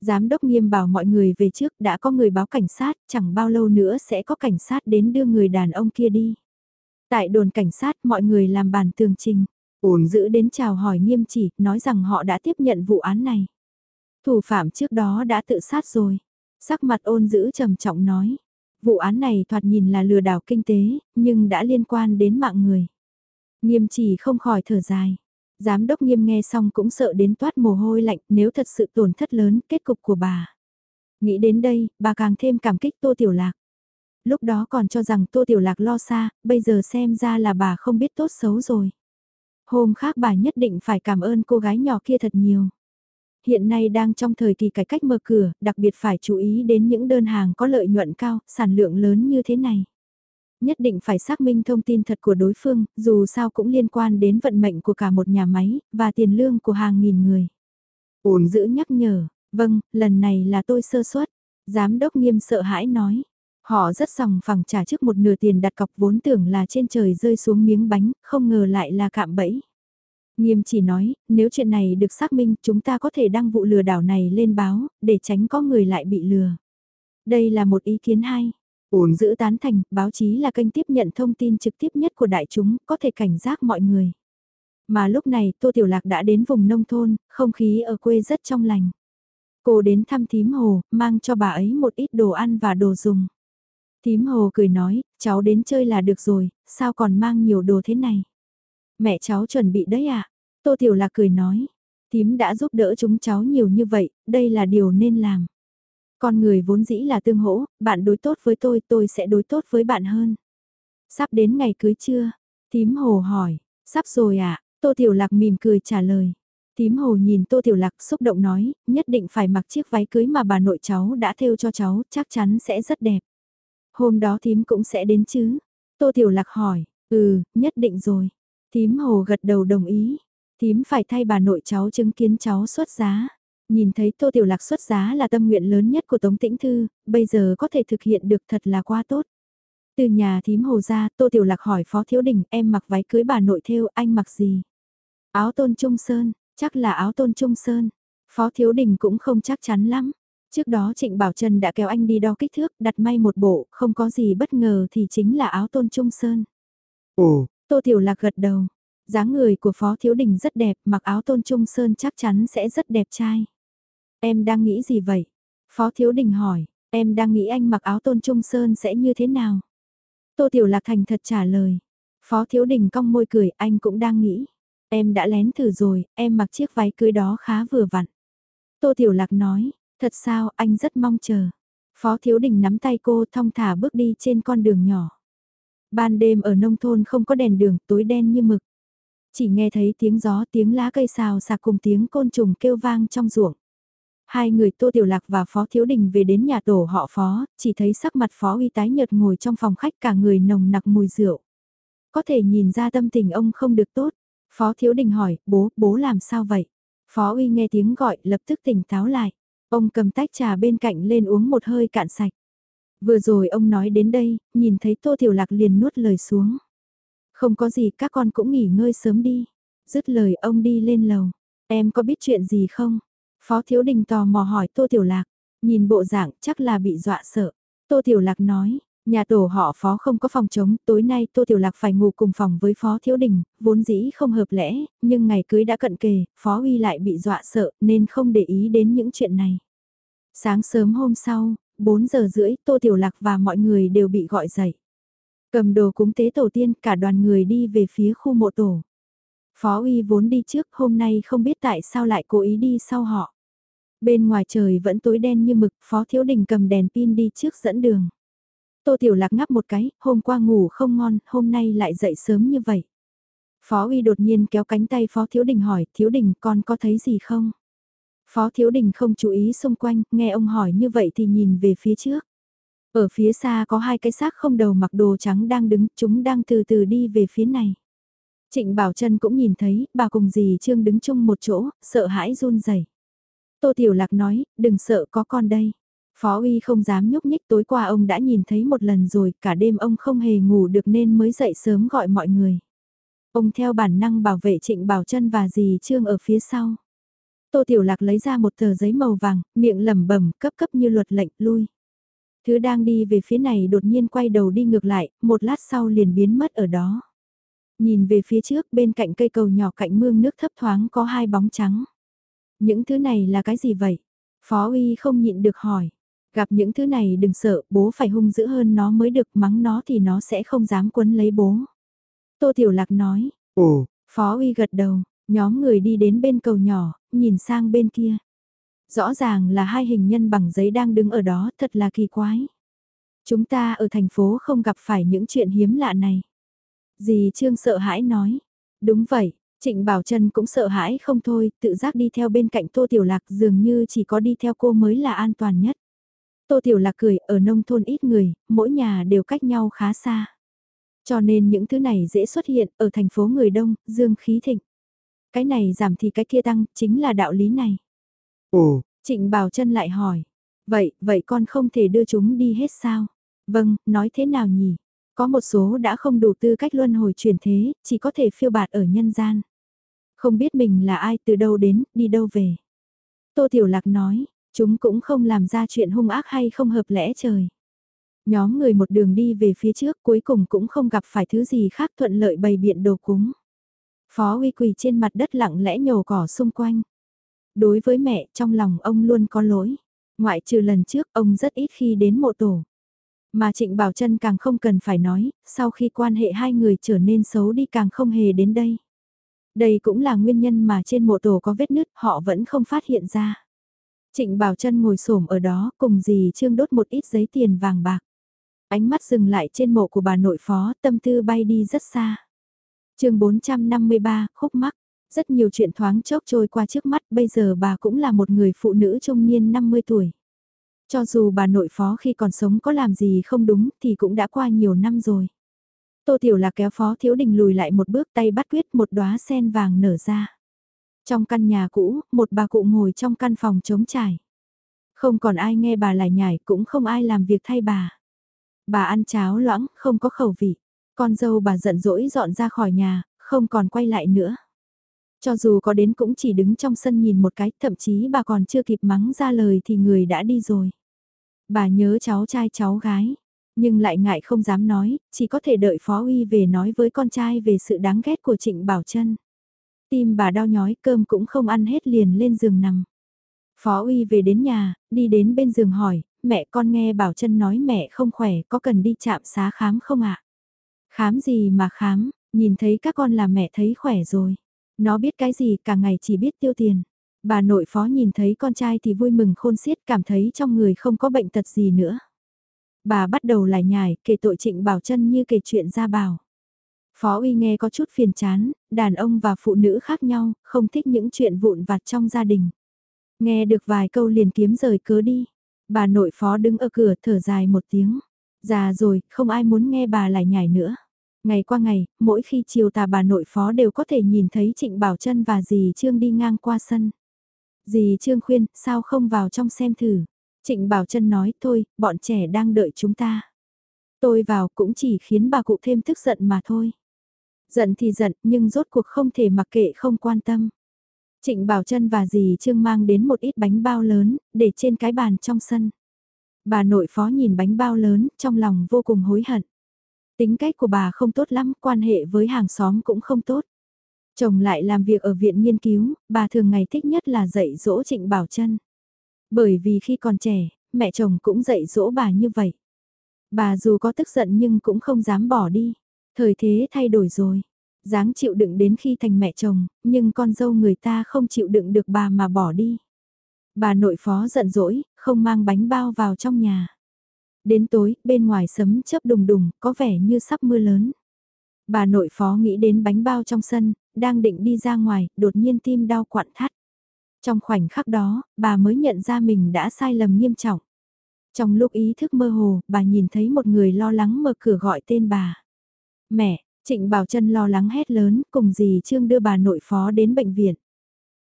Giám đốc nghiêm bảo mọi người về trước đã có người báo cảnh sát, chẳng bao lâu nữa sẽ có cảnh sát đến đưa người đàn ông kia đi. Tại đồn cảnh sát mọi người làm bàn tường trình, Ôn giữ đến chào hỏi nghiêm chỉ, nói rằng họ đã tiếp nhận vụ án này. Thủ phạm trước đó đã tự sát rồi. Sắc mặt ôn giữ trầm trọng nói. Vụ án này thoạt nhìn là lừa đảo kinh tế, nhưng đã liên quan đến mạng người. Nghiêm chỉ không khỏi thở dài. Giám đốc nghiêm nghe xong cũng sợ đến toát mồ hôi lạnh nếu thật sự tổn thất lớn kết cục của bà. Nghĩ đến đây, bà càng thêm cảm kích Tô Tiểu Lạc. Lúc đó còn cho rằng Tô Tiểu Lạc lo xa, bây giờ xem ra là bà không biết tốt xấu rồi. Hôm khác bà nhất định phải cảm ơn cô gái nhỏ kia thật nhiều. Hiện nay đang trong thời kỳ cải cách mở cửa, đặc biệt phải chú ý đến những đơn hàng có lợi nhuận cao, sản lượng lớn như thế này nhất định phải xác minh thông tin thật của đối phương, dù sao cũng liên quan đến vận mệnh của cả một nhà máy, và tiền lương của hàng nghìn người. Ổn giữ nhắc nhở, vâng, lần này là tôi sơ suất. Giám đốc nghiêm sợ hãi nói. Họ rất sòng phẳng trả trước một nửa tiền đặt cọc vốn tưởng là trên trời rơi xuống miếng bánh, không ngờ lại là cạm bẫy. Nghiêm chỉ nói, nếu chuyện này được xác minh chúng ta có thể đăng vụ lừa đảo này lên báo, để tránh có người lại bị lừa. Đây là một ý kiến hay. Ổn giữ tán thành, báo chí là kênh tiếp nhận thông tin trực tiếp nhất của đại chúng, có thể cảnh giác mọi người. Mà lúc này Tô Tiểu Lạc đã đến vùng nông thôn, không khí ở quê rất trong lành. Cô đến thăm thím hồ, mang cho bà ấy một ít đồ ăn và đồ dùng. Thím hồ cười nói, cháu đến chơi là được rồi, sao còn mang nhiều đồ thế này? Mẹ cháu chuẩn bị đấy à? Tô Tiểu Lạc cười nói, thím đã giúp đỡ chúng cháu nhiều như vậy, đây là điều nên làm. Con người vốn dĩ là tương hỗ, bạn đối tốt với tôi, tôi sẽ đối tốt với bạn hơn. Sắp đến ngày cưới chưa? Tím hồ hỏi, sắp rồi ạ, à? Tô Tiểu Lạc mỉm cười trả lời. Tím hồ nhìn Tô Tiểu Lạc xúc động nói, nhất định phải mặc chiếc váy cưới mà bà nội cháu đã thêu cho cháu, chắc chắn sẽ rất đẹp. Hôm đó thím cũng sẽ đến chứ? Tô Tiểu Lạc hỏi, ừ, nhất định rồi. Thím hồ gật đầu đồng ý. Thím phải thay bà nội cháu chứng kiến cháu xuất giá. Nhìn thấy Tô Tiểu Lạc xuất giá là tâm nguyện lớn nhất của Tống Tĩnh Thư, bây giờ có thể thực hiện được thật là quá tốt. Từ nhà thím hồ ra, Tô Tiểu Lạc hỏi Phó Thiếu Đình em mặc váy cưới bà nội theo anh mặc gì? Áo tôn trung sơn, chắc là áo tôn trung sơn. Phó Thiếu Đình cũng không chắc chắn lắm. Trước đó Trịnh Bảo Trần đã kéo anh đi đo kích thước, đặt may một bộ, không có gì bất ngờ thì chính là áo tôn trung sơn. Ồ, Tô Tiểu Lạc gật đầu. dáng người của Phó Thiếu Đình rất đẹp, mặc áo tôn trung sơn chắc chắn sẽ rất đẹp trai. Em đang nghĩ gì vậy? Phó Thiếu Đình hỏi, em đang nghĩ anh mặc áo tôn trung sơn sẽ như thế nào? Tô Tiểu Lạc thành thật trả lời. Phó Thiếu Đình cong môi cười, anh cũng đang nghĩ. Em đã lén thử rồi, em mặc chiếc váy cưới đó khá vừa vặn. Tô Tiểu Lạc nói, thật sao, anh rất mong chờ. Phó Thiếu Đình nắm tay cô thong thả bước đi trên con đường nhỏ. Ban đêm ở nông thôn không có đèn đường, tối đen như mực. Chỉ nghe thấy tiếng gió, tiếng lá cây xào xạc cùng tiếng côn trùng kêu vang trong ruộng. Hai người Tô Tiểu Lạc và Phó Thiếu Đình về đến nhà tổ họ Phó, chỉ thấy sắc mặt Phó uy tái nhợt ngồi trong phòng khách cả người nồng nặc mùi rượu. Có thể nhìn ra tâm tình ông không được tốt. Phó Thiếu Đình hỏi, bố, bố làm sao vậy? Phó uy nghe tiếng gọi lập tức tỉnh táo lại. Ông cầm tách trà bên cạnh lên uống một hơi cạn sạch. Vừa rồi ông nói đến đây, nhìn thấy Tô Tiểu Lạc liền nuốt lời xuống. Không có gì các con cũng nghỉ ngơi sớm đi. Dứt lời ông đi lên lầu. Em có biết chuyện gì không? Phó Thiếu Đình tò mò hỏi Tô Tiểu Lạc. Nhìn bộ dạng chắc là bị dọa sợ. Tô Tiểu Lạc nói, nhà tổ họ Phó không có phòng chống, tối nay Tô Tiểu Lạc phải ngủ cùng phòng với Phó Thiếu Đình, vốn dĩ không hợp lẽ, nhưng ngày cưới đã cận kề, Phó Uy lại bị dọa sợ nên không để ý đến những chuyện này. Sáng sớm hôm sau, 4 giờ rưỡi Tô Tiểu Lạc và mọi người đều bị gọi dậy. Cầm đồ cúng tế tổ tiên cả đoàn người đi về phía khu mộ tổ. Phó uy vốn đi trước hôm nay không biết tại sao lại cố ý đi sau họ. Bên ngoài trời vẫn tối đen như mực, Phó Thiếu Đình cầm đèn pin đi trước dẫn đường. Tô Tiểu Lạc ngắp một cái, hôm qua ngủ không ngon, hôm nay lại dậy sớm như vậy. Phó Uy đột nhiên kéo cánh tay Phó Thiếu Đình hỏi, Thiếu Đình con có thấy gì không? Phó Thiếu Đình không chú ý xung quanh, nghe ông hỏi như vậy thì nhìn về phía trước. Ở phía xa có hai cái xác không đầu mặc đồ trắng đang đứng, chúng đang từ từ đi về phía này. Trịnh Bảo Trân cũng nhìn thấy, bà cùng dì Trương đứng chung một chỗ, sợ hãi run rẩy. Tô Tiểu Lạc nói, đừng sợ có con đây. Phó uy không dám nhúc nhích tối qua ông đã nhìn thấy một lần rồi, cả đêm ông không hề ngủ được nên mới dậy sớm gọi mọi người. Ông theo bản năng bảo vệ Trịnh Bảo Trân và dì Trương ở phía sau. Tô Tiểu Lạc lấy ra một tờ giấy màu vàng, miệng lẩm bẩm cấp cấp như luật lệnh lui. Thứ đang đi về phía này đột nhiên quay đầu đi ngược lại, một lát sau liền biến mất ở đó. Nhìn về phía trước bên cạnh cây cầu nhỏ cạnh mương nước thấp thoáng có hai bóng trắng. Những thứ này là cái gì vậy? Phó uy không nhịn được hỏi. Gặp những thứ này đừng sợ, bố phải hung dữ hơn nó mới được mắng nó thì nó sẽ không dám quấn lấy bố. Tô Tiểu Lạc nói. Ồ, Phó uy gật đầu, nhóm người đi đến bên cầu nhỏ, nhìn sang bên kia. Rõ ràng là hai hình nhân bằng giấy đang đứng ở đó, thật là kỳ quái. Chúng ta ở thành phố không gặp phải những chuyện hiếm lạ này. Dì Trương sợ hãi nói. Đúng vậy, Trịnh Bảo Trân cũng sợ hãi không thôi, tự giác đi theo bên cạnh Tô Tiểu Lạc dường như chỉ có đi theo cô mới là an toàn nhất. Tô Tiểu Lạc cười, ở nông thôn ít người, mỗi nhà đều cách nhau khá xa. Cho nên những thứ này dễ xuất hiện ở thành phố người đông, dương khí thịnh. Cái này giảm thì cái kia tăng, chính là đạo lý này. Ồ, Trịnh Bảo Trân lại hỏi. Vậy, vậy con không thể đưa chúng đi hết sao? Vâng, nói thế nào nhỉ? Có một số đã không đủ tư cách luân hồi chuyển thế, chỉ có thể phiêu bạt ở nhân gian. Không biết mình là ai từ đâu đến, đi đâu về. Tô Tiểu Lạc nói, chúng cũng không làm ra chuyện hung ác hay không hợp lẽ trời. Nhóm người một đường đi về phía trước cuối cùng cũng không gặp phải thứ gì khác thuận lợi bày biện đồ cúng. Phó uy quỳ trên mặt đất lặng lẽ nhổ cỏ xung quanh. Đối với mẹ, trong lòng ông luôn có lỗi. Ngoại trừ lần trước, ông rất ít khi đến mộ tổ. Mà Trịnh Bảo Trân càng không cần phải nói, sau khi quan hệ hai người trở nên xấu đi càng không hề đến đây. Đây cũng là nguyên nhân mà trên mộ tổ có vết nứt họ vẫn không phát hiện ra. Trịnh Bảo Trân ngồi xổm ở đó cùng dì Trương đốt một ít giấy tiền vàng bạc. Ánh mắt dừng lại trên mộ của bà nội phó tâm tư bay đi rất xa chương 453, khúc mắc. Rất nhiều chuyện thoáng chốc trôi qua trước mắt bây giờ bà cũng là một người phụ nữ trung niên 50 tuổi. Cho dù bà nội phó khi còn sống có làm gì không đúng thì cũng đã qua nhiều năm rồi. Tô Tiểu là kéo phó thiếu đình lùi lại một bước tay bắt quyết một đóa sen vàng nở ra. Trong căn nhà cũ, một bà cụ ngồi trong căn phòng trống trải. Không còn ai nghe bà lại nhảy cũng không ai làm việc thay bà. Bà ăn cháo loãng, không có khẩu vị. Con dâu bà giận dỗi dọn ra khỏi nhà, không còn quay lại nữa. Cho dù có đến cũng chỉ đứng trong sân nhìn một cái, thậm chí bà còn chưa kịp mắng ra lời thì người đã đi rồi. Bà nhớ cháu trai cháu gái, nhưng lại ngại không dám nói, chỉ có thể đợi Phó Uy về nói với con trai về sự đáng ghét của Trịnh Bảo Trân. Tim bà đau nhói cơm cũng không ăn hết liền lên giường nằm. Phó Uy về đến nhà, đi đến bên giường hỏi, mẹ con nghe Bảo Trân nói mẹ không khỏe có cần đi chạm xá khám không ạ? Khám gì mà khám, nhìn thấy các con là mẹ thấy khỏe rồi. Nó biết cái gì cả ngày chỉ biết tiêu tiền. Bà nội phó nhìn thấy con trai thì vui mừng khôn xiết cảm thấy trong người không có bệnh tật gì nữa. Bà bắt đầu lại nhải kể tội trịnh bảo chân như kể chuyện ra bảo. Phó uy nghe có chút phiền chán, đàn ông và phụ nữ khác nhau, không thích những chuyện vụn vặt trong gia đình. Nghe được vài câu liền kiếm rời cớ đi. Bà nội phó đứng ở cửa thở dài một tiếng. Già rồi, không ai muốn nghe bà lại nhải nữa. Ngày qua ngày, mỗi khi chiều tà bà nội phó đều có thể nhìn thấy Trịnh Bảo Trân và dì Trương đi ngang qua sân. Dì Trương khuyên, sao không vào trong xem thử. Trịnh Bảo Trân nói, thôi, bọn trẻ đang đợi chúng ta. Tôi vào cũng chỉ khiến bà cụ thêm tức giận mà thôi. Giận thì giận, nhưng rốt cuộc không thể mặc kệ không quan tâm. Trịnh Bảo Trân và dì Trương mang đến một ít bánh bao lớn, để trên cái bàn trong sân. Bà nội phó nhìn bánh bao lớn, trong lòng vô cùng hối hận. Tính cách của bà không tốt lắm, quan hệ với hàng xóm cũng không tốt. Chồng lại làm việc ở viện nghiên cứu, bà thường ngày thích nhất là dạy dỗ Trịnh Bảo Trân. Bởi vì khi còn trẻ, mẹ chồng cũng dạy dỗ bà như vậy. Bà dù có tức giận nhưng cũng không dám bỏ đi. Thời thế thay đổi rồi. dáng chịu đựng đến khi thành mẹ chồng, nhưng con dâu người ta không chịu đựng được bà mà bỏ đi. Bà nội phó giận dỗi, không mang bánh bao vào trong nhà. Đến tối, bên ngoài sấm chớp đùng đùng, có vẻ như sắp mưa lớn. Bà nội phó nghĩ đến bánh bao trong sân, đang định đi ra ngoài, đột nhiên tim đau quặn thắt. Trong khoảnh khắc đó, bà mới nhận ra mình đã sai lầm nghiêm trọng. Trong lúc ý thức mơ hồ, bà nhìn thấy một người lo lắng mở cửa gọi tên bà. Mẹ, Trịnh Bảo Trân lo lắng hét lớn, cùng dì Trương đưa bà nội phó đến bệnh viện.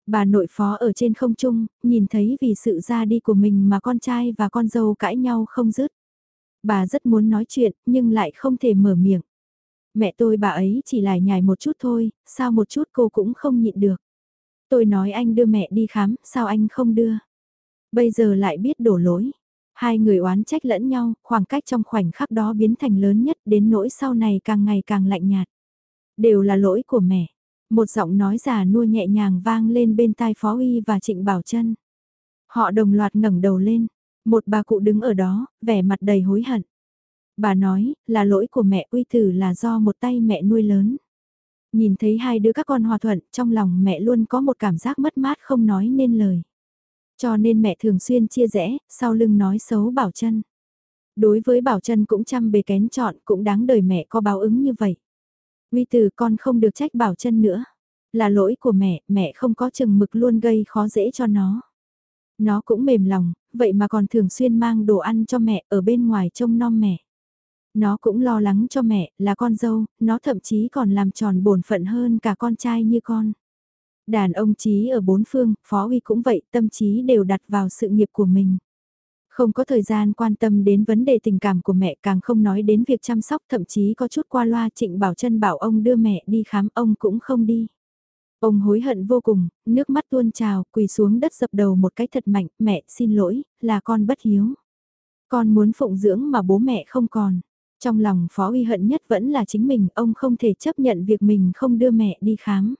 Bà nội phó ở trên không trung, nhìn thấy vì sự ra đi của mình mà con trai và con dâu cãi nhau không dứt. Bà rất muốn nói chuyện, nhưng lại không thể mở miệng. Mẹ tôi bà ấy chỉ lại nhài một chút thôi, sao một chút cô cũng không nhịn được. Tôi nói anh đưa mẹ đi khám, sao anh không đưa? Bây giờ lại biết đổ lỗi. Hai người oán trách lẫn nhau, khoảng cách trong khoảnh khắc đó biến thành lớn nhất đến nỗi sau này càng ngày càng lạnh nhạt. Đều là lỗi của mẹ. Một giọng nói già nua nhẹ nhàng vang lên bên tai Phó Uy và Trịnh Bảo Trân. Họ đồng loạt ngẩng đầu lên. Một bà cụ đứng ở đó, vẻ mặt đầy hối hận. Bà nói, là lỗi của mẹ Uy Tử là do một tay mẹ nuôi lớn. Nhìn thấy hai đứa các con hòa thuận, trong lòng mẹ luôn có một cảm giác mất mát không nói nên lời. Cho nên mẹ thường xuyên chia rẽ, sau lưng nói xấu Bảo Trân. Đối với Bảo Trân cũng chăm bề kén chọn, cũng đáng đời mẹ có báo ứng như vậy. Uy từ con không được trách Bảo Trân nữa. Là lỗi của mẹ, mẹ không có chừng mực luôn gây khó dễ cho nó. Nó cũng mềm lòng, vậy mà còn thường xuyên mang đồ ăn cho mẹ ở bên ngoài trông nom mẹ. Nó cũng lo lắng cho mẹ, là con dâu, nó thậm chí còn làm tròn bổn phận hơn cả con trai như con. Đàn ông trí ở bốn phương, phó uy cũng vậy, tâm trí đều đặt vào sự nghiệp của mình. Không có thời gian quan tâm đến vấn đề tình cảm của mẹ càng không nói đến việc chăm sóc thậm chí có chút qua loa trịnh bảo chân bảo ông đưa mẹ đi khám ông cũng không đi. Ông hối hận vô cùng, nước mắt tuôn trào, quỳ xuống đất dập đầu một cái thật mạnh, mẹ xin lỗi, là con bất hiếu. Con muốn phụng dưỡng mà bố mẹ không còn. Trong lòng phó uy hận nhất vẫn là chính mình, ông không thể chấp nhận việc mình không đưa mẹ đi khám.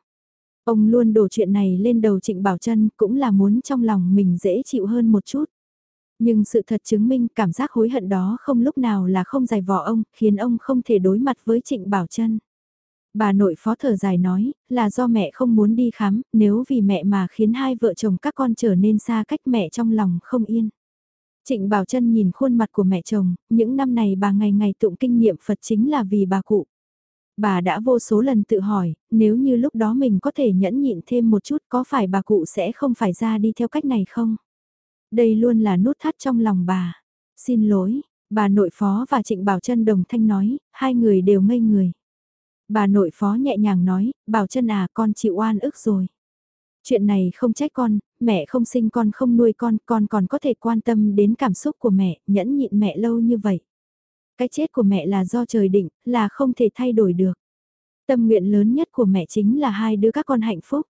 Ông luôn đổ chuyện này lên đầu Trịnh Bảo Trân cũng là muốn trong lòng mình dễ chịu hơn một chút. Nhưng sự thật chứng minh cảm giác hối hận đó không lúc nào là không dài vò ông, khiến ông không thể đối mặt với Trịnh Bảo Trân. Bà nội phó thở dài nói, là do mẹ không muốn đi khám, nếu vì mẹ mà khiến hai vợ chồng các con trở nên xa cách mẹ trong lòng không yên. Trịnh Bảo Trân nhìn khuôn mặt của mẹ chồng, những năm này bà ngày ngày tụng kinh niệm Phật chính là vì bà cụ. Bà đã vô số lần tự hỏi, nếu như lúc đó mình có thể nhẫn nhịn thêm một chút có phải bà cụ sẽ không phải ra đi theo cách này không? Đây luôn là nút thắt trong lòng bà. Xin lỗi, bà nội phó và Trịnh Bảo Trân đồng thanh nói, hai người đều ngây người. Bà nội phó nhẹ nhàng nói, Bảo chân à con chịu oan ức rồi. Chuyện này không trách con, mẹ không sinh con không nuôi con, con còn có thể quan tâm đến cảm xúc của mẹ, nhẫn nhịn mẹ lâu như vậy. Cái chết của mẹ là do trời định, là không thể thay đổi được. Tâm nguyện lớn nhất của mẹ chính là hai đứa các con hạnh phúc.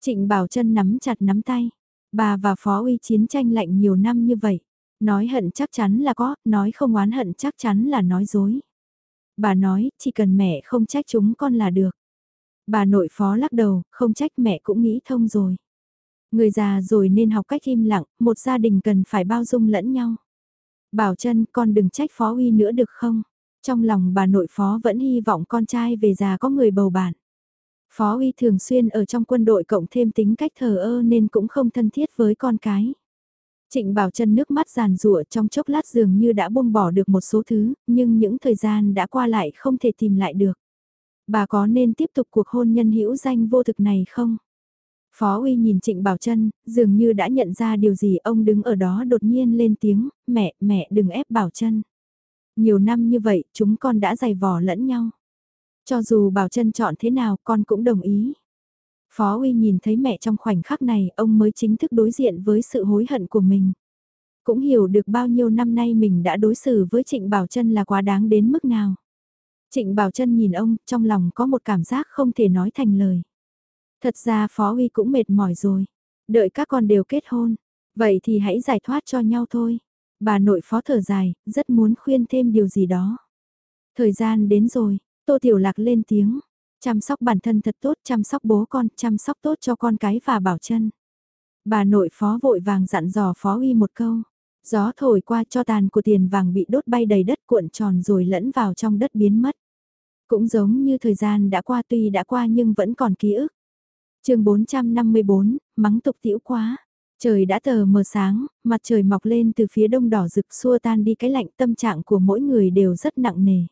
Trịnh Bảo Trân nắm chặt nắm tay. Bà và Phó Uy chiến tranh lạnh nhiều năm như vậy. Nói hận chắc chắn là có, nói không oán hận chắc chắn là nói dối. Bà nói, chỉ cần mẹ không trách chúng con là được. Bà nội phó lắc đầu, không trách mẹ cũng nghĩ thông rồi. Người già rồi nên học cách im lặng, một gia đình cần phải bao dung lẫn nhau. Bảo chân con đừng trách phó uy nữa được không? Trong lòng bà nội phó vẫn hy vọng con trai về già có người bầu bạn. Phó uy thường xuyên ở trong quân đội cộng thêm tính cách thờ ơ nên cũng không thân thiết với con cái. Trịnh Bảo Trân nước mắt giàn rụa trong chốc lát dường như đã buông bỏ được một số thứ, nhưng những thời gian đã qua lại không thể tìm lại được. Bà có nên tiếp tục cuộc hôn nhân hữu danh vô thực này không? Phó uy nhìn Trịnh Bảo Trân, dường như đã nhận ra điều gì ông đứng ở đó đột nhiên lên tiếng, mẹ, mẹ đừng ép Bảo Trân. Nhiều năm như vậy, chúng con đã giày vò lẫn nhau. Cho dù Bảo Trân chọn thế nào, con cũng đồng ý. Phó Uy nhìn thấy mẹ trong khoảnh khắc này, ông mới chính thức đối diện với sự hối hận của mình. Cũng hiểu được bao nhiêu năm nay mình đã đối xử với Trịnh Bảo Trân là quá đáng đến mức nào. Trịnh Bảo Trân nhìn ông, trong lòng có một cảm giác không thể nói thành lời. Thật ra Phó Uy cũng mệt mỏi rồi. Đợi các con đều kết hôn. Vậy thì hãy giải thoát cho nhau thôi. Bà nội phó thở dài, rất muốn khuyên thêm điều gì đó. Thời gian đến rồi, Tô Tiểu Lạc lên tiếng. Chăm sóc bản thân thật tốt, chăm sóc bố con, chăm sóc tốt cho con cái và bảo chân. Bà nội phó vội vàng dặn dò phó uy một câu. Gió thổi qua cho tàn của tiền vàng bị đốt bay đầy đất cuộn tròn rồi lẫn vào trong đất biến mất. Cũng giống như thời gian đã qua tuy đã qua nhưng vẫn còn ký ức. chương 454, mắng tục tiểu quá. Trời đã tờ mờ sáng, mặt trời mọc lên từ phía đông đỏ rực xua tan đi cái lạnh tâm trạng của mỗi người đều rất nặng nề.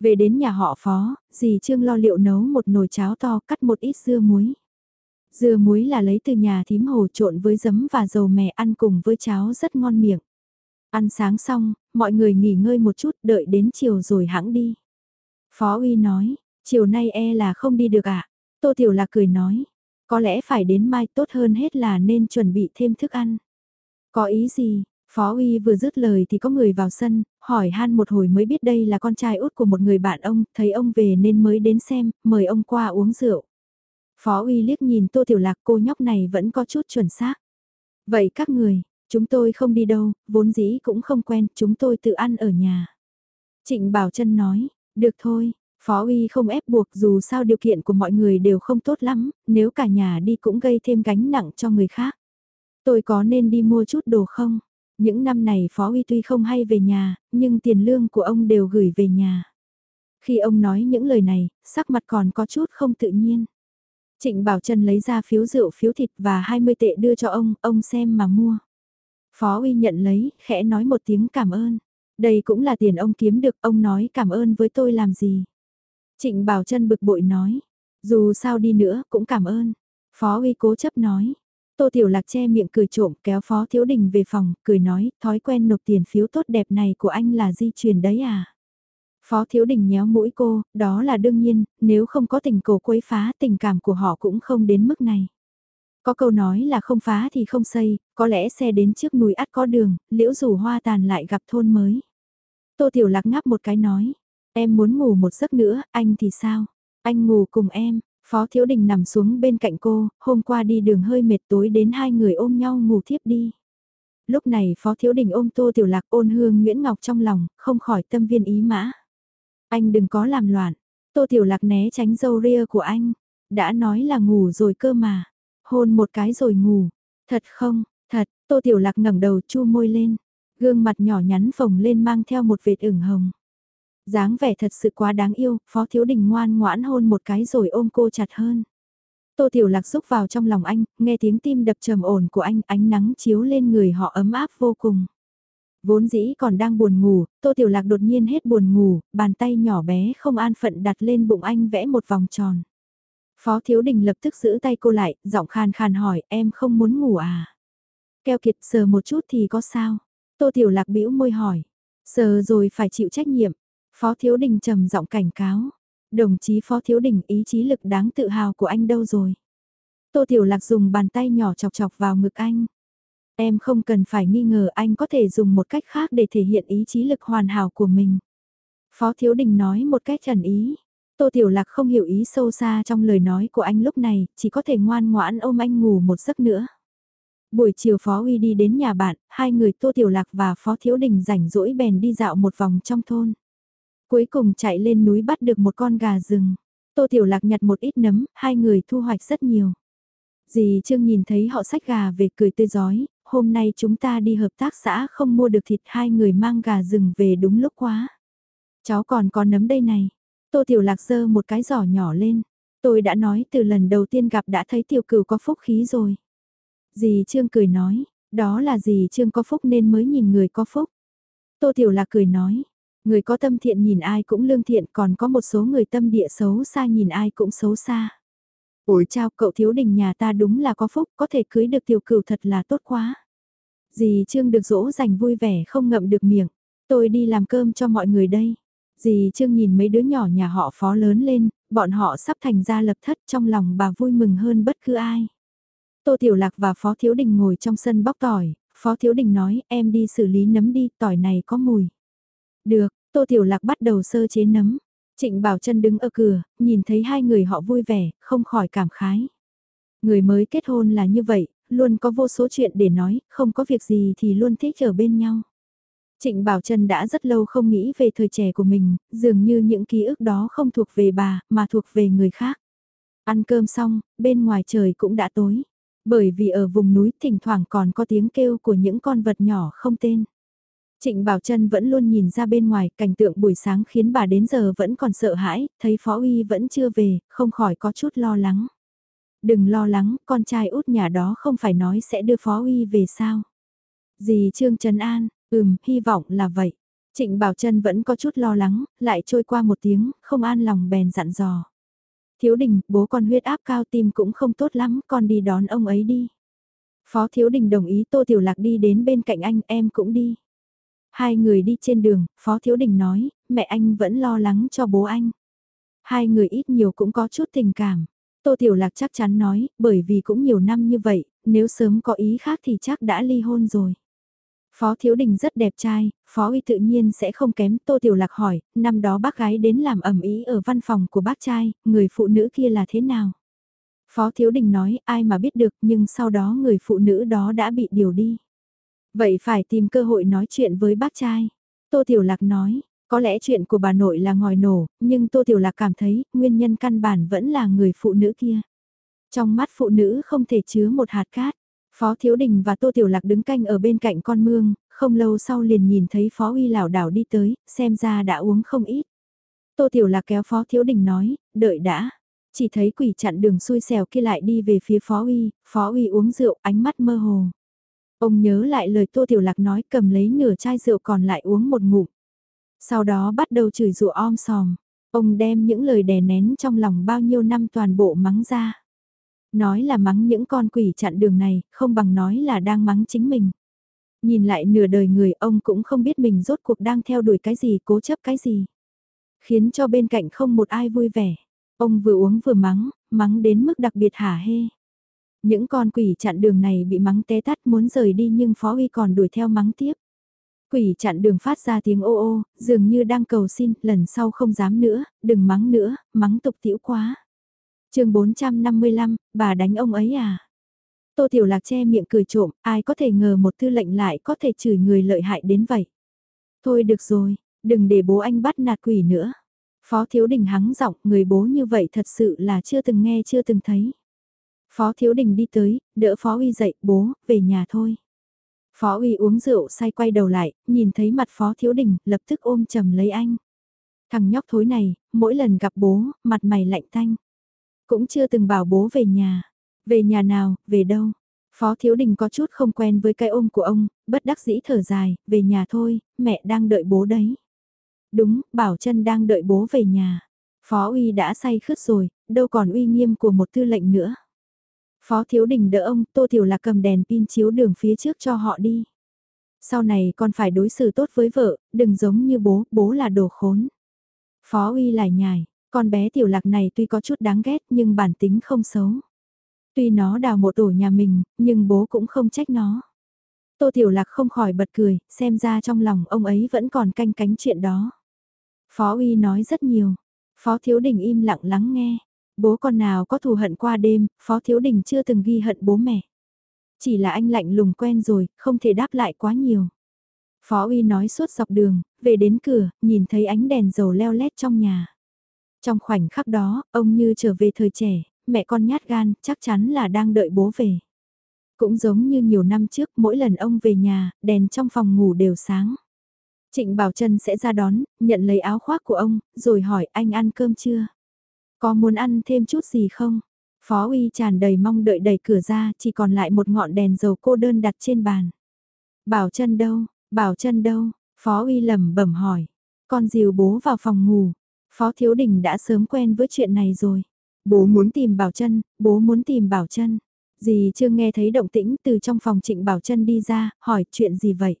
Về đến nhà họ phó, dì Trương lo liệu nấu một nồi cháo to cắt một ít dưa muối. Dưa muối là lấy từ nhà thím hồ trộn với giấm và dầu mè ăn cùng với cháo rất ngon miệng. Ăn sáng xong, mọi người nghỉ ngơi một chút đợi đến chiều rồi hãng đi. Phó uy nói, chiều nay e là không đi được ạ. À? Tô Tiểu Lạc cười nói, có lẽ phải đến mai tốt hơn hết là nên chuẩn bị thêm thức ăn. Có ý gì? Phó uy vừa dứt lời thì có người vào sân, hỏi han một hồi mới biết đây là con trai út của một người bạn ông, thấy ông về nên mới đến xem, mời ông qua uống rượu. Phó uy liếc nhìn tô tiểu lạc cô nhóc này vẫn có chút chuẩn xác. Vậy các người, chúng tôi không đi đâu, vốn dĩ cũng không quen, chúng tôi tự ăn ở nhà. Trịnh Bảo Trân nói, được thôi, Phó uy không ép buộc dù sao điều kiện của mọi người đều không tốt lắm, nếu cả nhà đi cũng gây thêm gánh nặng cho người khác. Tôi có nên đi mua chút đồ không? Những năm này Phó uy tuy không hay về nhà, nhưng tiền lương của ông đều gửi về nhà. Khi ông nói những lời này, sắc mặt còn có chút không tự nhiên. Trịnh Bảo Trân lấy ra phiếu rượu phiếu thịt và 20 tệ đưa cho ông, ông xem mà mua. Phó uy nhận lấy, khẽ nói một tiếng cảm ơn. Đây cũng là tiền ông kiếm được, ông nói cảm ơn với tôi làm gì. Trịnh Bảo Trân bực bội nói, dù sao đi nữa cũng cảm ơn. Phó uy cố chấp nói. Tô Tiểu Lạc che miệng cười trộm kéo Phó Thiếu Đình về phòng, cười nói, thói quen nộp tiền phiếu tốt đẹp này của anh là di truyền đấy à. Phó Thiếu Đình nhéo mũi cô, đó là đương nhiên, nếu không có tình cổ quấy phá tình cảm của họ cũng không đến mức này. Có câu nói là không phá thì không xây, có lẽ xe đến trước núi ắt có đường, liễu rủ hoa tàn lại gặp thôn mới. Tô Tiểu Lạc ngáp một cái nói, Em muốn ngủ một giấc nữa, anh thì sao? Anh ngủ cùng em, Phó Thiếu Đình nằm xuống bên cạnh cô, hôm qua đi đường hơi mệt tối đến hai người ôm nhau ngủ thiếp đi. Lúc này Phó Thiếu Đình ôm Tô Tiểu Lạc ôn hương Nguyễn Ngọc trong lòng, không khỏi tâm viên ý mã. Anh đừng có làm loạn. Tô Tiểu Lạc né tránh dâu ria của anh. Đã nói là ngủ rồi cơ mà. Hôn một cái rồi ngủ. Thật không, thật, Tô Tiểu Lạc ngẩng đầu chu môi lên. Gương mặt nhỏ nhắn phồng lên mang theo một vệt ửng hồng dáng vẻ thật sự quá đáng yêu, Phó Thiếu Đình ngoan ngoãn hôn một cái rồi ôm cô chặt hơn. Tô Tiểu Lạc xúc vào trong lòng anh, nghe tiếng tim đập trầm ổn của anh, ánh nắng chiếu lên người họ ấm áp vô cùng. Vốn dĩ còn đang buồn ngủ, Tô Tiểu Lạc đột nhiên hết buồn ngủ, bàn tay nhỏ bé không an phận đặt lên bụng anh vẽ một vòng tròn. Phó Thiếu Đình lập tức giữ tay cô lại, giọng khan khan hỏi, em không muốn ngủ à? Keo kiệt sờ một chút thì có sao? Tô Tiểu Lạc bĩu môi hỏi, sờ rồi phải chịu trách nhiệm, Phó Thiếu Đình trầm giọng cảnh cáo. Đồng chí Phó Thiếu Đình ý chí lực đáng tự hào của anh đâu rồi? Tô Tiểu Lạc dùng bàn tay nhỏ chọc chọc vào ngực anh. Em không cần phải nghi ngờ anh có thể dùng một cách khác để thể hiện ý chí lực hoàn hảo của mình. Phó Thiếu Đình nói một cách trần ý. Tô Tiểu Lạc không hiểu ý sâu xa trong lời nói của anh lúc này, chỉ có thể ngoan ngoãn ôm anh ngủ một giấc nữa. Buổi chiều Phó Uy đi đến nhà bạn, hai người Tô Tiểu Lạc và Phó Thiếu Đình rảnh rỗi bèn đi dạo một vòng trong thôn. Cuối cùng chạy lên núi bắt được một con gà rừng. Tô Tiểu Lạc nhặt một ít nấm, hai người thu hoạch rất nhiều. Dì Trương nhìn thấy họ xách gà về cười tươi giói, hôm nay chúng ta đi hợp tác xã không mua được thịt hai người mang gà rừng về đúng lúc quá. Cháu còn có nấm đây này. Tô Tiểu Lạc giơ một cái giỏ nhỏ lên. Tôi đã nói từ lần đầu tiên gặp đã thấy tiểu cửu có phúc khí rồi. Dì Trương cười nói, đó là dì Trương có phúc nên mới nhìn người có phúc. Tô Tiểu Lạc cười nói, Người có tâm thiện nhìn ai cũng lương thiện còn có một số người tâm địa xấu xa nhìn ai cũng xấu xa. Ủi chào cậu thiếu đình nhà ta đúng là có phúc có thể cưới được tiểu cửu thật là tốt quá. Dì Trương được dỗ dành vui vẻ không ngậm được miệng. Tôi đi làm cơm cho mọi người đây. Dì Trương nhìn mấy đứa nhỏ nhà họ phó lớn lên, Bọn họ sắp thành ra lập thất trong lòng bà vui mừng hơn bất cứ ai. Tô Tiểu Lạc và Phó Thiếu Đình ngồi trong sân bóc tỏi, Phó Thiếu Đình nói em đi xử lý nấm đi, tỏi này có mùi. Được, Tô Tiểu Lạc bắt đầu sơ chế nấm. Trịnh Bảo Trân đứng ở cửa, nhìn thấy hai người họ vui vẻ, không khỏi cảm khái. Người mới kết hôn là như vậy, luôn có vô số chuyện để nói, không có việc gì thì luôn thích ở bên nhau. Trịnh Bảo Trân đã rất lâu không nghĩ về thời trẻ của mình, dường như những ký ức đó không thuộc về bà, mà thuộc về người khác. Ăn cơm xong, bên ngoài trời cũng đã tối. Bởi vì ở vùng núi thỉnh thoảng còn có tiếng kêu của những con vật nhỏ không tên. Trịnh Bảo Trân vẫn luôn nhìn ra bên ngoài, cảnh tượng buổi sáng khiến bà đến giờ vẫn còn sợ hãi, thấy Phó Uy vẫn chưa về, không khỏi có chút lo lắng. Đừng lo lắng, con trai út nhà đó không phải nói sẽ đưa Phó Uy về sao. Dì Trương Trần An, ừm, hy vọng là vậy. Trịnh Bảo Trân vẫn có chút lo lắng, lại trôi qua một tiếng, không an lòng bèn dặn dò. Thiếu đình, bố con huyết áp cao tim cũng không tốt lắm, con đi đón ông ấy đi. Phó Thiếu Đình đồng ý Tô Tiểu Lạc đi đến bên cạnh anh, em cũng đi. Hai người đi trên đường, Phó Thiếu Đình nói, mẹ anh vẫn lo lắng cho bố anh. Hai người ít nhiều cũng có chút tình cảm. Tô Tiểu Lạc chắc chắn nói, bởi vì cũng nhiều năm như vậy, nếu sớm có ý khác thì chắc đã ly hôn rồi. Phó Thiếu Đình rất đẹp trai, Phó Uy tự nhiên sẽ không kém. Tô Tiểu Lạc hỏi, năm đó bác gái đến làm ẩm ý ở văn phòng của bác trai, người phụ nữ kia là thế nào? Phó Thiếu Đình nói, ai mà biết được nhưng sau đó người phụ nữ đó đã bị điều đi. Vậy phải tìm cơ hội nói chuyện với bác trai. Tô Tiểu Lạc nói, có lẽ chuyện của bà nội là ngòi nổ, nhưng Tô Tiểu Lạc cảm thấy nguyên nhân căn bản vẫn là người phụ nữ kia. Trong mắt phụ nữ không thể chứa một hạt cát. Phó Thiếu Đình và Tô Tiểu Lạc đứng canh ở bên cạnh con mương, không lâu sau liền nhìn thấy Phó Uy lảo đảo đi tới, xem ra đã uống không ít. Tô Tiểu Lạc kéo Phó Thiếu Đình nói, đợi đã. Chỉ thấy quỷ chặn đường xui xẻo kia lại đi về phía Phó Uy, Phó Uy uống rượu, ánh mắt mơ hồ. Ông nhớ lại lời Tô Tiểu Lạc nói cầm lấy nửa chai rượu còn lại uống một ngụm. Sau đó bắt đầu chửi rủa om sòm. Ông đem những lời đè nén trong lòng bao nhiêu năm toàn bộ mắng ra. Nói là mắng những con quỷ chặn đường này, không bằng nói là đang mắng chính mình. Nhìn lại nửa đời người ông cũng không biết mình rốt cuộc đang theo đuổi cái gì, cố chấp cái gì. Khiến cho bên cạnh không một ai vui vẻ. Ông vừa uống vừa mắng, mắng đến mức đặc biệt hả hê. Những con quỷ chặn đường này bị mắng té tắt muốn rời đi nhưng Phó Uy còn đuổi theo mắng tiếp. Quỷ chặn đường phát ra tiếng ô ô, dường như đang cầu xin, lần sau không dám nữa, đừng mắng nữa, mắng tục tiễu quá. chương 455, bà đánh ông ấy à? Tô Tiểu Lạc che miệng cười trộm, ai có thể ngờ một tư lệnh lại có thể chửi người lợi hại đến vậy. Thôi được rồi, đừng để bố anh bắt nạt quỷ nữa. Phó Thiếu Đình hắng giọng, người bố như vậy thật sự là chưa từng nghe chưa từng thấy. Phó Thiếu Đình đi tới, đỡ Phó Uy dậy, bố, về nhà thôi. Phó Uy uống rượu say quay đầu lại, nhìn thấy mặt Phó Thiếu Đình, lập tức ôm chầm lấy anh. Thằng nhóc thối này, mỗi lần gặp bố, mặt mày lạnh tanh. Cũng chưa từng bảo bố về nhà. Về nhà nào, về đâu? Phó Thiếu Đình có chút không quen với cái ôm của ông, bất đắc dĩ thở dài, về nhà thôi, mẹ đang đợi bố đấy. Đúng, Bảo chân đang đợi bố về nhà. Phó Uy đã say khướt rồi, đâu còn uy nghiêm của một tư lệnh nữa. Phó Thiếu Đình đỡ ông, Tô Tiểu Lạc cầm đèn pin chiếu đường phía trước cho họ đi. Sau này con phải đối xử tốt với vợ, đừng giống như bố, bố là đồ khốn. Phó Uy lại nhài, con bé Tiểu Lạc này tuy có chút đáng ghét nhưng bản tính không xấu. Tuy nó đào một tổ nhà mình, nhưng bố cũng không trách nó. Tô Tiểu Lạc không khỏi bật cười, xem ra trong lòng ông ấy vẫn còn canh cánh chuyện đó. Phó Uy nói rất nhiều. Phó Thiếu Đình im lặng lắng nghe. Bố con nào có thù hận qua đêm, Phó Thiếu Đình chưa từng ghi hận bố mẹ. Chỉ là anh lạnh lùng quen rồi, không thể đáp lại quá nhiều. Phó Uy nói suốt dọc đường, về đến cửa, nhìn thấy ánh đèn dầu leo lét trong nhà. Trong khoảnh khắc đó, ông như trở về thời trẻ, mẹ con nhát gan, chắc chắn là đang đợi bố về. Cũng giống như nhiều năm trước, mỗi lần ông về nhà, đèn trong phòng ngủ đều sáng. Trịnh Bảo Trân sẽ ra đón, nhận lấy áo khoác của ông, rồi hỏi anh ăn cơm chưa? Có muốn ăn thêm chút gì không? Phó uy tràn đầy mong đợi đẩy cửa ra, chỉ còn lại một ngọn đèn dầu cô đơn đặt trên bàn. Bảo chân đâu, bảo chân đâu, phó uy lẩm bẩm hỏi. Con dìu bố vào phòng ngủ. Phó thiếu đình đã sớm quen với chuyện này rồi. Bố muốn tìm bảo chân, bố muốn tìm bảo chân. Dì chưa nghe thấy động tĩnh từ trong phòng trịnh bảo chân đi ra, hỏi chuyện gì vậy?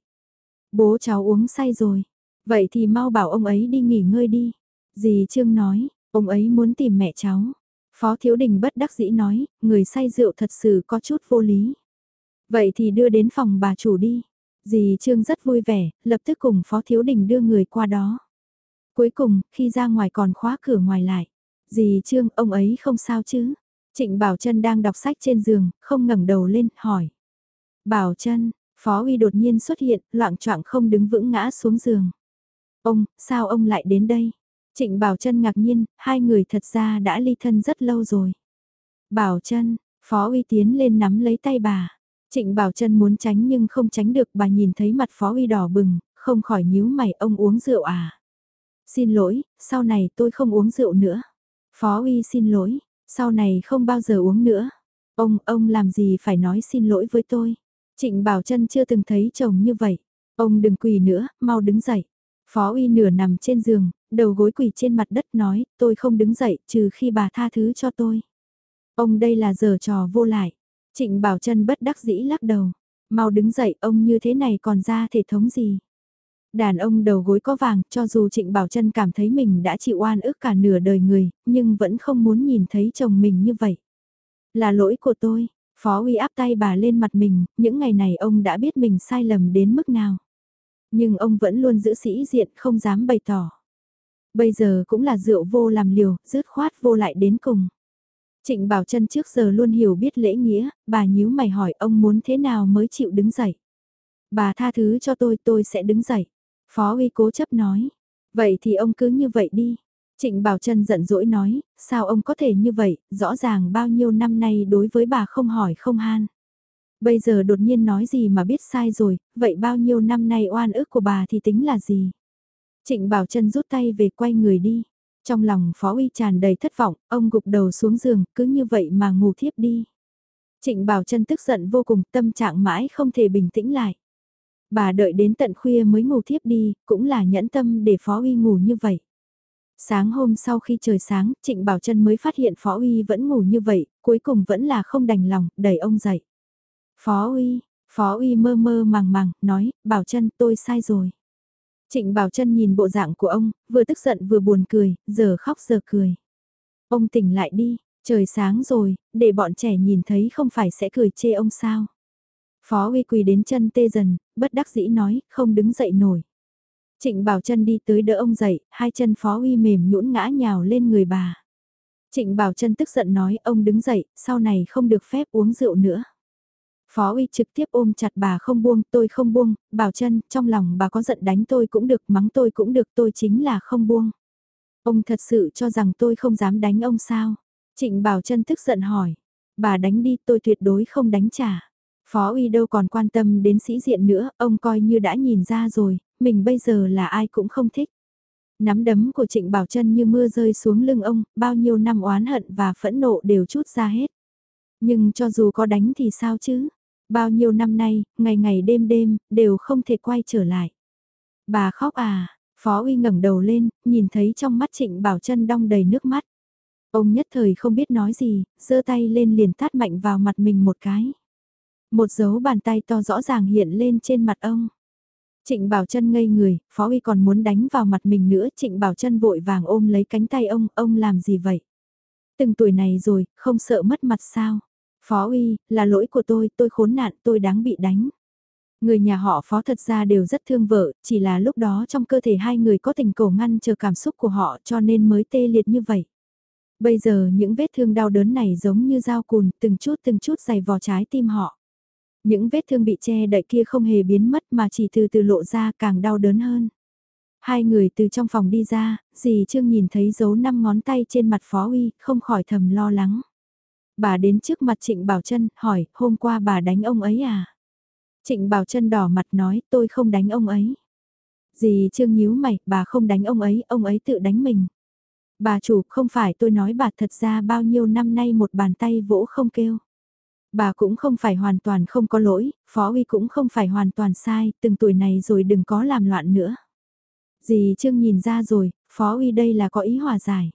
Bố cháu uống say rồi. Vậy thì mau bảo ông ấy đi nghỉ ngơi đi. Dì Trương nói, Ông ấy muốn tìm mẹ cháu. Phó Thiếu Đình bất đắc dĩ nói, người say rượu thật sự có chút vô lý. Vậy thì đưa đến phòng bà chủ đi. Dì Trương rất vui vẻ, lập tức cùng Phó Thiếu Đình đưa người qua đó. Cuối cùng, khi ra ngoài còn khóa cửa ngoài lại. Dì Trương, ông ấy không sao chứ? Trịnh Bảo Trân đang đọc sách trên giường, không ngẩng đầu lên, hỏi. Bảo Trân, Phó Uy đột nhiên xuất hiện, loạn choạng không đứng vững ngã xuống giường. Ông, sao ông lại đến đây? Trịnh Bảo Trân ngạc nhiên, hai người thật ra đã ly thân rất lâu rồi. Bảo Trân, Phó Uy tiến lên nắm lấy tay bà. Trịnh Bảo Trân muốn tránh nhưng không tránh được bà nhìn thấy mặt Phó Uy đỏ bừng, không khỏi nhíu mày ông uống rượu à. Xin lỗi, sau này tôi không uống rượu nữa. Phó Uy xin lỗi, sau này không bao giờ uống nữa. Ông, ông làm gì phải nói xin lỗi với tôi. Trịnh Bảo Trân chưa từng thấy chồng như vậy. Ông đừng quỳ nữa, mau đứng dậy. Phó Uy nửa nằm trên giường, đầu gối quỳ trên mặt đất nói, tôi không đứng dậy, trừ khi bà tha thứ cho tôi. Ông đây là giờ trò vô lại. Trịnh Bảo Trân bất đắc dĩ lắc đầu. Mau đứng dậy, ông như thế này còn ra thể thống gì? Đàn ông đầu gối có vàng, cho dù Trịnh Bảo Trân cảm thấy mình đã chịu oan ức cả nửa đời người, nhưng vẫn không muốn nhìn thấy chồng mình như vậy. Là lỗi của tôi, Phó uy áp tay bà lên mặt mình, những ngày này ông đã biết mình sai lầm đến mức nào. Nhưng ông vẫn luôn giữ sĩ diện không dám bày tỏ. Bây giờ cũng là rượu vô làm liều, rứt khoát vô lại đến cùng. Trịnh Bảo Trân trước giờ luôn hiểu biết lễ nghĩa, bà nhíu mày hỏi ông muốn thế nào mới chịu đứng dậy. Bà tha thứ cho tôi, tôi sẽ đứng dậy. Phó uy cố chấp nói. Vậy thì ông cứ như vậy đi. Trịnh Bảo Trân giận dỗi nói, sao ông có thể như vậy, rõ ràng bao nhiêu năm nay đối với bà không hỏi không han. Bây giờ đột nhiên nói gì mà biết sai rồi, vậy bao nhiêu năm nay oan ức của bà thì tính là gì? Trịnh Bảo Trân rút tay về quay người đi. Trong lòng Phó Uy tràn đầy thất vọng, ông gục đầu xuống giường, cứ như vậy mà ngủ thiếp đi. Trịnh Bảo Trân tức giận vô cùng, tâm trạng mãi không thể bình tĩnh lại. Bà đợi đến tận khuya mới ngủ thiếp đi, cũng là nhẫn tâm để Phó Uy ngủ như vậy. Sáng hôm sau khi trời sáng, Trịnh Bảo Trân mới phát hiện Phó Uy vẫn ngủ như vậy, cuối cùng vẫn là không đành lòng, đẩy ông dậy. Phó Uy, Phó Uy mơ mơ màng màng, nói, Bảo Trân tôi sai rồi. Trịnh Bảo Trân nhìn bộ dạng của ông, vừa tức giận vừa buồn cười, giờ khóc giờ cười. Ông tỉnh lại đi, trời sáng rồi, để bọn trẻ nhìn thấy không phải sẽ cười chê ông sao. Phó uy quỳ đến chân tê dần, bất đắc dĩ nói, không đứng dậy nổi. Trịnh Bảo Trân đi tới đỡ ông dậy, hai chân Phó uy mềm nhũn ngã nhào lên người bà. Trịnh Bảo Trân tức giận nói, ông đứng dậy, sau này không được phép uống rượu nữa. Phó uy trực tiếp ôm chặt bà không buông, tôi không buông, bảo chân, trong lòng bà có giận đánh tôi cũng được, mắng tôi cũng được, tôi chính là không buông. Ông thật sự cho rằng tôi không dám đánh ông sao? Trịnh Bảo chân tức giận hỏi. Bà đánh đi tôi tuyệt đối không đánh trả. Phó uy đâu còn quan tâm đến sĩ diện nữa, ông coi như đã nhìn ra rồi, mình bây giờ là ai cũng không thích. Nắm đấm của Trịnh Bảo Trân như mưa rơi xuống lưng ông, bao nhiêu năm oán hận và phẫn nộ đều chút ra hết. Nhưng cho dù có đánh thì sao chứ? Bao nhiêu năm nay, ngày ngày đêm đêm, đều không thể quay trở lại. Bà khóc à, Phó Uy ngẩng đầu lên, nhìn thấy trong mắt Trịnh Bảo Trân đong đầy nước mắt. Ông nhất thời không biết nói gì, giơ tay lên liền tát mạnh vào mặt mình một cái. Một dấu bàn tay to rõ ràng hiện lên trên mặt ông. Trịnh Bảo Trân ngây người, Phó Uy còn muốn đánh vào mặt mình nữa, Trịnh Bảo Trân vội vàng ôm lấy cánh tay ông, ông làm gì vậy? Từng tuổi này rồi, không sợ mất mặt sao? Phó uy, là lỗi của tôi, tôi khốn nạn, tôi đáng bị đánh. Người nhà họ phó thật ra đều rất thương vợ, chỉ là lúc đó trong cơ thể hai người có tình cổ ngăn chờ cảm xúc của họ cho nên mới tê liệt như vậy. Bây giờ những vết thương đau đớn này giống như dao cùn, từng chút từng chút dày vò trái tim họ. Những vết thương bị che đậy kia không hề biến mất mà chỉ từ từ lộ ra càng đau đớn hơn. Hai người từ trong phòng đi ra, dì Trương nhìn thấy dấu năm ngón tay trên mặt Phó Uy, không khỏi thầm lo lắng bà đến trước mặt Trịnh Bảo Trân, hỏi, hôm qua bà đánh ông ấy à? Trịnh Bảo Trân đỏ mặt nói, tôi không đánh ông ấy. Dì Trương nhíu mày, bà không đánh ông ấy, ông ấy tự đánh mình. Bà chủ, không phải tôi nói bà thật ra bao nhiêu năm nay một bàn tay vỗ không kêu. Bà cũng không phải hoàn toàn không có lỗi, Phó Uy cũng không phải hoàn toàn sai, từng tuổi này rồi đừng có làm loạn nữa. Dì Trương nhìn ra rồi, Phó Uy đây là có ý hòa giải.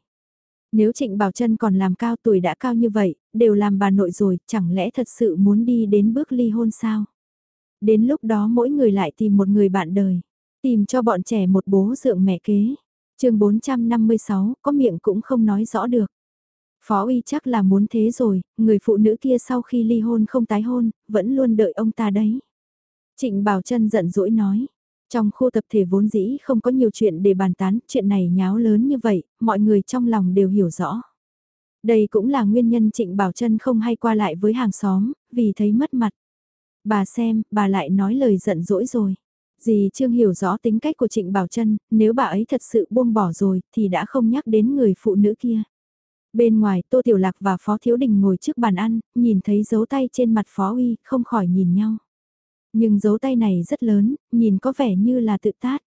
Nếu Trịnh Bảo Trân còn làm cao tuổi đã cao như vậy, đều làm bà nội rồi, chẳng lẽ thật sự muốn đi đến bước ly hôn sao? Đến lúc đó mỗi người lại tìm một người bạn đời, tìm cho bọn trẻ một bố dượng mẹ kế. chương 456, có miệng cũng không nói rõ được. Phó uy chắc là muốn thế rồi, người phụ nữ kia sau khi ly hôn không tái hôn, vẫn luôn đợi ông ta đấy. Trịnh Bảo Trân giận dỗi nói, trong khu tập thể vốn dĩ không có nhiều chuyện để bàn tán, chuyện này nháo lớn như vậy, mọi người trong lòng đều hiểu rõ. Đây cũng là nguyên nhân Trịnh Bảo Trân không hay qua lại với hàng xóm, vì thấy mất mặt. Bà xem, bà lại nói lời giận dỗi rồi. Dì Trương hiểu rõ tính cách của Trịnh Bảo Trân, nếu bà ấy thật sự buông bỏ rồi thì đã không nhắc đến người phụ nữ kia. Bên ngoài Tô Tiểu Lạc và Phó Thiếu Đình ngồi trước bàn ăn, nhìn thấy dấu tay trên mặt Phó Uy, không khỏi nhìn nhau. Nhưng dấu tay này rất lớn, nhìn có vẻ như là tự tát.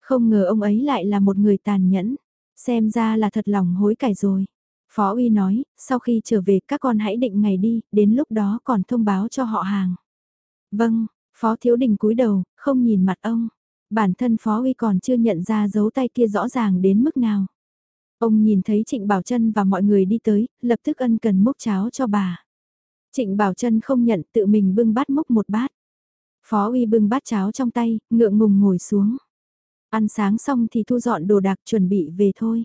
Không ngờ ông ấy lại là một người tàn nhẫn, xem ra là thật lòng hối cải rồi. Phó Uy nói, sau khi trở về các con hãy định ngày đi, đến lúc đó còn thông báo cho họ hàng. Vâng, Phó Thiếu Đình cúi đầu, không nhìn mặt ông. Bản thân Phó Uy còn chưa nhận ra dấu tay kia rõ ràng đến mức nào. Ông nhìn thấy Trịnh Bảo Trân và mọi người đi tới, lập tức ân cần múc cháo cho bà. Trịnh Bảo Trân không nhận tự mình bưng bát múc một bát. Phó Uy bưng bát cháo trong tay, ngượng ngùng ngồi xuống. Ăn sáng xong thì thu dọn đồ đạc chuẩn bị về thôi.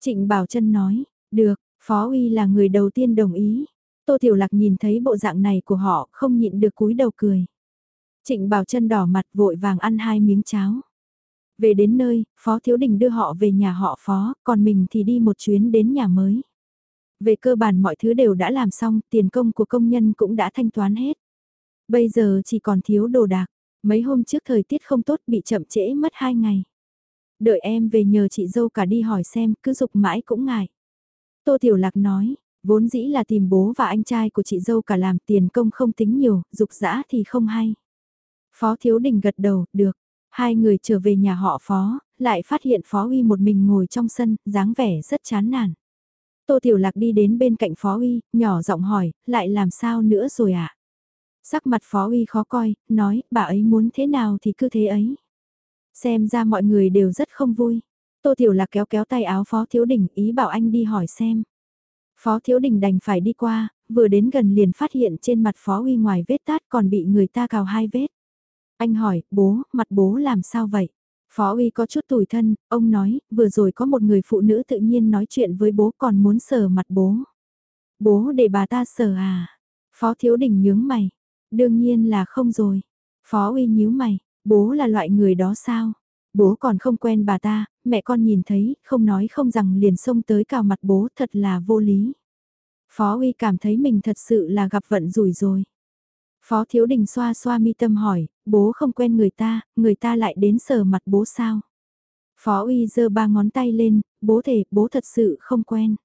Trịnh Bảo Trân nói, được, Phó Uy là người đầu tiên đồng ý. Tô Tiểu Lạc nhìn thấy bộ dạng này của họ không nhịn được cúi đầu cười. Trịnh Bảo Trân đỏ mặt vội vàng ăn hai miếng cháo. Về đến nơi, Phó Thiếu Đình đưa họ về nhà họ Phó, còn mình thì đi một chuyến đến nhà mới. Về cơ bản mọi thứ đều đã làm xong, tiền công của công nhân cũng đã thanh toán hết. Bây giờ chỉ còn thiếu đồ đạc, mấy hôm trước thời tiết không tốt bị chậm trễ mất hai ngày. Đợi em về nhờ chị dâu cả đi hỏi xem, cứ dục mãi cũng ngại. Tô Tiểu Lạc nói, vốn dĩ là tìm bố và anh trai của chị dâu cả làm tiền công không tính nhiều, dục dã thì không hay. Phó Thiếu Đình gật đầu, được. Hai người trở về nhà họ Phó, lại phát hiện Phó Uy một mình ngồi trong sân, dáng vẻ rất chán nản. Tô Tiểu Lạc đi đến bên cạnh Phó Uy, nhỏ giọng hỏi, lại làm sao nữa rồi ạ? À? Sắc mặt Phó Uy khó coi, nói, bà ấy muốn thế nào thì cứ thế ấy. Xem ra mọi người đều rất không vui. Tô Tiểu Lạc kéo kéo tay áo Phó Thiếu Đình ý bảo anh đi hỏi xem. Phó Thiếu Đình đành phải đi qua, vừa đến gần liền phát hiện trên mặt Phó Uy ngoài vết tát còn bị người ta cào hai vết. Anh hỏi, bố, mặt bố làm sao vậy? Phó Uy có chút tủi thân, ông nói, vừa rồi có một người phụ nữ tự nhiên nói chuyện với bố còn muốn sờ mặt bố. Bố để bà ta sờ à? Phó Thiếu Đình nhướng mày. Đương nhiên là không rồi. Phó Uy nhíu mày, bố là loại người đó sao? Bố còn không quen bà ta, mẹ con nhìn thấy, không nói không rằng liền xông tới cào mặt bố thật là vô lý. Phó Uy cảm thấy mình thật sự là gặp vận rủi rồi. Phó Thiếu Đình xoa xoa mi tâm hỏi, bố không quen người ta, người ta lại đến sờ mặt bố sao? Phó Uy giơ ba ngón tay lên, bố thể, bố thật sự không quen.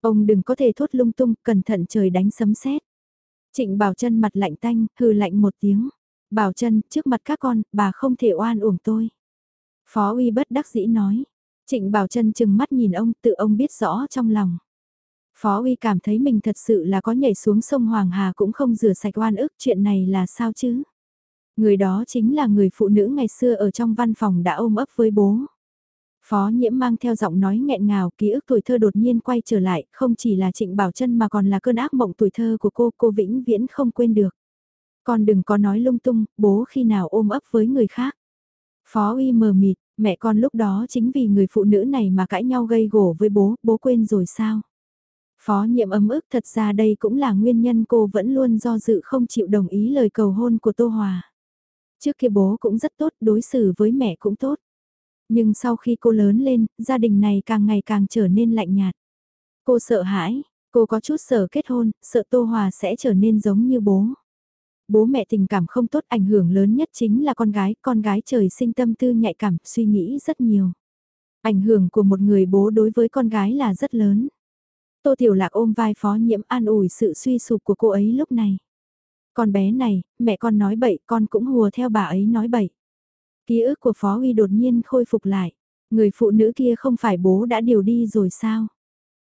Ông đừng có thể thốt lung tung, cẩn thận trời đánh sấm sét. Trịnh Bảo Trân mặt lạnh tanh, hừ lạnh một tiếng. Bảo Trân, trước mặt các con, bà không thể oan uổng tôi. Phó Uy bất đắc dĩ nói. Trịnh Bảo Trân chừng mắt nhìn ông, tự ông biết rõ trong lòng. Phó Uy cảm thấy mình thật sự là có nhảy xuống sông Hoàng Hà cũng không rửa sạch oan ức chuyện này là sao chứ? Người đó chính là người phụ nữ ngày xưa ở trong văn phòng đã ôm ấp với bố. Phó nhiễm mang theo giọng nói nghẹn ngào ký ức tuổi thơ đột nhiên quay trở lại, không chỉ là trịnh bảo chân mà còn là cơn ác mộng tuổi thơ của cô, cô vĩnh viễn không quên được. Con đừng có nói lung tung, bố khi nào ôm ấp với người khác. Phó uy mờ mịt, mẹ con lúc đó chính vì người phụ nữ này mà cãi nhau gây gổ với bố, bố quên rồi sao? Phó nhiệm ấm ức thật ra đây cũng là nguyên nhân cô vẫn luôn do dự không chịu đồng ý lời cầu hôn của Tô Hòa. Trước kia bố cũng rất tốt, đối xử với mẹ cũng tốt. Nhưng sau khi cô lớn lên, gia đình này càng ngày càng trở nên lạnh nhạt. Cô sợ hãi, cô có chút sợ kết hôn, sợ Tô Hòa sẽ trở nên giống như bố. Bố mẹ tình cảm không tốt ảnh hưởng lớn nhất chính là con gái, con gái trời sinh tâm tư nhạy cảm, suy nghĩ rất nhiều. Ảnh hưởng của một người bố đối với con gái là rất lớn. Tô Tiểu Lạc ôm vai phó nhiễm an ủi sự suy sụp của cô ấy lúc này. Con bé này, mẹ con nói bậy, con cũng hùa theo bà ấy nói bậy. Ký ức của Phó Uy đột nhiên khôi phục lại. Người phụ nữ kia không phải bố đã điều đi rồi sao?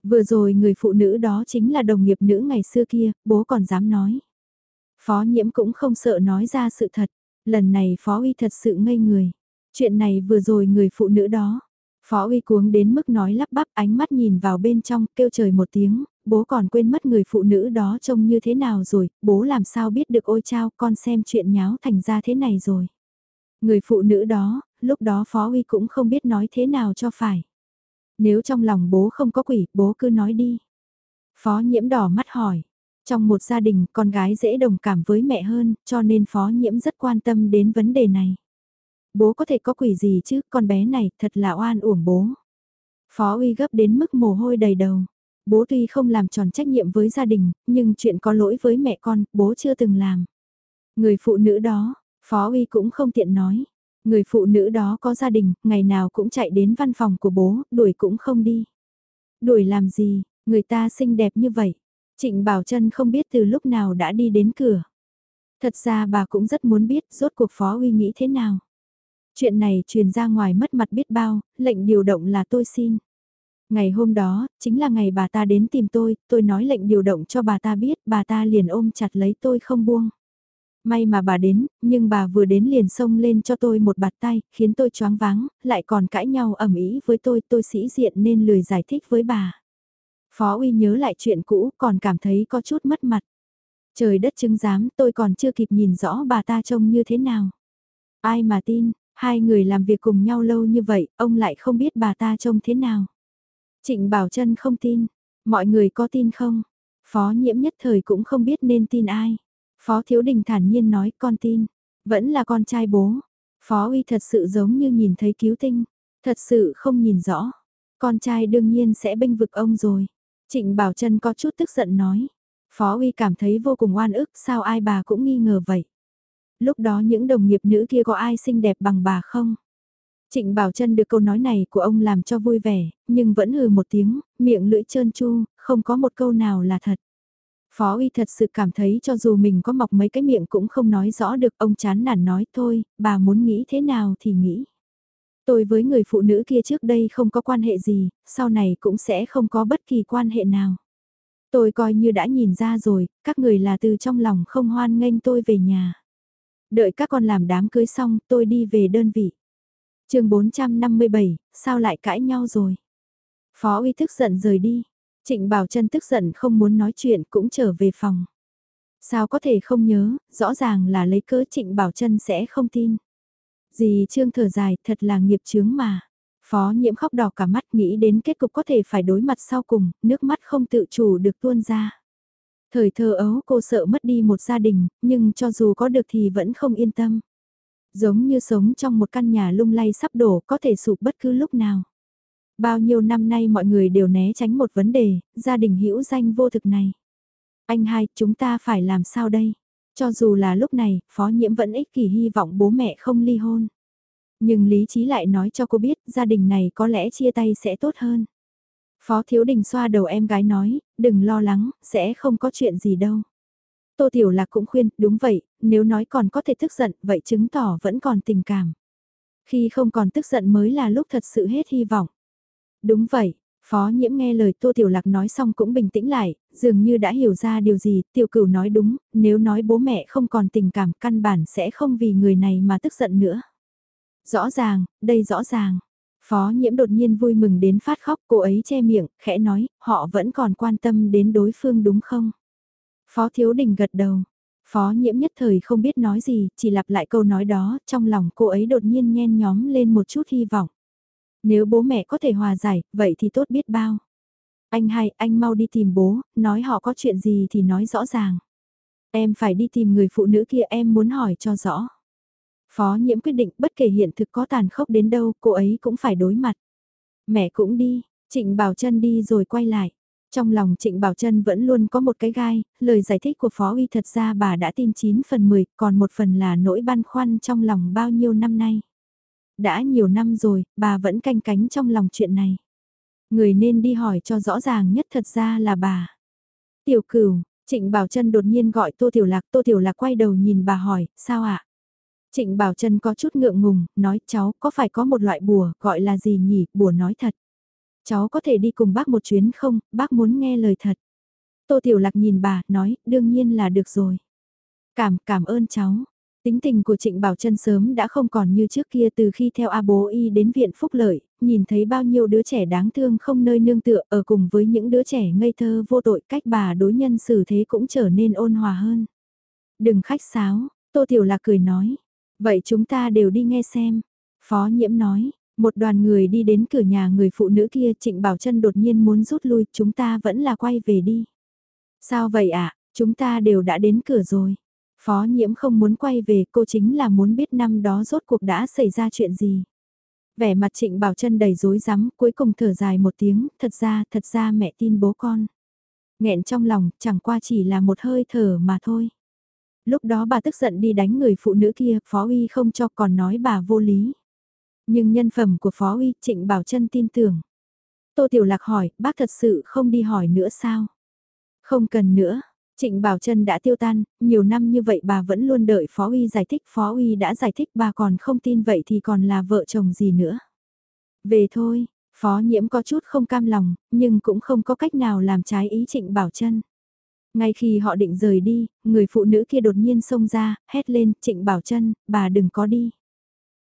Vừa rồi người phụ nữ đó chính là đồng nghiệp nữ ngày xưa kia, bố còn dám nói. Phó nhiễm cũng không sợ nói ra sự thật. Lần này Phó Uy thật sự ngây người. Chuyện này vừa rồi người phụ nữ đó. Phó Uy cuống đến mức nói lắp bắp ánh mắt nhìn vào bên trong kêu trời một tiếng, bố còn quên mất người phụ nữ đó trông như thế nào rồi, bố làm sao biết được ôi chao con xem chuyện nháo thành ra thế này rồi. Người phụ nữ đó, lúc đó Phó Uy cũng không biết nói thế nào cho phải. Nếu trong lòng bố không có quỷ, bố cứ nói đi. Phó nhiễm đỏ mắt hỏi. Trong một gia đình, con gái dễ đồng cảm với mẹ hơn, cho nên phó nhiễm rất quan tâm đến vấn đề này. Bố có thể có quỷ gì chứ, con bé này thật là oan uổng bố. Phó uy gấp đến mức mồ hôi đầy đầu. Bố tuy không làm tròn trách nhiệm với gia đình, nhưng chuyện có lỗi với mẹ con, bố chưa từng làm. Người phụ nữ đó, Phó uy cũng không tiện nói. Người phụ nữ đó có gia đình, ngày nào cũng chạy đến văn phòng của bố, đuổi cũng không đi. Đuổi làm gì, người ta xinh đẹp như vậy. Trịnh Bảo Trân không biết từ lúc nào đã đi đến cửa. Thật ra bà cũng rất muốn biết rốt cuộc Phó Uy nghĩ thế nào. Chuyện này truyền ra ngoài mất mặt biết bao, lệnh điều động là tôi xin. Ngày hôm đó, chính là ngày bà ta đến tìm tôi, tôi nói lệnh điều động cho bà ta biết, bà ta liền ôm chặt lấy tôi không buông. May mà bà đến, nhưng bà vừa đến liền xông lên cho tôi một bạt tay, khiến tôi choáng váng, lại còn cãi nhau ẩm ý với tôi, tôi sĩ diện nên lười giải thích với bà. Phó uy nhớ lại chuyện cũ, còn cảm thấy có chút mất mặt. Trời đất chứng giám, tôi còn chưa kịp nhìn rõ bà ta trông như thế nào. Ai mà tin, hai người làm việc cùng nhau lâu như vậy, ông lại không biết bà ta trông thế nào. Trịnh Bảo Trân không tin, mọi người có tin không? Phó nhiễm nhất thời cũng không biết nên tin ai. Phó Thiếu Đình thản nhiên nói con tin, vẫn là con trai bố. Phó Uy thật sự giống như nhìn thấy cứu tinh, thật sự không nhìn rõ. Con trai đương nhiên sẽ bênh vực ông rồi. Trịnh Bảo Trân có chút tức giận nói. Phó Uy cảm thấy vô cùng oan ức sao ai bà cũng nghi ngờ vậy. Lúc đó những đồng nghiệp nữ kia có ai xinh đẹp bằng bà không? Trịnh Bảo Trân được câu nói này của ông làm cho vui vẻ, nhưng vẫn hừ một tiếng, miệng lưỡi trơn chu, không có một câu nào là thật. Phó uy thật sự cảm thấy cho dù mình có mọc mấy cái miệng cũng không nói rõ được ông chán nản nói thôi, bà muốn nghĩ thế nào thì nghĩ. Tôi với người phụ nữ kia trước đây không có quan hệ gì, sau này cũng sẽ không có bất kỳ quan hệ nào. Tôi coi như đã nhìn ra rồi, các người là từ trong lòng không hoan nghênh tôi về nhà. Đợi các con làm đám cưới xong, tôi đi về đơn vị. chương 457, sao lại cãi nhau rồi? Phó uy thức giận rời đi, Trịnh Bảo Trân tức giận không muốn nói chuyện cũng trở về phòng. Sao có thể không nhớ, rõ ràng là lấy cớ Trịnh Bảo Trân sẽ không tin. Dì Trương thở dài, thật là nghiệp chướng mà. Phó nhiễm khóc đỏ cả mắt nghĩ đến kết cục có thể phải đối mặt sau cùng, nước mắt không tự chủ được tuôn ra. Thời thơ ấu cô sợ mất đi một gia đình, nhưng cho dù có được thì vẫn không yên tâm. Giống như sống trong một căn nhà lung lay sắp đổ có thể sụp bất cứ lúc nào. Bao nhiêu năm nay mọi người đều né tránh một vấn đề, gia đình hữu danh vô thực này. Anh hai, chúng ta phải làm sao đây? Cho dù là lúc này, phó nhiễm vẫn ích kỷ hy vọng bố mẹ không ly hôn. Nhưng lý trí lại nói cho cô biết gia đình này có lẽ chia tay sẽ tốt hơn. Phó Thiếu Đình xoa đầu em gái nói, đừng lo lắng, sẽ không có chuyện gì đâu. Tô Tiểu Lạc cũng khuyên, đúng vậy, nếu nói còn có thể tức giận, vậy chứng tỏ vẫn còn tình cảm. Khi không còn tức giận mới là lúc thật sự hết hy vọng. Đúng vậy, Phó Nhiễm nghe lời Tô Tiểu Lạc nói xong cũng bình tĩnh lại, dường như đã hiểu ra điều gì, Tiểu Cửu nói đúng, nếu nói bố mẹ không còn tình cảm căn bản sẽ không vì người này mà tức giận nữa. Rõ ràng, đây rõ ràng. Phó Nhiễm đột nhiên vui mừng đến phát khóc, cô ấy che miệng, khẽ nói, họ vẫn còn quan tâm đến đối phương đúng không? Phó Thiếu Đình gật đầu. Phó Nhiễm nhất thời không biết nói gì, chỉ lặp lại câu nói đó, trong lòng cô ấy đột nhiên nhen nhóm lên một chút hy vọng. Nếu bố mẹ có thể hòa giải, vậy thì tốt biết bao. Anh hai, anh mau đi tìm bố, nói họ có chuyện gì thì nói rõ ràng. Em phải đi tìm người phụ nữ kia em muốn hỏi cho rõ. Phó nhiễm quyết định bất kể hiện thực có tàn khốc đến đâu, cô ấy cũng phải đối mặt. Mẹ cũng đi, Trịnh Bảo Trân đi rồi quay lại. Trong lòng Trịnh Bảo Trân vẫn luôn có một cái gai, lời giải thích của Phó Uy thật ra bà đã tin 9 phần 10, còn một phần là nỗi băn khoăn trong lòng bao nhiêu năm nay. Đã nhiều năm rồi, bà vẫn canh cánh trong lòng chuyện này. Người nên đi hỏi cho rõ ràng nhất thật ra là bà. Tiểu cửu, Trịnh Bảo Trân đột nhiên gọi Tô Tiểu Lạc, Tô Tiểu Lạc quay đầu nhìn bà hỏi, sao ạ? Trịnh Bảo Trân có chút ngượng ngùng, nói cháu có phải có một loại bùa, gọi là gì nhỉ, bùa nói thật. Cháu có thể đi cùng bác một chuyến không, bác muốn nghe lời thật. Tô Tiểu Lạc nhìn bà, nói, đương nhiên là được rồi. Cảm, cảm ơn cháu. Tính tình của Trịnh Bảo Trân sớm đã không còn như trước kia từ khi theo A bố y đến viện phúc lợi, nhìn thấy bao nhiêu đứa trẻ đáng thương không nơi nương tựa ở cùng với những đứa trẻ ngây thơ vô tội cách bà đối nhân xử thế cũng trở nên ôn hòa hơn. Đừng khách sáo, Tô Tiểu Lạc cười nói. Vậy chúng ta đều đi nghe xem. Phó nhiễm nói, một đoàn người đi đến cửa nhà người phụ nữ kia Trịnh Bảo Trân đột nhiên muốn rút lui, chúng ta vẫn là quay về đi. Sao vậy ạ, chúng ta đều đã đến cửa rồi. Phó nhiễm không muốn quay về, cô chính là muốn biết năm đó rốt cuộc đã xảy ra chuyện gì. Vẻ mặt Trịnh Bảo Trân đầy rối rắm, cuối cùng thở dài một tiếng, thật ra, thật ra mẹ tin bố con. Nghẹn trong lòng, chẳng qua chỉ là một hơi thở mà thôi. Lúc đó bà tức giận đi đánh người phụ nữ kia, Phó Uy không cho còn nói bà vô lý. Nhưng nhân phẩm của Phó Uy, Trịnh Bảo Trân tin tưởng. Tô Tiểu Lạc hỏi, bác thật sự không đi hỏi nữa sao? Không cần nữa, Trịnh Bảo Trân đã tiêu tan, nhiều năm như vậy bà vẫn luôn đợi Phó Uy giải thích, Phó Uy đã giải thích bà còn không tin vậy thì còn là vợ chồng gì nữa. Về thôi, Phó Nhiễm có chút không cam lòng, nhưng cũng không có cách nào làm trái ý Trịnh Bảo Trân. Ngay khi họ định rời đi, người phụ nữ kia đột nhiên xông ra, hét lên, Trịnh Bảo Trân, bà đừng có đi.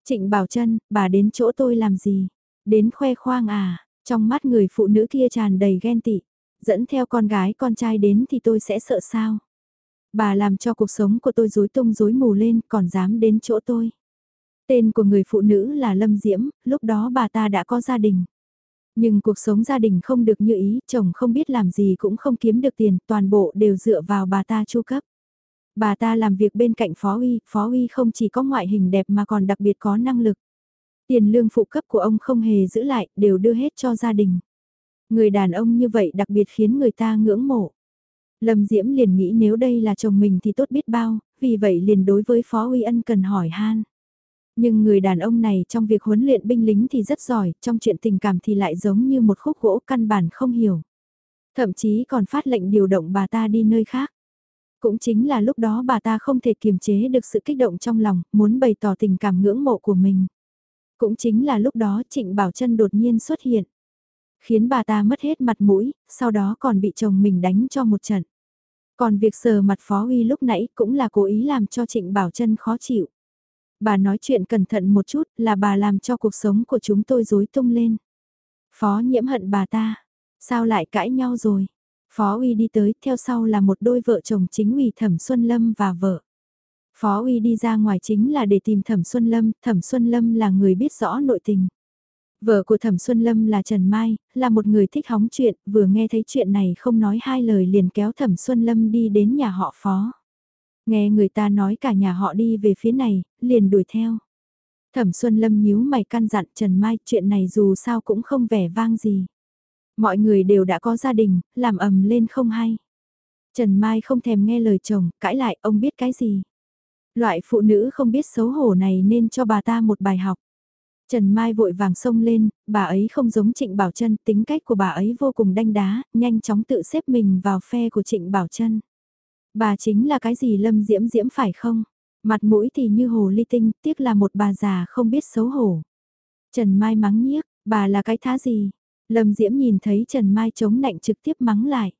Trịnh Bảo Trân, bà đến chỗ tôi làm gì? Đến khoe khoang à? Trong mắt người phụ nữ kia tràn đầy ghen tị. Dẫn theo con gái con trai đến thì tôi sẽ sợ sao? Bà làm cho cuộc sống của tôi rối tung rối mù lên còn dám đến chỗ tôi. Tên của người phụ nữ là Lâm Diễm, lúc đó bà ta đã có gia đình. Nhưng cuộc sống gia đình không được như ý, chồng không biết làm gì cũng không kiếm được tiền, toàn bộ đều dựa vào bà ta chu cấp. Bà ta làm việc bên cạnh Phó Uy, Phó Uy không chỉ có ngoại hình đẹp mà còn đặc biệt có năng lực. Tiền lương phụ cấp của ông không hề giữ lại, đều đưa hết cho gia đình. Người đàn ông như vậy đặc biệt khiến người ta ngưỡng mộ. Lâm Diễm liền nghĩ nếu đây là chồng mình thì tốt biết bao, vì vậy liền đối với Phó Uy Ân cần hỏi han. Nhưng người đàn ông này trong việc huấn luyện binh lính thì rất giỏi, trong chuyện tình cảm thì lại giống như một khúc gỗ căn bản không hiểu. Thậm chí còn phát lệnh điều động bà ta đi nơi khác. Cũng chính là lúc đó bà ta không thể kiềm chế được sự kích động trong lòng, muốn bày tỏ tình cảm ngưỡng mộ của mình. Cũng chính là lúc đó Trịnh Bảo Trân đột nhiên xuất hiện. Khiến bà ta mất hết mặt mũi, sau đó còn bị chồng mình đánh cho một trận. Còn việc sờ mặt Phó Uy lúc nãy cũng là cố ý làm cho Trịnh Bảo Trân khó chịu. Bà nói chuyện cẩn thận một chút là bà làm cho cuộc sống của chúng tôi rối tung lên. Phó nhiễm hận bà ta. Sao lại cãi nhau rồi? Phó Uy đi tới, theo sau là một đôi vợ chồng chính ủy Thẩm Xuân Lâm và vợ. Phó Uy đi ra ngoài chính là để tìm Thẩm Xuân Lâm, Thẩm Xuân Lâm là người biết rõ nội tình. Vợ của Thẩm Xuân Lâm là Trần Mai, là một người thích hóng chuyện, vừa nghe thấy chuyện này không nói hai lời liền kéo Thẩm Xuân Lâm đi đến nhà họ Phó. Nghe người ta nói cả nhà họ đi về phía này, liền đuổi theo. Thẩm Xuân Lâm nhíu mày căn dặn Trần Mai chuyện này dù sao cũng không vẻ vang gì. Mọi người đều đã có gia đình, làm ầm lên không hay. Trần Mai không thèm nghe lời chồng, cãi lại ông biết cái gì. Loại phụ nữ không biết xấu hổ này nên cho bà ta một bài học. Trần Mai vội vàng xông lên, bà ấy không giống Trịnh Bảo Trân, tính cách của bà ấy vô cùng đanh đá, nhanh chóng tự xếp mình vào phe của Trịnh Bảo Trân. Bà chính là cái gì Lâm Diễm Diễm phải không? Mặt mũi thì như hồ ly tinh, tiếc là một bà già không biết xấu hổ. Trần Mai mắng nhiếc, bà là cái thá gì? Lâm Diễm nhìn thấy Trần Mai chống nạnh trực tiếp mắng lại.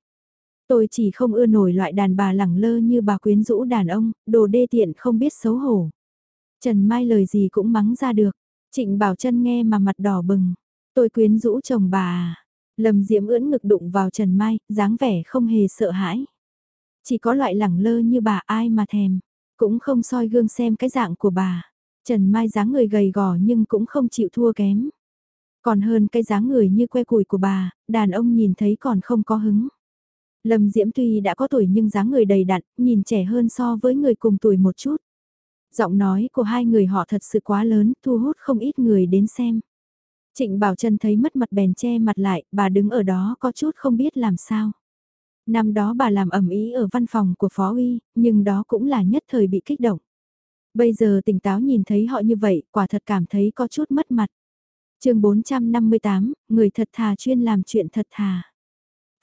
Tôi chỉ không ưa nổi loại đàn bà lẳng lơ như bà quyến rũ đàn ông, đồ đê tiện không biết xấu hổ. Trần Mai lời gì cũng mắng ra được. Trịnh Bảo chân nghe mà mặt đỏ bừng. Tôi quyến rũ chồng bà à. Lâm Diễm ưỡn ngực đụng vào Trần Mai, dáng vẻ không hề sợ hãi. Chỉ có loại lẳng lơ như bà ai mà thèm. Cũng không soi gương xem cái dạng của bà. Trần Mai dáng người gầy gò nhưng cũng không chịu thua kém. Còn hơn cái dáng người như que củi của bà, đàn ông nhìn thấy còn không có hứng. Lâm Diễm tuy đã có tuổi nhưng dáng người đầy đặn, nhìn trẻ hơn so với người cùng tuổi một chút. Giọng nói của hai người họ thật sự quá lớn, thu hút không ít người đến xem. Trịnh Bảo Trân thấy mất mặt bèn che mặt lại, bà đứng ở đó có chút không biết làm sao. Năm đó bà làm ẩm ý ở văn phòng của Phó Uy, nhưng đó cũng là nhất thời bị kích động. Bây giờ tỉnh táo nhìn thấy họ như vậy, quả thật cảm thấy có chút mất mặt. chương 458, người thật thà chuyên làm chuyện thật thà.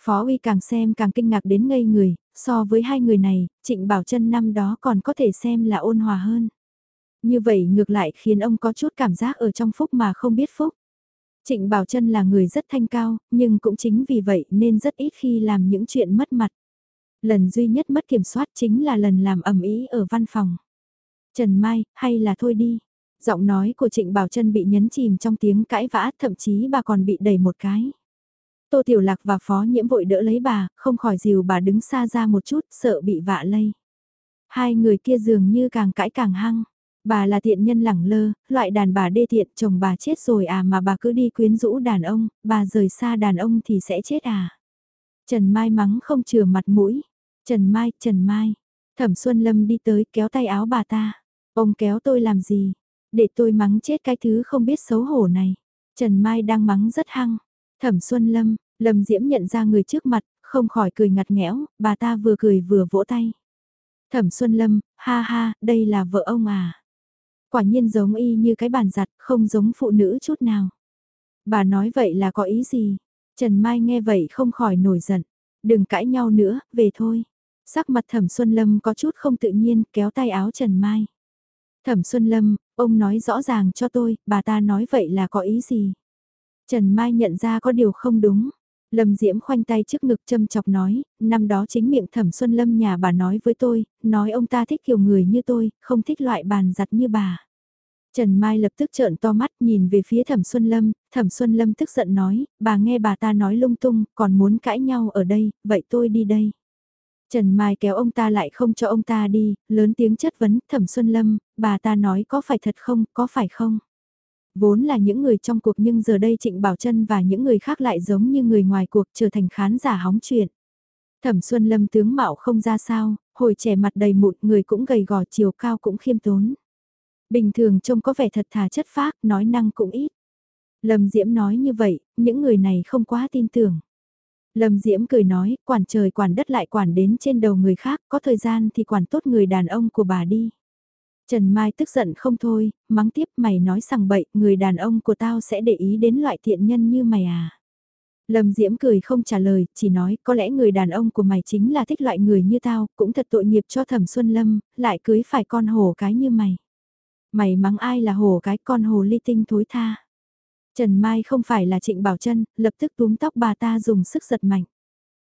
Phó Uy càng xem càng kinh ngạc đến ngây người, so với hai người này, Trịnh Bảo Trân năm đó còn có thể xem là ôn hòa hơn. Như vậy ngược lại khiến ông có chút cảm giác ở trong phúc mà không biết phúc. Trịnh Bảo Trân là người rất thanh cao, nhưng cũng chính vì vậy nên rất ít khi làm những chuyện mất mặt. Lần duy nhất mất kiểm soát chính là lần làm ẩm ý ở văn phòng. Trần Mai, hay là thôi đi. Giọng nói của Trịnh Bảo Trân bị nhấn chìm trong tiếng cãi vã, thậm chí bà còn bị đẩy một cái. Tô Tiểu Lạc và Phó Nhiễm vội đỡ lấy bà, không khỏi dìu bà đứng xa ra một chút, sợ bị vạ lây. Hai người kia dường như càng cãi càng hăng. Bà là tiện nhân lẳng lơ, loại đàn bà đê tiện, chồng bà chết rồi à mà bà cứ đi quyến rũ đàn ông, bà rời xa đàn ông thì sẽ chết à. Trần Mai mắng không chừa mặt mũi. Trần Mai, Trần Mai. Thẩm Xuân Lâm đi tới kéo tay áo bà ta. Ông kéo tôi làm gì? Để tôi mắng chết cái thứ không biết xấu hổ này. Trần Mai đang mắng rất hăng. Thẩm Xuân Lâm, Lâm Diễm nhận ra người trước mặt, không khỏi cười ngặt nghẽo, bà ta vừa cười vừa vỗ tay. Thẩm Xuân Lâm, ha ha, đây là vợ ông à. Quả nhiên giống y như cái bàn giặt, không giống phụ nữ chút nào. Bà nói vậy là có ý gì? Trần Mai nghe vậy không khỏi nổi giận. Đừng cãi nhau nữa, về thôi. Sắc mặt Thẩm Xuân Lâm có chút không tự nhiên, kéo tay áo Trần Mai. Thẩm Xuân Lâm, ông nói rõ ràng cho tôi, bà ta nói vậy là có ý gì? Trần Mai nhận ra có điều không đúng. Lâm Diễm khoanh tay trước ngực châm chọc nói, năm đó chính miệng Thẩm Xuân Lâm nhà bà nói với tôi, nói ông ta thích kiểu người như tôi, không thích loại bàn giặt như bà. Trần Mai lập tức trợn to mắt nhìn về phía Thẩm Xuân Lâm, Thẩm Xuân Lâm tức giận nói, bà nghe bà ta nói lung tung, còn muốn cãi nhau ở đây, vậy tôi đi đây. Trần Mai kéo ông ta lại không cho ông ta đi, lớn tiếng chất vấn, Thẩm Xuân Lâm, bà ta nói có phải thật không, có phải không? Vốn là những người trong cuộc nhưng giờ đây Trịnh Bảo Trân và những người khác lại giống như người ngoài cuộc trở thành khán giả hóng chuyện. Thẩm Xuân Lâm tướng mạo không ra sao, hồi trẻ mặt đầy mụn người cũng gầy gò chiều cao cũng khiêm tốn. Bình thường trông có vẻ thật thà chất phác, nói năng cũng ít. Lâm Diễm nói như vậy, những người này không quá tin tưởng. Lâm Diễm cười nói, quản trời quản đất lại quản đến trên đầu người khác, có thời gian thì quản tốt người đàn ông của bà đi. Trần Mai tức giận không thôi, mắng tiếp mày nói sằng bậy, người đàn ông của tao sẽ để ý đến loại thiện nhân như mày à. Lâm Diễm cười không trả lời, chỉ nói có lẽ người đàn ông của mày chính là thích loại người như tao, cũng thật tội nghiệp cho thẩm Xuân Lâm, lại cưới phải con hổ cái như mày. Mày mắng ai là hổ cái con hồ ly tinh thối tha. Trần Mai không phải là Trịnh Bảo Trân, lập tức túm tóc bà ta dùng sức giật mạnh.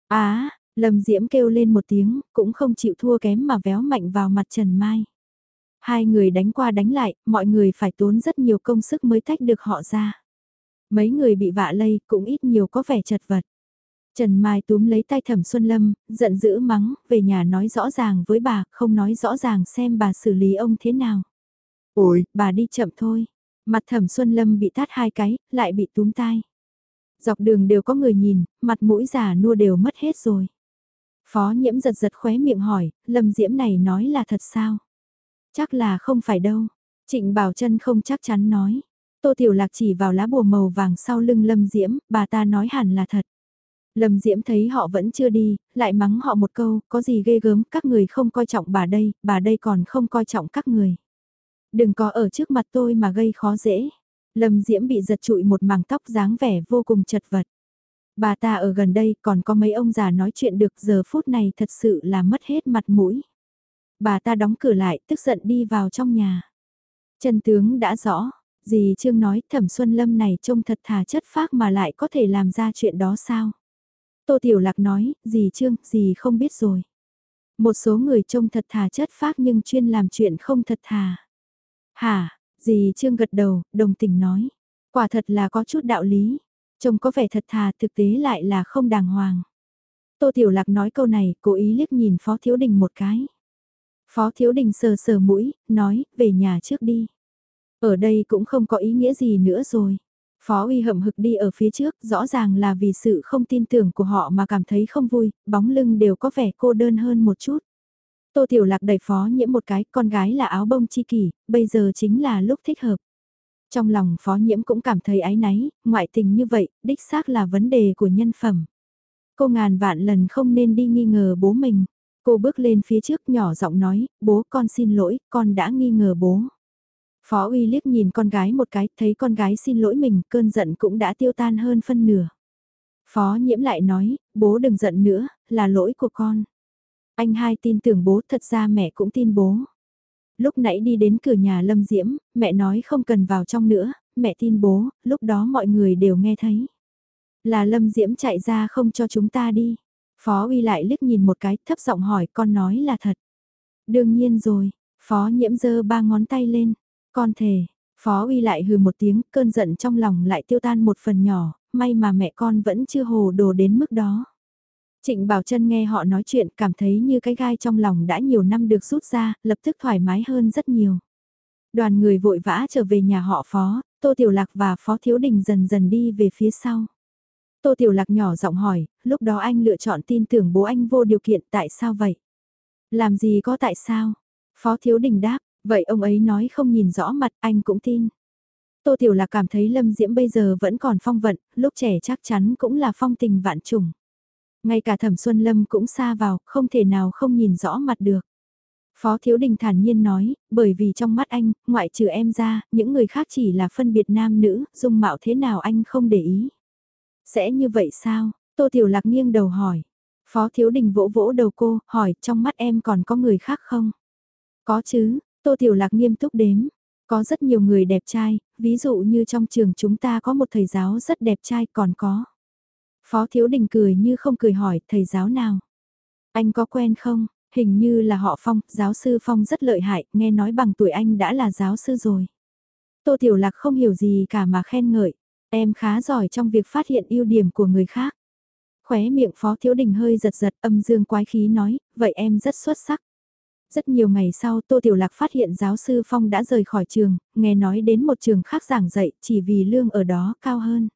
Á, Lâm Diễm kêu lên một tiếng, cũng không chịu thua kém mà véo mạnh vào mặt Trần Mai. Hai người đánh qua đánh lại, mọi người phải tốn rất nhiều công sức mới tách được họ ra. Mấy người bị vạ lây cũng ít nhiều có vẻ chật vật. Trần Mai túm lấy tay Thẩm Xuân Lâm, giận dữ mắng, về nhà nói rõ ràng với bà, không nói rõ ràng xem bà xử lý ông thế nào. Ôi, bà đi chậm thôi. Mặt Thẩm Xuân Lâm bị tát hai cái, lại bị túm tai. Dọc đường đều có người nhìn, mặt mũi già nua đều mất hết rồi. Phó nhiễm giật giật khóe miệng hỏi, Lâm Diễm này nói là thật sao? Chắc là không phải đâu. Trịnh Bảo Trân không chắc chắn nói. Tô Tiểu Lạc chỉ vào lá bùa màu vàng sau lưng Lâm Diễm, bà ta nói hẳn là thật. Lâm Diễm thấy họ vẫn chưa đi, lại mắng họ một câu, có gì ghê gớm, các người không coi trọng bà đây, bà đây còn không coi trọng các người. Đừng có ở trước mặt tôi mà gây khó dễ. Lâm Diễm bị giật trụi một mảng tóc dáng vẻ vô cùng chật vật. Bà ta ở gần đây còn có mấy ông già nói chuyện được giờ phút này thật sự là mất hết mặt mũi. Bà ta đóng cửa lại, tức giận đi vào trong nhà. Trần tướng đã rõ, dì Trương nói thẩm Xuân Lâm này trông thật thà chất phác mà lại có thể làm ra chuyện đó sao? Tô Tiểu Lạc nói, dì Trương, dì không biết rồi. Một số người trông thật thà chất phác nhưng chuyên làm chuyện không thật thà. Hả, dì Trương gật đầu, đồng tình nói. Quả thật là có chút đạo lý. Trông có vẻ thật thà thực tế lại là không đàng hoàng. Tô Tiểu Lạc nói câu này, cố ý liếc nhìn Phó Thiếu Đình một cái. Phó Thiếu Đình sờ sờ mũi, nói, về nhà trước đi. Ở đây cũng không có ý nghĩa gì nữa rồi. Phó uy hậm hực đi ở phía trước, rõ ràng là vì sự không tin tưởng của họ mà cảm thấy không vui, bóng lưng đều có vẻ cô đơn hơn một chút. Tô Tiểu Lạc đẩy phó nhiễm một cái, con gái là áo bông chi kỷ, bây giờ chính là lúc thích hợp. Trong lòng phó nhiễm cũng cảm thấy ái náy, ngoại tình như vậy, đích xác là vấn đề của nhân phẩm. Cô ngàn vạn lần không nên đi nghi ngờ bố mình. Cô bước lên phía trước nhỏ giọng nói, bố con xin lỗi, con đã nghi ngờ bố. Phó uy liếc nhìn con gái một cái, thấy con gái xin lỗi mình, cơn giận cũng đã tiêu tan hơn phân nửa. Phó nhiễm lại nói, bố đừng giận nữa, là lỗi của con. Anh hai tin tưởng bố, thật ra mẹ cũng tin bố. Lúc nãy đi đến cửa nhà Lâm Diễm, mẹ nói không cần vào trong nữa, mẹ tin bố, lúc đó mọi người đều nghe thấy. Là Lâm Diễm chạy ra không cho chúng ta đi. Phó uy lại liếc nhìn một cái, thấp giọng hỏi con nói là thật. Đương nhiên rồi, phó nhiễm giơ ba ngón tay lên, con thề. Phó uy lại hừ một tiếng, cơn giận trong lòng lại tiêu tan một phần nhỏ, may mà mẹ con vẫn chưa hồ đồ đến mức đó. Trịnh Bảo Trân nghe họ nói chuyện cảm thấy như cái gai trong lòng đã nhiều năm được rút ra, lập tức thoải mái hơn rất nhiều. Đoàn người vội vã trở về nhà họ Phó, Tô Tiểu Lạc và Phó Thiếu Đình dần dần đi về phía sau. Tô Tiểu Lạc nhỏ giọng hỏi, lúc đó anh lựa chọn tin tưởng bố anh vô điều kiện tại sao vậy? Làm gì có tại sao? Phó Thiếu Đình đáp, vậy ông ấy nói không nhìn rõ mặt anh cũng tin. Tô Tiểu Lạc cảm thấy Lâm Diễm bây giờ vẫn còn phong vận, lúc trẻ chắc chắn cũng là phong tình vạn trùng. Ngay cả Thẩm Xuân Lâm cũng xa vào, không thể nào không nhìn rõ mặt được. Phó Thiếu Đình thản nhiên nói, bởi vì trong mắt anh, ngoại trừ em ra, những người khác chỉ là phân biệt nam nữ, dung mạo thế nào anh không để ý. Sẽ như vậy sao? Tô Tiểu Lạc nghiêng đầu hỏi. Phó Thiếu Đình vỗ vỗ đầu cô, hỏi trong mắt em còn có người khác không? Có chứ, Tô Tiểu Lạc nghiêm túc đếm. Có rất nhiều người đẹp trai, ví dụ như trong trường chúng ta có một thầy giáo rất đẹp trai còn có. Phó Thiếu Đình cười như không cười hỏi thầy giáo nào. Anh có quen không? Hình như là họ Phong, giáo sư Phong rất lợi hại, nghe nói bằng tuổi anh đã là giáo sư rồi. Tô Tiểu Lạc không hiểu gì cả mà khen ngợi. Em khá giỏi trong việc phát hiện ưu điểm của người khác. Khóe miệng Phó Thiếu Đình hơi giật giật âm dương quái khí nói, vậy em rất xuất sắc. Rất nhiều ngày sau Tô Tiểu Lạc phát hiện giáo sư Phong đã rời khỏi trường, nghe nói đến một trường khác giảng dạy chỉ vì lương ở đó cao hơn.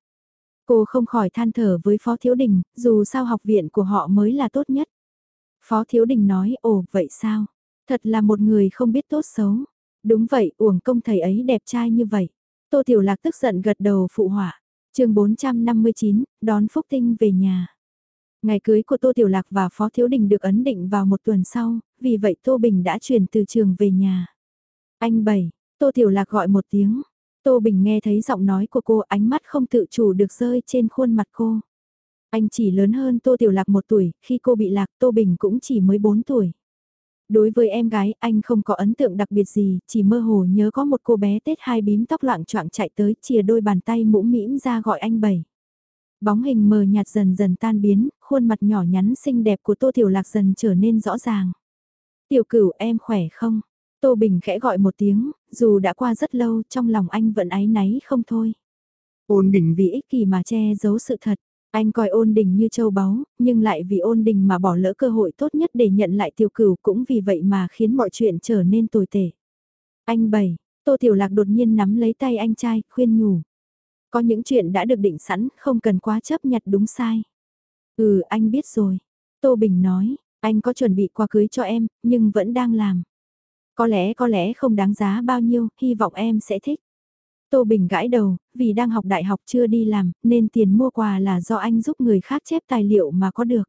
Cô không khỏi than thở với Phó Thiếu Đình, dù sao học viện của họ mới là tốt nhất. Phó Thiếu Đình nói, ồ, vậy sao? Thật là một người không biết tốt xấu. Đúng vậy, uổng công thầy ấy đẹp trai như vậy. Tô Tiểu Lạc tức giận gật đầu phụ họa. chương 459, đón Phúc Tinh về nhà. Ngày cưới của Tô Tiểu Lạc và Phó Thiếu Đình được ấn định vào một tuần sau, vì vậy Tô Bình đã chuyển từ trường về nhà. Anh Bảy, Tô Tiểu Lạc gọi một tiếng. Tô Bình nghe thấy giọng nói của cô ánh mắt không tự chủ được rơi trên khuôn mặt cô. Anh chỉ lớn hơn Tô Tiểu Lạc một tuổi, khi cô bị lạc Tô Bình cũng chỉ mới 4 tuổi. Đối với em gái, anh không có ấn tượng đặc biệt gì, chỉ mơ hồ nhớ có một cô bé tết hai bím tóc loạn choạng chạy tới, chìa đôi bàn tay mũm mĩm ra gọi anh bảy. Bóng hình mờ nhạt dần dần tan biến, khuôn mặt nhỏ nhắn xinh đẹp của Tô Tiểu Lạc dần trở nên rõ ràng. Tiểu cửu em khỏe không? Tô Bình khẽ gọi một tiếng, dù đã qua rất lâu trong lòng anh vẫn áy náy không thôi. Ôn định vì ích kỷ mà che giấu sự thật. Anh coi ôn đình như châu báu, nhưng lại vì ôn đình mà bỏ lỡ cơ hội tốt nhất để nhận lại tiểu cửu cũng vì vậy mà khiến mọi chuyện trở nên tồi tệ. Anh bảy, Tô Tiểu Lạc đột nhiên nắm lấy tay anh trai, khuyên nhủ. Có những chuyện đã được định sẵn, không cần quá chấp nhặt đúng sai. Ừ, anh biết rồi. Tô Bình nói, anh có chuẩn bị quà cưới cho em, nhưng vẫn đang làm. Có lẽ có lẽ không đáng giá bao nhiêu, hy vọng em sẽ thích. Tô Bình gãi đầu, vì đang học đại học chưa đi làm, nên tiền mua quà là do anh giúp người khác chép tài liệu mà có được.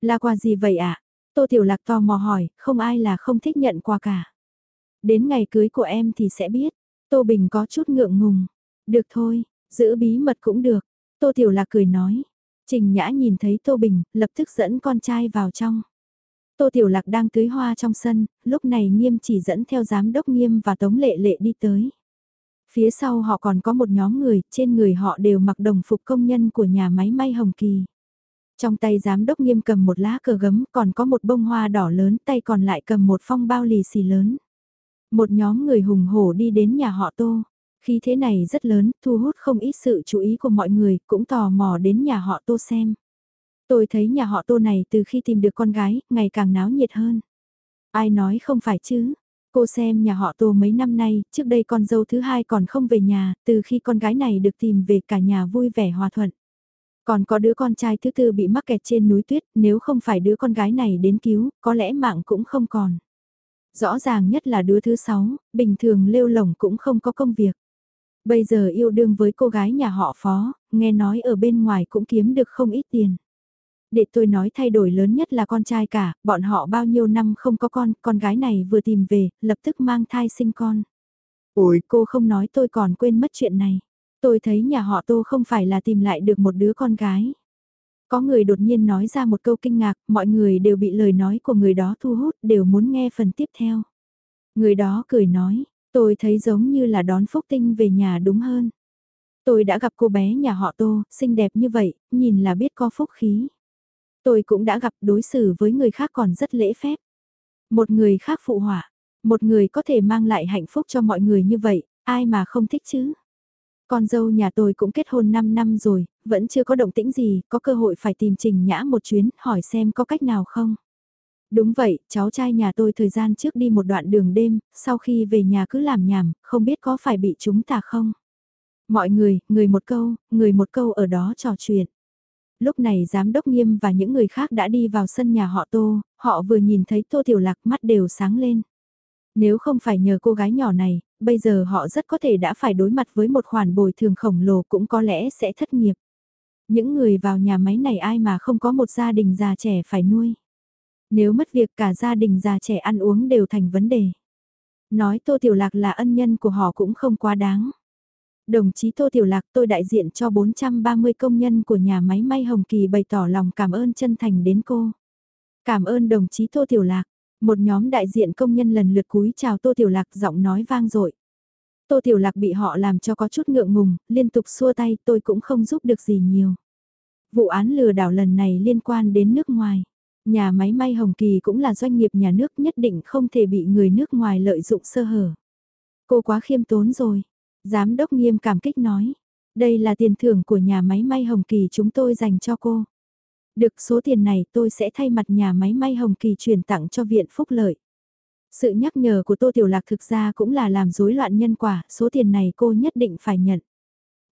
Là quà gì vậy ạ? À? Tô Tiểu Lạc tò mò hỏi, không ai là không thích nhận quà cả. Đến ngày cưới của em thì sẽ biết. Tô Bình có chút ngượng ngùng. Được thôi, giữ bí mật cũng được. Tô Tiểu Lạc cười nói. Trình Nhã nhìn thấy Tô Bình, lập tức dẫn con trai vào trong. Tô Tiểu Lạc đang tưới hoa trong sân, lúc này Nghiêm chỉ dẫn theo giám đốc Nghiêm và Tống Lệ Lệ đi tới. Phía sau họ còn có một nhóm người, trên người họ đều mặc đồng phục công nhân của nhà máy may Hồng Kỳ. Trong tay giám đốc nghiêm cầm một lá cờ gấm, còn có một bông hoa đỏ lớn, tay còn lại cầm một phong bao lì xì lớn. Một nhóm người hùng hổ đi đến nhà họ Tô. Khi thế này rất lớn, thu hút không ít sự chú ý của mọi người, cũng tò mò đến nhà họ Tô xem. Tôi thấy nhà họ Tô này từ khi tìm được con gái, ngày càng náo nhiệt hơn. Ai nói không phải chứ, Cô xem nhà họ Tô mấy năm nay, trước đây con dâu thứ hai còn không về nhà, từ khi con gái này được tìm về cả nhà vui vẻ hòa thuận. Còn có đứa con trai thứ tư bị mắc kẹt trên núi tuyết, nếu không phải đứa con gái này đến cứu, có lẽ mạng cũng không còn. Rõ ràng nhất là đứa thứ sáu, bình thường lêu lồng cũng không có công việc. Bây giờ yêu đương với cô gái nhà họ phó, nghe nói ở bên ngoài cũng kiếm được không ít tiền để tôi nói thay đổi lớn nhất là con trai cả, bọn họ bao nhiêu năm không có con, con gái này vừa tìm về, lập tức mang thai sinh con. Ôi, cô không nói tôi còn quên mất chuyện này. Tôi thấy nhà họ tô không phải là tìm lại được một đứa con gái. Có người đột nhiên nói ra một câu kinh ngạc, mọi người đều bị lời nói của người đó thu hút, đều muốn nghe phần tiếp theo. Người đó cười nói, tôi thấy giống như là đón Phúc Tinh về nhà đúng hơn. Tôi đã gặp cô bé nhà họ Tô, xinh đẹp như vậy, nhìn là biết có phúc khí. Tôi cũng đã gặp đối xử với người khác còn rất lễ phép. Một người khác phụ họa, một người có thể mang lại hạnh phúc cho mọi người như vậy, ai mà không thích chứ? Con dâu nhà tôi cũng kết hôn 5 năm rồi, vẫn chưa có động tĩnh gì, có cơ hội phải tìm Trình Nhã một chuyến, hỏi xem có cách nào không. Đúng vậy, cháu trai nhà tôi thời gian trước đi một đoạn đường đêm, sau khi về nhà cứ làm nhảm, không biết có phải bị chúng ta không? Mọi người, người một câu, người một câu ở đó trò chuyện. Lúc này giám đốc nghiêm và những người khác đã đi vào sân nhà họ Tô, họ vừa nhìn thấy Tô Tiểu Lạc mắt đều sáng lên. Nếu không phải nhờ cô gái nhỏ này, bây giờ họ rất có thể đã phải đối mặt với một khoản bồi thường khổng lồ cũng có lẽ sẽ thất nghiệp. Những người vào nhà máy này ai mà không có một gia đình già trẻ phải nuôi. Nếu mất việc cả gia đình già trẻ ăn uống đều thành vấn đề. Nói Tô Tiểu Lạc là ân nhân của họ cũng không quá đáng. Đồng chí Tô Tiểu Lạc tôi đại diện cho 430 công nhân của nhà máy may Hồng Kỳ bày tỏ lòng cảm ơn chân thành đến cô. Cảm ơn đồng chí Tô Tiểu Lạc. Một nhóm đại diện công nhân lần lượt cúi chào Tô Tiểu Lạc giọng nói vang dội. Tô Tiểu Lạc bị họ làm cho có chút ngượng ngùng, liên tục xua tay tôi cũng không giúp được gì nhiều. Vụ án lừa đảo lần này liên quan đến nước ngoài. Nhà máy may Hồng Kỳ cũng là doanh nghiệp nhà nước nhất định không thể bị người nước ngoài lợi dụng sơ hở. Cô quá khiêm tốn rồi. Giám đốc nghiêm cảm kích nói. Đây là tiền thưởng của nhà máy may Hồng Kỳ chúng tôi dành cho cô. Được số tiền này tôi sẽ thay mặt nhà máy may Hồng Kỳ chuyển tặng cho Viện Phúc Lợi. Sự nhắc nhở của Tô Tiểu Lạc thực ra cũng là làm rối loạn nhân quả, số tiền này cô nhất định phải nhận.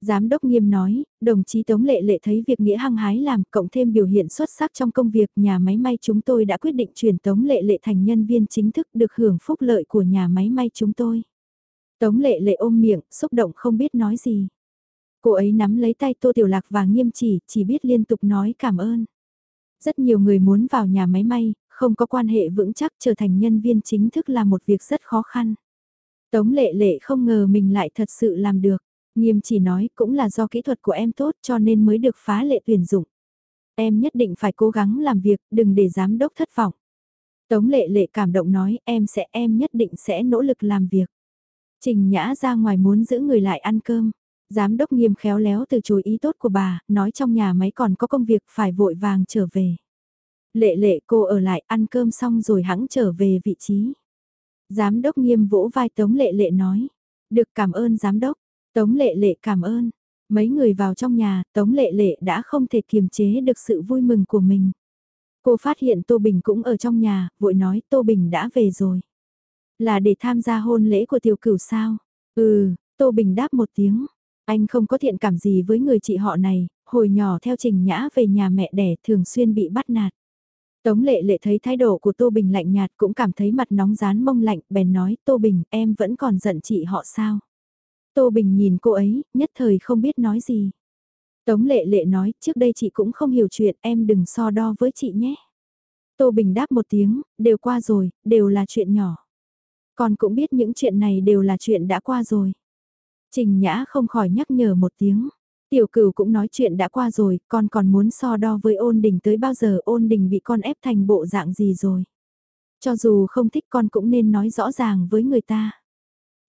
Giám đốc nghiêm nói, đồng chí Tống Lệ Lệ thấy việc nghĩa hăng hái làm, cộng thêm biểu hiện xuất sắc trong công việc nhà máy may chúng tôi đã quyết định chuyển Tống Lệ Lệ thành nhân viên chính thức được hưởng phúc lợi của nhà máy may chúng tôi. Tống Lệ Lệ ôm miệng, xúc động không biết nói gì. Cô ấy nắm lấy tay Tô Tiểu Lạc và nghiêm chỉ, chỉ biết liên tục nói cảm ơn. Rất nhiều người muốn vào nhà máy may, không có quan hệ vững chắc trở thành nhân viên chính thức là một việc rất khó khăn. Tống lệ lệ không ngờ mình lại thật sự làm được. Nghiêm chỉ nói cũng là do kỹ thuật của em tốt cho nên mới được phá lệ tuyển dụng. Em nhất định phải cố gắng làm việc, đừng để giám đốc thất vọng. Tống lệ lệ cảm động nói em sẽ em nhất định sẽ nỗ lực làm việc. Trình Nhã ra ngoài muốn giữ người lại ăn cơm. Giám đốc nghiêm khéo léo từ chối ý tốt của bà, nói trong nhà máy còn có công việc phải vội vàng trở về. Lệ lệ cô ở lại ăn cơm xong rồi hãng trở về vị trí. Giám đốc nghiêm vỗ vai Tống lệ lệ nói. Được cảm ơn giám đốc. Tống lệ lệ cảm ơn. Mấy người vào trong nhà, Tống lệ lệ đã không thể kiềm chế được sự vui mừng của mình. Cô phát hiện Tô Bình cũng ở trong nhà, vội nói Tô Bình đã về rồi. Là để tham gia hôn lễ của tiểu cửu sao? Ừ, Tô Bình đáp một tiếng. Anh không có thiện cảm gì với người chị họ này, hồi nhỏ theo trình nhã về nhà mẹ đẻ thường xuyên bị bắt nạt. Tống lệ lệ thấy thái độ của Tô Bình lạnh nhạt cũng cảm thấy mặt nóng rán mông lạnh, bèn nói Tô Bình em vẫn còn giận chị họ sao? Tô Bình nhìn cô ấy, nhất thời không biết nói gì. Tống lệ lệ nói trước đây chị cũng không hiểu chuyện em đừng so đo với chị nhé. Tô Bình đáp một tiếng, đều qua rồi, đều là chuyện nhỏ. Con cũng biết những chuyện này đều là chuyện đã qua rồi. Trình Nhã không khỏi nhắc nhở một tiếng. Tiểu cửu cũng nói chuyện đã qua rồi, con còn muốn so đo với ôn đình tới bao giờ ôn đình bị con ép thành bộ dạng gì rồi. Cho dù không thích con cũng nên nói rõ ràng với người ta.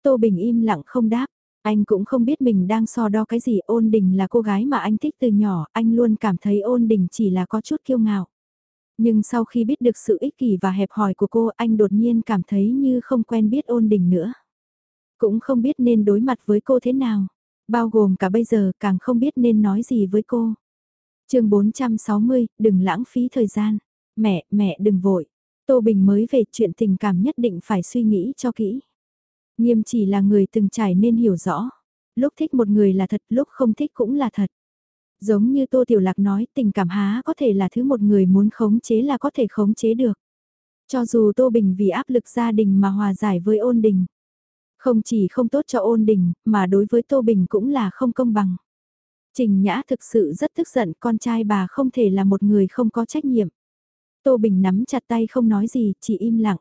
Tô Bình im lặng không đáp, anh cũng không biết mình đang so đo cái gì ôn đình là cô gái mà anh thích từ nhỏ, anh luôn cảm thấy ôn đình chỉ là có chút kiêu ngạo. Nhưng sau khi biết được sự ích kỷ và hẹp hòi của cô anh đột nhiên cảm thấy như không quen biết ôn đình nữa. Cũng không biết nên đối mặt với cô thế nào. Bao gồm cả bây giờ càng không biết nên nói gì với cô. chương 460, đừng lãng phí thời gian. Mẹ, mẹ đừng vội. Tô Bình mới về chuyện tình cảm nhất định phải suy nghĩ cho kỹ. Nghiêm chỉ là người từng trải nên hiểu rõ. Lúc thích một người là thật, lúc không thích cũng là thật. Giống như Tô Tiểu Lạc nói tình cảm há có thể là thứ một người muốn khống chế là có thể khống chế được. Cho dù Tô Bình vì áp lực gia đình mà hòa giải với ôn đình. Không chỉ không tốt cho ôn đình, mà đối với Tô Bình cũng là không công bằng. Trình Nhã thực sự rất tức giận con trai bà không thể là một người không có trách nhiệm. Tô Bình nắm chặt tay không nói gì, chỉ im lặng.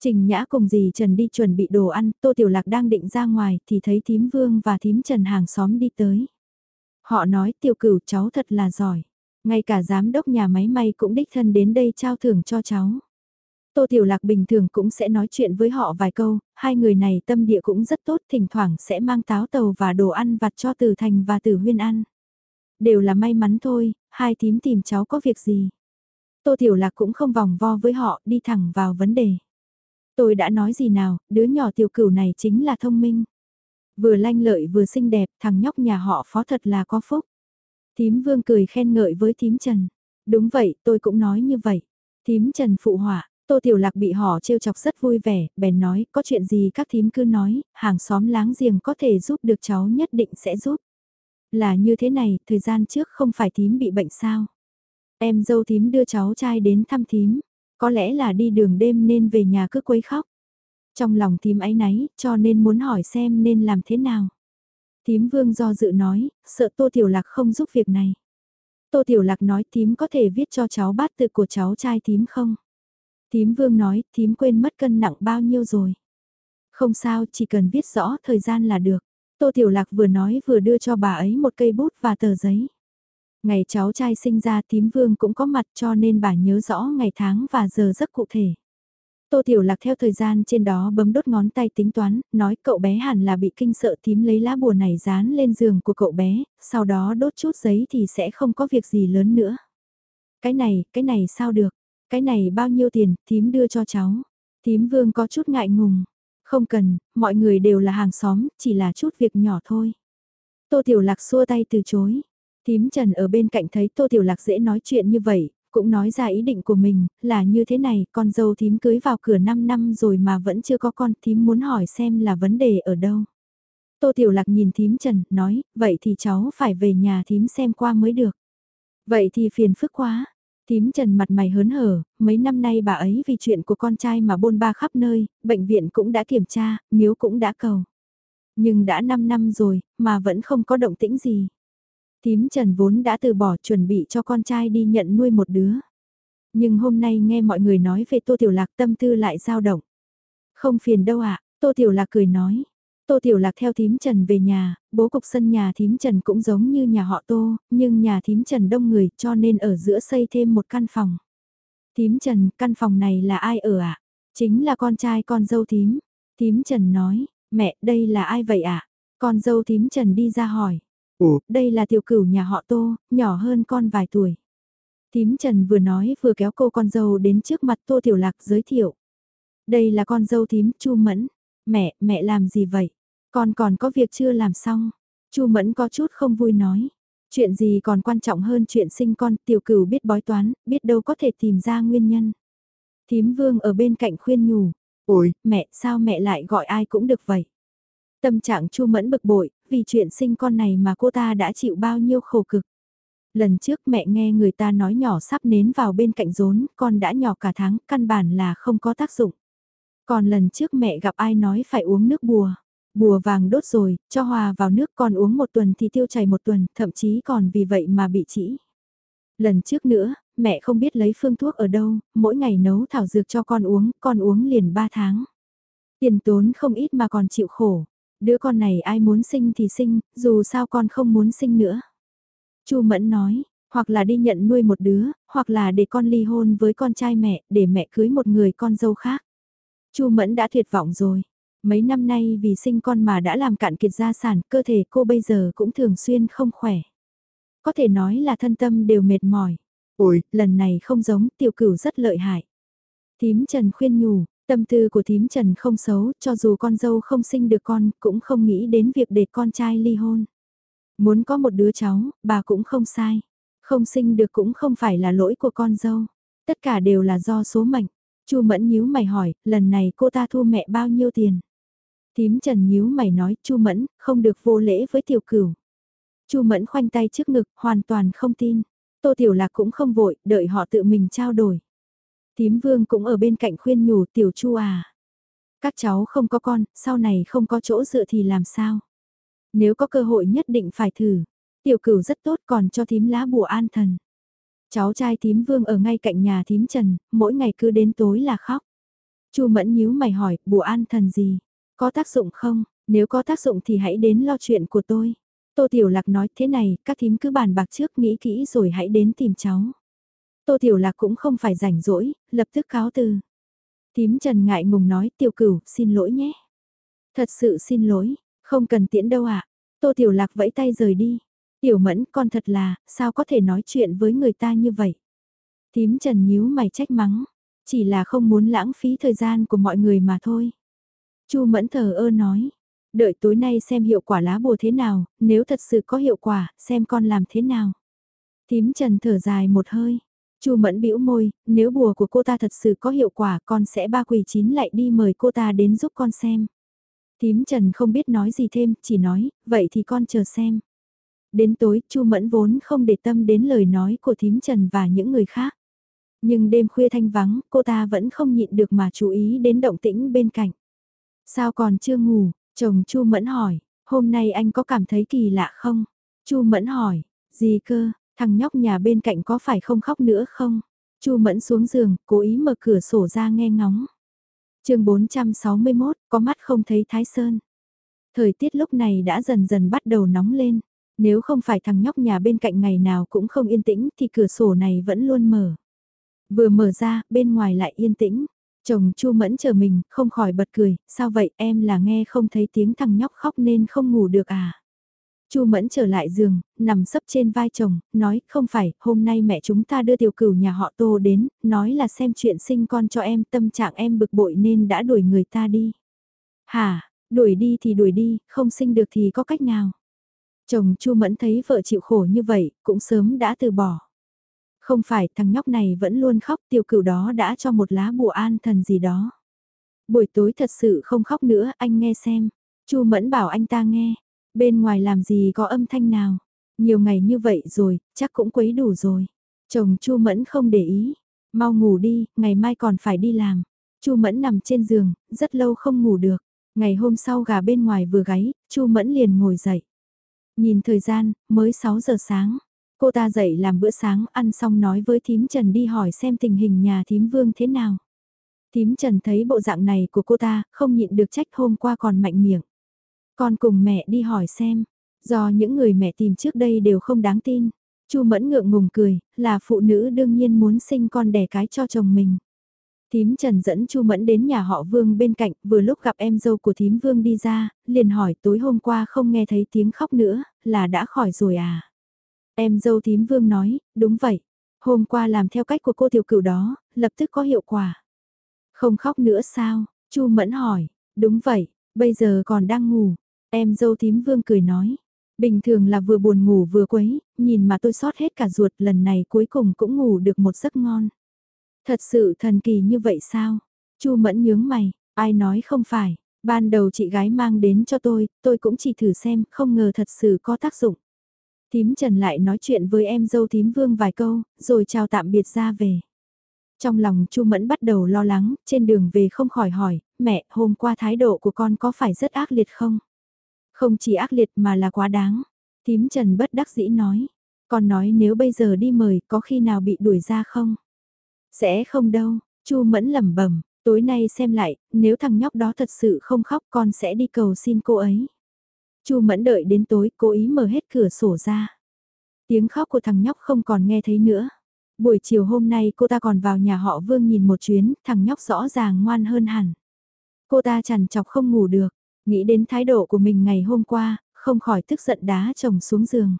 Trình Nhã cùng dì Trần đi chuẩn bị đồ ăn, Tô Tiểu Lạc đang định ra ngoài thì thấy thím Vương và thím Trần hàng xóm đi tới. Họ nói tiểu cửu cháu thật là giỏi. Ngay cả giám đốc nhà máy may cũng đích thân đến đây trao thưởng cho cháu. Tô Tiểu Lạc bình thường cũng sẽ nói chuyện với họ vài câu, hai người này tâm địa cũng rất tốt, thỉnh thoảng sẽ mang táo tàu và đồ ăn vặt cho Từ Thành và Từ Huyên ăn. Đều là may mắn thôi, hai tím tìm cháu có việc gì. Tô Tiểu Lạc cũng không vòng vo với họ, đi thẳng vào vấn đề. Tôi đã nói gì nào, đứa nhỏ tiểu cửu này chính là thông minh. Vừa lanh lợi vừa xinh đẹp, thằng nhóc nhà họ phó thật là có phúc. Tím Vương cười khen ngợi với tím Trần. Đúng vậy, tôi cũng nói như vậy. Tím Trần phụ họa, Tô Tiểu Lạc bị họ trêu chọc rất vui vẻ, bèn nói, có chuyện gì các thím cứ nói, hàng xóm láng giềng có thể giúp được cháu nhất định sẽ giúp. Là như thế này, thời gian trước không phải thím bị bệnh sao? Em dâu thím đưa cháu trai đến thăm thím, có lẽ là đi đường đêm nên về nhà cứ quấy khóc. Trong lòng thím ấy náy, cho nên muốn hỏi xem nên làm thế nào. Thím vương do dự nói, sợ Tô Tiểu Lạc không giúp việc này. Tô Tiểu Lạc nói thím có thể viết cho cháu bát tự của cháu trai thím không? Thím vương nói, thím quên mất cân nặng bao nhiêu rồi. Không sao, chỉ cần viết rõ thời gian là được. Tô Tiểu Lạc vừa nói vừa đưa cho bà ấy một cây bút và tờ giấy. Ngày cháu trai sinh ra thím vương cũng có mặt cho nên bà nhớ rõ ngày tháng và giờ rất cụ thể. Tô Tiểu Lạc theo thời gian trên đó bấm đốt ngón tay tính toán, nói cậu bé hẳn là bị kinh sợ tím lấy lá bùa này dán lên giường của cậu bé, sau đó đốt chút giấy thì sẽ không có việc gì lớn nữa. Cái này, cái này sao được? Cái này bao nhiêu tiền, Tím đưa cho cháu. Tím vương có chút ngại ngùng. Không cần, mọi người đều là hàng xóm, chỉ là chút việc nhỏ thôi. Tô Tiểu Lạc xua tay từ chối. Tím Trần ở bên cạnh thấy Tô Tiểu Lạc dễ nói chuyện như vậy, cũng nói ra ý định của mình, là như thế này, con dâu thím cưới vào cửa 5 năm rồi mà vẫn chưa có con, thím muốn hỏi xem là vấn đề ở đâu. Tô Tiểu Lạc nhìn thím Trần, nói, vậy thì cháu phải về nhà thím xem qua mới được. Vậy thì phiền phức quá. Thím Trần mặt mày hớn hở, mấy năm nay bà ấy vì chuyện của con trai mà bôn ba khắp nơi, bệnh viện cũng đã kiểm tra, miếu cũng đã cầu. Nhưng đã 5 năm rồi, mà vẫn không có động tĩnh gì. Tím Trần vốn đã từ bỏ chuẩn bị cho con trai đi nhận nuôi một đứa. Nhưng hôm nay nghe mọi người nói về Tô Tiểu Lạc tâm tư lại dao động. Không phiền đâu ạ, Tô Tiểu Lạc cười nói. Tô Tiểu Lạc theo thím Trần về nhà, bố cục sân nhà thím Trần cũng giống như nhà họ Tô, nhưng nhà thím Trần đông người cho nên ở giữa xây thêm một căn phòng. Thím Trần, căn phòng này là ai ở ạ? Chính là con trai con dâu thím. Thím Trần nói, mẹ, đây là ai vậy ạ? Con dâu thím Trần đi ra hỏi. Ủa, đây là tiểu cửu nhà họ Tô, nhỏ hơn con vài tuổi. Tím Trần vừa nói vừa kéo cô con dâu đến trước mặt Tô Tiểu Lạc giới thiệu. Đây là con dâu thím Chu Mẫn. Mẹ, mẹ làm gì vậy? Con còn có việc chưa làm xong. Chu Mẫn có chút không vui nói. Chuyện gì còn quan trọng hơn chuyện sinh con, tiểu cửu biết bói toán, biết đâu có thể tìm ra nguyên nhân. Thím Vương ở bên cạnh khuyên nhủ. Ôi, mẹ, sao mẹ lại gọi ai cũng được vậy? Tâm trạng Chu Mẫn bực bội, vì chuyện sinh con này mà cô ta đã chịu bao nhiêu khổ cực. Lần trước mẹ nghe người ta nói nhỏ sắp nến vào bên cạnh rốn, con đã nhỏ cả tháng, căn bản là không có tác dụng. Còn lần trước mẹ gặp ai nói phải uống nước bùa. Bùa vàng đốt rồi, cho hòa vào nước con uống một tuần thì tiêu chảy một tuần, thậm chí còn vì vậy mà bị chỉ. Lần trước nữa, mẹ không biết lấy phương thuốc ở đâu, mỗi ngày nấu thảo dược cho con uống, con uống liền 3 tháng. Tiền tốn không ít mà còn chịu khổ. Đứa con này ai muốn sinh thì sinh, dù sao con không muốn sinh nữa. Chu Mẫn nói, hoặc là đi nhận nuôi một đứa, hoặc là để con ly hôn với con trai mẹ, để mẹ cưới một người con dâu khác. Chu Mẫn đã tuyệt vọng rồi. Mấy năm nay vì sinh con mà đã làm cạn kiệt gia sản, cơ thể cô bây giờ cũng thường xuyên không khỏe. Có thể nói là thân tâm đều mệt mỏi. Ôi, lần này không giống, tiểu cửu rất lợi hại. Thím Trần khuyên nhủ, Tâm tư của thím Trần không xấu, cho dù con dâu không sinh được con, cũng không nghĩ đến việc để con trai ly hôn. Muốn có một đứa cháu, bà cũng không sai. Không sinh được cũng không phải là lỗi của con dâu. Tất cả đều là do số mệnh. Chu Mẫn nhíu mày hỏi, lần này cô ta thu mẹ bao nhiêu tiền? Thím Trần nhíu mày nói, Chu Mẫn, không được vô lễ với tiểu cửu. Chu Mẫn khoanh tay trước ngực, hoàn toàn không tin. Tô Tiểu Lạc cũng không vội, đợi họ tự mình trao đổi. Tím vương cũng ở bên cạnh khuyên nhủ tiểu chu à. Các cháu không có con, sau này không có chỗ dựa thì làm sao? Nếu có cơ hội nhất định phải thử. Tiểu cửu rất tốt còn cho thím lá bùa an thần. Cháu trai thím vương ở ngay cạnh nhà thím trần, mỗi ngày cứ đến tối là khóc. chu mẫn nhíu mày hỏi, bùa an thần gì? Có tác dụng không? Nếu có tác dụng thì hãy đến lo chuyện của tôi. Tô Tiểu Lạc nói thế này, các thím cứ bàn bạc trước nghĩ kỹ rồi hãy đến tìm cháu. Tô Tiểu Lạc cũng không phải rảnh rỗi, lập tức cáo từ. Tím Trần ngại ngùng nói tiểu cửu, xin lỗi nhé. Thật sự xin lỗi, không cần tiễn đâu ạ. À? Tô Tiểu Lạc vẫy tay rời đi. Tiểu mẫn con thật là, sao có thể nói chuyện với người ta như vậy? Tím Trần nhíu mày trách mắng, chỉ là không muốn lãng phí thời gian của mọi người mà thôi. Chu mẫn thờ ơ nói, đợi tối nay xem hiệu quả lá bùa thế nào, nếu thật sự có hiệu quả, xem con làm thế nào. Tím Trần thở dài một hơi, Chu Mẫn bĩu môi, nếu bùa của cô ta thật sự có hiệu quả con sẽ ba quỷ chín lại đi mời cô ta đến giúp con xem. Tím Trần không biết nói gì thêm, chỉ nói, vậy thì con chờ xem. Đến tối, Chu Mẫn vốn không để tâm đến lời nói của Thím Trần và những người khác. Nhưng đêm khuya thanh vắng, cô ta vẫn không nhịn được mà chú ý đến động tĩnh bên cạnh. Sao còn chưa ngủ? Chồng Chu Mẫn hỏi, hôm nay anh có cảm thấy kỳ lạ không? Chu Mẫn hỏi, gì cơ, thằng nhóc nhà bên cạnh có phải không khóc nữa không? Chu Mẫn xuống giường, cố ý mở cửa sổ ra nghe ngóng. chương 461, có mắt không thấy Thái Sơn. Thời tiết lúc này đã dần dần bắt đầu nóng lên. Nếu không phải thằng nhóc nhà bên cạnh ngày nào cũng không yên tĩnh thì cửa sổ này vẫn luôn mở. Vừa mở ra, bên ngoài lại yên tĩnh. Chồng Chu Mẫn chờ mình, không khỏi bật cười, sao vậy em là nghe không thấy tiếng thằng nhóc khóc nên không ngủ được à? Chu Mẫn trở lại giường, nằm sấp trên vai chồng, nói, không phải, hôm nay mẹ chúng ta đưa tiểu cửu nhà họ Tô đến, nói là xem chuyện sinh con cho em, tâm trạng em bực bội nên đã đuổi người ta đi. Hả, đuổi đi thì đuổi đi, không sinh được thì có cách nào? Chồng Chu Mẫn thấy vợ chịu khổ như vậy, cũng sớm đã từ bỏ. Không phải thằng nhóc này vẫn luôn khóc tiểu cửu đó đã cho một lá bùa an thần gì đó. Buổi tối thật sự không khóc nữa anh nghe xem. Chu Mẫn bảo anh ta nghe. Bên ngoài làm gì có âm thanh nào. Nhiều ngày như vậy rồi, chắc cũng quấy đủ rồi. Chồng Chu Mẫn không để ý. Mau ngủ đi, ngày mai còn phải đi làm. Chu Mẫn nằm trên giường, rất lâu không ngủ được. Ngày hôm sau gà bên ngoài vừa gáy, Chu Mẫn liền ngồi dậy. Nhìn thời gian, mới 6 giờ sáng. Cô ta dậy làm bữa sáng ăn xong nói với thím Trần đi hỏi xem tình hình nhà thím Vương thế nào. Thím Trần thấy bộ dạng này của cô ta, không nhịn được trách hôm qua còn mạnh miệng. Con cùng mẹ đi hỏi xem, do những người mẹ tìm trước đây đều không đáng tin. Chu Mẫn ngượng ngùng cười, là phụ nữ đương nhiên muốn sinh con đẻ cái cho chồng mình. Thím Trần dẫn Chu Mẫn đến nhà họ Vương bên cạnh, vừa lúc gặp em dâu của thím Vương đi ra, liền hỏi tối hôm qua không nghe thấy tiếng khóc nữa, là đã khỏi rồi à? Em dâu thím vương nói, đúng vậy. Hôm qua làm theo cách của cô tiểu cửu đó, lập tức có hiệu quả. Không khóc nữa sao? Chu Mẫn hỏi, đúng vậy, bây giờ còn đang ngủ. Em dâu thím vương cười nói, bình thường là vừa buồn ngủ vừa quấy, nhìn mà tôi sót hết cả ruột lần này cuối cùng cũng ngủ được một giấc ngon. Thật sự thần kỳ như vậy sao? Chu Mẫn nhướng mày, ai nói không phải, ban đầu chị gái mang đến cho tôi, tôi cũng chỉ thử xem, không ngờ thật sự có tác dụng. Thím Trần lại nói chuyện với em dâu thím Vương vài câu, rồi chào tạm biệt ra về. Trong lòng Chu Mẫn bắt đầu lo lắng, trên đường về không khỏi hỏi, mẹ, hôm qua thái độ của con có phải rất ác liệt không? Không chỉ ác liệt mà là quá đáng. Thím Trần bất đắc dĩ nói, Còn nói nếu bây giờ đi mời có khi nào bị đuổi ra không? Sẽ không đâu, Chu Mẫn lẩm bẩm, tối nay xem lại, nếu thằng nhóc đó thật sự không khóc con sẽ đi cầu xin cô ấy. Chu Mẫn đợi đến tối, cố ý mở hết cửa sổ ra. Tiếng khóc của thằng nhóc không còn nghe thấy nữa. Buổi chiều hôm nay cô ta còn vào nhà họ Vương nhìn một chuyến, thằng nhóc rõ ràng ngoan hơn hẳn. Cô ta chằn chọc không ngủ được, nghĩ đến thái độ của mình ngày hôm qua, không khỏi tức giận đá chồng xuống giường.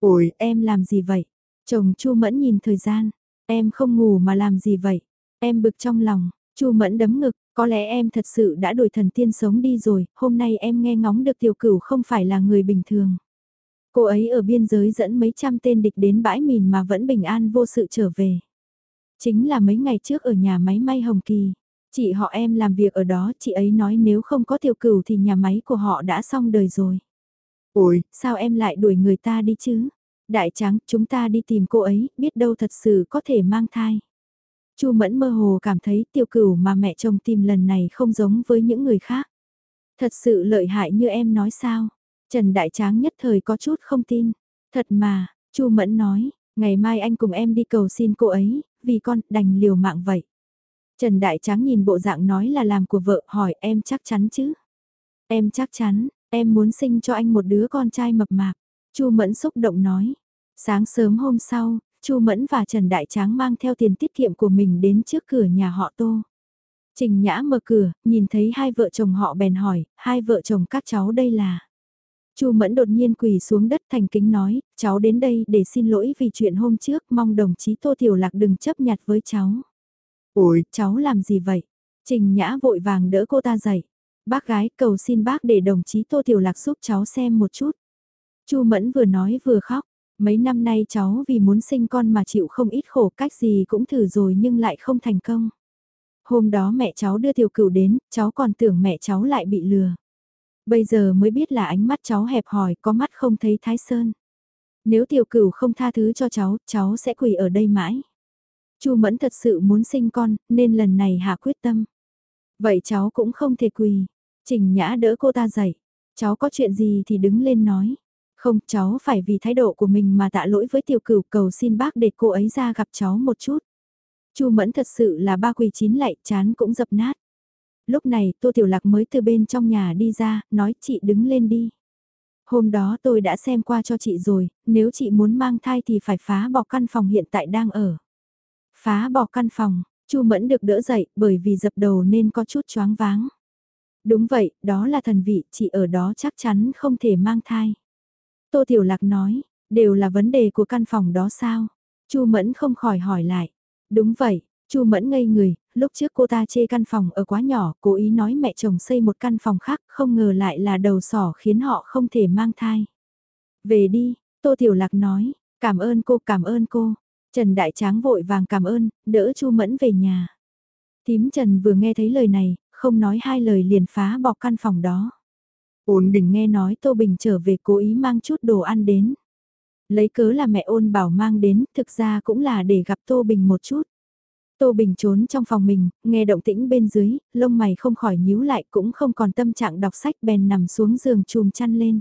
Ôi, em làm gì vậy? Chồng Chu Mẫn nhìn thời gian, em không ngủ mà làm gì vậy? Em bực trong lòng, Chu Mẫn đấm ngực, có lẽ em thật sự đã đổi thần tiên sống đi rồi, hôm nay em nghe ngóng được tiểu cửu không phải là người bình thường. Cô ấy ở biên giới dẫn mấy trăm tên địch đến bãi mìn mà vẫn bình an vô sự trở về. Chính là mấy ngày trước ở nhà máy may Hồng Kỳ. Chị họ em làm việc ở đó, chị ấy nói nếu không có tiểu cửu thì nhà máy của họ đã xong đời rồi. Ôi, sao em lại đuổi người ta đi chứ? Đại trắng, chúng ta đi tìm cô ấy, biết đâu thật sự có thể mang thai. Chu Mẫn mơ hồ cảm thấy tiêu cửu mà mẹ chồng tìm lần này không giống với những người khác. Thật sự lợi hại như em nói sao? Trần Đại Tráng nhất thời có chút không tin. Thật mà, Chu Mẫn nói, ngày mai anh cùng em đi cầu xin cô ấy, vì con đành liều mạng vậy. Trần Đại Tráng nhìn bộ dạng nói là làm của vợ hỏi em chắc chắn chứ? Em chắc chắn, em muốn sinh cho anh một đứa con trai mập mạp. Chu Mẫn xúc động nói. Sáng sớm hôm sau, Chu Mẫn và Trần Đại Tráng mang theo tiền tiết kiệm của mình đến trước cửa nhà họ Tô. Trình Nhã mở cửa, nhìn thấy hai vợ chồng họ bèn hỏi, hai vợ chồng các cháu đây là... Chu Mẫn đột nhiên quỳ xuống đất thành kính nói, cháu đến đây để xin lỗi vì chuyện hôm trước, mong đồng chí Tô Tiểu Lạc đừng chấp nhặt với cháu. Ôi, cháu làm gì vậy? Trình Nhã vội vàng đỡ cô ta dậy. Bác gái cầu xin bác để đồng chí Tô Tiểu Lạc giúp cháu xem một chút. Chu Mẫn vừa nói vừa khóc, Mấy năm nay cháu vì muốn sinh con mà chịu không ít khổ cách gì cũng thử rồi nhưng lại không thành công. Hôm đó mẹ cháu đưa tiểu cửu đến, cháu còn tưởng mẹ cháu lại bị lừa. Bây giờ mới biết là ánh mắt cháu hẹp hòi, có mắt không thấy thái sơn. Nếu tiểu cửu không tha thứ cho cháu, cháu sẽ quỳ ở đây mãi. Chu Mẫn thật sự muốn sinh con, nên lần này hạ quyết tâm. Vậy cháu cũng không thể quỳ. Trình Nhã đỡ cô ta dậy. Cháu có chuyện gì thì đứng lên nói. Không, cháu phải vì thái độ của mình mà tạ lỗi với tiểu cửu cầu xin bác để cô ấy ra gặp cháu một chút. Chu Mẫn thật sự là ba quỳ chín lạy, chán cũng dập nát. Lúc này Tô Tiểu Lạc mới từ bên trong nhà đi ra, nói chị đứng lên đi. Hôm đó tôi đã xem qua cho chị rồi, nếu chị muốn mang thai thì phải phá bỏ căn phòng hiện tại đang ở. Phá bỏ căn phòng, Chu Mẫn được đỡ dậy bởi vì dập đầu nên có chút choáng váng. Đúng vậy, đó là thần vị, chị ở đó chắc chắn không thể mang thai. Tô Tiểu Lạc nói, đều là vấn đề của căn phòng đó sao? Chu Mẫn không khỏi hỏi lại. Đúng vậy, Chu Mẫn ngây người, lúc trước cô ta chê căn phòng ở quá nhỏ, cố ý nói mẹ chồng xây một căn phòng khác, không ngờ lại là đầu sỏ khiến họ không thể mang thai. Về đi, Tô Tiểu Lạc nói, cảm ơn cô, cảm ơn cô. Trần Đại Tráng vội vàng cảm ơn, đỡ Chu Mẫn về nhà. Tím Trần vừa nghe thấy lời này, không nói hai lời liền phá bỏ căn phòng đó. Ôn đình nghe nói Tô Bình trở về cố ý mang chút đồ ăn đến. Lấy cớ là mẹ ôn bảo mang đến, thực ra cũng là để gặp Tô Bình một chút. Tô Bình trốn trong phòng mình, nghe động tĩnh bên dưới, lông mày không khỏi nhíu lại cũng không còn tâm trạng đọc sách bèn nằm xuống giường chùm chăn lên.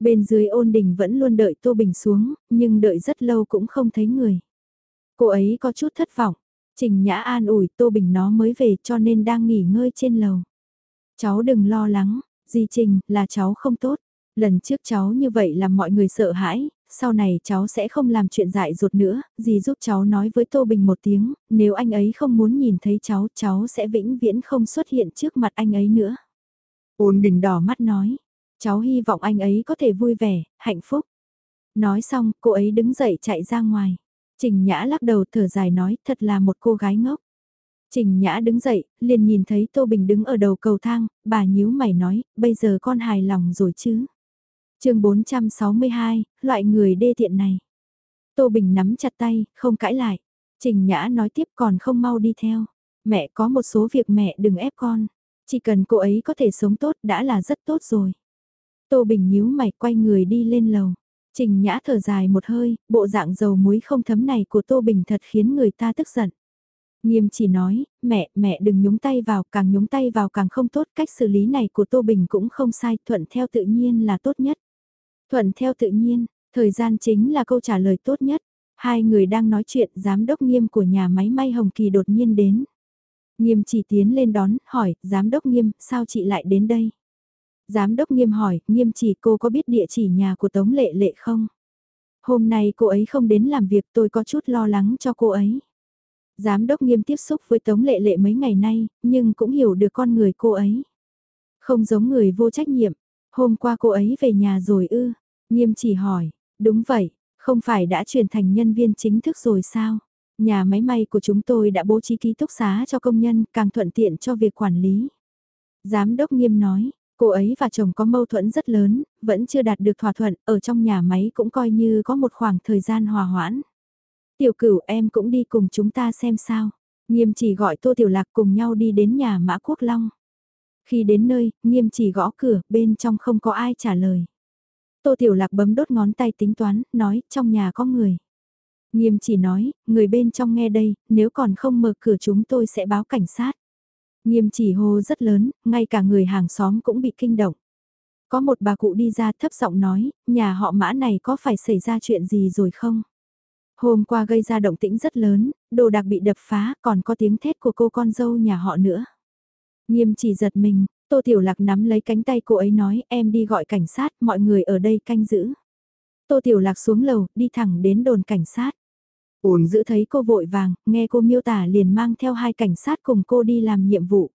Bên dưới ôn đình vẫn luôn đợi Tô Bình xuống, nhưng đợi rất lâu cũng không thấy người. Cô ấy có chút thất vọng, Trình Nhã an ủi Tô Bình nó mới về cho nên đang nghỉ ngơi trên lầu. Cháu đừng lo lắng, Di Trình, là cháu không tốt. Lần trước cháu như vậy làm mọi người sợ hãi, sau này cháu sẽ không làm chuyện dại dột nữa, dì giúp cháu nói với Tô Bình một tiếng, nếu anh ấy không muốn nhìn thấy cháu, cháu sẽ vĩnh viễn không xuất hiện trước mặt anh ấy nữa. Ôn đình đỏ mắt nói, cháu hy vọng anh ấy có thể vui vẻ, hạnh phúc. Nói xong, cô ấy đứng dậy chạy ra ngoài. Trình Nhã lắc đầu thở dài nói, thật là một cô gái ngốc. Trình Nhã đứng dậy, liền nhìn thấy Tô Bình đứng ở đầu cầu thang, bà nhíu mày nói, bây giờ con hài lòng rồi chứ chương 462, loại người đê tiện này. Tô Bình nắm chặt tay, không cãi lại. Trình Nhã nói tiếp còn không mau đi theo. Mẹ có một số việc mẹ đừng ép con. Chỉ cần cô ấy có thể sống tốt đã là rất tốt rồi. Tô Bình nhíu mày quay người đi lên lầu. Trình Nhã thở dài một hơi, bộ dạng dầu muối không thấm này của Tô Bình thật khiến người ta tức giận. Nghiêm chỉ nói, mẹ, mẹ đừng nhúng tay vào, càng nhúng tay vào càng không tốt, cách xử lý này của Tô Bình cũng không sai, thuận theo tự nhiên là tốt nhất. Thuận theo tự nhiên, thời gian chính là câu trả lời tốt nhất. Hai người đang nói chuyện, giám đốc nghiêm của nhà máy may Hồng Kỳ đột nhiên đến. Nghiêm chỉ tiến lên đón, hỏi, giám đốc nghiêm, sao chị lại đến đây? Giám đốc nghiêm hỏi, nghiêm chỉ cô có biết địa chỉ nhà của Tống Lệ Lệ không? Hôm nay cô ấy không đến làm việc tôi có chút lo lắng cho cô ấy. Giám đốc nghiêm tiếp xúc với Tống Lệ Lệ mấy ngày nay, nhưng cũng hiểu được con người cô ấy. Không giống người vô trách nhiệm, Hôm qua cô ấy về nhà rồi ư? Nghiêm chỉ hỏi, đúng vậy, không phải đã chuyển thành nhân viên chính thức rồi sao? Nhà máy may của chúng tôi đã bố trí ký túc xá cho công nhân càng thuận tiện cho việc quản lý. Giám đốc nghiêm nói, cô ấy và chồng có mâu thuẫn rất lớn, vẫn chưa đạt được thỏa thuận, ở trong nhà máy cũng coi như có một khoảng thời gian hòa hoãn. Tiểu cửu em cũng đi cùng chúng ta xem sao. Nghiêm chỉ gọi Tô Tiểu Lạc cùng nhau đi đến nhà Mã Quốc Long. Khi đến nơi, nghiêm chỉ gõ cửa, bên trong không có ai trả lời. Tô Tiểu Lạc bấm đốt ngón tay tính toán, nói, trong nhà có người. Nghiêm chỉ nói, người bên trong nghe đây, nếu còn không mở cửa chúng tôi sẽ báo cảnh sát. Nghiêm chỉ hô rất lớn, ngay cả người hàng xóm cũng bị kinh động. Có một bà cụ đi ra thấp giọng nói, nhà họ mã này có phải xảy ra chuyện gì rồi không? Hôm qua gây ra động tĩnh rất lớn, đồ đạc bị đập phá, còn có tiếng thét của cô con dâu nhà họ nữa. Nghiêm chỉ giật mình, Tô Tiểu Lạc nắm lấy cánh tay cô ấy nói em đi gọi cảnh sát, mọi người ở đây canh giữ. Tô Tiểu Lạc xuống lầu, đi thẳng đến đồn cảnh sát. Uồn giữ thấy cô vội vàng, nghe cô miêu tả liền mang theo hai cảnh sát cùng cô đi làm nhiệm vụ.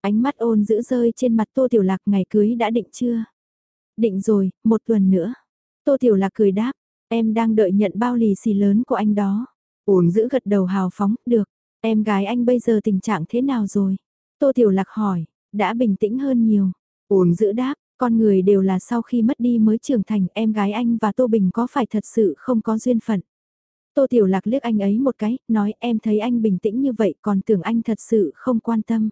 Ánh mắt ôn giữ rơi trên mặt Tô Tiểu Lạc ngày cưới đã định chưa? Định rồi, một tuần nữa. Tô Tiểu Lạc cười đáp, em đang đợi nhận bao lì xì lớn của anh đó. Ổn giữ gật đầu hào phóng, được. Em gái anh bây giờ tình trạng thế nào rồi? Tô Tiểu Lạc hỏi, đã bình tĩnh hơn nhiều. Ổn giữ đáp, Con người đều là sau khi mất đi mới trưởng thành em gái anh và Tô Bình có phải thật sự không có duyên phận. Tô Tiểu Lạc liếc anh ấy một cái, nói em thấy anh bình tĩnh như vậy còn tưởng anh thật sự không quan tâm.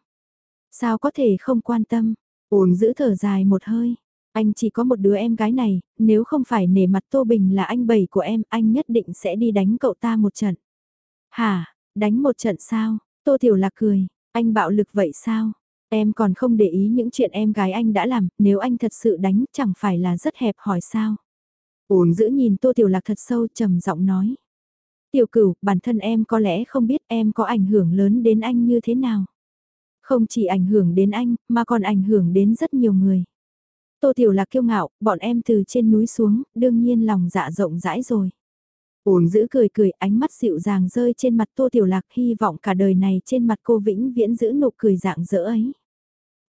Sao có thể không quan tâm? Ổn giữ thở dài một hơi. Anh chỉ có một đứa em gái này, nếu không phải nể mặt Tô Bình là anh bảy của em, anh nhất định sẽ đi đánh cậu ta một trận. Hả, đánh một trận sao? Tô Tiểu Lạc cười, anh bạo lực vậy sao? Em còn không để ý những chuyện em gái anh đã làm, nếu anh thật sự đánh chẳng phải là rất hẹp hỏi sao? Ổn giữ nhìn Tô Tiểu Lạc thật sâu trầm giọng nói. Tiểu cửu, bản thân em có lẽ không biết em có ảnh hưởng lớn đến anh như thế nào. Không chỉ ảnh hưởng đến anh, mà còn ảnh hưởng đến rất nhiều người. Tô Tiểu Lạc kiêu ngạo, bọn em từ trên núi xuống, đương nhiên lòng dạ rộng rãi rồi. Ôn giữ cười cười, ánh mắt dịu dàng rơi trên mặt Tô Tiểu Lạc hy vọng cả đời này trên mặt cô vĩnh viễn giữ nụ cười dạng dỡ ấy.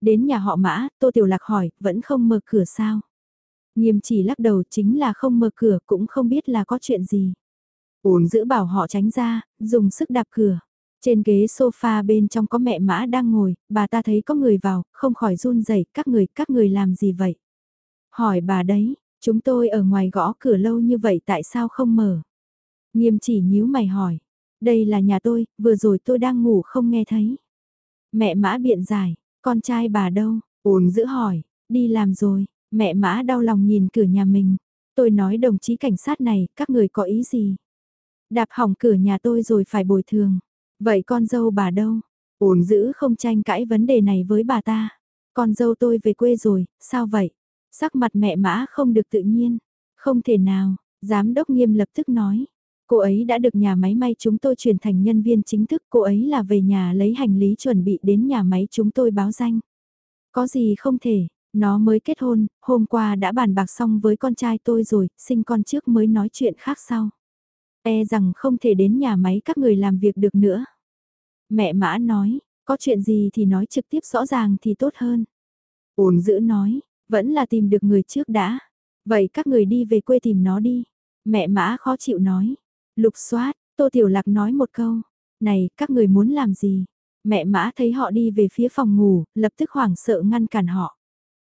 Đến nhà họ mã, Tô Tiểu Lạc hỏi, vẫn không mở cửa sao? Nghiêm chỉ lắc đầu chính là không mở cửa cũng không biết là có chuyện gì. Ổn giữ bảo họ tránh ra, dùng sức đạp cửa. Trên ghế sofa bên trong có mẹ mã đang ngồi, bà ta thấy có người vào, không khỏi run rẩy các người, các người làm gì vậy? Hỏi bà đấy, chúng tôi ở ngoài gõ cửa lâu như vậy tại sao không mở? Nghiêm chỉ nhíu mày hỏi, đây là nhà tôi, vừa rồi tôi đang ngủ không nghe thấy. Mẹ mã biện giải, con trai bà đâu? Ôn giữ hỏi, đi làm rồi, mẹ mã đau lòng nhìn cửa nhà mình. Tôi nói đồng chí cảnh sát này, các người có ý gì? Đạp hỏng cửa nhà tôi rồi phải bồi thường. Vậy con dâu bà đâu? Ổn giữ không tranh cãi vấn đề này với bà ta. Con dâu tôi về quê rồi, sao vậy? Sắc mặt mẹ mã không được tự nhiên. Không thể nào, giám đốc nghiêm lập tức nói. Cô ấy đã được nhà máy may chúng tôi chuyển thành nhân viên chính thức. Cô ấy là về nhà lấy hành lý chuẩn bị đến nhà máy chúng tôi báo danh. Có gì không thể, nó mới kết hôn, hôm qua đã bàn bạc xong với con trai tôi rồi, sinh con trước mới nói chuyện khác sau. E rằng không thể đến nhà máy các người làm việc được nữa. Mẹ mã nói, có chuyện gì thì nói trực tiếp rõ ràng thì tốt hơn. Ôn giữ nói, vẫn là tìm được người trước đã. Vậy các người đi về quê tìm nó đi. Mẹ mã khó chịu nói. Lục soát, Tô Tiểu Lạc nói một câu. Này, các người muốn làm gì? Mẹ mã thấy họ đi về phía phòng ngủ, lập tức hoảng sợ ngăn cản họ.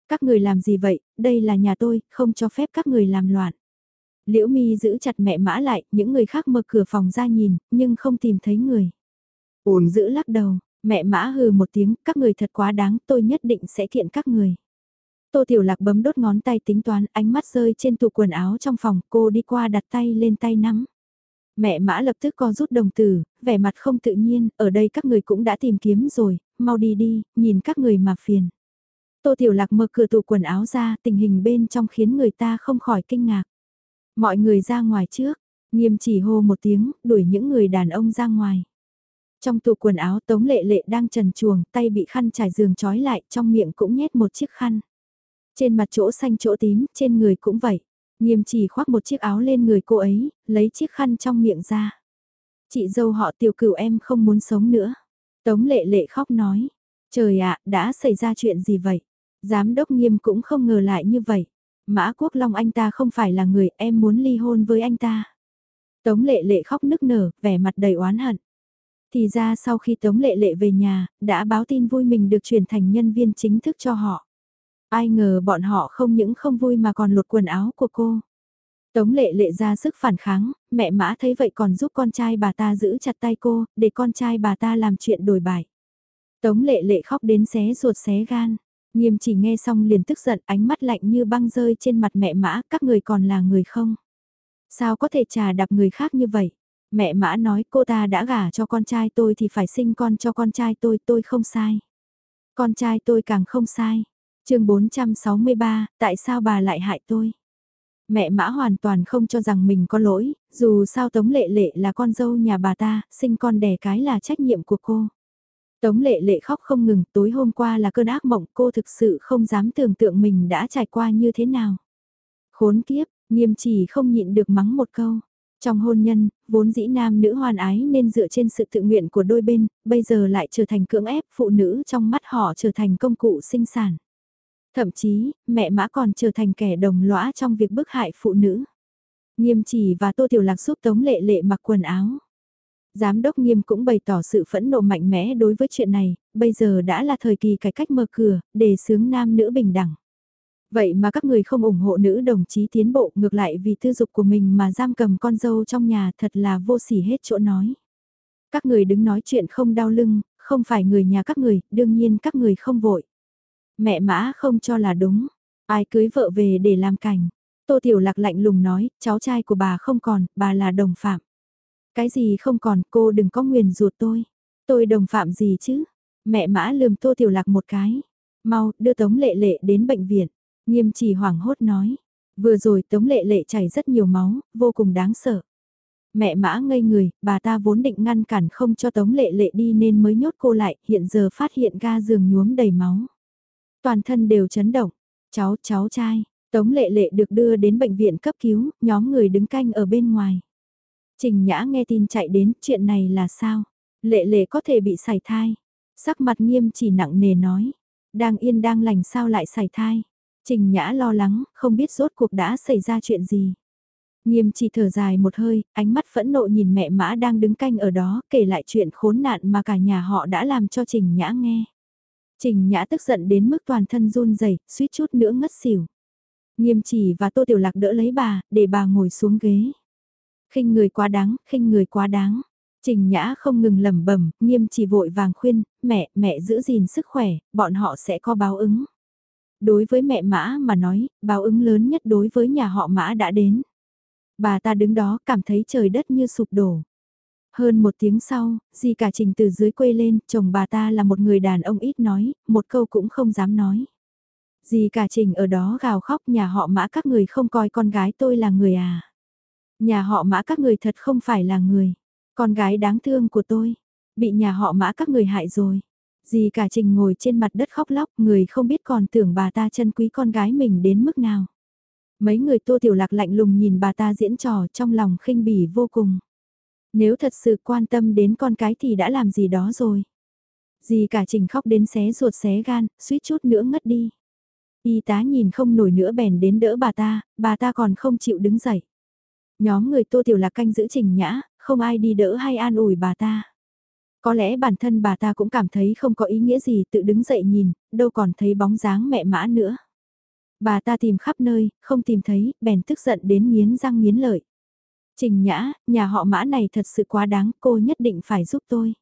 Các người làm gì vậy? Đây là nhà tôi, không cho phép các người làm loạn. Liễu mi giữ chặt mẹ mã lại, những người khác mở cửa phòng ra nhìn, nhưng không tìm thấy người. Ổn giữ lắc đầu, mẹ mã hừ một tiếng, các người thật quá đáng, tôi nhất định sẽ thiện các người. Tô Tiểu Lạc bấm đốt ngón tay tính toán, ánh mắt rơi trên tủ quần áo trong phòng, cô đi qua đặt tay lên tay nắm. Mẹ mã lập tức co rút đồng tử, vẻ mặt không tự nhiên, ở đây các người cũng đã tìm kiếm rồi, mau đi đi, nhìn các người mà phiền. Tô Tiểu Lạc mở cửa tủ quần áo ra, tình hình bên trong khiến người ta không khỏi kinh ngạc. Mọi người ra ngoài trước, nghiêm chỉ hô một tiếng, đuổi những người đàn ông ra ngoài. Trong tủ quần áo Tống Lệ Lệ đang trần chuồng, tay bị khăn trải giường trói lại, trong miệng cũng nhét một chiếc khăn. Trên mặt chỗ xanh chỗ tím, trên người cũng vậy. Nghiêm chỉ khoác một chiếc áo lên người cô ấy, lấy chiếc khăn trong miệng ra. Chị dâu họ tiểu cửu em không muốn sống nữa. Tống Lệ Lệ khóc nói. Trời ạ, đã xảy ra chuyện gì vậy? Giám đốc nghiêm cũng không ngờ lại như vậy. Mã Quốc Long anh ta không phải là người em muốn ly hôn với anh ta. Tống lệ lệ khóc nức nở, vẻ mặt đầy oán hận. Thì ra sau khi Tống lệ lệ về nhà, đã báo tin vui mình được chuyển thành nhân viên chính thức cho họ. Ai ngờ bọn họ không những không vui mà còn lột quần áo của cô. Tống lệ lệ ra sức phản kháng, mẹ mã thấy vậy còn giúp con trai bà ta giữ chặt tay cô, để con trai bà ta làm chuyện đổi bài. Tống lệ lệ khóc đến xé ruột xé gan. Nghiêm chỉ nghe xong liền tức giận ánh mắt lạnh như băng rơi trên mặt mẹ mã, các người còn là người không? Sao có thể trà đạp người khác như vậy? Mẹ mã nói cô ta đã gả cho con trai tôi thì phải sinh con cho con trai tôi, tôi không sai. Con trai tôi càng không sai. chương 463, tại sao bà lại hại tôi? Mẹ mã hoàn toàn không cho rằng mình có lỗi, dù sao Tống Lệ Lệ là con dâu nhà bà ta, sinh con đẻ cái là trách nhiệm của cô. Tống lệ lệ khóc không ngừng, tối hôm qua là cơn ác mộng, cô thực sự không dám tưởng tượng mình đã trải qua như thế nào. Khốn kiếp, nghiêm chỉ không nhịn được mắng một câu. Trong hôn nhân, vốn dĩ nam nữ hoàn ái nên dựa trên sự tự nguyện của đôi bên, bây giờ lại trở thành cưỡng ép phụ nữ trong mắt họ trở thành công cụ sinh sản. Thậm chí, mẹ mã còn trở thành kẻ đồng lõa trong việc bức hại phụ nữ. Nghiêm chỉ và Tô Tiểu Lạc giúp Tống Lệ Lệ mặc quần áo. Giám đốc nghiêm cũng bày tỏ sự phẫn nộ mạnh mẽ đối với chuyện này, bây giờ đã là thời kỳ cải cách mở cửa, để sướng nam nữ bình đẳng. Vậy mà các người không ủng hộ nữ đồng chí tiến bộ ngược lại vì tư dục của mình mà giam cầm con dâu trong nhà thật là vô sỉ hết chỗ nói. Các người đứng nói chuyện không đau lưng, không phải người nhà các người, đương nhiên các người không vội. Mẹ mã không cho là đúng, ai cưới vợ về để làm cảnh. Tô Tiểu Lạc lạnh lùng nói, cháu trai của bà không còn, bà là đồng phạm. Cái gì không còn, cô đừng có nguyền ruột tôi. Tôi đồng phạm gì chứ? Mẹ mã lườm Tô Tiểu Lạc một cái. Mau, đưa Tống Lệ Lệ đến bệnh viện. Nghiêm chỉ hoảng hốt nói. Vừa rồi Tống Lệ Lệ chảy rất nhiều máu, vô cùng đáng sợ. Mẹ mã ngây người, bà ta vốn định ngăn cản không cho Tống Lệ Lệ đi nên mới nhốt cô lại, hiện giờ phát hiện ga giường nhuốm đầy máu. Toàn thân đều chấn động. Cháu, cháu trai, Tống Lệ Lệ được đưa đến bệnh viện cấp cứu, nhóm người đứng canh ở bên ngoài. Trình Nhã nghe tin chạy đến, chuyện này là sao? Lệ Lệ có thể bị sảy thai. Sắc mặt nghiêm chỉ nặng nề nói. Đang yên đang lành sao lại sảy thai? Trình Nhã lo lắng, không biết rốt cuộc đã xảy ra chuyện gì. Nghiêm chỉ thở dài một hơi, ánh mắt phẫn nộ nhìn mẹ mã đang đứng canh ở đó, kể lại chuyện khốn nạn mà cả nhà họ đã làm cho Trình Nhã nghe. Trình Nhã tức giận đến mức toàn thân run rẩy, suýt chút nữa ngất xỉu. Nghiêm chỉ và Tô Tiểu Lạc đỡ lấy bà, để bà ngồi xuống ghế khinh người quá đáng, khinh người quá đáng. Trình Nhã không ngừng lẩm bẩm, nghiêm chỉ vội vàng khuyên, mẹ, mẹ giữ gìn sức khỏe, bọn họ sẽ có báo ứng. Đối với mẹ Mã mà nói, báo ứng lớn nhất đối với nhà họ Mã đã đến. Bà ta đứng đó cảm thấy trời đất như sụp đổ. Hơn một tiếng sau, di cả trình từ dưới quê lên, chồng bà ta là một người đàn ông ít nói, một câu cũng không dám nói. Dì cả trình ở đó gào khóc nhà họ mã các người không coi con gái tôi là người à. Nhà họ mã các người thật không phải là người. Con gái đáng thương của tôi. Bị nhà họ mã các người hại rồi. Dì cả trình ngồi trên mặt đất khóc lóc người không biết còn tưởng bà ta chân quý con gái mình đến mức nào. Mấy người tô tiểu lạc lạnh lùng nhìn bà ta diễn trò trong lòng khinh bỉ vô cùng. Nếu thật sự quan tâm đến con cái thì đã làm gì đó rồi. Dì cả trình khóc đến xé ruột xé gan, suýt chút nữa ngất đi. Y tá nhìn không nổi nữa bèn đến đỡ bà ta, bà ta còn không chịu đứng dậy. Nhóm người tô tiểu lạc canh giữ trình nhã, không ai đi đỡ hay an ủi bà ta. Có lẽ bản thân bà ta cũng cảm thấy không có ý nghĩa gì tự đứng dậy nhìn, đâu còn thấy bóng dáng mẹ mã nữa. Bà ta tìm khắp nơi, không tìm thấy, bèn tức giận đến miến răng miến lợi. Trình Nhã, nhà họ mã này thật sự quá đáng, cô nhất định phải giúp tôi.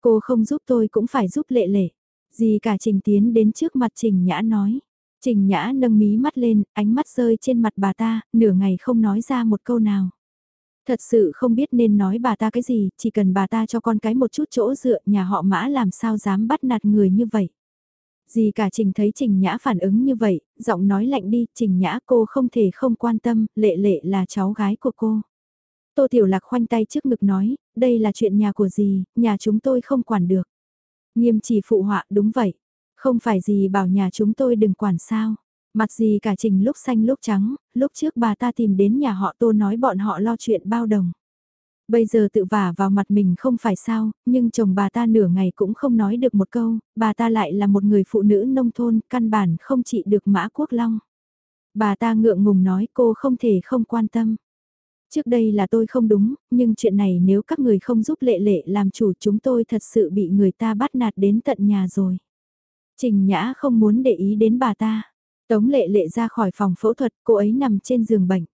Cô không giúp tôi cũng phải giúp lệ lệ. Gì cả Trình tiến đến trước mặt Trình Nhã nói. Trình Nhã nâng mí mắt lên, ánh mắt rơi trên mặt bà ta, nửa ngày không nói ra một câu nào. Thật sự không biết nên nói bà ta cái gì, chỉ cần bà ta cho con cái một chút chỗ dựa, nhà họ mã làm sao dám bắt nạt người như vậy. Gì cả Trình thấy Trình Nhã phản ứng như vậy, giọng nói lạnh đi, Trình Nhã cô không thể không quan tâm, lệ lệ là cháu gái của cô. Tô Tiểu Lạc khoanh tay trước ngực nói, đây là chuyện nhà của gì, nhà chúng tôi không quản được. Nghiêm chỉ phụ họa, đúng vậy. Không phải gì bảo nhà chúng tôi đừng quản sao. Mặt gì cả trình lúc xanh lúc trắng, lúc trước bà ta tìm đến nhà họ tô nói bọn họ lo chuyện bao đồng. Bây giờ tự vả vào mặt mình không phải sao, nhưng chồng bà ta nửa ngày cũng không nói được một câu, bà ta lại là một người phụ nữ nông thôn, căn bản không trị được mã quốc long. Bà ta ngượng ngùng nói cô không thể không quan tâm. Trước đây là tôi không đúng, nhưng chuyện này nếu các người không giúp lệ lệ làm chủ chúng tôi thật sự bị người ta bắt nạt đến tận nhà rồi. Trình Nhã không muốn để ý đến bà ta. Tống lệ lệ ra khỏi phòng phẫu thuật, cô ấy nằm trên giường bệnh.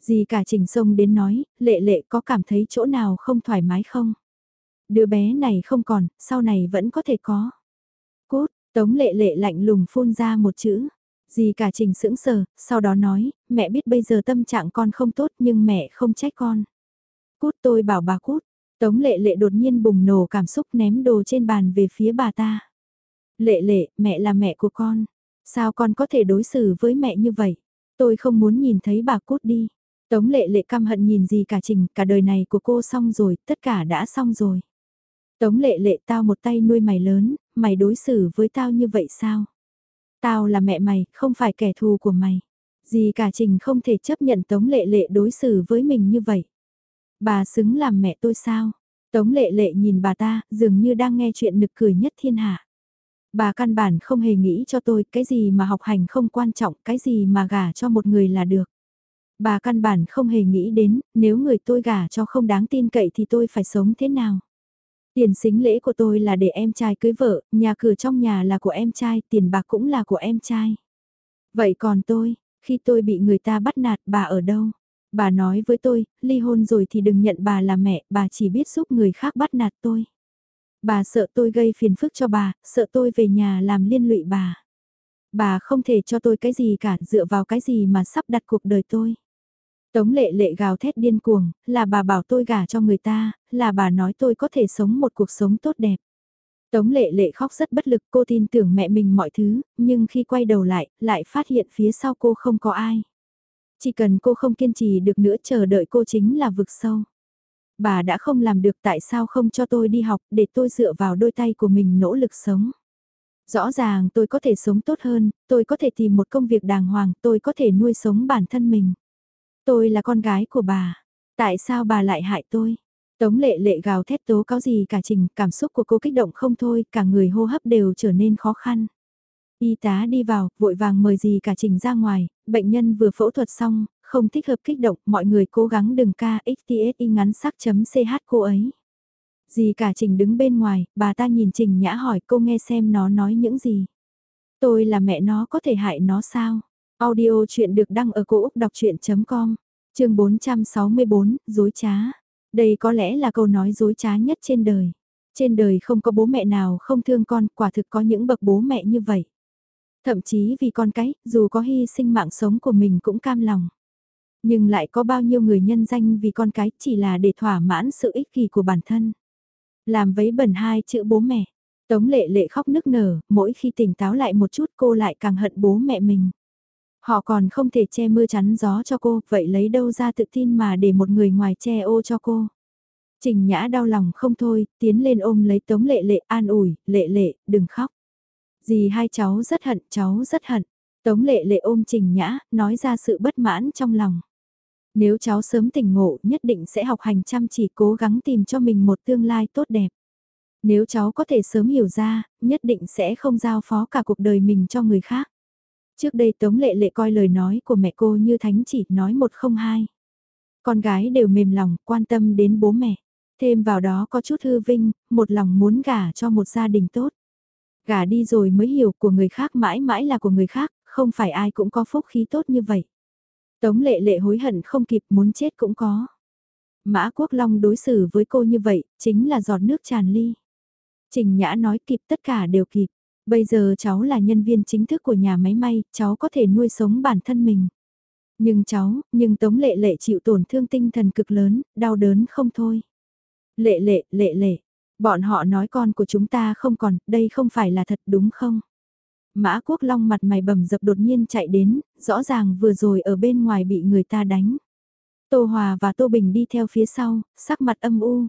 Dì cả trình sông đến nói, lệ lệ có cảm thấy chỗ nào không thoải mái không? Đứa bé này không còn, sau này vẫn có thể có. Cút, tống lệ lệ lạnh lùng phun ra một chữ. Dì cả trình sững sờ, sau đó nói, mẹ biết bây giờ tâm trạng con không tốt nhưng mẹ không trách con. Cút tôi bảo bà cút, tống lệ lệ đột nhiên bùng nổ cảm xúc ném đồ trên bàn về phía bà ta. Lệ lệ, mẹ là mẹ của con. Sao con có thể đối xử với mẹ như vậy? Tôi không muốn nhìn thấy bà cút đi. Tống lệ lệ căm hận nhìn gì cả trình, cả đời này của cô xong rồi, tất cả đã xong rồi. Tống lệ lệ tao một tay nuôi mày lớn, mày đối xử với tao như vậy sao? Tao là mẹ mày, không phải kẻ thù của mày. Dì cả trình không thể chấp nhận Tống lệ lệ đối xử với mình như vậy. Bà xứng làm mẹ tôi sao? Tống lệ lệ nhìn bà ta, dường như đang nghe chuyện nực cười nhất thiên hạ. Bà căn bản không hề nghĩ cho tôi cái gì mà học hành không quan trọng, cái gì mà gả cho một người là được. Bà căn bản không hề nghĩ đến, nếu người tôi gả cho không đáng tin cậy thì tôi phải sống thế nào. Tiền xính lễ của tôi là để em trai cưới vợ, nhà cửa trong nhà là của em trai, tiền bạc cũng là của em trai. Vậy còn tôi, khi tôi bị người ta bắt nạt bà ở đâu? Bà nói với tôi, ly hôn rồi thì đừng nhận bà là mẹ, bà chỉ biết giúp người khác bắt nạt tôi. Bà sợ tôi gây phiền phức cho bà, sợ tôi về nhà làm liên lụy bà. Bà không thể cho tôi cái gì cả, dựa vào cái gì mà sắp đặt cuộc đời tôi. Tống lệ lệ gào thét điên cuồng, là bà bảo tôi gả cho người ta, là bà nói tôi có thể sống một cuộc sống tốt đẹp. Tống lệ lệ khóc rất bất lực cô tin tưởng mẹ mình mọi thứ, nhưng khi quay đầu lại, lại phát hiện phía sau cô không có ai. Chỉ cần cô không kiên trì được nữa chờ đợi cô chính là vực sâu. Bà đã không làm được tại sao không cho tôi đi học để tôi dựa vào đôi tay của mình nỗ lực sống. Rõ ràng tôi có thể sống tốt hơn, tôi có thể tìm một công việc đàng hoàng, tôi có thể nuôi sống bản thân mình. Tôi là con gái của bà. Tại sao bà lại hại tôi? Tống lệ lệ gào thét tố cáo gì cả trình, cảm xúc của cô kích động không thôi, cả người hô hấp đều trở nên khó khăn. Y tá đi vào, vội vàng mời gì cả trình ra ngoài, bệnh nhân vừa phẫu thuật xong, không thích hợp kích động, mọi người cố gắng đừng ca xtsi ngắn sắc chấm ch cô ấy. Dì cả Trình đứng bên ngoài, bà ta nhìn Trình Nhã hỏi cô nghe xem nó nói những gì. Tôi là mẹ nó có thể hại nó sao? Audio chuyện được đăng ở cổ Úc đọc chuyện.com, trường 464, dối trá. Đây có lẽ là câu nói dối trá nhất trên đời. Trên đời không có bố mẹ nào không thương con, quả thực có những bậc bố mẹ như vậy. Thậm chí vì con cái, dù có hy sinh mạng sống của mình cũng cam lòng. Nhưng lại có bao nhiêu người nhân danh vì con cái chỉ là để thỏa mãn sự ích kỷ của bản thân. Làm vấy bẩn hai chữ bố mẹ. Tống lệ lệ khóc nức nở, mỗi khi tỉnh táo lại một chút cô lại càng hận bố mẹ mình. Họ còn không thể che mưa chắn gió cho cô, vậy lấy đâu ra tự tin mà để một người ngoài che ô cho cô. Trình Nhã đau lòng không thôi, tiến lên ôm lấy Tống Lệ Lệ an ủi, Lệ Lệ, đừng khóc. Dì hai cháu rất hận, cháu rất hận. Tống Lệ Lệ ôm Trình Nhã, nói ra sự bất mãn trong lòng. Nếu cháu sớm tỉnh ngộ, nhất định sẽ học hành chăm chỉ cố gắng tìm cho mình một tương lai tốt đẹp. Nếu cháu có thể sớm hiểu ra, nhất định sẽ không giao phó cả cuộc đời mình cho người khác. Trước đây Tống Lệ Lệ coi lời nói của mẹ cô như thánh chỉ nói một không hai. Con gái đều mềm lòng, quan tâm đến bố mẹ. Thêm vào đó có chút hư vinh, một lòng muốn gả cho một gia đình tốt. Gả đi rồi mới hiểu của người khác mãi mãi là của người khác, không phải ai cũng có phúc khí tốt như vậy. Tống lệ lệ hối hận không kịp muốn chết cũng có. Mã Quốc Long đối xử với cô như vậy, chính là giọt nước tràn ly. Trình Nhã nói kịp tất cả đều kịp. Bây giờ cháu là nhân viên chính thức của nhà máy may, cháu có thể nuôi sống bản thân mình. Nhưng cháu, nhưng Tống Lệ Lệ chịu tổn thương tinh thần cực lớn, đau đớn không thôi. Lệ Lệ, Lệ Lệ, bọn họ nói con của chúng ta không còn, đây không phải là thật đúng không? Mã Quốc Long mặt mày bầm dập đột nhiên chạy đến, rõ ràng vừa rồi ở bên ngoài bị người ta đánh. Tô Hòa và Tô Bình đi theo phía sau, sắc mặt âm u.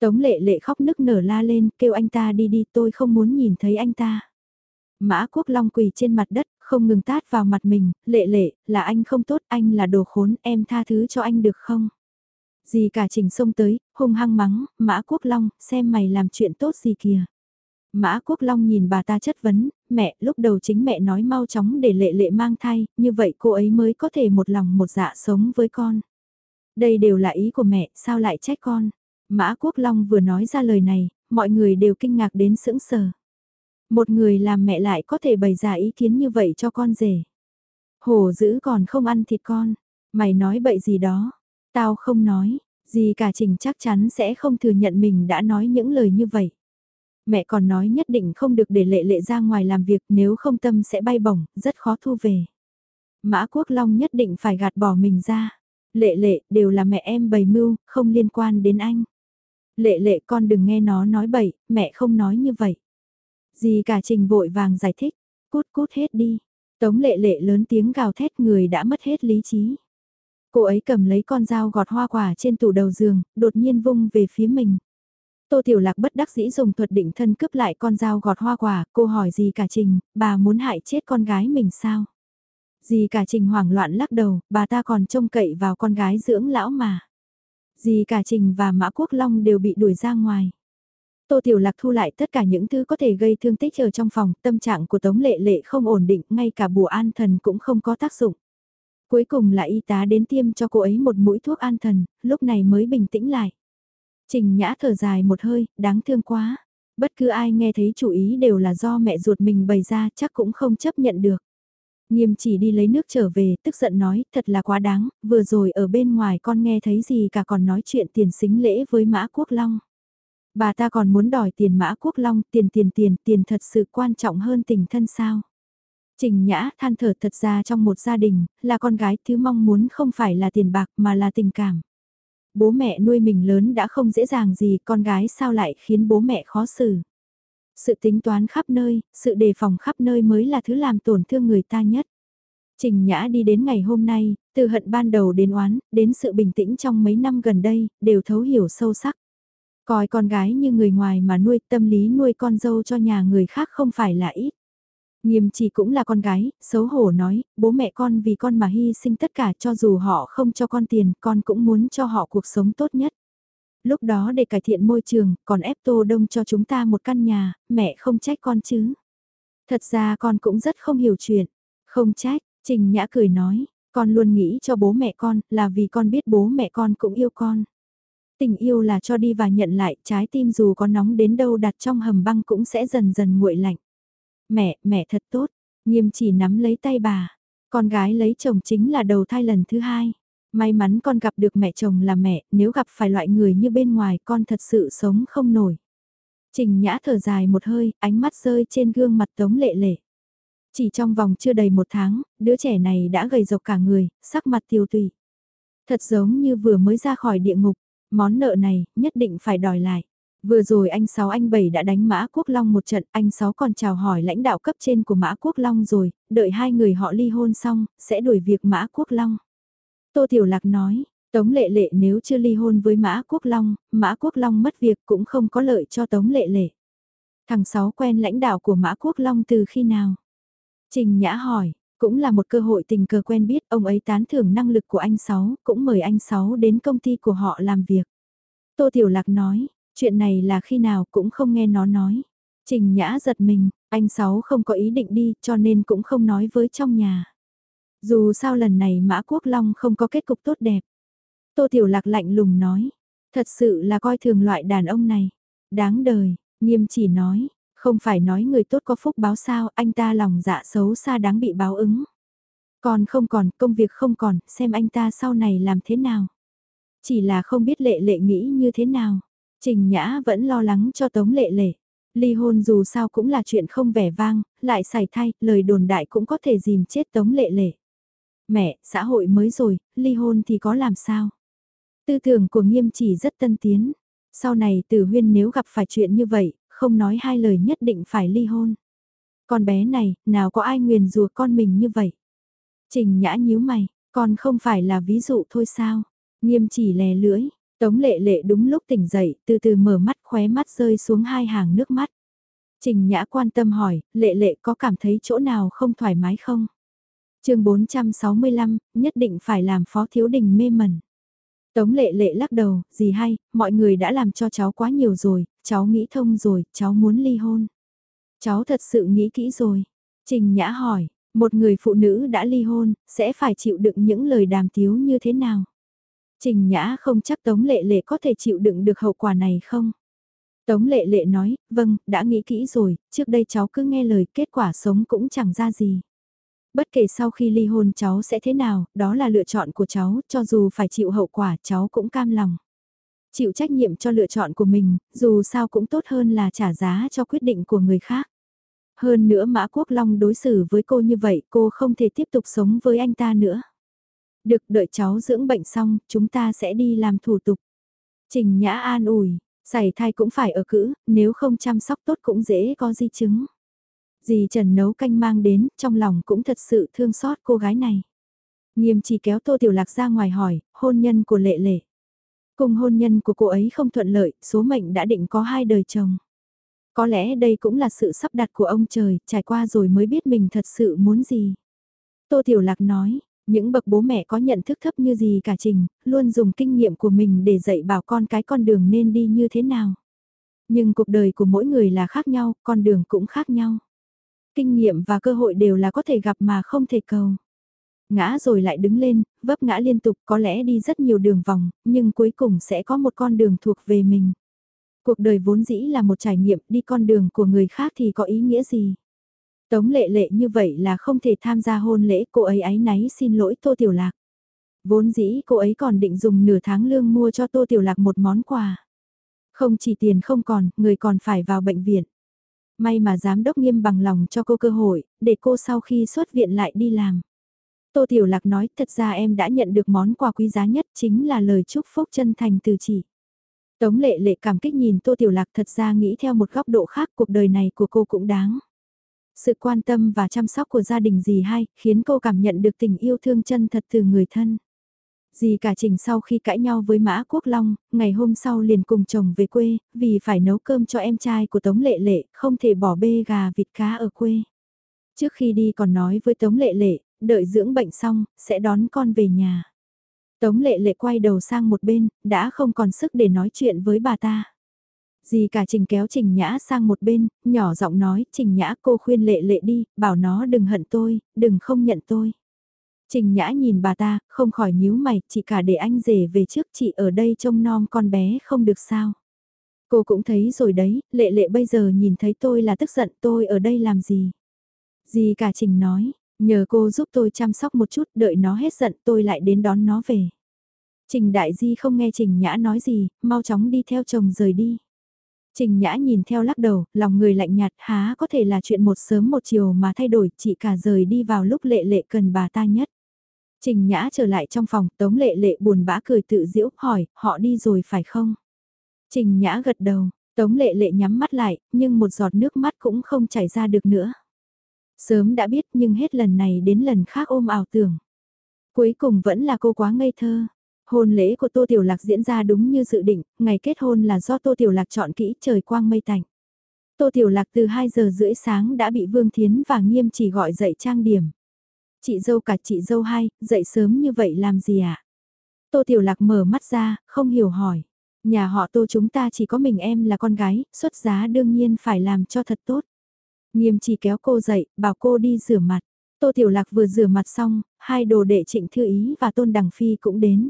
Tống lệ lệ khóc nức nở la lên, kêu anh ta đi đi tôi không muốn nhìn thấy anh ta. Mã Quốc Long quỳ trên mặt đất, không ngừng tát vào mặt mình, lệ lệ, là anh không tốt, anh là đồ khốn, em tha thứ cho anh được không? Gì cả trình xông tới, hung hăng mắng, Mã Quốc Long, xem mày làm chuyện tốt gì kìa. Mã Quốc Long nhìn bà ta chất vấn, mẹ, lúc đầu chính mẹ nói mau chóng để lệ lệ mang thai, như vậy cô ấy mới có thể một lòng một dạ sống với con. Đây đều là ý của mẹ, sao lại trách con? Mã Quốc Long vừa nói ra lời này, mọi người đều kinh ngạc đến sững sờ. Một người làm mẹ lại có thể bày ra ý kiến như vậy cho con rể. Hổ dữ còn không ăn thịt con, mày nói bậy gì đó, tao không nói, gì cả trình chắc chắn sẽ không thừa nhận mình đã nói những lời như vậy. Mẹ còn nói nhất định không được để lệ lệ ra ngoài làm việc nếu không tâm sẽ bay bổng, rất khó thu về. Mã Quốc Long nhất định phải gạt bỏ mình ra. Lệ lệ, đều là mẹ em bày mưu, không liên quan đến anh. Lệ lệ con đừng nghe nó nói bậy, mẹ không nói như vậy. gì cả trình vội vàng giải thích, cút cút hết đi. Tống lệ lệ lớn tiếng gào thét người đã mất hết lý trí. Cô ấy cầm lấy con dao gọt hoa quả trên tủ đầu giường, đột nhiên vung về phía mình. Tô Tiểu Lạc bất đắc dĩ dùng thuật định thân cướp lại con dao gọt hoa quả, cô hỏi gì cả Trình, bà muốn hại chết con gái mình sao? Dì cả Trình hoảng loạn lắc đầu, bà ta còn trông cậy vào con gái dưỡng lão mà. Dì cả Trình và Mã Quốc Long đều bị đuổi ra ngoài. Tô Tiểu Lạc thu lại tất cả những thứ có thể gây thương tích ở trong phòng, tâm trạng của Tống Lệ Lệ không ổn định, ngay cả bùa an thần cũng không có tác dụng. Cuối cùng là y tá đến tiêm cho cô ấy một mũi thuốc an thần, lúc này mới bình tĩnh lại. Trình Nhã thở dài một hơi, đáng thương quá. Bất cứ ai nghe thấy chủ ý đều là do mẹ ruột mình bày ra chắc cũng không chấp nhận được. Nghiêm chỉ đi lấy nước trở về, tức giận nói, thật là quá đáng, vừa rồi ở bên ngoài con nghe thấy gì cả còn nói chuyện tiền xính lễ với Mã Quốc Long. Bà ta còn muốn đòi tiền Mã Quốc Long, tiền tiền tiền, tiền thật sự quan trọng hơn tình thân sao. Trình Nhã than thở thật ra trong một gia đình, là con gái thứ mong muốn không phải là tiền bạc mà là tình cảm. Bố mẹ nuôi mình lớn đã không dễ dàng gì, con gái sao lại khiến bố mẹ khó xử. Sự tính toán khắp nơi, sự đề phòng khắp nơi mới là thứ làm tổn thương người ta nhất. Trình Nhã đi đến ngày hôm nay, từ hận ban đầu đến oán, đến sự bình tĩnh trong mấy năm gần đây, đều thấu hiểu sâu sắc. Coi con gái như người ngoài mà nuôi tâm lý nuôi con dâu cho nhà người khác không phải là ít. Nghiêm chỉ cũng là con gái, xấu hổ nói, bố mẹ con vì con mà hy sinh tất cả cho dù họ không cho con tiền, con cũng muốn cho họ cuộc sống tốt nhất. Lúc đó để cải thiện môi trường, còn ép tô đông cho chúng ta một căn nhà, mẹ không trách con chứ. Thật ra con cũng rất không hiểu chuyện. Không trách, Trình Nhã cười nói, con luôn nghĩ cho bố mẹ con là vì con biết bố mẹ con cũng yêu con. Tình yêu là cho đi và nhận lại, trái tim dù có nóng đến đâu đặt trong hầm băng cũng sẽ dần dần nguội lạnh. Mẹ, mẹ thật tốt, nghiêm chỉ nắm lấy tay bà. Con gái lấy chồng chính là đầu thai lần thứ hai. May mắn con gặp được mẹ chồng là mẹ, nếu gặp phải loại người như bên ngoài con thật sự sống không nổi. Trình Nhã thở dài một hơi, ánh mắt rơi trên gương mặt Tống Lệ Lệ. Chỉ trong vòng chưa đầy một tháng, đứa trẻ này đã gầy rộc cả người, sắc mặt tiêu tùy. Thật giống như vừa mới ra khỏi địa ngục, món nợ này nhất định phải đòi lại. Vừa rồi anh Sáu anh Bảy đã đánh Mã Quốc Long một trận, anh Sáu còn chào hỏi lãnh đạo cấp trên của Mã Quốc Long rồi, đợi hai người họ ly hôn xong, sẽ đuổi việc Mã Quốc Long. Tô Tiểu Lạc nói, Tống Lệ Lệ nếu chưa ly hôn với Mã Quốc Long, Mã Quốc Long mất việc cũng không có lợi cho Tống Lệ Lệ. Thằng Sáu quen lãnh đạo của Mã Quốc Long từ khi nào? Trình Nhã hỏi, cũng là một cơ hội tình cờ quen biết ông ấy tán thưởng năng lực của anh Sáu, cũng mời anh Sáu đến công ty của họ làm việc. Tô Tiểu Lạc nói, chuyện này là khi nào cũng không nghe nó nói. Trình Nhã giật mình, anh Sáu không có ý định đi cho nên cũng không nói với trong nhà. Dù sao lần này Mã Quốc Long không có kết cục tốt đẹp. Tô Tiểu Lạc lạnh lùng nói, thật sự là coi thường loại đàn ông này. Đáng đời, nghiêm chỉ nói, không phải nói người tốt có phúc báo sao, anh ta lòng dạ xấu xa đáng bị báo ứng. Còn không còn, công việc không còn, xem anh ta sau này làm thế nào. Chỉ là không biết lệ lệ nghĩ như thế nào. Trình Nhã vẫn lo lắng cho Tống Lệ Lệ. Ly hôn dù sao cũng là chuyện không vẻ vang, lại xảy thay, lời đồn đại cũng có thể dìm chết Tống Lệ Lệ. Mẹ, xã hội mới rồi, ly hôn thì có làm sao? Tư tưởng của nghiêm chỉ rất tân tiến. Sau này tử huyên nếu gặp phải chuyện như vậy, không nói hai lời nhất định phải ly hôn. Con bé này, nào có ai nguyền rùa con mình như vậy? Trình nhã nhíu mày, con không phải là ví dụ thôi sao? Nghiêm chỉ lè lưỡi, tống lệ lệ đúng lúc tỉnh dậy, từ từ mở mắt khóe mắt rơi xuống hai hàng nước mắt. Trình nhã quan tâm hỏi, lệ lệ có cảm thấy chỗ nào không thoải mái không? chương 465, nhất định phải làm phó thiếu đình mê mẩn. Tống lệ lệ lắc đầu, gì hay, mọi người đã làm cho cháu quá nhiều rồi, cháu nghĩ thông rồi, cháu muốn ly hôn. Cháu thật sự nghĩ kỹ rồi. Trình Nhã hỏi, một người phụ nữ đã ly hôn, sẽ phải chịu đựng những lời đàm tiếu như thế nào? Trình Nhã không chắc Tống Lệ Lệ có thể chịu đựng được hậu quả này không? Tống Lệ Lệ nói, vâng, đã nghĩ kỹ rồi, trước đây cháu cứ nghe lời kết quả sống cũng chẳng ra gì. Bất kể sau khi ly hôn cháu sẽ thế nào, đó là lựa chọn của cháu, cho dù phải chịu hậu quả cháu cũng cam lòng. Chịu trách nhiệm cho lựa chọn của mình, dù sao cũng tốt hơn là trả giá cho quyết định của người khác. Hơn nữa Mã Quốc Long đối xử với cô như vậy, cô không thể tiếp tục sống với anh ta nữa. Được đợi cháu dưỡng bệnh xong, chúng ta sẽ đi làm thủ tục. Trình Nhã an ủi, xảy thai cũng phải ở cữ, nếu không chăm sóc tốt cũng dễ có di chứng. Dì Trần nấu canh mang đến, trong lòng cũng thật sự thương xót cô gái này. Nghiêm chỉ kéo Tô Tiểu Lạc ra ngoài hỏi, hôn nhân của Lệ Lệ. Cùng hôn nhân của cô ấy không thuận lợi, số mệnh đã định có hai đời chồng. Có lẽ đây cũng là sự sắp đặt của ông trời, trải qua rồi mới biết mình thật sự muốn gì. Tô Tiểu Lạc nói, những bậc bố mẹ có nhận thức thấp như gì cả trình, luôn dùng kinh nghiệm của mình để dạy bảo con cái con đường nên đi như thế nào. Nhưng cuộc đời của mỗi người là khác nhau, con đường cũng khác nhau. Kinh nghiệm và cơ hội đều là có thể gặp mà không thể cầu. Ngã rồi lại đứng lên, vấp ngã liên tục có lẽ đi rất nhiều đường vòng, nhưng cuối cùng sẽ có một con đường thuộc về mình. Cuộc đời vốn dĩ là một trải nghiệm, đi con đường của người khác thì có ý nghĩa gì? Tống lệ lệ như vậy là không thể tham gia hôn lễ cô ấy áy náy xin lỗi Tô Tiểu Lạc. Vốn dĩ cô ấy còn định dùng nửa tháng lương mua cho Tô Tiểu Lạc một món quà. Không chỉ tiền không còn, người còn phải vào bệnh viện. May mà giám đốc nghiêm bằng lòng cho cô cơ hội, để cô sau khi xuất viện lại đi làm. Tô Tiểu Lạc nói thật ra em đã nhận được món quà quý giá nhất chính là lời chúc phúc chân thành từ chị. Tống lệ lệ cảm kích nhìn Tô Tiểu Lạc thật ra nghĩ theo một góc độ khác cuộc đời này của cô cũng đáng. Sự quan tâm và chăm sóc của gia đình dì hai khiến cô cảm nhận được tình yêu thương chân thật từ người thân. Dì cả trình sau khi cãi nhau với Mã Quốc Long, ngày hôm sau liền cùng chồng về quê, vì phải nấu cơm cho em trai của Tống Lệ Lệ, không thể bỏ bê gà vịt cá ở quê. Trước khi đi còn nói với Tống Lệ Lệ, đợi dưỡng bệnh xong, sẽ đón con về nhà. Tống Lệ Lệ quay đầu sang một bên, đã không còn sức để nói chuyện với bà ta. Dì cả Trình kéo Trình Nhã sang một bên, nhỏ giọng nói, Trình Nhã cô khuyên Lệ Lệ đi, bảo nó đừng hận tôi, đừng không nhận tôi. Trình Nhã nhìn bà ta, không khỏi nhíu mày, chị cả để anh rể về trước chị ở đây trông nom con bé không được sao. Cô cũng thấy rồi đấy, Lệ Lệ bây giờ nhìn thấy tôi là tức giận tôi ở đây làm gì. Dì cả Trình nói, nhờ cô giúp tôi chăm sóc một chút, đợi nó hết giận tôi lại đến đón nó về. Trình Đại Di không nghe Trình Nhã nói gì, mau chóng đi theo chồng rời đi. Trình Nhã nhìn theo lắc đầu, lòng người lạnh nhạt há có thể là chuyện một sớm một chiều mà thay đổi, chị cả rời đi vào lúc lệ lệ cần bà ta nhất. Trình Nhã trở lại trong phòng, Tống Lệ Lệ buồn bã cười tự giễu, hỏi, họ đi rồi phải không? Trình Nhã gật đầu, Tống Lệ Lệ nhắm mắt lại, nhưng một giọt nước mắt cũng không chảy ra được nữa. Sớm đã biết nhưng hết lần này đến lần khác ôm ảo tưởng. Cuối cùng vẫn là cô quá ngây thơ. Hôn lễ của Tô Tiểu Lạc diễn ra đúng như dự định, ngày kết hôn là do Tô Tiểu Lạc chọn kỹ trời quang mây tạnh. Tô Tiểu Lạc từ 2 giờ rưỡi sáng đã bị Vương Thiến và Nghiêm chỉ gọi dậy trang điểm. Chị dâu cả chị dâu hai, dậy sớm như vậy làm gì ạ? À? Tô Tiểu Lạc mở mắt ra, không hiểu hỏi. Nhà họ Tô chúng ta chỉ có mình em là con gái, xuất giá đương nhiên phải làm cho thật tốt. Nghiêm chỉ kéo cô dậy, bảo cô đi rửa mặt. Tô Tiểu Lạc vừa rửa mặt xong, hai đồ đệ trịnh thư ý và tôn đằng phi cũng đến.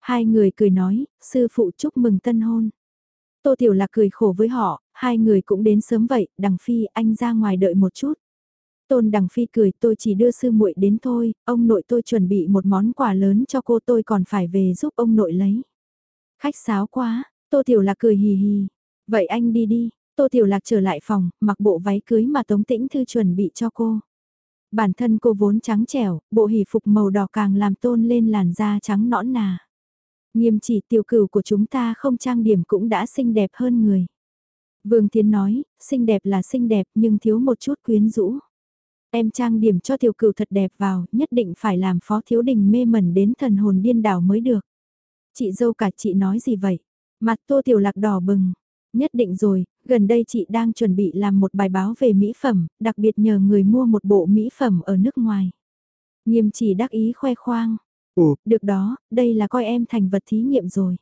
Hai người cười nói, sư phụ chúc mừng tân hôn. Tô Tiểu Lạc cười khổ với họ, hai người cũng đến sớm vậy, đằng phi anh ra ngoài đợi một chút. Tôn Đằng Phi cười tôi chỉ đưa sư muội đến thôi, ông nội tôi chuẩn bị một món quà lớn cho cô tôi còn phải về giúp ông nội lấy. Khách sáo quá, Tô Tiểu Lạc cười hì hì. Vậy anh đi đi, Tô Tiểu Lạc trở lại phòng, mặc bộ váy cưới mà Tống Tĩnh Thư chuẩn bị cho cô. Bản thân cô vốn trắng trẻo, bộ hỷ phục màu đỏ càng làm tôn lên làn da trắng nõn nà. Nghiêm chỉ tiểu cửu của chúng ta không trang điểm cũng đã xinh đẹp hơn người. Vương Tiến nói, xinh đẹp là xinh đẹp nhưng thiếu một chút quyến rũ. Em trang điểm cho tiểu cửu thật đẹp vào, nhất định phải làm phó thiếu đình mê mẩn đến thần hồn điên đảo mới được. Chị dâu cả chị nói gì vậy? Mặt tô tiểu lạc đỏ bừng. Nhất định rồi, gần đây chị đang chuẩn bị làm một bài báo về mỹ phẩm, đặc biệt nhờ người mua một bộ mỹ phẩm ở nước ngoài. Nghiêm chỉ đắc ý khoe khoang. Ồ, được đó, đây là coi em thành vật thí nghiệm rồi.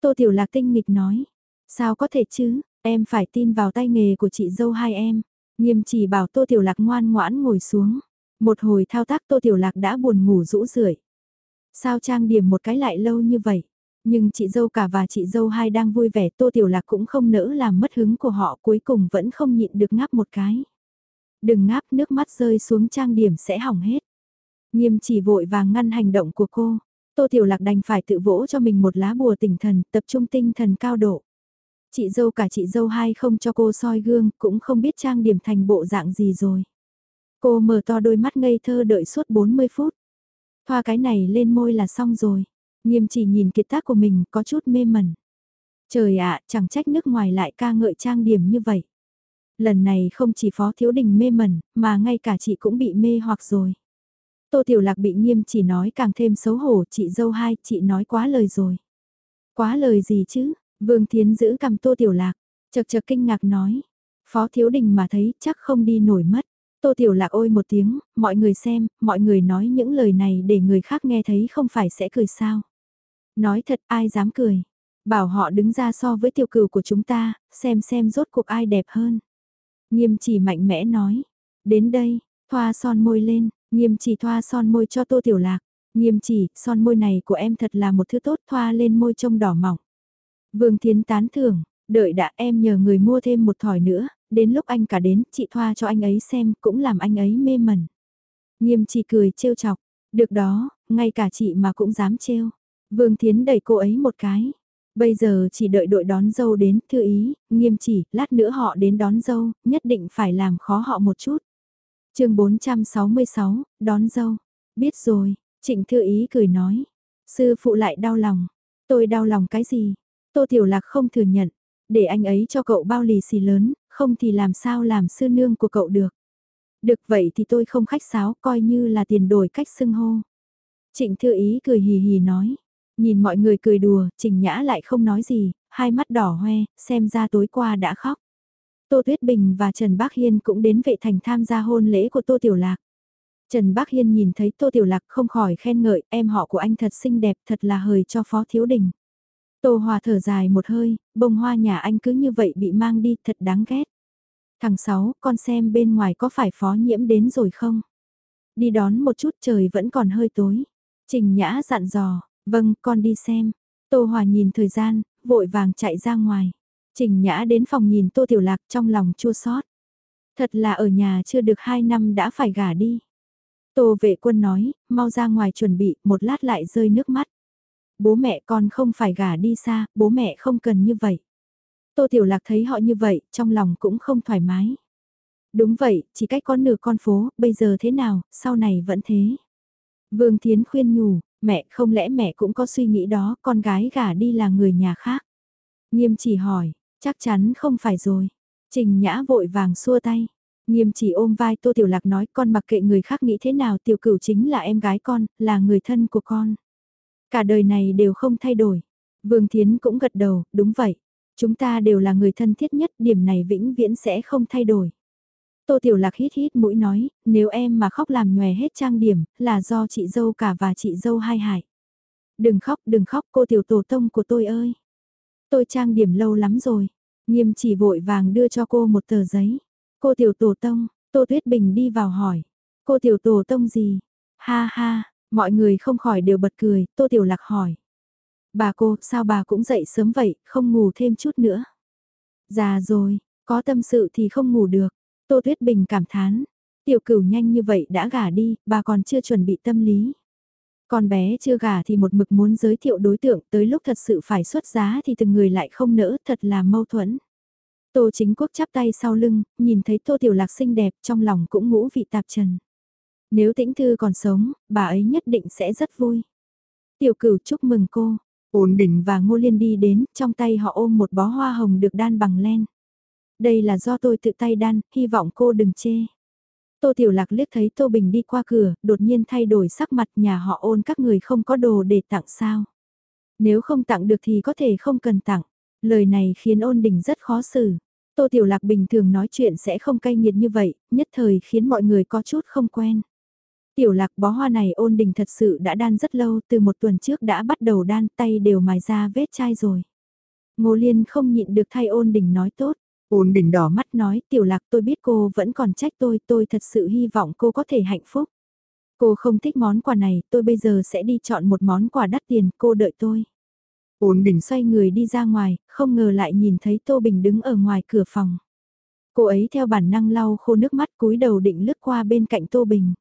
Tô Tiểu Lạc tinh nghịch nói. Sao có thể chứ, em phải tin vào tay nghề của chị dâu hai em. Nghiêm chỉ bảo Tô Tiểu Lạc ngoan ngoãn ngồi xuống. Một hồi thao tác Tô Tiểu Lạc đã buồn ngủ rũ rượi. Sao trang điểm một cái lại lâu như vậy? Nhưng chị dâu cả và chị dâu hai đang vui vẻ Tô Tiểu Lạc cũng không nỡ làm mất hứng của họ cuối cùng vẫn không nhịn được ngáp một cái. Đừng ngáp nước mắt rơi xuống trang điểm sẽ hỏng hết. Nghiêm chỉ vội vàng ngăn hành động của cô. Tô Tiểu Lạc đành phải tự vỗ cho mình một lá bùa tinh thần, tập trung tinh thần cao độ. Chị dâu cả chị dâu hai không cho cô soi gương, cũng không biết trang điểm thành bộ dạng gì rồi. Cô mở to đôi mắt ngây thơ đợi suốt 40 phút. Thoa cái này lên môi là xong rồi. Nghiêm chỉ nhìn kiệt tác của mình có chút mê mẩn. Trời ạ, chẳng trách nước ngoài lại ca ngợi trang điểm như vậy. Lần này không chỉ phó thiếu đình mê mẩn, mà ngay cả chị cũng bị mê hoặc rồi. Tô Tiểu Lạc bị nghiêm chỉ nói càng thêm xấu hổ, chị dâu hai, chị nói quá lời rồi. Quá lời gì chứ, Vương Thiến giữ cầm Tô Tiểu Lạc, chật chật kinh ngạc nói. Phó Thiếu Đình mà thấy chắc không đi nổi mất. Tô Tiểu Lạc ôi một tiếng, mọi người xem, mọi người nói những lời này để người khác nghe thấy không phải sẽ cười sao. Nói thật ai dám cười. Bảo họ đứng ra so với tiểu cừu của chúng ta, xem xem rốt cuộc ai đẹp hơn. Nghiêm chỉ mạnh mẽ nói. Đến đây, thoa son môi lên, nghiêm chỉ thoa son môi cho Tô Tiểu Lạc. Nghiêm chỉ, son môi này của em thật là một thứ tốt thoa lên môi trông đỏ mỏng. Vương Thiến tán thưởng, đợi đã em nhờ người mua thêm một thỏi nữa, đến lúc anh cả đến, chị thoa cho anh ấy xem, cũng làm anh ấy mê mẩn. Nghiêm chỉ cười trêu chọc, được đó, ngay cả chị mà cũng dám trêu. Vương Thiến đẩy cô ấy một cái. Bây giờ chỉ đợi đội đón dâu đến, thư ý, nghiêm chỉ, lát nữa họ đến đón dâu, nhất định phải làm khó họ một chút chương 466, đón dâu. Biết rồi, trịnh thư ý cười nói. Sư phụ lại đau lòng. Tôi đau lòng cái gì? Tô Tiểu Lạc không thừa nhận. Để anh ấy cho cậu bao lì xì lớn, không thì làm sao làm sư nương của cậu được. Được vậy thì tôi không khách sáo, coi như là tiền đổi cách xưng hô. Trịnh Thư Ý cười hì hì nói. Nhìn mọi người cười đùa, Trình Nhã lại không nói gì, hai mắt đỏ hoe, xem ra tối qua đã khóc. Tô Tuyết Bình và Trần Bác Hiên cũng đến vệ thành tham gia hôn lễ của Tô Tiểu Lạc. Trần Bác Hiên nhìn thấy Tô Tiểu Lạc không khỏi khen ngợi, em họ của anh thật xinh đẹp, thật là hời cho Phó Thiếu Đình. Tô Hòa thở dài một hơi, bông hoa nhà anh cứ như vậy bị mang đi, thật đáng ghét. Thằng Sáu, con xem bên ngoài có phải Phó Nhiễm đến rồi không? Đi đón một chút trời vẫn còn hơi tối. Trình Nhã dặn dò, vâng, con đi xem. Tô Hòa nhìn thời gian, vội vàng chạy ra ngoài. Trình Nhã đến phòng nhìn Tô Tiểu Lạc trong lòng chua xót. Thật là ở nhà chưa được hai năm đã phải gả đi. Tô vệ quân nói, mau ra ngoài chuẩn bị, một lát lại rơi nước mắt. Bố mẹ con không phải gả đi xa, bố mẹ không cần như vậy. Tô Tiểu Lạc thấy họ như vậy, trong lòng cũng không thoải mái. Đúng vậy, chỉ cách con nửa con phố, bây giờ thế nào, sau này vẫn thế. Vương Thiến khuyên nhủ, mẹ không lẽ mẹ cũng có suy nghĩ đó, con gái gả đi là người nhà khác. Nghiêm chỉ hỏi, chắc chắn không phải rồi. Trình Nhã vội vàng xua tay. Nghiêm chỉ ôm vai Tô Tiểu Lạc nói con mặc kệ người khác nghĩ thế nào tiểu cửu chính là em gái con, là người thân của con. Cả đời này đều không thay đổi. Vương Thiến cũng gật đầu, đúng vậy. Chúng ta đều là người thân thiết nhất, điểm này vĩnh viễn sẽ không thay đổi. Tô Tiểu Lạc hít hít mũi nói, nếu em mà khóc làm nhòe hết trang điểm, là do chị dâu cả và chị dâu hai hại. Đừng khóc, đừng khóc cô Tiểu Tổ Tông của tôi ơi. Tôi trang điểm lâu lắm rồi. Nghiêm chỉ vội vàng đưa cho cô một tờ giấy. Cô Tiểu Tổ Tông, Tô Tuyết Bình đi vào hỏi. Cô Tiểu Tổ Tông gì? Ha ha, mọi người không khỏi đều bật cười, Tô Tiểu Lạc hỏi. Bà cô, sao bà cũng dậy sớm vậy, không ngủ thêm chút nữa. Già rồi, có tâm sự thì không ngủ được. Tô Tuyết Bình cảm thán, tiểu cửu nhanh như vậy đã gả đi, bà còn chưa chuẩn bị tâm lý. Con bé chưa gả thì một mực muốn giới thiệu đối tượng tới lúc thật sự phải xuất giá thì từng người lại không nỡ thật là mâu thuẫn. Tô chính quốc chắp tay sau lưng, nhìn thấy tô tiểu lạc xinh đẹp trong lòng cũng ngũ vị tạp trần. Nếu tĩnh thư còn sống, bà ấy nhất định sẽ rất vui. Tiểu cửu chúc mừng cô, ổn định và ngô liên đi đến, trong tay họ ôm một bó hoa hồng được đan bằng len. Đây là do tôi tự tay đan, hy vọng cô đừng chê. Tô Tiểu Lạc liếc thấy Tô Bình đi qua cửa, đột nhiên thay đổi sắc mặt nhà họ ôn các người không có đồ để tặng sao. Nếu không tặng được thì có thể không cần tặng. Lời này khiến ôn đình rất khó xử. Tô Tiểu Lạc bình thường nói chuyện sẽ không cay nghiệt như vậy, nhất thời khiến mọi người có chút không quen. Tiểu Lạc bó hoa này ôn đình thật sự đã đan rất lâu, từ một tuần trước đã bắt đầu đan tay đều mài ra vết chai rồi. Ngô Liên không nhịn được thay ôn đình nói tốt. Ôn đình đỏ mắt nói, tiểu lạc tôi biết cô vẫn còn trách tôi, tôi thật sự hy vọng cô có thể hạnh phúc. Cô không thích món quà này, tôi bây giờ sẽ đi chọn một món quà đắt tiền, cô đợi tôi. Ôn đình xoay người đi ra ngoài, không ngờ lại nhìn thấy Tô Bình đứng ở ngoài cửa phòng. Cô ấy theo bản năng lau khô nước mắt cúi đầu định lướt qua bên cạnh Tô Bình.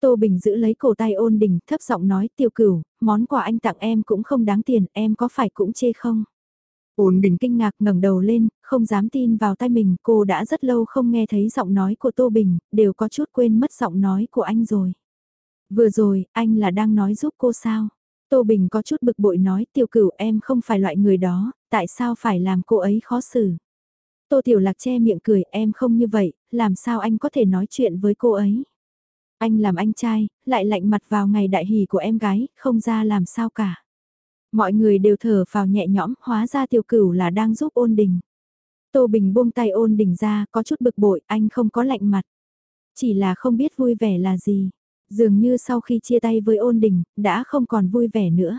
Tô Bình giữ lấy cổ tay ôn đình thấp giọng nói tiêu cửu, món quà anh tặng em cũng không đáng tiền, em có phải cũng chê không? Ôn Bình kinh ngạc ngẩng đầu lên, không dám tin vào tay mình, cô đã rất lâu không nghe thấy giọng nói của Tô Bình, đều có chút quên mất giọng nói của anh rồi. Vừa rồi, anh là đang nói giúp cô sao? Tô Bình có chút bực bội nói tiểu cửu em không phải loại người đó, tại sao phải làm cô ấy khó xử? Tô Tiểu Lạc che miệng cười em không như vậy, làm sao anh có thể nói chuyện với cô ấy? Anh làm anh trai, lại lạnh mặt vào ngày đại hỷ của em gái, không ra làm sao cả. Mọi người đều thở vào nhẹ nhõm, hóa ra tiểu cửu là đang giúp ôn đình. Tô Bình buông tay ôn đình ra, có chút bực bội, anh không có lạnh mặt. Chỉ là không biết vui vẻ là gì. Dường như sau khi chia tay với ôn đình, đã không còn vui vẻ nữa.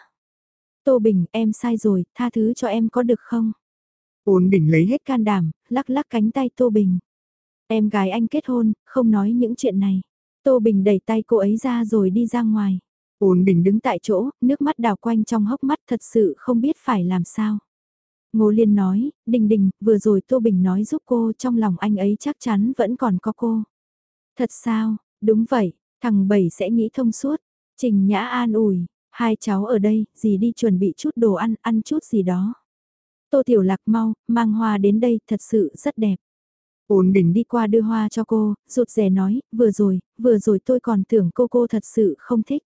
Tô Bình, em sai rồi, tha thứ cho em có được không? Ôn đình lấy hết can đảm, lắc lắc cánh tay Tô Bình. Em gái anh kết hôn, không nói những chuyện này. Tô Bình đẩy tay cô ấy ra rồi đi ra ngoài. Ôn Bình đứng tại chỗ, nước mắt đào quanh trong hốc mắt thật sự không biết phải làm sao. Ngô Liên nói, Đình Đình, vừa rồi Tô Bình nói giúp cô trong lòng anh ấy chắc chắn vẫn còn có cô. Thật sao, đúng vậy, thằng Bảy sẽ nghĩ thông suốt. Trình Nhã an ủi, hai cháu ở đây, gì đi chuẩn bị chút đồ ăn, ăn chút gì đó. Tô Tiểu Lạc mau, mang hoa đến đây, thật sự rất đẹp. Ôn đỉnh đi qua đưa hoa cho cô, rụt rè nói, vừa rồi, vừa rồi tôi còn tưởng cô cô thật sự không thích.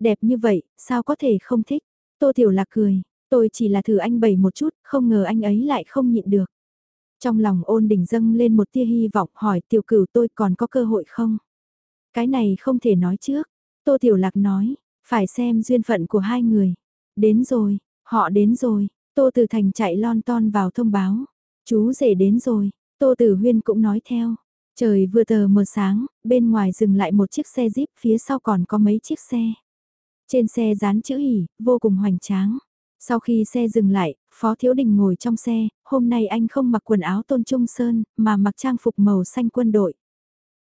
Đẹp như vậy, sao có thể không thích? Tô Tiểu Lạc cười, tôi chỉ là thử anh bày một chút, không ngờ anh ấy lại không nhịn được. Trong lòng ôn đỉnh dâng lên một tia hy vọng hỏi tiểu cửu tôi còn có cơ hội không? Cái này không thể nói trước. Tô Tiểu Lạc nói, phải xem duyên phận của hai người. Đến rồi, họ đến rồi. Tô Tử Thành chạy lon ton vào thông báo. Chú rể đến rồi. Tô Tử Huyên cũng nói theo. Trời vừa tờ mờ sáng, bên ngoài dừng lại một chiếc xe jeep, phía sau còn có mấy chiếc xe. Trên xe dán chữ hỉ, vô cùng hoành tráng. Sau khi xe dừng lại, Phó Thiếu Đình ngồi trong xe, hôm nay anh không mặc quần áo tôn trung sơn, mà mặc trang phục màu xanh quân đội.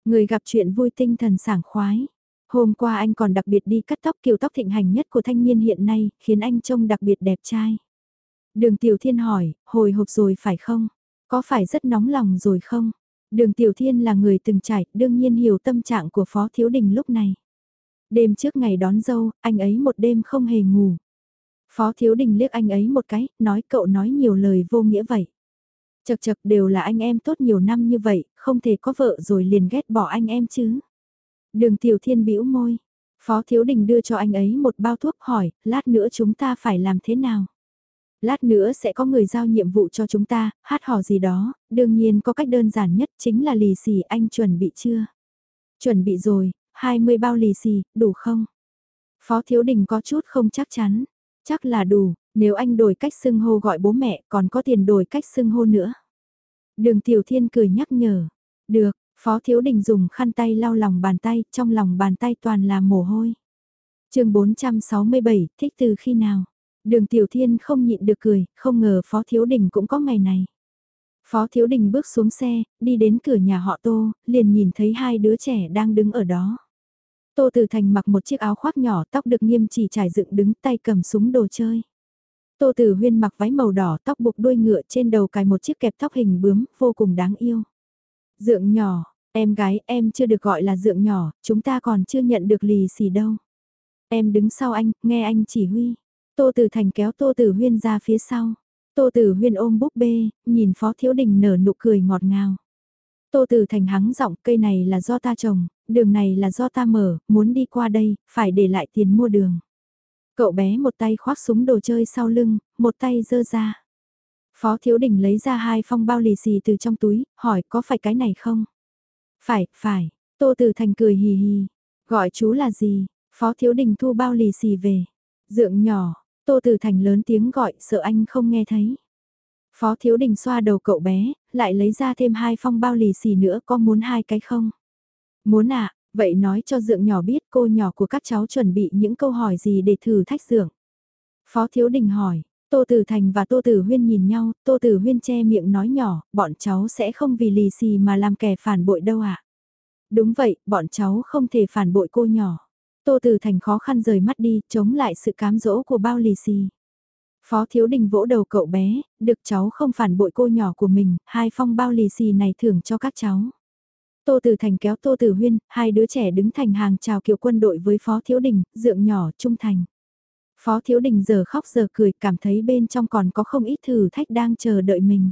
Người gặp chuyện vui tinh thần sảng khoái. Hôm qua anh còn đặc biệt đi cắt tóc kiểu tóc thịnh hành nhất của thanh niên hiện nay, khiến anh trông đặc biệt đẹp trai. Đường Tiểu Thiên hỏi, hồi hộp rồi phải không? Có phải rất nóng lòng rồi không? Đường Tiểu Thiên là người từng trải, đương nhiên hiểu tâm trạng của Phó Thiếu Đình lúc này. Đêm trước ngày đón dâu, anh ấy một đêm không hề ngủ. Phó Thiếu Đình liếc anh ấy một cái, nói cậu nói nhiều lời vô nghĩa vậy. Chật chật đều là anh em tốt nhiều năm như vậy, không thể có vợ rồi liền ghét bỏ anh em chứ. Đường Tiểu Thiên bĩu môi. Phó Thiếu Đình đưa cho anh ấy một bao thuốc hỏi, lát nữa chúng ta phải làm thế nào? Lát nữa sẽ có người giao nhiệm vụ cho chúng ta, hát hò gì đó, đương nhiên có cách đơn giản nhất chính là lì xì anh chuẩn bị chưa? Chuẩn bị rồi, 20 bao lì xì, đủ không? Phó Thiếu Đình có chút không chắc chắn. Chắc là đủ, nếu anh đổi cách xưng hô gọi bố mẹ còn có tiền đổi cách xưng hô nữa. Đường Tiểu Thiên cười nhắc nhở. Được, Phó Thiếu Đình dùng khăn tay lau lòng bàn tay, trong lòng bàn tay toàn là mồ hôi. chương 467, thích từ khi nào? Đường Tiểu Thiên không nhịn được cười, không ngờ Phó Thiếu Đình cũng có ngày này. Phó Thiếu Đình bước xuống xe, đi đến cửa nhà họ Tô, liền nhìn thấy hai đứa trẻ đang đứng ở đó. Tô Tử Thành mặc một chiếc áo khoác nhỏ tóc được nghiêm chỉ trải dựng đứng tay cầm súng đồ chơi. Tô Tử Huyên mặc váy màu đỏ tóc buộc đuôi ngựa trên đầu cài một chiếc kẹp tóc hình bướm vô cùng đáng yêu. Dượng nhỏ, em gái em chưa được gọi là dượng nhỏ, chúng ta còn chưa nhận được lì xì đâu. Em đứng sau anh, nghe anh chỉ huy. Tô Tử Thành kéo Tô Tử Huyên ra phía sau. Tô Tử Huyên ôm búp bê, nhìn Phó Thiếu Đình nở nụ cười ngọt ngào. Tô Tử Thành hắng giọng cây này là do ta trồng, đường này là do ta mở, muốn đi qua đây, phải để lại tiền mua đường. Cậu bé một tay khoác súng đồ chơi sau lưng, một tay dơ ra. Phó Thiếu Đình lấy ra hai phong bao lì xì từ trong túi, hỏi có phải cái này không? Phải, phải, Tô Tử Thành cười hì hì. Gọi chú là gì? Phó Thiếu Đình thu bao lì xì về. Dượng nhỏ, Tô Tử Thành lớn tiếng gọi sợ anh không nghe thấy. Phó Thiếu Đình xoa đầu cậu bé, lại lấy ra thêm hai phong bao lì xì nữa có muốn hai cái không? Muốn ạ, à, vậy nói cho dượng nhỏ biết cô nhỏ của các cháu chuẩn bị những câu hỏi gì để thử thách dượng. Phó Thiếu Đình hỏi, Tô Tử Thành và Tô Tử Huyên nhìn nhau, Tô Tử Huyên che miệng nói nhỏ, bọn cháu sẽ không vì lì xì mà làm kẻ phản bội đâu ạ. À? Đúng vậy, bọn cháu không thể phản bội cô nhỏ. Tô Tử Thành khó khăn rời mắt đi, chống lại sự cám dỗ của bao lì xì. Phó Thiếu Đình vỗ đầu cậu bé, được cháu không phản bội cô nhỏ của mình, hai phong bao lì xì này thưởng cho các cháu. Tô Tử Thành kéo Tô Tử Huyên, hai đứa trẻ đứng thành hàng chào kiệu quân đội với Phó Thiếu Đình, dượng nhỏ, trung thành. Phó Thiếu Đình giờ khóc giờ cười, cảm thấy bên trong còn có không ít thử thách đang chờ đợi mình.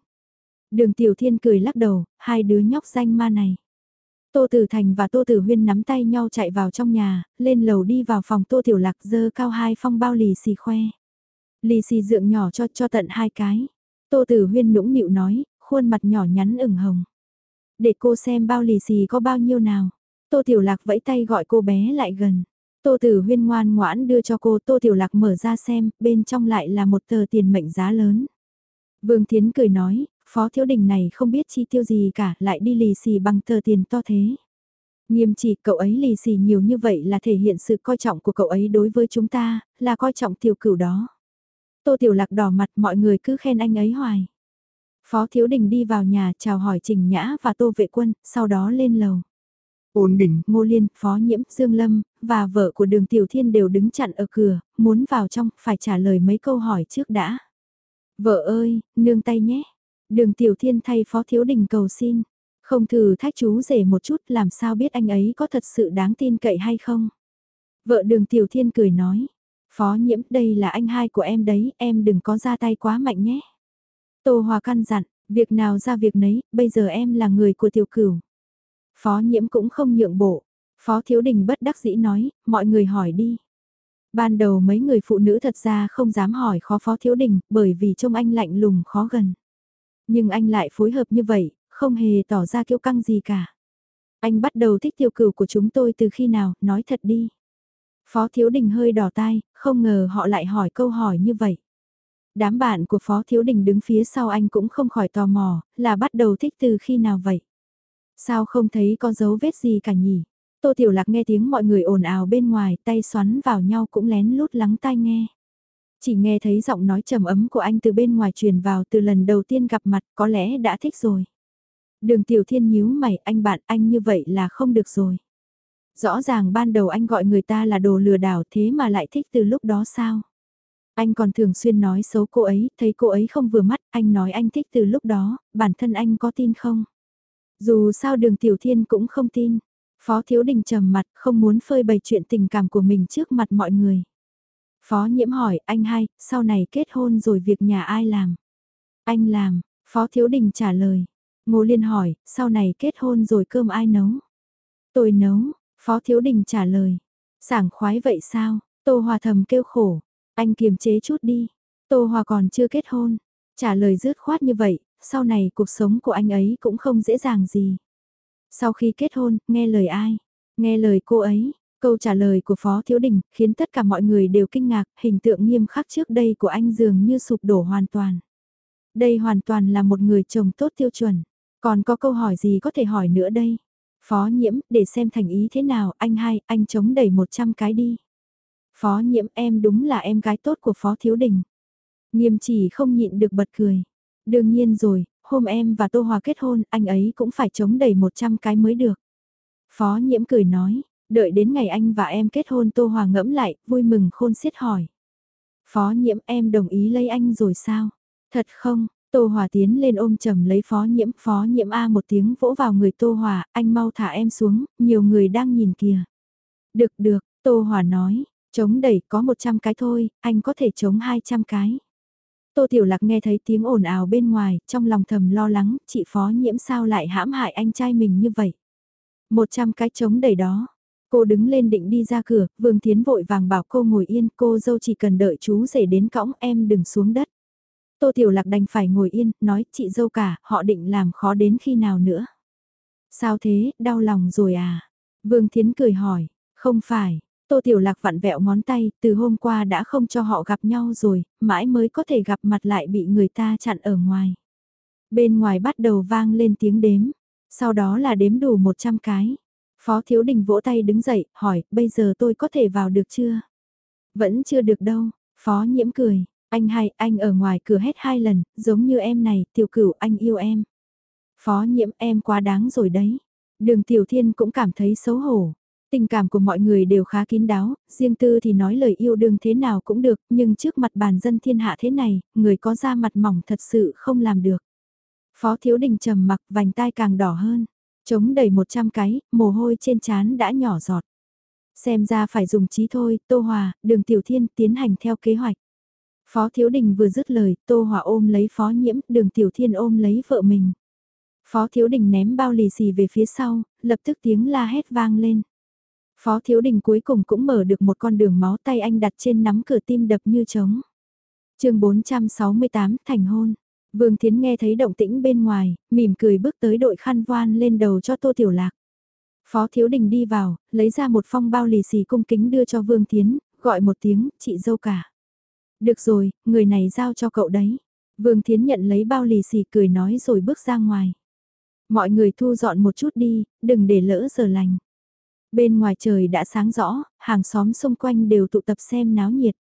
Đường Tiểu Thiên cười lắc đầu, hai đứa nhóc danh ma này. Tô Tử Thành và Tô Tử Huyên nắm tay nhau chạy vào trong nhà, lên lầu đi vào phòng Tô Tiểu Lạc dơ cao hai phong bao lì xì khoe. Lì xì dượng nhỏ cho cho tận hai cái. Tô Tử Huyên nũng nịu nói, khuôn mặt nhỏ nhắn ửng hồng. Để cô xem bao lì xì có bao nhiêu nào. Tô Tiểu Lạc vẫy tay gọi cô bé lại gần. Tô Tử Huyên ngoan ngoãn đưa cho cô Tô Tiểu Lạc mở ra xem, bên trong lại là một tờ tiền mệnh giá lớn. Vương Thiến cười nói, Phó Thiếu Đình này không biết chi tiêu gì cả, lại đi lì xì bằng tờ tiền to thế. Nghiêm chỉ cậu ấy lì xì nhiều như vậy là thể hiện sự coi trọng của cậu ấy đối với chúng ta, là coi trọng tiểu cửu đó. Tô Tiểu Lạc đỏ mặt mọi người cứ khen anh ấy hoài. Phó Thiếu Đình đi vào nhà chào hỏi Trình Nhã và Tô Vệ Quân, sau đó lên lầu. Ổn định, Ngô Liên, Phó Nhiễm, Dương Lâm, và vợ của đường Tiểu Thiên đều đứng chặn ở cửa, muốn vào trong, phải trả lời mấy câu hỏi trước đã. Vợ ơi, nương tay nhé. Đường Tiểu Thiên thay Phó Thiếu Đình cầu xin. Không thử thách chú rể một chút làm sao biết anh ấy có thật sự đáng tin cậy hay không. Vợ đường Tiểu Thiên cười nói. Phó nhiễm đây là anh hai của em đấy, em đừng có ra tay quá mạnh nhé. Tô Hòa căn dặn, việc nào ra việc nấy, bây giờ em là người của tiểu cửu. Phó nhiễm cũng không nhượng bộ. Phó Thiếu Đình bất đắc dĩ nói, mọi người hỏi đi. Ban đầu mấy người phụ nữ thật ra không dám hỏi khó Phó Thiếu Đình, bởi vì trông anh lạnh lùng khó gần. Nhưng anh lại phối hợp như vậy, không hề tỏ ra kiêu căng gì cả. Anh bắt đầu thích tiêu cửu của chúng tôi từ khi nào, nói thật đi. Phó Thiếu Đình hơi đỏ tai, không ngờ họ lại hỏi câu hỏi như vậy. Đám bạn của Phó Thiếu Đình đứng phía sau anh cũng không khỏi tò mò, là bắt đầu thích từ khi nào vậy? Sao không thấy có dấu vết gì cả nhỉ? Tô Tiểu Lạc nghe tiếng mọi người ồn ào bên ngoài, tay xoắn vào nhau cũng lén lút lắng tai nghe. Chỉ nghe thấy giọng nói trầm ấm của anh từ bên ngoài truyền vào từ lần đầu tiên gặp mặt có lẽ đã thích rồi. Đường Tiểu Thiên nhíu mày anh bạn anh như vậy là không được rồi. Rõ ràng ban đầu anh gọi người ta là đồ lừa đảo thế mà lại thích từ lúc đó sao? Anh còn thường xuyên nói xấu cô ấy, thấy cô ấy không vừa mắt, anh nói anh thích từ lúc đó, bản thân anh có tin không? Dù sao đường Tiểu Thiên cũng không tin. Phó Thiếu Đình trầm mặt, không muốn phơi bày chuyện tình cảm của mình trước mặt mọi người. Phó Nhiễm hỏi, anh hai, sau này kết hôn rồi việc nhà ai làm? Anh làm, Phó Thiếu Đình trả lời. Ngô Liên hỏi, sau này kết hôn rồi cơm ai nấu? Tôi nấu, Phó Thiếu Đình trả lời. Sảng khoái vậy sao? Tô Hòa thầm kêu khổ. Anh kiềm chế chút đi. Tô Hòa còn chưa kết hôn. Trả lời dứt khoát như vậy, sau này cuộc sống của anh ấy cũng không dễ dàng gì. Sau khi kết hôn, nghe lời ai? Nghe lời cô ấy. Câu trả lời của Phó Thiếu Đình khiến tất cả mọi người đều kinh ngạc, hình tượng nghiêm khắc trước đây của anh dường như sụp đổ hoàn toàn. Đây hoàn toàn là một người chồng tốt tiêu chuẩn. Còn có câu hỏi gì có thể hỏi nữa đây? Phó nhiễm, để xem thành ý thế nào, anh hai, anh chống đẩy 100 cái đi. Phó nhiễm em đúng là em gái tốt của Phó Thiếu Đình. Nghiêm chỉ không nhịn được bật cười. Đương nhiên rồi, hôm em và Tô Hòa kết hôn, anh ấy cũng phải chống đầy 100 cái mới được. Phó nhiễm cười nói, đợi đến ngày anh và em kết hôn Tô Hòa ngẫm lại, vui mừng khôn xiết hỏi. Phó nhiễm em đồng ý lấy anh rồi sao? Thật không? Tô Hòa tiến lên ôm chầm lấy phó nhiễm, phó nhiễm A một tiếng vỗ vào người Tô Hòa, anh mau thả em xuống, nhiều người đang nhìn kìa. Được được, Tô Hòa nói, chống đẩy có 100 cái thôi, anh có thể chống 200 cái. Tô Tiểu Lạc nghe thấy tiếng ồn ào bên ngoài, trong lòng thầm lo lắng, chị phó nhiễm sao lại hãm hại anh trai mình như vậy. 100 cái chống đẩy đó. Cô đứng lên định đi ra cửa, Vương Thiến vội vàng bảo cô ngồi yên, cô dâu chỉ cần đợi chú rể đến cõng em đừng xuống đất. Tô Tiểu Lạc đành phải ngồi yên, nói chị dâu cả, họ định làm khó đến khi nào nữa. Sao thế, đau lòng rồi à? Vương Thiến cười hỏi, không phải, Tô Tiểu Lạc vặn vẹo ngón tay, từ hôm qua đã không cho họ gặp nhau rồi, mãi mới có thể gặp mặt lại bị người ta chặn ở ngoài. Bên ngoài bắt đầu vang lên tiếng đếm, sau đó là đếm đủ 100 cái. Phó Thiếu Đình vỗ tay đứng dậy, hỏi, bây giờ tôi có thể vào được chưa? Vẫn chưa được đâu, Phó Nhiễm cười, anh hai, anh ở ngoài cửa hết hai lần, giống như em này, tiểu cửu anh yêu em. Phó Nhiễm em quá đáng rồi đấy. Đường Tiểu Thiên cũng cảm thấy xấu hổ. Tình cảm của mọi người đều khá kín đáo, riêng tư thì nói lời yêu đương thế nào cũng được, nhưng trước mặt bàn dân thiên hạ thế này, người có da mặt mỏng thật sự không làm được. Phó Thiếu Đình trầm mặc vành tai càng đỏ hơn, chống đầy 100 cái, mồ hôi trên trán đã nhỏ giọt. Xem ra phải dùng trí thôi, Tô Hòa, đường Tiểu Thiên tiến hành theo kế hoạch. Phó Thiếu Đình vừa dứt lời, Tô Hòa ôm lấy Phó Nhiễm, đường Tiểu Thiên ôm lấy vợ mình. Phó Thiếu Đình ném bao lì xì về phía sau, lập tức tiếng la hét vang lên. Phó Thiếu Đình cuối cùng cũng mở được một con đường máu tay anh đặt trên nắm cửa tim đập như trống. chương 468 thành hôn. Vương Thiến nghe thấy động tĩnh bên ngoài, mỉm cười bước tới đội khăn voan lên đầu cho Tô Tiểu Lạc. Phó Thiếu Đình đi vào, lấy ra một phong bao lì xì cung kính đưa cho Vương Thiến, gọi một tiếng, chị dâu cả. Được rồi, người này giao cho cậu đấy. Vương Thiến nhận lấy bao lì xì cười nói rồi bước ra ngoài. Mọi người thu dọn một chút đi, đừng để lỡ giờ lành. Bên ngoài trời đã sáng rõ, hàng xóm xung quanh đều tụ tập xem náo nhiệt.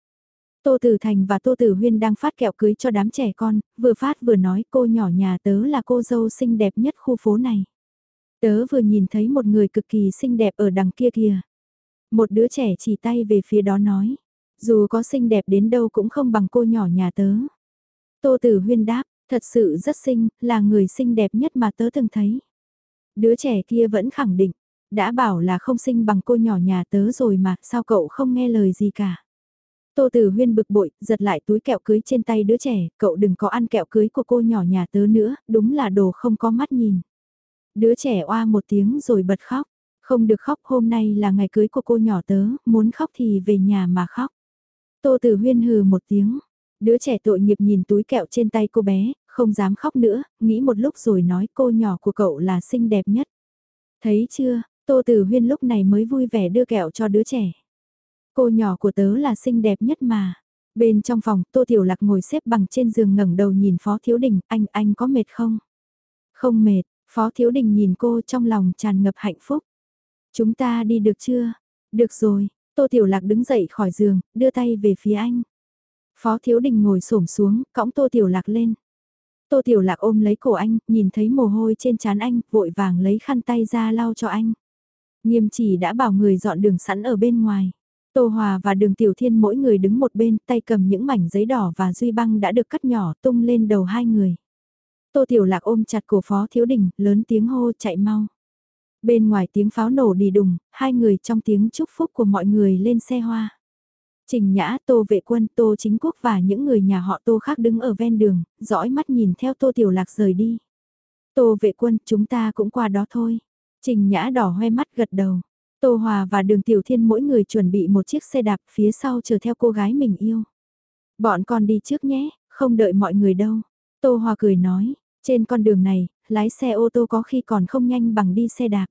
Tô Tử Thành và Tô Tử Huyên đang phát kẹo cưới cho đám trẻ con, vừa phát vừa nói cô nhỏ nhà tớ là cô dâu xinh đẹp nhất khu phố này. Tớ vừa nhìn thấy một người cực kỳ xinh đẹp ở đằng kia kìa. Một đứa trẻ chỉ tay về phía đó nói, dù có xinh đẹp đến đâu cũng không bằng cô nhỏ nhà tớ. Tô Tử Huyên đáp, thật sự rất xinh, là người xinh đẹp nhất mà tớ từng thấy. Đứa trẻ kia vẫn khẳng định, đã bảo là không sinh bằng cô nhỏ nhà tớ rồi mà, sao cậu không nghe lời gì cả. Tô Tử Huyên bực bội, giật lại túi kẹo cưới trên tay đứa trẻ, cậu đừng có ăn kẹo cưới của cô nhỏ nhà tớ nữa, đúng là đồ không có mắt nhìn. Đứa trẻ oa một tiếng rồi bật khóc, không được khóc hôm nay là ngày cưới của cô nhỏ tớ, muốn khóc thì về nhà mà khóc. Tô Tử Huyên hừ một tiếng, đứa trẻ tội nghiệp nhìn túi kẹo trên tay cô bé, không dám khóc nữa, nghĩ một lúc rồi nói cô nhỏ của cậu là xinh đẹp nhất. Thấy chưa, Tô Tử Huyên lúc này mới vui vẻ đưa kẹo cho đứa trẻ. Cô nhỏ của tớ là xinh đẹp nhất mà. Bên trong phòng, Tô Tiểu Lạc ngồi xếp bằng trên giường ngẩng đầu nhìn Phó Thiếu Đình, anh, anh có mệt không? Không mệt, Phó Thiếu Đình nhìn cô trong lòng tràn ngập hạnh phúc. Chúng ta đi được chưa? Được rồi, Tô Tiểu Lạc đứng dậy khỏi giường, đưa tay về phía anh. Phó Thiếu Đình ngồi xổm xuống, cõng Tô Tiểu Lạc lên. Tô Tiểu Lạc ôm lấy cổ anh, nhìn thấy mồ hôi trên trán anh, vội vàng lấy khăn tay ra lau cho anh. Nghiêm chỉ đã bảo người dọn đường sẵn ở bên ngoài. Tô Hòa và đường Tiểu Thiên mỗi người đứng một bên, tay cầm những mảnh giấy đỏ và duy băng đã được cắt nhỏ tung lên đầu hai người. Tô Tiểu Lạc ôm chặt cổ Phó Thiếu Đình, lớn tiếng hô chạy mau. Bên ngoài tiếng pháo nổ đi đùng, hai người trong tiếng chúc phúc của mọi người lên xe hoa. Trình Nhã, Tô Vệ Quân, Tô Chính Quốc và những người nhà họ Tô khác đứng ở ven đường, dõi mắt nhìn theo Tô Tiểu Lạc rời đi. Tô Vệ Quân, chúng ta cũng qua đó thôi. Trình Nhã đỏ hoe mắt gật đầu. Tô Hòa và Đường Tiểu Thiên mỗi người chuẩn bị một chiếc xe đạp phía sau chờ theo cô gái mình yêu. Bọn con đi trước nhé, không đợi mọi người đâu. Tô Hòa cười nói, trên con đường này, lái xe ô tô có khi còn không nhanh bằng đi xe đạp.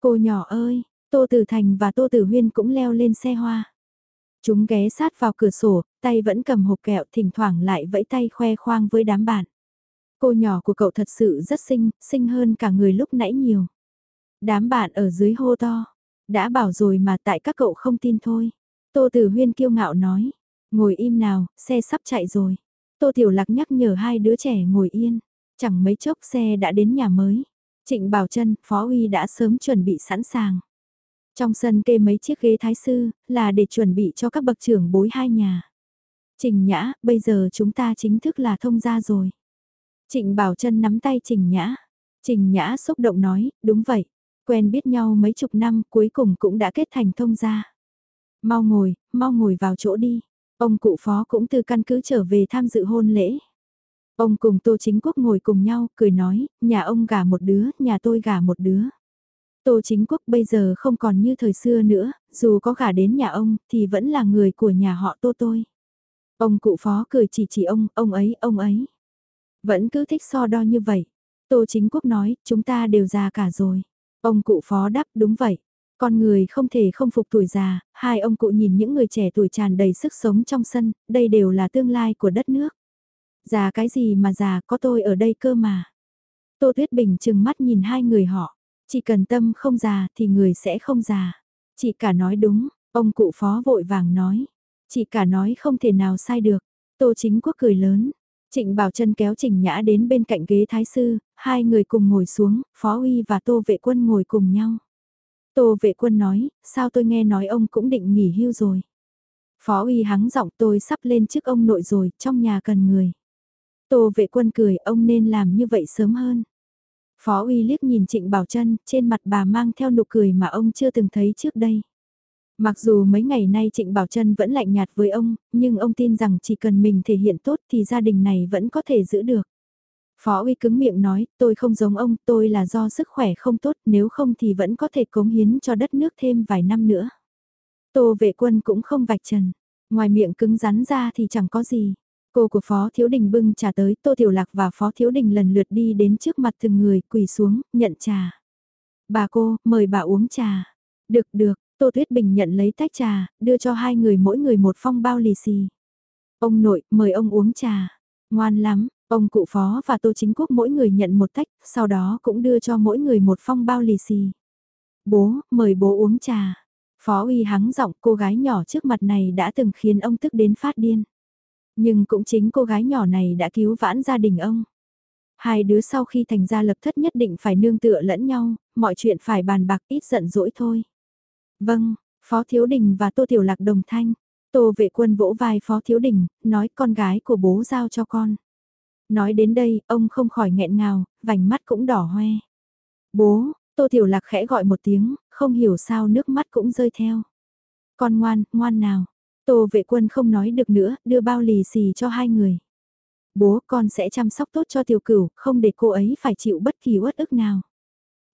Cô nhỏ ơi, Tô Tử Thành và Tô Tử Huyên cũng leo lên xe hoa. Chúng ghé sát vào cửa sổ, tay vẫn cầm hộp kẹo thỉnh thoảng lại vẫy tay khoe khoang với đám bạn. Cô nhỏ của cậu thật sự rất xinh, xinh hơn cả người lúc nãy nhiều. Đám bạn ở dưới hô to, đã bảo rồi mà tại các cậu không tin thôi. Tô Tử Huyên kiêu ngạo nói, ngồi im nào, xe sắp chạy rồi. Tô Tiểu Lạc nhắc nhở hai đứa trẻ ngồi yên, chẳng mấy chốc xe đã đến nhà mới. Trịnh Bảo Trân, Phó Uy đã sớm chuẩn bị sẵn sàng. Trong sân kê mấy chiếc ghế thái sư, là để chuẩn bị cho các bậc trưởng bối hai nhà. Trình Nhã, bây giờ chúng ta chính thức là thông gia rồi. Trịnh Bảo Trân nắm tay Trình Nhã. Trình Nhã xúc động nói, đúng vậy. Quen biết nhau mấy chục năm cuối cùng cũng đã kết thành thông gia. Mau ngồi, mau ngồi vào chỗ đi. Ông cụ phó cũng từ căn cứ trở về tham dự hôn lễ. Ông cùng Tô Chính Quốc ngồi cùng nhau, cười nói, nhà ông gả một đứa, nhà tôi gả một đứa. Tô Chính Quốc bây giờ không còn như thời xưa nữa, dù có gả đến nhà ông, thì vẫn là người của nhà họ Tô tôi. Ông cụ phó cười chỉ chỉ ông, ông ấy, ông ấy. Vẫn cứ thích so đo như vậy. Tô Chính Quốc nói, chúng ta đều già cả rồi. Ông cụ phó đáp đúng vậy. Con người không thể không phục tuổi già, hai ông cụ nhìn những người trẻ tuổi tràn đầy sức sống trong sân, đây đều là tương lai của đất nước. Già cái gì mà già có tôi ở đây cơ mà. Tô Tuyết Bình chừng mắt nhìn hai người họ, chỉ cần tâm không già thì người sẽ không già. Chị cả nói đúng, ông cụ phó vội vàng nói. Chị cả nói không thể nào sai được. Tô Chính Quốc cười lớn, Trịnh Bảo Trân kéo Trình Nhã đến bên cạnh ghế thái sư, hai người cùng ngồi xuống, Phó Uy và Tô Vệ Quân ngồi cùng nhau. Tô Vệ Quân nói, sao tôi nghe nói ông cũng định nghỉ hưu rồi. Phó Uy hắng giọng tôi sắp lên trước ông nội rồi, trong nhà cần người. Tô Vệ Quân cười, ông nên làm như vậy sớm hơn. Phó Uy liếc nhìn Trịnh Bảo Trân, trên mặt bà mang theo nụ cười mà ông chưa từng thấy trước đây. Mặc dù mấy ngày nay Trịnh Bảo Trân vẫn lạnh nhạt với ông, nhưng ông tin rằng chỉ cần mình thể hiện tốt thì gia đình này vẫn có thể giữ được. Phó uy cứng miệng nói, tôi không giống ông, tôi là do sức khỏe không tốt, nếu không thì vẫn có thể cống hiến cho đất nước thêm vài năm nữa. Tô vệ quân cũng không vạch trần, ngoài miệng cứng rắn ra thì chẳng có gì. Cô của Phó Thiếu Đình bưng trà tới, Tô Tiểu Lạc và Phó Thiếu Đình lần lượt đi đến trước mặt từng người, quỳ xuống, nhận trà. Bà cô, mời bà uống trà. Được được, Tô Tuyết Bình nhận lấy tách trà, đưa cho hai người mỗi người một phong bao lì xì. Ông nội, mời ông uống trà. Ngoan lắm, ông cụ phó và Tô Chính Quốc mỗi người nhận một tách, sau đó cũng đưa cho mỗi người một phong bao lì xì. Bố, mời bố uống trà. Phó uy hắng giọng cô gái nhỏ trước mặt này đã từng khiến ông tức đến phát điên. Nhưng cũng chính cô gái nhỏ này đã cứu vãn gia đình ông. Hai đứa sau khi thành ra lập thất nhất định phải nương tựa lẫn nhau, mọi chuyện phải bàn bạc ít giận dỗi thôi. Vâng, Phó Thiếu Đình và Tô Tiểu Lạc đồng thanh. Tô vệ quân vỗ vai Phó Thiếu Đình, nói con gái của bố giao cho con. Nói đến đây, ông không khỏi nghẹn ngào, vành mắt cũng đỏ hoe. Bố, Tô Tiểu Lạc khẽ gọi một tiếng, không hiểu sao nước mắt cũng rơi theo. Con ngoan, ngoan nào. Tô vệ quân không nói được nữa, đưa bao lì xì cho hai người. Bố con sẽ chăm sóc tốt cho tiểu cửu, không để cô ấy phải chịu bất kỳ uất ức nào.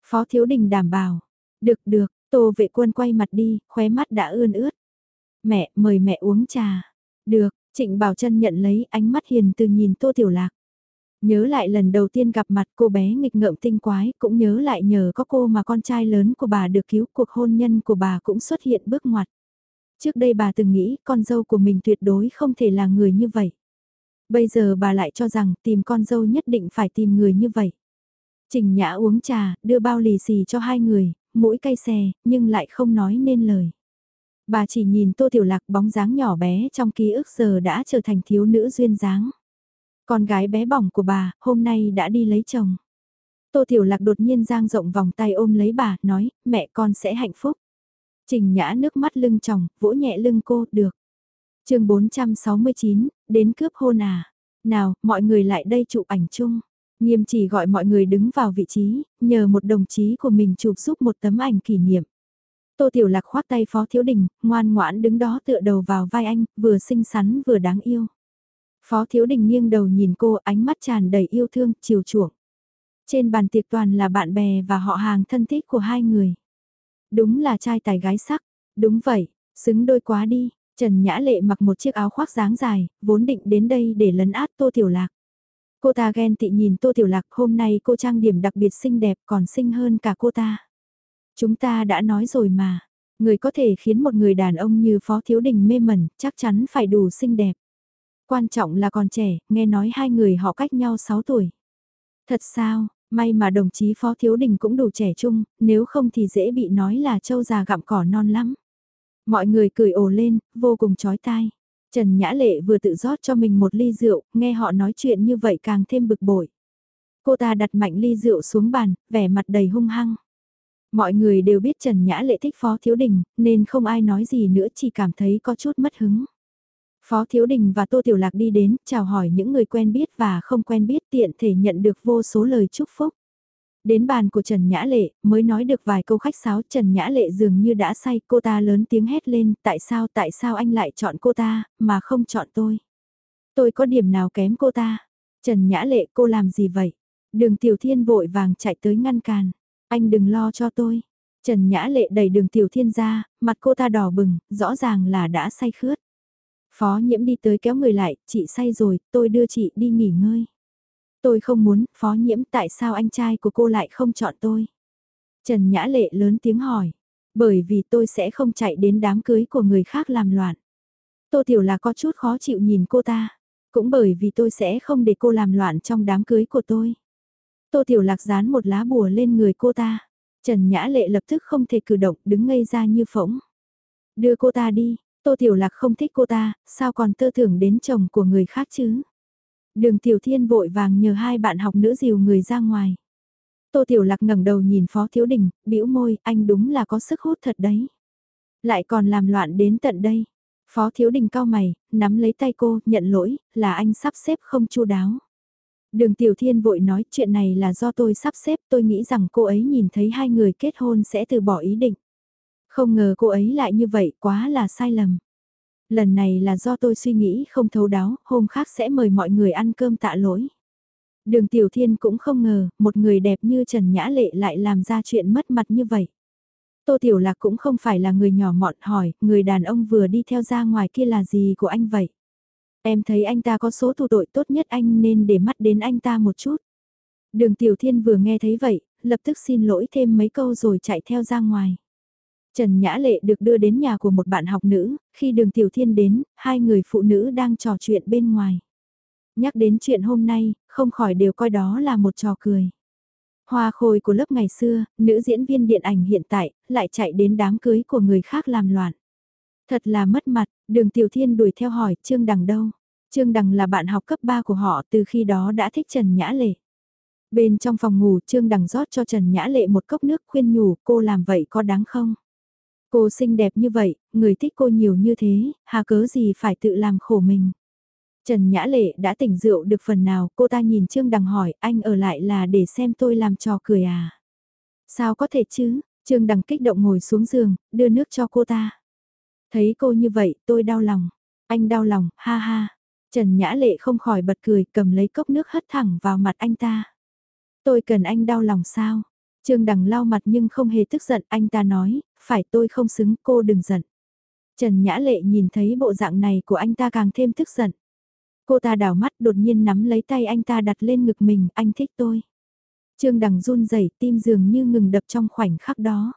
Phó Thiếu Đình đảm bảo. Được được, Tô vệ quân quay mặt đi, khóe mắt đã ươn ướt. Mẹ, mời mẹ uống trà. Được, Trịnh Bảo Trân nhận lấy ánh mắt hiền từ nhìn Tô Tiểu Lạc. Nhớ lại lần đầu tiên gặp mặt cô bé nghịch ngợm tinh quái, cũng nhớ lại nhờ có cô mà con trai lớn của bà được cứu cuộc hôn nhân của bà cũng xuất hiện bước ngoặt. Trước đây bà từng nghĩ con dâu của mình tuyệt đối không thể là người như vậy. Bây giờ bà lại cho rằng tìm con dâu nhất định phải tìm người như vậy. Trình Nhã uống trà, đưa bao lì xì cho hai người, mũi cay xè, nhưng lại không nói nên lời. Bà chỉ nhìn Tô Tiểu Lạc bóng dáng nhỏ bé trong ký ức giờ đã trở thành thiếu nữ duyên dáng. Con gái bé bỏng của bà, hôm nay đã đi lấy chồng. Tô Tiểu Lạc đột nhiên giang rộng vòng tay ôm lấy bà, nói, mẹ con sẽ hạnh phúc. Trình Nhã nước mắt lưng chồng vỗ nhẹ lưng cô, được. chương 469, đến cướp hôn à. Nào, mọi người lại đây chụp ảnh chung. Nghiêm chỉ gọi mọi người đứng vào vị trí, nhờ một đồng chí của mình chụp giúp một tấm ảnh kỷ niệm. Tô Tiểu Lạc khoác tay Phó Thiếu Đình, ngoan ngoãn đứng đó tựa đầu vào vai anh, vừa xinh xắn vừa đáng yêu. Phó Thiếu Đình nghiêng đầu nhìn cô ánh mắt tràn đầy yêu thương, chiều chuộng. Trên bàn tiệc toàn là bạn bè và họ hàng thân thích của hai người. Đúng là trai tài gái sắc, đúng vậy, xứng đôi quá đi. Trần Nhã Lệ mặc một chiếc áo khoác dáng dài, vốn định đến đây để lấn át Tô Tiểu Lạc. Cô ta ghen tị nhìn Tô Tiểu Lạc hôm nay cô trang điểm đặc biệt xinh đẹp còn xinh hơn cả cô ta. Chúng ta đã nói rồi mà, người có thể khiến một người đàn ông như Phó Thiếu Đình mê mẩn chắc chắn phải đủ xinh đẹp. Quan trọng là còn trẻ, nghe nói hai người họ cách nhau 6 tuổi. Thật sao, may mà đồng chí Phó Thiếu Đình cũng đủ trẻ trung, nếu không thì dễ bị nói là trâu già gặm cỏ non lắm. Mọi người cười ồ lên, vô cùng chói tai. Trần Nhã Lệ vừa tự rót cho mình một ly rượu, nghe họ nói chuyện như vậy càng thêm bực bội. Cô ta đặt mạnh ly rượu xuống bàn, vẻ mặt đầy hung hăng. Mọi người đều biết Trần Nhã Lệ thích Phó Thiếu Đình, nên không ai nói gì nữa chỉ cảm thấy có chút mất hứng. Phó Thiếu Đình và Tô Tiểu Lạc đi đến, chào hỏi những người quen biết và không quen biết tiện thể nhận được vô số lời chúc phúc. Đến bàn của Trần Nhã Lệ, mới nói được vài câu khách sáo Trần Nhã Lệ dường như đã say, cô ta lớn tiếng hét lên, tại sao tại sao anh lại chọn cô ta, mà không chọn tôi. Tôi có điểm nào kém cô ta? Trần Nhã Lệ cô làm gì vậy? Đường Tiểu Thiên vội vàng chạy tới ngăn càn. Anh đừng lo cho tôi. Trần Nhã Lệ đẩy đường Tiểu Thiên ra, mặt cô ta đỏ bừng, rõ ràng là đã say khướt. Phó nhiễm đi tới kéo người lại, chị say rồi, tôi đưa chị đi nghỉ ngơi. Tôi không muốn, phó nhiễm tại sao anh trai của cô lại không chọn tôi? Trần Nhã Lệ lớn tiếng hỏi, bởi vì tôi sẽ không chạy đến đám cưới của người khác làm loạn. Tô Tiểu là có chút khó chịu nhìn cô ta, cũng bởi vì tôi sẽ không để cô làm loạn trong đám cưới của tôi. Tô Tiểu Lạc dán một lá bùa lên người cô ta. Trần Nhã Lệ lập tức không thể cử động, đứng ngây ra như phỗng. Đưa cô ta đi, Tô Tiểu Lạc không thích cô ta, sao còn tơ tưởng đến chồng của người khác chứ? Đường Tiểu Thiên vội vàng nhờ hai bạn học nữ dìu người ra ngoài. Tô Tiểu Lạc ngẩng đầu nhìn Phó Thiếu Đình, bĩu môi, anh đúng là có sức hút thật đấy. Lại còn làm loạn đến tận đây. Phó Thiếu Đình cao mày, nắm lấy tay cô, nhận lỗi, là anh sắp xếp không chu đáo. Đường Tiểu Thiên vội nói chuyện này là do tôi sắp xếp tôi nghĩ rằng cô ấy nhìn thấy hai người kết hôn sẽ từ bỏ ý định. Không ngờ cô ấy lại như vậy quá là sai lầm. Lần này là do tôi suy nghĩ không thấu đáo, hôm khác sẽ mời mọi người ăn cơm tạ lỗi. Đường Tiểu Thiên cũng không ngờ, một người đẹp như Trần Nhã Lệ lại làm ra chuyện mất mặt như vậy. Tô Tiểu Lạc cũng không phải là người nhỏ mọn hỏi, người đàn ông vừa đi theo ra ngoài kia là gì của anh vậy? Em thấy anh ta có số thủ tội tốt nhất anh nên để mắt đến anh ta một chút. Đường Tiểu Thiên vừa nghe thấy vậy, lập tức xin lỗi thêm mấy câu rồi chạy theo ra ngoài. Trần Nhã Lệ được đưa đến nhà của một bạn học nữ, khi đường Tiểu Thiên đến, hai người phụ nữ đang trò chuyện bên ngoài. Nhắc đến chuyện hôm nay, không khỏi đều coi đó là một trò cười. Hoa khôi của lớp ngày xưa, nữ diễn viên điện ảnh hiện tại, lại chạy đến đám cưới của người khác làm loạn. Thật là mất mặt, đường Tiểu Thiên đuổi theo hỏi Trương Đằng đâu. Trương Đằng là bạn học cấp 3 của họ từ khi đó đã thích Trần Nhã Lệ. Bên trong phòng ngủ Trương Đằng rót cho Trần Nhã Lệ một cốc nước khuyên nhủ cô làm vậy có đáng không? Cô xinh đẹp như vậy, người thích cô nhiều như thế, hà cớ gì phải tự làm khổ mình. Trần Nhã Lệ đã tỉnh rượu được phần nào, cô ta nhìn Trương Đằng hỏi, anh ở lại là để xem tôi làm trò cười à? Sao có thể chứ? Trương Đằng kích động ngồi xuống giường, đưa nước cho cô ta. Thấy cô như vậy, tôi đau lòng. Anh đau lòng, ha ha. Trần Nhã Lệ không khỏi bật cười, cầm lấy cốc nước hất thẳng vào mặt anh ta. Tôi cần anh đau lòng sao? Trương Đằng lau mặt nhưng không hề tức giận, anh ta nói, phải tôi không xứng, cô đừng giận. Trần Nhã Lệ nhìn thấy bộ dạng này của anh ta càng thêm tức giận. Cô ta đảo mắt đột nhiên nắm lấy tay anh ta đặt lên ngực mình, anh thích tôi. Trương Đằng run rẩy tim dường như ngừng đập trong khoảnh khắc đó.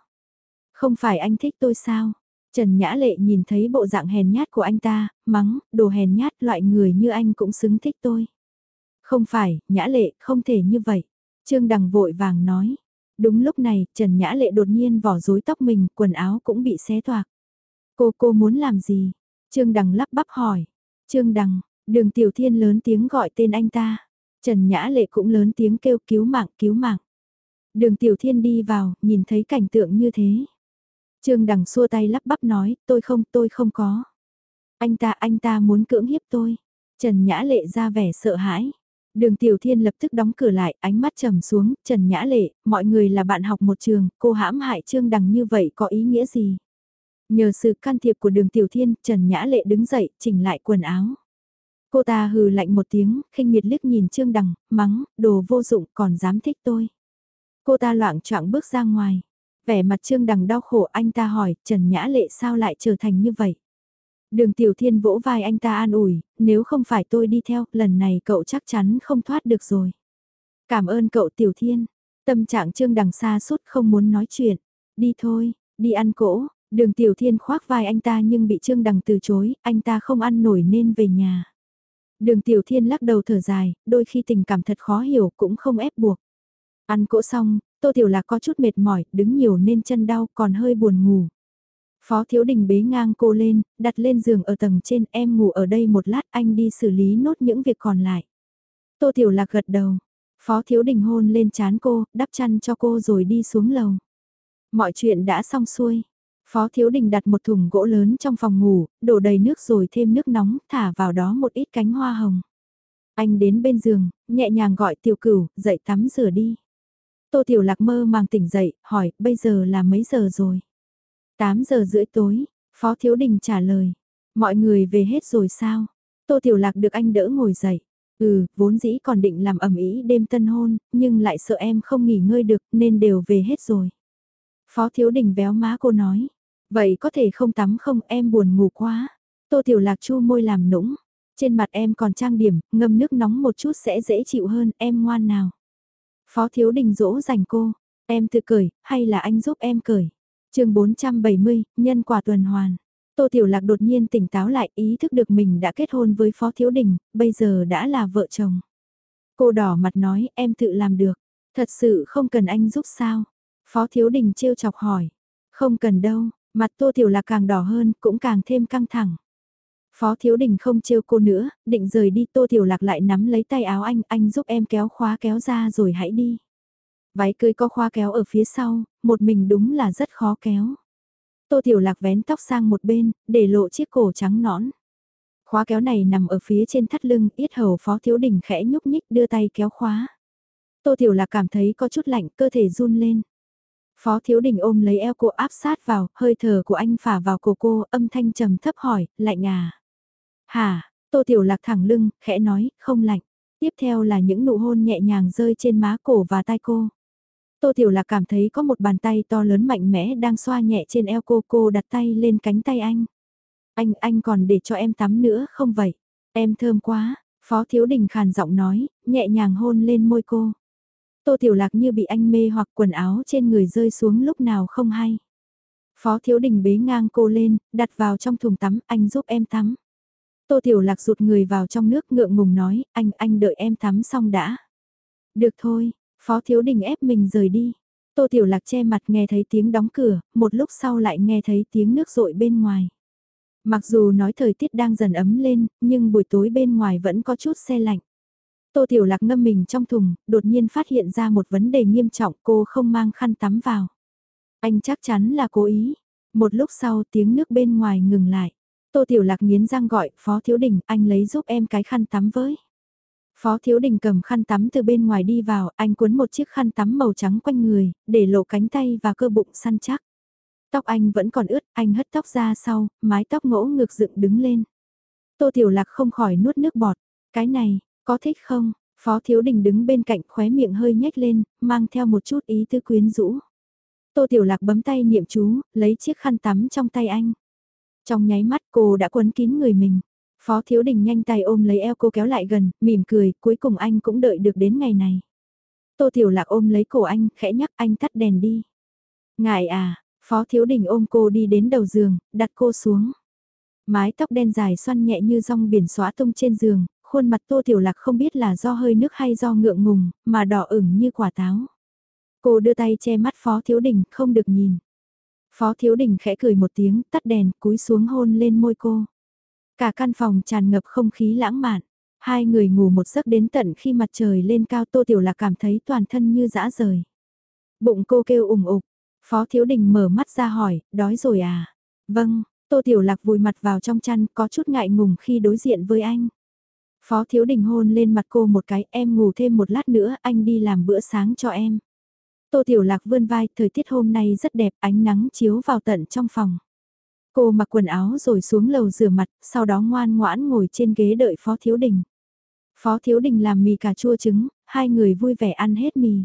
Không phải anh thích tôi sao? Trần Nhã Lệ nhìn thấy bộ dạng hèn nhát của anh ta, mắng, đồ hèn nhát loại người như anh cũng xứng thích tôi. Không phải, Nhã Lệ, không thể như vậy. Trương Đằng vội vàng nói. Đúng lúc này, Trần Nhã Lệ đột nhiên vỏ rối tóc mình, quần áo cũng bị xé toạc. Cô cô muốn làm gì? Trương Đằng lắp bắp hỏi. Trương Đằng, đường Tiểu Thiên lớn tiếng gọi tên anh ta. Trần Nhã Lệ cũng lớn tiếng kêu cứu mạng, cứu mạng. Đường Tiểu Thiên đi vào, nhìn thấy cảnh tượng như thế. Trương Đằng xua tay lắp bắp nói, tôi không, tôi không có. Anh ta, anh ta muốn cưỡng hiếp tôi. Trần Nhã Lệ ra vẻ sợ hãi. Đường Tiểu Thiên lập tức đóng cửa lại, ánh mắt trầm xuống, Trần Nhã Lệ, mọi người là bạn học một trường, cô hãm hại Trương Đằng như vậy có ý nghĩa gì? Nhờ sự can thiệp của đường Tiểu Thiên, Trần Nhã Lệ đứng dậy, chỉnh lại quần áo. Cô ta hừ lạnh một tiếng, khinh miệt liếc nhìn Trương Đằng, mắng, đồ vô dụng còn dám thích tôi. Cô ta loạn trọng bước ra ngoài. Vẻ mặt Trương Đằng đau khổ anh ta hỏi, Trần Nhã Lệ sao lại trở thành như vậy? Đường Tiểu Thiên vỗ vai anh ta an ủi, nếu không phải tôi đi theo, lần này cậu chắc chắn không thoát được rồi. Cảm ơn cậu Tiểu Thiên. Tâm trạng Trương Đằng xa suốt không muốn nói chuyện. Đi thôi, đi ăn cỗ. Đường Tiểu Thiên khoác vai anh ta nhưng bị Trương Đằng từ chối, anh ta không ăn nổi nên về nhà. Đường Tiểu Thiên lắc đầu thở dài, đôi khi tình cảm thật khó hiểu cũng không ép buộc. Ăn cỗ xong, Tô Tiểu Lạc có chút mệt mỏi, đứng nhiều nên chân đau còn hơi buồn ngủ. Phó Thiếu Đình bế ngang cô lên, đặt lên giường ở tầng trên em ngủ ở đây một lát anh đi xử lý nốt những việc còn lại. Tô Tiểu Lạc gật đầu. Phó Thiếu Đình hôn lên chán cô, đắp chăn cho cô rồi đi xuống lầu. Mọi chuyện đã xong xuôi. Phó Thiếu Đình đặt một thùng gỗ lớn trong phòng ngủ, đổ đầy nước rồi thêm nước nóng, thả vào đó một ít cánh hoa hồng. Anh đến bên giường, nhẹ nhàng gọi Tiểu Cửu, dậy tắm rửa đi. Tô Tiểu Lạc mơ màng tỉnh dậy, hỏi, bây giờ là mấy giờ rồi? 8 giờ rưỡi tối, Phó Thiếu Đình trả lời. Mọi người về hết rồi sao? Tô Tiểu Lạc được anh đỡ ngồi dậy. Ừ, vốn dĩ còn định làm ẩm ý đêm tân hôn, nhưng lại sợ em không nghỉ ngơi được nên đều về hết rồi. Phó Thiếu Đình véo má cô nói. Vậy có thể không tắm không em buồn ngủ quá. Tô Tiểu Lạc chu môi làm nũng. Trên mặt em còn trang điểm, ngâm nước nóng một chút sẽ dễ chịu hơn, em ngoan nào. Phó Thiếu Đình dỗ dành cô, em tự cởi, hay là anh giúp em cởi? Chương 470, nhân quả tuần hoàn. Tô Tiểu Lạc đột nhiên tỉnh táo lại ý thức được mình đã kết hôn với Phó Thiếu Đình, bây giờ đã là vợ chồng. Cô đỏ mặt nói em tự làm được, thật sự không cần anh giúp sao? Phó Thiếu Đình trêu chọc hỏi, không cần đâu, mặt Tô Tiểu Lạc càng đỏ hơn cũng càng thêm căng thẳng. Phó Thiếu Đình không trêu cô nữa, định rời đi Tô Tiểu Lạc lại nắm lấy tay áo anh, anh giúp em kéo khóa kéo ra rồi hãy đi. Váy cưới có khóa kéo ở phía sau, một mình đúng là rất khó kéo. Tô Tiểu Lạc vén tóc sang một bên, để lộ chiếc cổ trắng nõn. Khóa kéo này nằm ở phía trên thắt lưng, yết hầu Phó Thiếu Đình khẽ nhúc nhích đưa tay kéo khóa. Tô Tiểu Lạc cảm thấy có chút lạnh, cơ thể run lên. Phó Thiếu Đình ôm lấy eo cô áp sát vào, hơi thở của anh phả vào cổ cô, âm thanh trầm thấp hỏi, lạnh à? Hả, Tô Tiểu Lạc thẳng lưng, khẽ nói, không lạnh. Tiếp theo là những nụ hôn nhẹ nhàng rơi trên má cổ và tai cô. Tô Tiểu Lạc cảm thấy có một bàn tay to lớn mạnh mẽ đang xoa nhẹ trên eo cô, cô đặt tay lên cánh tay anh. Anh, anh còn để cho em tắm nữa không vậy? Em thơm quá, Phó Thiếu Đình khàn giọng nói, nhẹ nhàng hôn lên môi cô. Tô Tiểu Lạc như bị anh mê hoặc quần áo trên người rơi xuống lúc nào không hay. Phó Thiếu Đình bế ngang cô lên, đặt vào trong thùng tắm, anh giúp em tắm. Tô Tiểu Lạc rụt người vào trong nước ngượng ngùng nói, anh, anh đợi em tắm xong đã. Được thôi, Phó Thiếu Đình ép mình rời đi. Tô Tiểu Lạc che mặt nghe thấy tiếng đóng cửa, một lúc sau lại nghe thấy tiếng nước rội bên ngoài. Mặc dù nói thời tiết đang dần ấm lên, nhưng buổi tối bên ngoài vẫn có chút xe lạnh. Tô Tiểu Lạc ngâm mình trong thùng, đột nhiên phát hiện ra một vấn đề nghiêm trọng cô không mang khăn tắm vào. Anh chắc chắn là cố ý. Một lúc sau tiếng nước bên ngoài ngừng lại. Tô Tiểu Lạc nghiến răng gọi, Phó Thiếu Đình, anh lấy giúp em cái khăn tắm với. Phó Thiếu Đình cầm khăn tắm từ bên ngoài đi vào, anh cuốn một chiếc khăn tắm màu trắng quanh người, để lộ cánh tay và cơ bụng săn chắc. Tóc anh vẫn còn ướt, anh hất tóc ra sau, mái tóc ngỗ ngược dựng đứng lên. Tô Tiểu Lạc không khỏi nuốt nước bọt. Cái này, có thích không? Phó Thiếu Đình đứng bên cạnh khóe miệng hơi nhếch lên, mang theo một chút ý tư quyến rũ. Tô Tiểu Lạc bấm tay niệm chú, lấy chiếc khăn tắm trong tay anh. Trong nháy mắt cô đã quấn kín người mình. Phó Thiếu Đình nhanh tay ôm lấy eo cô kéo lại gần, mỉm cười, cuối cùng anh cũng đợi được đến ngày này. Tô Tiểu Lạc ôm lấy cổ anh, khẽ nhắc anh tắt đèn đi. Ngài à, Phó Thiếu Đình ôm cô đi đến đầu giường, đặt cô xuống. Mái tóc đen dài xoăn nhẹ như rong biển xóa tung trên giường, khuôn mặt Tô Tiểu Lạc không biết là do hơi nước hay do ngượng ngùng, mà đỏ ửng như quả táo. Cô đưa tay che mắt Phó Thiếu Đình, không được nhìn. Phó Thiếu Đình khẽ cười một tiếng, tắt đèn, cúi xuống hôn lên môi cô. Cả căn phòng tràn ngập không khí lãng mạn. Hai người ngủ một giấc đến tận khi mặt trời lên cao Tô Tiểu Lạc cảm thấy toàn thân như dã rời. Bụng cô kêu ủng ục. Phó Thiếu Đình mở mắt ra hỏi, đói rồi à? Vâng, Tô Tiểu Lạc vùi mặt vào trong chăn có chút ngại ngùng khi đối diện với anh. Phó Thiếu Đình hôn lên mặt cô một cái, em ngủ thêm một lát nữa, anh đi làm bữa sáng cho em. Tô Tiểu Lạc vươn vai, thời tiết hôm nay rất đẹp, ánh nắng chiếu vào tận trong phòng. Cô mặc quần áo rồi xuống lầu rửa mặt, sau đó ngoan ngoãn ngồi trên ghế đợi Phó Thiếu Đình. Phó Thiếu Đình làm mì cà chua trứng, hai người vui vẻ ăn hết mì.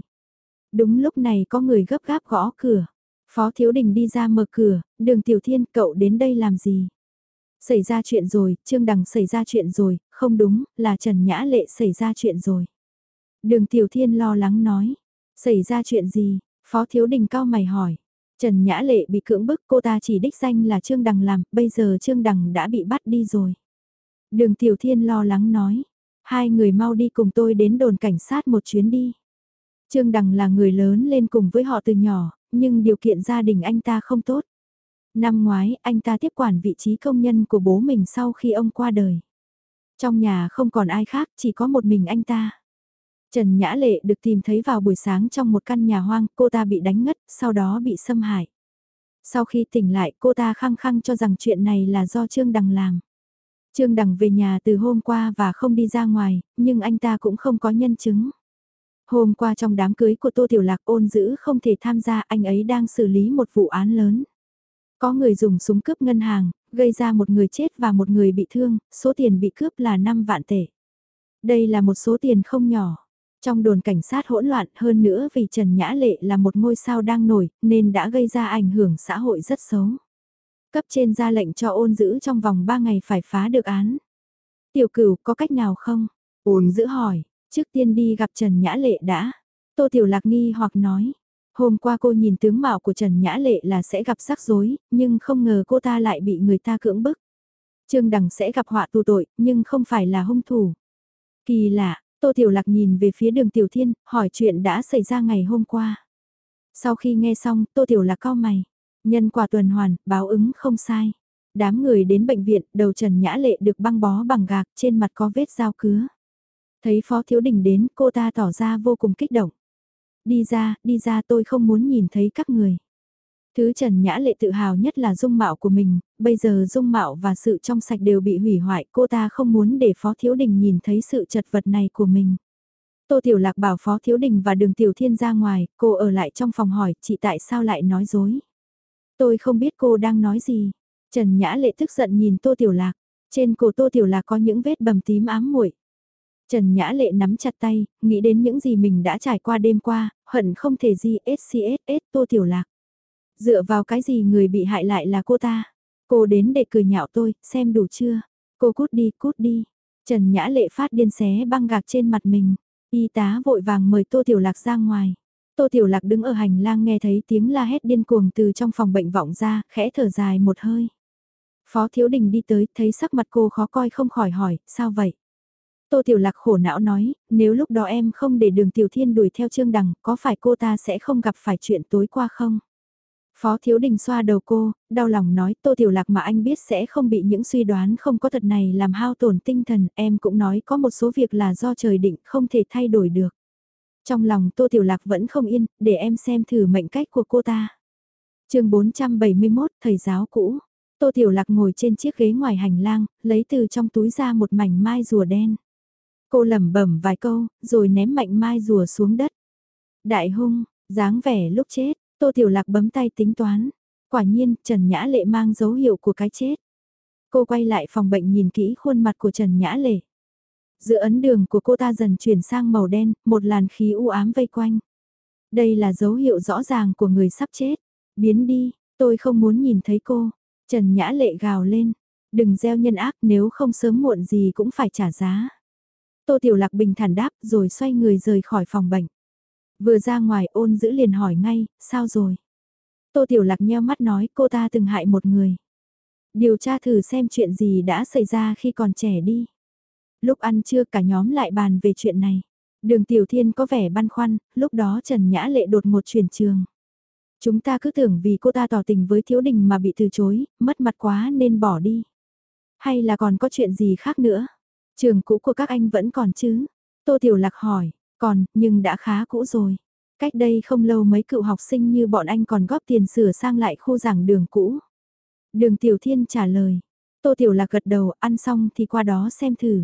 Đúng lúc này có người gấp gáp gõ cửa. Phó Thiếu Đình đi ra mở cửa, đường Tiểu Thiên cậu đến đây làm gì? Xảy ra chuyện rồi, Trương Đằng xảy ra chuyện rồi, không đúng, là Trần Nhã Lệ xảy ra chuyện rồi. Đường Tiểu Thiên lo lắng nói, xảy ra chuyện gì? Phó Thiếu Đình cao mày hỏi. Trần Nhã Lệ bị cưỡng bức cô ta chỉ đích danh là Trương Đằng làm, bây giờ Trương Đằng đã bị bắt đi rồi. Đường Tiểu Thiên lo lắng nói, hai người mau đi cùng tôi đến đồn cảnh sát một chuyến đi. Trương Đằng là người lớn lên cùng với họ từ nhỏ, nhưng điều kiện gia đình anh ta không tốt. Năm ngoái, anh ta tiếp quản vị trí công nhân của bố mình sau khi ông qua đời. Trong nhà không còn ai khác, chỉ có một mình anh ta. Trần Nhã Lệ được tìm thấy vào buổi sáng trong một căn nhà hoang, cô ta bị đánh ngất, sau đó bị xâm hại. Sau khi tỉnh lại, cô ta khăng khăng cho rằng chuyện này là do Trương Đằng làm. Trương Đằng về nhà từ hôm qua và không đi ra ngoài, nhưng anh ta cũng không có nhân chứng. Hôm qua trong đám cưới của Tô Tiểu Lạc ôn giữ không thể tham gia, anh ấy đang xử lý một vụ án lớn. Có người dùng súng cướp ngân hàng, gây ra một người chết và một người bị thương, số tiền bị cướp là 5 vạn tệ. Đây là một số tiền không nhỏ. Trong đồn cảnh sát hỗn loạn hơn nữa vì Trần Nhã Lệ là một ngôi sao đang nổi nên đã gây ra ảnh hưởng xã hội rất xấu. Cấp trên ra lệnh cho ôn giữ trong vòng 3 ngày phải phá được án. Tiểu cửu có cách nào không? Ôn giữ hỏi, trước tiên đi gặp Trần Nhã Lệ đã. Tô Tiểu Lạc nghi hoặc nói, hôm qua cô nhìn tướng mạo của Trần Nhã Lệ là sẽ gặp rắc rối, nhưng không ngờ cô ta lại bị người ta cưỡng bức. Trương Đằng sẽ gặp họa tù tội, nhưng không phải là hung thủ. Kỳ lạ, Tô Tiểu Lạc nhìn về phía đường Tiểu Thiên, hỏi chuyện đã xảy ra ngày hôm qua. Sau khi nghe xong, Tô Tiểu Lạc cao mày. Nhân quả tuần hoàn, báo ứng không sai. Đám người đến bệnh viện, đầu Trần Nhã Lệ được băng bó bằng gạc, trên mặt có vết dao cứa. Thấy Phó Thiếu Đình đến, cô ta tỏ ra vô cùng kích động. Đi ra, đi ra tôi không muốn nhìn thấy các người. Thứ Trần Nhã Lệ tự hào nhất là dung mạo của mình, bây giờ dung mạo và sự trong sạch đều bị hủy hoại, cô ta không muốn để Phó Thiếu Đình nhìn thấy sự chật vật này của mình. Tô Tiểu Lạc bảo Phó Thiếu Đình và Đường Tiểu Thiên ra ngoài, cô ở lại trong phòng hỏi chị tại sao lại nói dối. Tôi không biết cô đang nói gì. Trần Nhã Lệ tức giận nhìn Tô Tiểu Lạc, trên cổ Tô Tiểu Lạc có những vết bầm tím ám muội. Trần Nhã Lệ nắm chặt tay, nghĩ đến những gì mình đã trải qua đêm qua, hận không thể gì SCSS Tô Tiểu Lạc. Dựa vào cái gì người bị hại lại là cô ta? Cô đến để cười nhạo tôi, xem đủ chưa? Cô cút đi, cút đi. Trần Nhã Lệ phát điên xé băng gạc trên mặt mình. Y tá vội vàng mời Tô Tiểu Lạc ra ngoài. Tô Tiểu Lạc đứng ở hành lang nghe thấy tiếng la hét điên cuồng từ trong phòng bệnh vọng ra, khẽ thở dài một hơi. Phó Thiếu Đình đi tới, thấy sắc mặt cô khó coi không khỏi hỏi, sao vậy? Tô Tiểu Lạc khổ não nói, nếu lúc đó em không để đường Tiểu Thiên đuổi theo Trương Đằng, có phải cô ta sẽ không gặp phải chuyện tối qua không? Phó Thiếu Đình xoa đầu cô, đau lòng nói Tô Tiểu Lạc mà anh biết sẽ không bị những suy đoán không có thật này làm hao tổn tinh thần, em cũng nói có một số việc là do trời định không thể thay đổi được. Trong lòng Tô Tiểu Lạc vẫn không yên, để em xem thử mệnh cách của cô ta. chương 471, Thầy giáo cũ. Tô Tiểu Lạc ngồi trên chiếc ghế ngoài hành lang, lấy từ trong túi ra một mảnh mai rùa đen. Cô lẩm bẩm vài câu, rồi ném mạnh mai rùa xuống đất. Đại hung, dáng vẻ lúc chết, Tô Tiểu Lạc bấm tay tính toán. Quả nhiên, Trần Nhã Lệ mang dấu hiệu của cái chết. Cô quay lại phòng bệnh nhìn kỹ khuôn mặt của Trần Nhã Lệ. Giữa ấn đường của cô ta dần chuyển sang màu đen, một làn khí u ám vây quanh. Đây là dấu hiệu rõ ràng của người sắp chết. Biến đi, tôi không muốn nhìn thấy cô. Trần Nhã Lệ gào lên. Đừng gieo nhân ác nếu không sớm muộn gì cũng phải trả giá. Tô Tiểu Lạc bình thản đáp rồi xoay người rời khỏi phòng bệnh. Vừa ra ngoài ôn giữ liền hỏi ngay, sao rồi? Tô Tiểu Lạc nheo mắt nói cô ta từng hại một người. Điều tra thử xem chuyện gì đã xảy ra khi còn trẻ đi. Lúc ăn trưa cả nhóm lại bàn về chuyện này. Đường Tiểu Thiên có vẻ băn khoăn, lúc đó Trần Nhã Lệ đột một chuyển trường. Chúng ta cứ tưởng vì cô ta tỏ tình với thiếu đình mà bị từ chối, mất mặt quá nên bỏ đi. Hay là còn có chuyện gì khác nữa? Trường cũ của các anh vẫn còn chứ? Tô Tiểu Lạc hỏi, còn, nhưng đã khá cũ rồi. Cách đây không lâu mấy cựu học sinh như bọn anh còn góp tiền sửa sang lại khu giảng đường cũ. Đường Tiểu Thiên trả lời. Tô Tiểu Lạc gật đầu, ăn xong thì qua đó xem thử.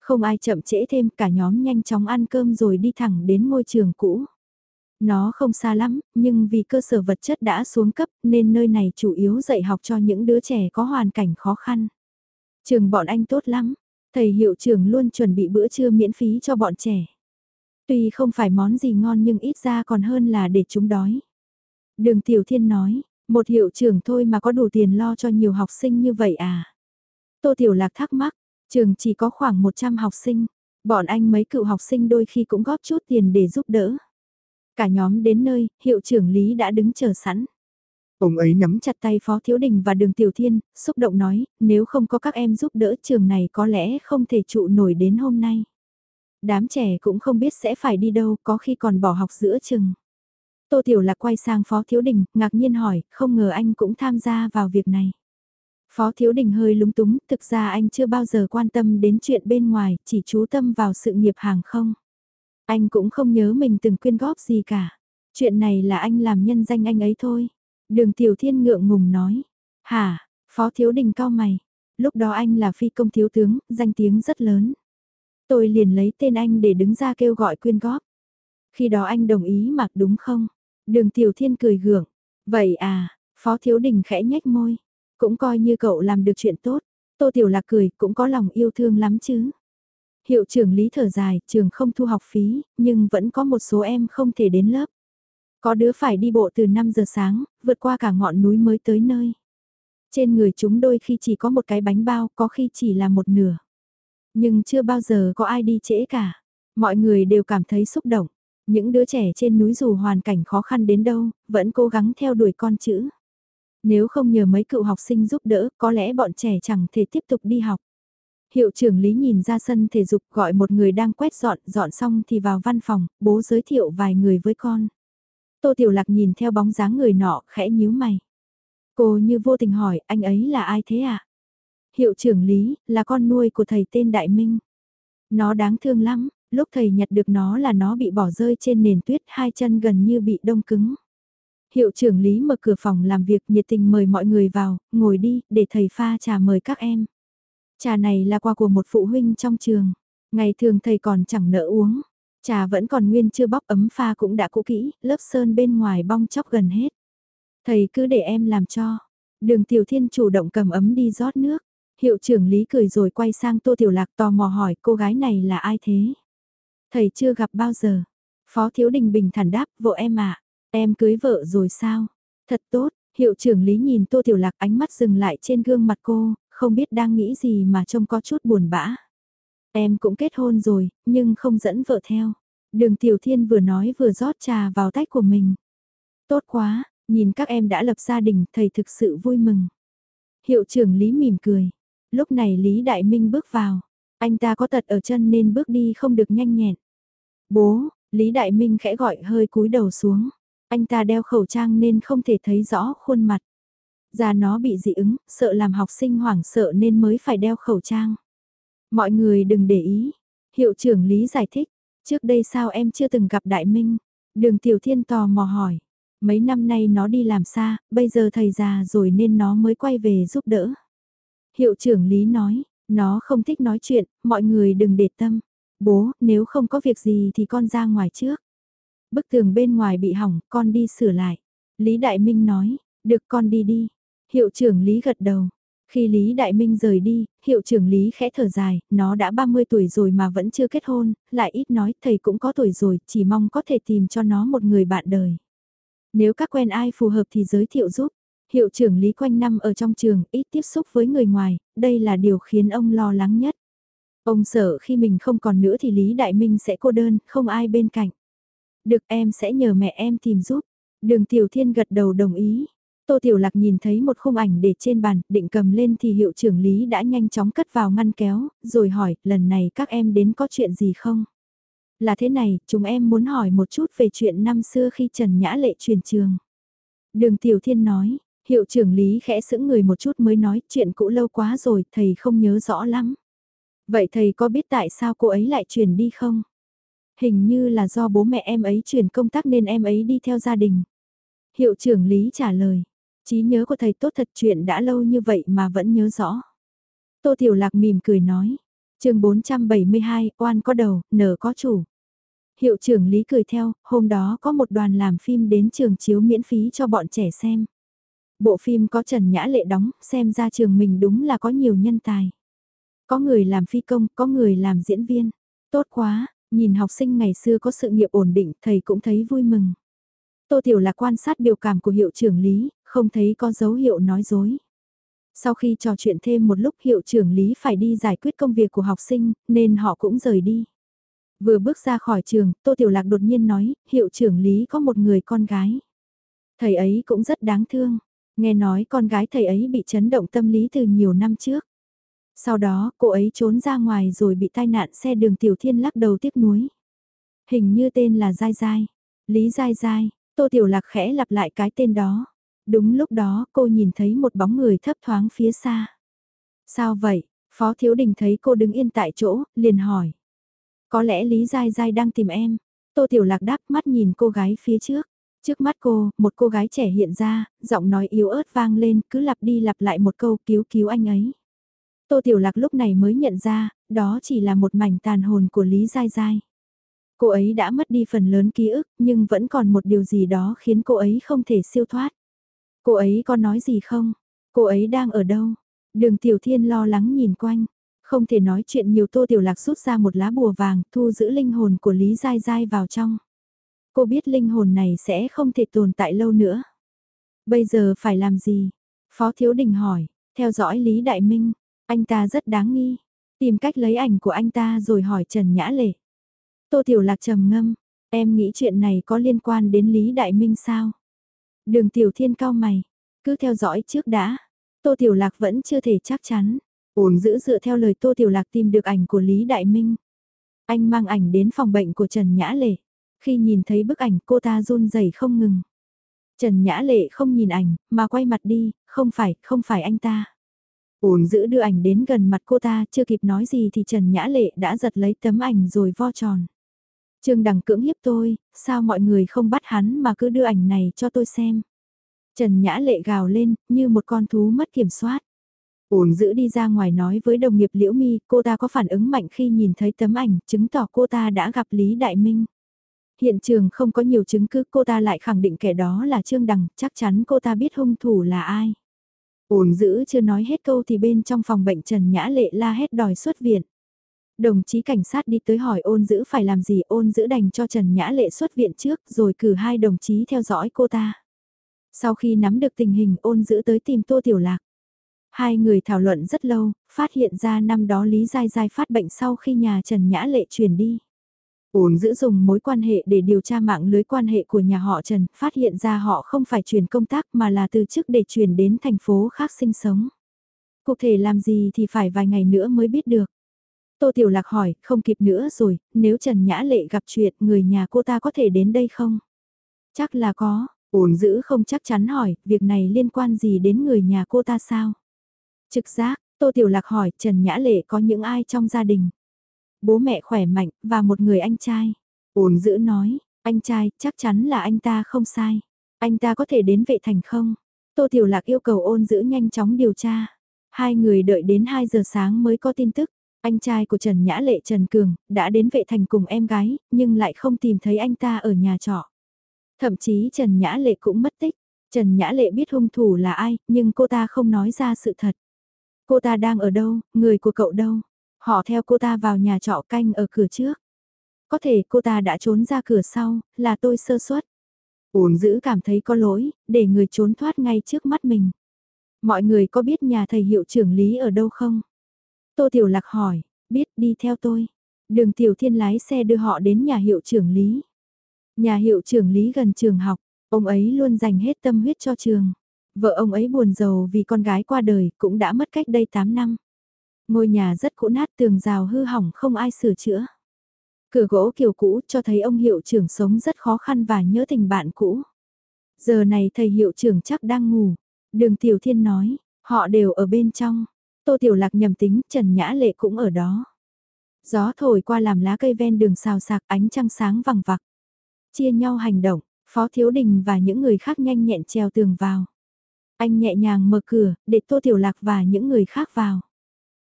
Không ai chậm trễ thêm, cả nhóm nhanh chóng ăn cơm rồi đi thẳng đến ngôi trường cũ. Nó không xa lắm, nhưng vì cơ sở vật chất đã xuống cấp nên nơi này chủ yếu dạy học cho những đứa trẻ có hoàn cảnh khó khăn. Trường bọn anh tốt lắm, thầy hiệu trưởng luôn chuẩn bị bữa trưa miễn phí cho bọn trẻ. Tuy không phải món gì ngon nhưng ít ra còn hơn là để chúng đói. Đường Tiểu Thiên nói, một hiệu trưởng thôi mà có đủ tiền lo cho nhiều học sinh như vậy à? Tô Tiểu Lạc thắc mắc, trường chỉ có khoảng 100 học sinh, bọn anh mấy cựu học sinh đôi khi cũng góp chút tiền để giúp đỡ. Cả nhóm đến nơi, hiệu trưởng Lý đã đứng chờ sẵn. Ông ấy nắm chặt tay Phó Thiếu Đình và Đường Tiểu Thiên, xúc động nói, nếu không có các em giúp đỡ trường này có lẽ không thể trụ nổi đến hôm nay. Đám trẻ cũng không biết sẽ phải đi đâu, có khi còn bỏ học giữa chừng. Tô Tiểu Lạc quay sang Phó Thiếu Đình, ngạc nhiên hỏi, không ngờ anh cũng tham gia vào việc này. Phó Thiếu Đình hơi lúng túng, thực ra anh chưa bao giờ quan tâm đến chuyện bên ngoài, chỉ chú tâm vào sự nghiệp hàng không. Anh cũng không nhớ mình từng quyên góp gì cả. Chuyện này là anh làm nhân danh anh ấy thôi. Đường Tiểu Thiên ngượng ngùng nói. Hả, Phó Thiếu Đình cao mày. Lúc đó anh là phi công thiếu tướng, danh tiếng rất lớn. Tôi liền lấy tên anh để đứng ra kêu gọi quyên góp. Khi đó anh đồng ý mặc đúng không? Đường Tiểu Thiên cười gượng. Vậy à, Phó Thiếu Đình khẽ nhếch môi. Cũng coi như cậu làm được chuyện tốt. Tô Tiểu Lạc cười, cũng có lòng yêu thương lắm chứ. Hiệu trưởng Lý thở dài, trường không thu học phí, nhưng vẫn có một số em không thể đến lớp. Có đứa phải đi bộ từ 5 giờ sáng, vượt qua cả ngọn núi mới tới nơi. Trên người chúng đôi khi chỉ có một cái bánh bao, có khi chỉ là một nửa. Nhưng chưa bao giờ có ai đi trễ cả. Mọi người đều cảm thấy xúc động. Những đứa trẻ trên núi dù hoàn cảnh khó khăn đến đâu, vẫn cố gắng theo đuổi con chữ. Nếu không nhờ mấy cựu học sinh giúp đỡ, có lẽ bọn trẻ chẳng thể tiếp tục đi học. Hiệu trưởng Lý nhìn ra sân thể dục gọi một người đang quét dọn, dọn xong thì vào văn phòng, bố giới thiệu vài người với con. Tô Tiểu Lạc nhìn theo bóng dáng người nọ, khẽ nhíu mày. Cô như vô tình hỏi, anh ấy là ai thế ạ? À? Hiệu trưởng Lý, là con nuôi của thầy tên Đại Minh. Nó đáng thương lắm, lúc thầy nhặt được nó là nó bị bỏ rơi trên nền tuyết hai chân gần như bị đông cứng. Hiệu trưởng Lý mở cửa phòng làm việc nhiệt tình mời mọi người vào, ngồi đi, để thầy pha trà mời các em. Trà này là quà của một phụ huynh trong trường. Ngày thường thầy còn chẳng nỡ uống. Trà vẫn còn nguyên chưa bóc ấm pha cũng đã cũ kỹ, lớp sơn bên ngoài bong chóc gần hết. Thầy cứ để em làm cho. Đường Tiểu Thiên chủ động cầm ấm đi rót nước. Hiệu trưởng Lý cười rồi quay sang Tô Tiểu Lạc tò mò hỏi cô gái này là ai thế? Thầy chưa gặp bao giờ. Phó Thiếu Đình bình thản đáp, vợ em ạ, em cưới vợ rồi sao? Thật tốt, hiệu trưởng Lý nhìn Tô Tiểu Lạc ánh mắt dừng lại trên gương mặt cô, không biết đang nghĩ gì mà trông có chút buồn bã. Em cũng kết hôn rồi, nhưng không dẫn vợ theo. Đường Tiểu Thiên vừa nói vừa rót trà vào tách của mình. Tốt quá, nhìn các em đã lập gia đình, thầy thực sự vui mừng. Hiệu trưởng Lý mỉm cười. Lúc này Lý Đại Minh bước vào. Anh ta có tật ở chân nên bước đi không được nhanh nhẹn. Bố, Lý Đại Minh khẽ gọi hơi cúi đầu xuống. Anh ta đeo khẩu trang nên không thể thấy rõ khuôn mặt. già nó bị dị ứng, sợ làm học sinh hoảng sợ nên mới phải đeo khẩu trang. Mọi người đừng để ý. Hiệu trưởng Lý giải thích, trước đây sao em chưa từng gặp Đại Minh? Đường Tiểu Thiên tò mò hỏi. Mấy năm nay nó đi làm xa, bây giờ thầy già rồi nên nó mới quay về giúp đỡ. Hiệu trưởng Lý nói, nó không thích nói chuyện, mọi người đừng để tâm. Bố, nếu không có việc gì thì con ra ngoài trước. Bức tường bên ngoài bị hỏng, con đi sửa lại. Lý Đại Minh nói, được con đi đi. Hiệu trưởng Lý gật đầu. Khi Lý Đại Minh rời đi, hiệu trưởng Lý khẽ thở dài, nó đã 30 tuổi rồi mà vẫn chưa kết hôn, lại ít nói thầy cũng có tuổi rồi, chỉ mong có thể tìm cho nó một người bạn đời. Nếu các quen ai phù hợp thì giới thiệu giúp. Hiệu trưởng Lý quanh năm ở trong trường, ít tiếp xúc với người ngoài, đây là điều khiến ông lo lắng nhất. Ông sợ khi mình không còn nữa thì Lý Đại Minh sẽ cô đơn, không ai bên cạnh. Được em sẽ nhờ mẹ em tìm giúp. Đường Tiểu Thiên gật đầu đồng ý. Tô Tiểu Lạc nhìn thấy một khung ảnh để trên bàn, định cầm lên thì hiệu trưởng Lý đã nhanh chóng cất vào ngăn kéo, rồi hỏi, lần này các em đến có chuyện gì không? Là thế này, chúng em muốn hỏi một chút về chuyện năm xưa khi Trần Nhã Lệ truyền trường. Đường Tiểu Thiên nói, hiệu trưởng Lý khẽ sững người một chút mới nói chuyện cũ lâu quá rồi, thầy không nhớ rõ lắm. Vậy thầy có biết tại sao cô ấy lại chuyển đi không? Hình như là do bố mẹ em ấy chuyển công tác nên em ấy đi theo gia đình. Hiệu trưởng Lý trả lời, trí nhớ của thầy tốt thật chuyện đã lâu như vậy mà vẫn nhớ rõ. Tô Tiểu Lạc mỉm cười nói, chương 472, oan có đầu, nở có chủ. Hiệu trưởng Lý cười theo, hôm đó có một đoàn làm phim đến trường chiếu miễn phí cho bọn trẻ xem. Bộ phim có Trần Nhã Lệ đóng, xem ra trường mình đúng là có nhiều nhân tài. Có người làm phi công, có người làm diễn viên. Tốt quá, nhìn học sinh ngày xưa có sự nghiệp ổn định, thầy cũng thấy vui mừng. Tô Tiểu là quan sát biểu cảm của hiệu trưởng Lý, không thấy có dấu hiệu nói dối. Sau khi trò chuyện thêm một lúc hiệu trưởng Lý phải đi giải quyết công việc của học sinh, nên họ cũng rời đi. Vừa bước ra khỏi trường, Tô Tiểu Lạc đột nhiên nói, hiệu trưởng Lý có một người con gái. Thầy ấy cũng rất đáng thương, nghe nói con gái thầy ấy bị chấn động tâm lý từ nhiều năm trước. Sau đó, cô ấy trốn ra ngoài rồi bị tai nạn xe đường Tiểu Thiên lắc đầu tiếc nuối. Hình như tên là Giai Giai. Lý Giai Giai, Tô Tiểu Lạc khẽ lặp lại cái tên đó. Đúng lúc đó cô nhìn thấy một bóng người thấp thoáng phía xa. Sao vậy? Phó Thiếu Đình thấy cô đứng yên tại chỗ, liền hỏi. Có lẽ Lý Giai Giai đang tìm em. Tô Tiểu Lạc đáp mắt nhìn cô gái phía trước. Trước mắt cô, một cô gái trẻ hiện ra, giọng nói yếu ớt vang lên, cứ lặp đi lặp lại một câu cứu cứu anh ấy. Tô Tiểu Lạc lúc này mới nhận ra, đó chỉ là một mảnh tàn hồn của Lý Giai Giai. Cô ấy đã mất đi phần lớn ký ức, nhưng vẫn còn một điều gì đó khiến cô ấy không thể siêu thoát. Cô ấy có nói gì không? Cô ấy đang ở đâu? Đường Tiểu Thiên lo lắng nhìn quanh. Không thể nói chuyện nhiều Tô Tiểu Lạc rút ra một lá bùa vàng, thu giữ linh hồn của Lý Giai Giai vào trong. Cô biết linh hồn này sẽ không thể tồn tại lâu nữa. Bây giờ phải làm gì? Phó Thiếu Đình hỏi, theo dõi Lý Đại Minh, anh ta rất đáng nghi. Tìm cách lấy ảnh của anh ta rồi hỏi Trần Nhã Lệ. Tô Tiểu Lạc trầm ngâm, em nghĩ chuyện này có liên quan đến Lý Đại Minh sao? Đường Tiểu Thiên cao mày, cứ theo dõi trước đã. Tô Tiểu Lạc vẫn chưa thể chắc chắn. Ổn giữ dựa theo lời Tô Tiểu Lạc tìm được ảnh của Lý Đại Minh. Anh mang ảnh đến phòng bệnh của Trần Nhã Lệ. Khi nhìn thấy bức ảnh cô ta run rẩy không ngừng. Trần Nhã Lệ không nhìn ảnh, mà quay mặt đi, không phải, không phải anh ta. Ổn giữ đưa ảnh đến gần mặt cô ta, chưa kịp nói gì thì Trần Nhã Lệ đã giật lấy tấm ảnh rồi vo tròn. Trương Đằng cưỡng hiếp tôi, sao mọi người không bắt hắn mà cứ đưa ảnh này cho tôi xem. Trần Nhã Lệ gào lên, như một con thú mất kiểm soát. Ổn giữ đi ra ngoài nói với đồng nghiệp Liễu Mi, cô ta có phản ứng mạnh khi nhìn thấy tấm ảnh, chứng tỏ cô ta đã gặp Lý Đại Minh. Hiện trường không có nhiều chứng cứ, cô ta lại khẳng định kẻ đó là Trương Đằng, chắc chắn cô ta biết hung thủ là ai. Ổn giữ chưa nói hết câu thì bên trong phòng bệnh Trần Nhã Lệ la hét đòi xuất viện. Đồng chí cảnh sát đi tới hỏi ôn giữ phải làm gì ôn giữ đành cho Trần Nhã Lệ xuất viện trước rồi cử hai đồng chí theo dõi cô ta. Sau khi nắm được tình hình ôn giữ tới tìm Tô Tiểu Lạc. Hai người thảo luận rất lâu, phát hiện ra năm đó Lý Giai Giai phát bệnh sau khi nhà Trần Nhã Lệ chuyển đi. Ôn giữ dùng mối quan hệ để điều tra mạng lưới quan hệ của nhà họ Trần, phát hiện ra họ không phải chuyển công tác mà là từ chức để chuyển đến thành phố khác sinh sống. Cụ thể làm gì thì phải vài ngày nữa mới biết được. Tô Tiểu Lạc hỏi, không kịp nữa rồi, nếu Trần Nhã Lệ gặp chuyện, người nhà cô ta có thể đến đây không? Chắc là có, ổn giữ không chắc chắn hỏi, việc này liên quan gì đến người nhà cô ta sao? Trực giác, Tô Tiểu Lạc hỏi, Trần Nhã Lệ có những ai trong gia đình? Bố mẹ khỏe mạnh, và một người anh trai. ôn giữ nói, anh trai, chắc chắn là anh ta không sai. Anh ta có thể đến vệ thành không? Tô Tiểu Lạc yêu cầu ôn giữ nhanh chóng điều tra. Hai người đợi đến 2 giờ sáng mới có tin tức. Anh trai của Trần Nhã Lệ Trần Cường đã đến vệ thành cùng em gái, nhưng lại không tìm thấy anh ta ở nhà trọ. Thậm chí Trần Nhã Lệ cũng mất tích. Trần Nhã Lệ biết hung thủ là ai, nhưng cô ta không nói ra sự thật. Cô ta đang ở đâu, người của cậu đâu? Họ theo cô ta vào nhà trọ canh ở cửa trước. Có thể cô ta đã trốn ra cửa sau, là tôi sơ suất. Ổn giữ cảm thấy có lỗi, để người trốn thoát ngay trước mắt mình. Mọi người có biết nhà thầy hiệu trưởng Lý ở đâu không? Tô Tiểu Lạc hỏi, biết đi theo tôi. Đường Tiểu Thiên lái xe đưa họ đến nhà hiệu trưởng Lý. Nhà hiệu trưởng Lý gần trường học, ông ấy luôn dành hết tâm huyết cho trường. Vợ ông ấy buồn giàu vì con gái qua đời cũng đã mất cách đây 8 năm. Ngôi nhà rất cũ nát tường rào hư hỏng không ai sửa chữa. Cửa gỗ kiểu cũ cho thấy ông hiệu trưởng sống rất khó khăn và nhớ tình bạn cũ. Giờ này thầy hiệu trưởng chắc đang ngủ. Đường Tiểu Thiên nói, họ đều ở bên trong. Tô Tiểu Lạc nhầm tính, Trần Nhã Lệ cũng ở đó. Gió thổi qua làm lá cây ven đường xào sạc ánh trăng sáng vằng vặc. Chia nhau hành động, Phó Thiếu Đình và những người khác nhanh nhẹn treo tường vào. Anh nhẹ nhàng mở cửa, để Tô Tiểu Lạc và những người khác vào.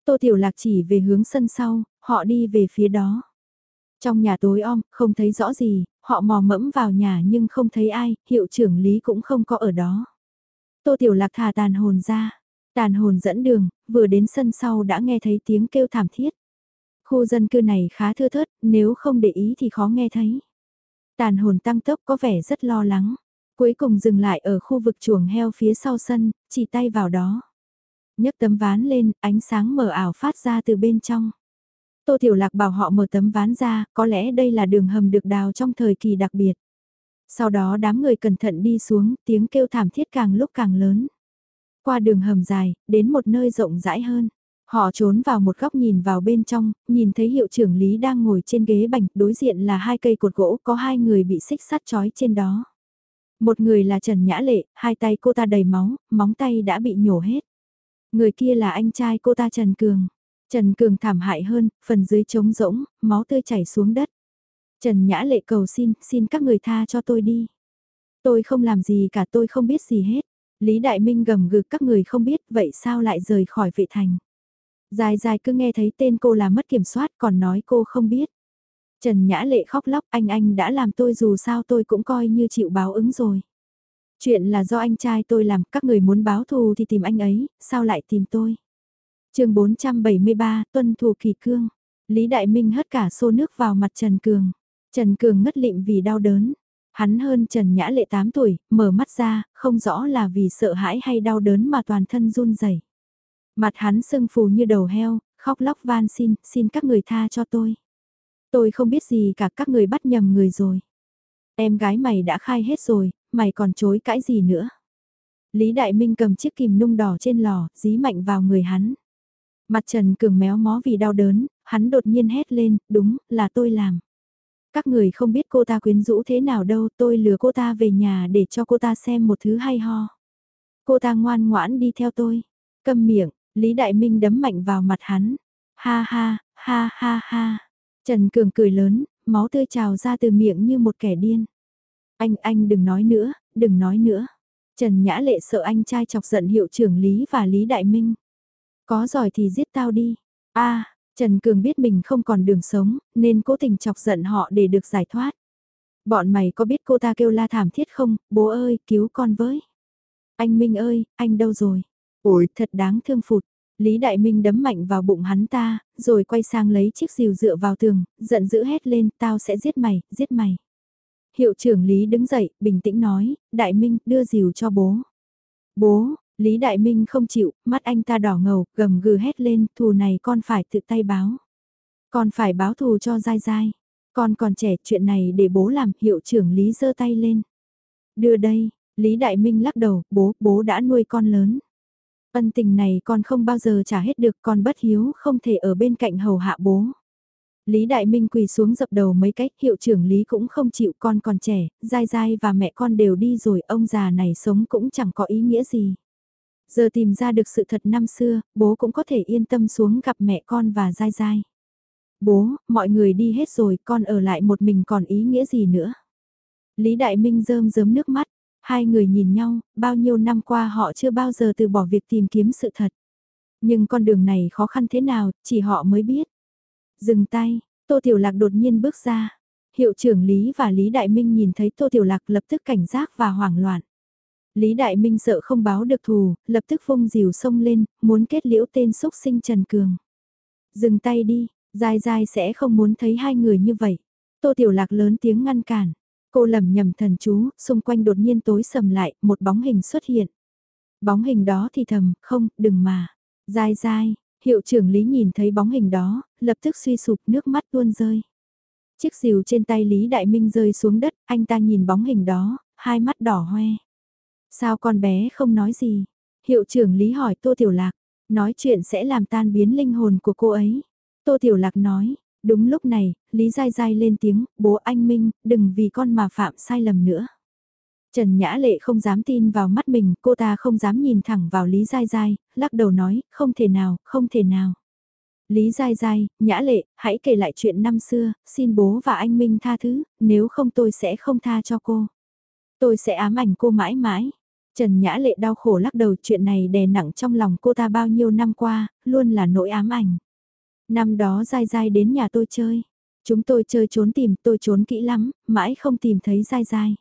Tô Tiểu Lạc chỉ về hướng sân sau, họ đi về phía đó. Trong nhà tối om, không thấy rõ gì, họ mò mẫm vào nhà nhưng không thấy ai, hiệu trưởng Lý cũng không có ở đó. Tô Tiểu Lạc thả tàn hồn ra, tàn hồn dẫn đường, vừa đến sân sau đã nghe thấy tiếng kêu thảm thiết. Khu dân cư này khá thưa thớt, nếu không để ý thì khó nghe thấy. Tàn hồn tăng tốc có vẻ rất lo lắng. Cuối cùng dừng lại ở khu vực chuồng heo phía sau sân, chỉ tay vào đó nhấc tấm ván lên, ánh sáng mờ ảo phát ra từ bên trong. Tô Tiểu Lạc bảo họ mở tấm ván ra, có lẽ đây là đường hầm được đào trong thời kỳ đặc biệt. Sau đó đám người cẩn thận đi xuống, tiếng kêu thảm thiết càng lúc càng lớn. Qua đường hầm dài, đến một nơi rộng rãi hơn. Họ trốn vào một góc nhìn vào bên trong, nhìn thấy hiệu trưởng Lý đang ngồi trên ghế bành, đối diện là hai cây cột gỗ, có hai người bị xích sắt trói trên đó. Một người là Trần Nhã Lệ, hai tay cô ta đầy máu, móng tay đã bị nhổ hết. Người kia là anh trai cô ta Trần Cường. Trần Cường thảm hại hơn, phần dưới trống rỗng, máu tươi chảy xuống đất. Trần Nhã Lệ cầu xin, xin các người tha cho tôi đi. Tôi không làm gì cả tôi không biết gì hết. Lý Đại Minh gầm gừ các người không biết vậy sao lại rời khỏi vệ thành. Dài dài cứ nghe thấy tên cô là mất kiểm soát còn nói cô không biết. Trần Nhã Lệ khóc lóc anh anh đã làm tôi dù sao tôi cũng coi như chịu báo ứng rồi. Chuyện là do anh trai tôi làm các người muốn báo thù thì tìm anh ấy, sao lại tìm tôi. chương 473 tuân thủ kỳ cương. Lý Đại Minh hất cả xô nước vào mặt Trần Cường. Trần Cường ngất lịm vì đau đớn. Hắn hơn Trần Nhã Lệ 8 tuổi, mở mắt ra, không rõ là vì sợ hãi hay đau đớn mà toàn thân run rẩy. Mặt hắn sưng phù như đầu heo, khóc lóc van xin, xin các người tha cho tôi. Tôi không biết gì cả các người bắt nhầm người rồi. Em gái mày đã khai hết rồi, mày còn chối cãi gì nữa. Lý Đại Minh cầm chiếc kìm nung đỏ trên lò, dí mạnh vào người hắn. Mặt Trần Cường méo mó vì đau đớn, hắn đột nhiên hét lên, đúng, là tôi làm. Các người không biết cô ta quyến rũ thế nào đâu, tôi lừa cô ta về nhà để cho cô ta xem một thứ hay ho. Cô ta ngoan ngoãn đi theo tôi. cầm miệng, Lý Đại Minh đấm mạnh vào mặt hắn. Ha ha, ha ha ha. Trần Cường cười lớn, máu tươi trào ra từ miệng như một kẻ điên. Anh, anh đừng nói nữa, đừng nói nữa. Trần Nhã Lệ sợ anh trai chọc giận hiệu trưởng Lý và Lý Đại Minh. Có giỏi thì giết tao đi. a Trần Cường biết mình không còn đường sống, nên cố tình chọc giận họ để được giải thoát. Bọn mày có biết cô ta kêu la thảm thiết không, bố ơi, cứu con với. Anh Minh ơi, anh đâu rồi? Ôi, thật đáng thương phụt. Lý Đại Minh đấm mạnh vào bụng hắn ta, rồi quay sang lấy chiếc rìu dựa vào tường, giận dữ hét lên, tao sẽ giết mày, giết mày. Hiệu trưởng Lý đứng dậy, bình tĩnh nói, Đại Minh, đưa rìu cho bố. Bố, Lý Đại Minh không chịu, mắt anh ta đỏ ngầu, gầm gừ hét lên, thù này con phải tự tay báo. Con phải báo thù cho dai dai. Con còn trẻ, chuyện này để bố làm, hiệu trưởng Lý giơ tay lên. Đưa đây, Lý Đại Minh lắc đầu, bố, bố đã nuôi con lớn. Ân tình này con không bao giờ trả hết được, con bất hiếu không thể ở bên cạnh hầu hạ bố. Lý Đại Minh quỳ xuống dập đầu mấy cách, hiệu trưởng Lý cũng không chịu con còn trẻ, dai dai và mẹ con đều đi rồi, ông già này sống cũng chẳng có ý nghĩa gì. Giờ tìm ra được sự thật năm xưa, bố cũng có thể yên tâm xuống gặp mẹ con và dai dai. Bố, mọi người đi hết rồi, con ở lại một mình còn ý nghĩa gì nữa. Lý Đại Minh rơm rớm nước mắt, Hai người nhìn nhau, bao nhiêu năm qua họ chưa bao giờ từ bỏ việc tìm kiếm sự thật. Nhưng con đường này khó khăn thế nào, chỉ họ mới biết. Dừng tay, Tô Tiểu Lạc đột nhiên bước ra. Hiệu trưởng Lý và Lý Đại Minh nhìn thấy Tô Tiểu Lạc lập tức cảnh giác và hoảng loạn. Lý Đại Minh sợ không báo được thù, lập tức phung dìu sông lên, muốn kết liễu tên xúc sinh Trần Cường. Dừng tay đi, dai dai sẽ không muốn thấy hai người như vậy. Tô Tiểu Lạc lớn tiếng ngăn cản. Cô lầm nhầm thần chú, xung quanh đột nhiên tối sầm lại, một bóng hình xuất hiện. Bóng hình đó thì thầm, không, đừng mà. Dai dai, hiệu trưởng Lý nhìn thấy bóng hình đó, lập tức suy sụp nước mắt tuôn rơi. Chiếc rìu trên tay Lý Đại Minh rơi xuống đất, anh ta nhìn bóng hình đó, hai mắt đỏ hoe. Sao con bé không nói gì? Hiệu trưởng Lý hỏi Tô Tiểu Lạc, nói chuyện sẽ làm tan biến linh hồn của cô ấy. Tô Tiểu Lạc nói, đúng lúc này, Lý Giai Giai lên tiếng, bố anh Minh, đừng vì con mà phạm sai lầm nữa. Trần Nhã Lệ không dám tin vào mắt mình, cô ta không dám nhìn thẳng vào Lý Giai Giai, lắc đầu nói, không thể nào, không thể nào. Lý Giai Giai, Nhã Lệ, hãy kể lại chuyện năm xưa, xin bố và anh Minh tha thứ, nếu không tôi sẽ không tha cho cô. Tôi sẽ ám ảnh cô mãi mãi. Trần Nhã Lệ đau khổ lắc đầu chuyện này đè nặng trong lòng cô ta bao nhiêu năm qua, luôn là nỗi ám ảnh. Năm đó Giai Giai đến nhà tôi chơi. Chúng tôi chơi trốn tìm, tôi trốn kỹ lắm, mãi không tìm thấy Giai Giai.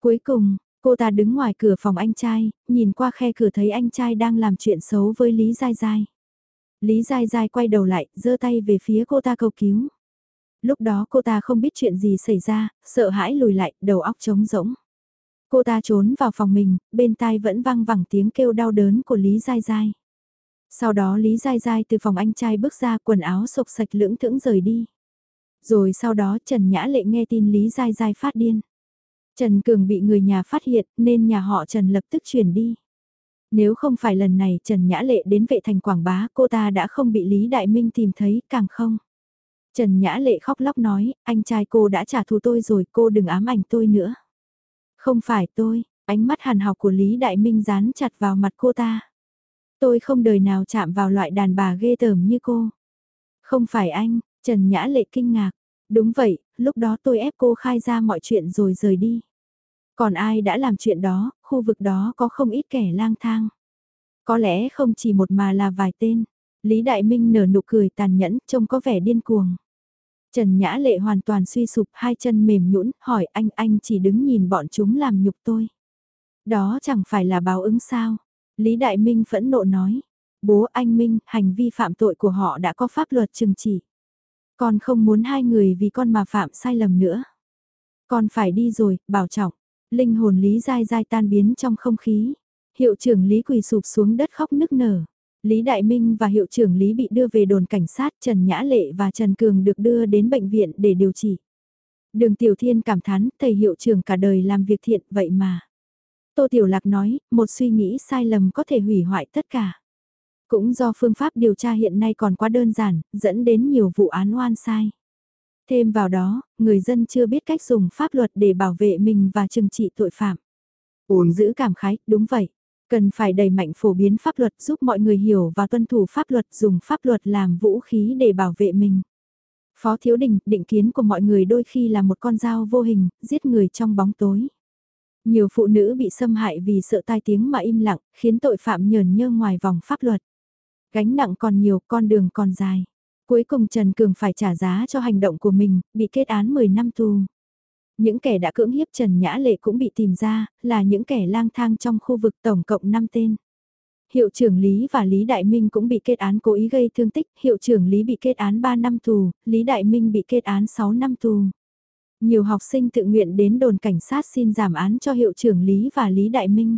Cuối cùng, cô ta đứng ngoài cửa phòng anh trai, nhìn qua khe cửa thấy anh trai đang làm chuyện xấu với Lý Giai Giai. Lý Giai Giai quay đầu lại, giơ tay về phía cô ta cầu cứu. Lúc đó cô ta không biết chuyện gì xảy ra, sợ hãi lùi lại, đầu óc trống rỗng. Cô ta trốn vào phòng mình, bên tai vẫn vang vẳng tiếng kêu đau đớn của Lý Giai Giai. Sau đó Lý Giai Giai từ phòng anh trai bước ra quần áo sộc sạch lưỡng thững rời đi. Rồi sau đó Trần Nhã Lệ nghe tin Lý Giai Giai phát điên. Trần Cường bị người nhà phát hiện nên nhà họ Trần lập tức chuyển đi. Nếu không phải lần này Trần Nhã Lệ đến vệ thành quảng bá cô ta đã không bị Lý Đại Minh tìm thấy càng không. Trần Nhã Lệ khóc lóc nói, anh trai cô đã trả thù tôi rồi cô đừng ám ảnh tôi nữa. Không phải tôi, ánh mắt hàn học của Lý Đại Minh dán chặt vào mặt cô ta. Tôi không đời nào chạm vào loại đàn bà ghê tởm như cô. Không phải anh, Trần Nhã Lệ kinh ngạc. Đúng vậy, lúc đó tôi ép cô khai ra mọi chuyện rồi rời đi. Còn ai đã làm chuyện đó, khu vực đó có không ít kẻ lang thang. Có lẽ không chỉ một mà là vài tên. Lý Đại Minh nở nụ cười tàn nhẫn, trông có vẻ điên cuồng. Trần Nhã Lệ hoàn toàn suy sụp, hai chân mềm nhũn, hỏi anh anh chỉ đứng nhìn bọn chúng làm nhục tôi. Đó chẳng phải là báo ứng sao? Lý Đại Minh phẫn nộ nói. Bố anh Minh, hành vi phạm tội của họ đã có pháp luật trừng trị. Con không muốn hai người vì con mà phạm sai lầm nữa. Con phải đi rồi, bảo trọng. Linh hồn Lý giai giai tan biến trong không khí. Hiệu trưởng Lý quỳ sụp xuống đất khóc nức nở. Lý Đại Minh và hiệu trưởng Lý bị đưa về đồn cảnh sát Trần Nhã Lệ và Trần Cường được đưa đến bệnh viện để điều trị. Đường Tiểu Thiên cảm thán thầy hiệu trưởng cả đời làm việc thiện vậy mà. Tô Tiểu Lạc nói, một suy nghĩ sai lầm có thể hủy hoại tất cả. Cũng do phương pháp điều tra hiện nay còn quá đơn giản, dẫn đến nhiều vụ án oan sai. Thêm vào đó, người dân chưa biết cách dùng pháp luật để bảo vệ mình và trừng trị tội phạm. Ổn giữ cảm khái, đúng vậy. Cần phải đẩy mạnh phổ biến pháp luật giúp mọi người hiểu và tuân thủ pháp luật dùng pháp luật làm vũ khí để bảo vệ mình. Phó Thiếu Đình, định kiến của mọi người đôi khi là một con dao vô hình, giết người trong bóng tối. Nhiều phụ nữ bị xâm hại vì sợ tai tiếng mà im lặng, khiến tội phạm nhờn nhơ ngoài vòng pháp luật. Gánh nặng còn nhiều, con đường còn dài. Cuối cùng Trần Cường phải trả giá cho hành động của mình, bị kết án 10 năm tù. Những kẻ đã cưỡng hiếp Trần Nhã Lệ cũng bị tìm ra, là những kẻ lang thang trong khu vực tổng cộng 5 tên. Hiệu trưởng Lý và Lý Đại Minh cũng bị kết án cố ý gây thương tích, hiệu trưởng Lý bị kết án 3 năm tù, Lý Đại Minh bị kết án 6 năm tù. Nhiều học sinh tự nguyện đến đồn cảnh sát xin giảm án cho hiệu trưởng Lý và Lý Đại Minh.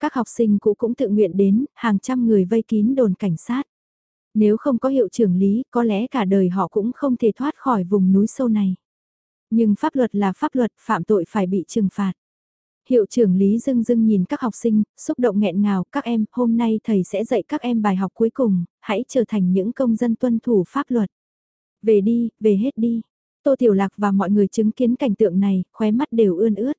Các học sinh cũ cũng tự nguyện đến, hàng trăm người vây kín đồn cảnh sát. Nếu không có hiệu trưởng Lý, có lẽ cả đời họ cũng không thể thoát khỏi vùng núi sâu này. Nhưng pháp luật là pháp luật, phạm tội phải bị trừng phạt. Hiệu trưởng Lý dưng dưng nhìn các học sinh, xúc động nghẹn ngào, các em, hôm nay thầy sẽ dạy các em bài học cuối cùng, hãy trở thành những công dân tuân thủ pháp luật. Về đi, về hết đi. Tô Tiểu Lạc và mọi người chứng kiến cảnh tượng này, khóe mắt đều ươn ướt.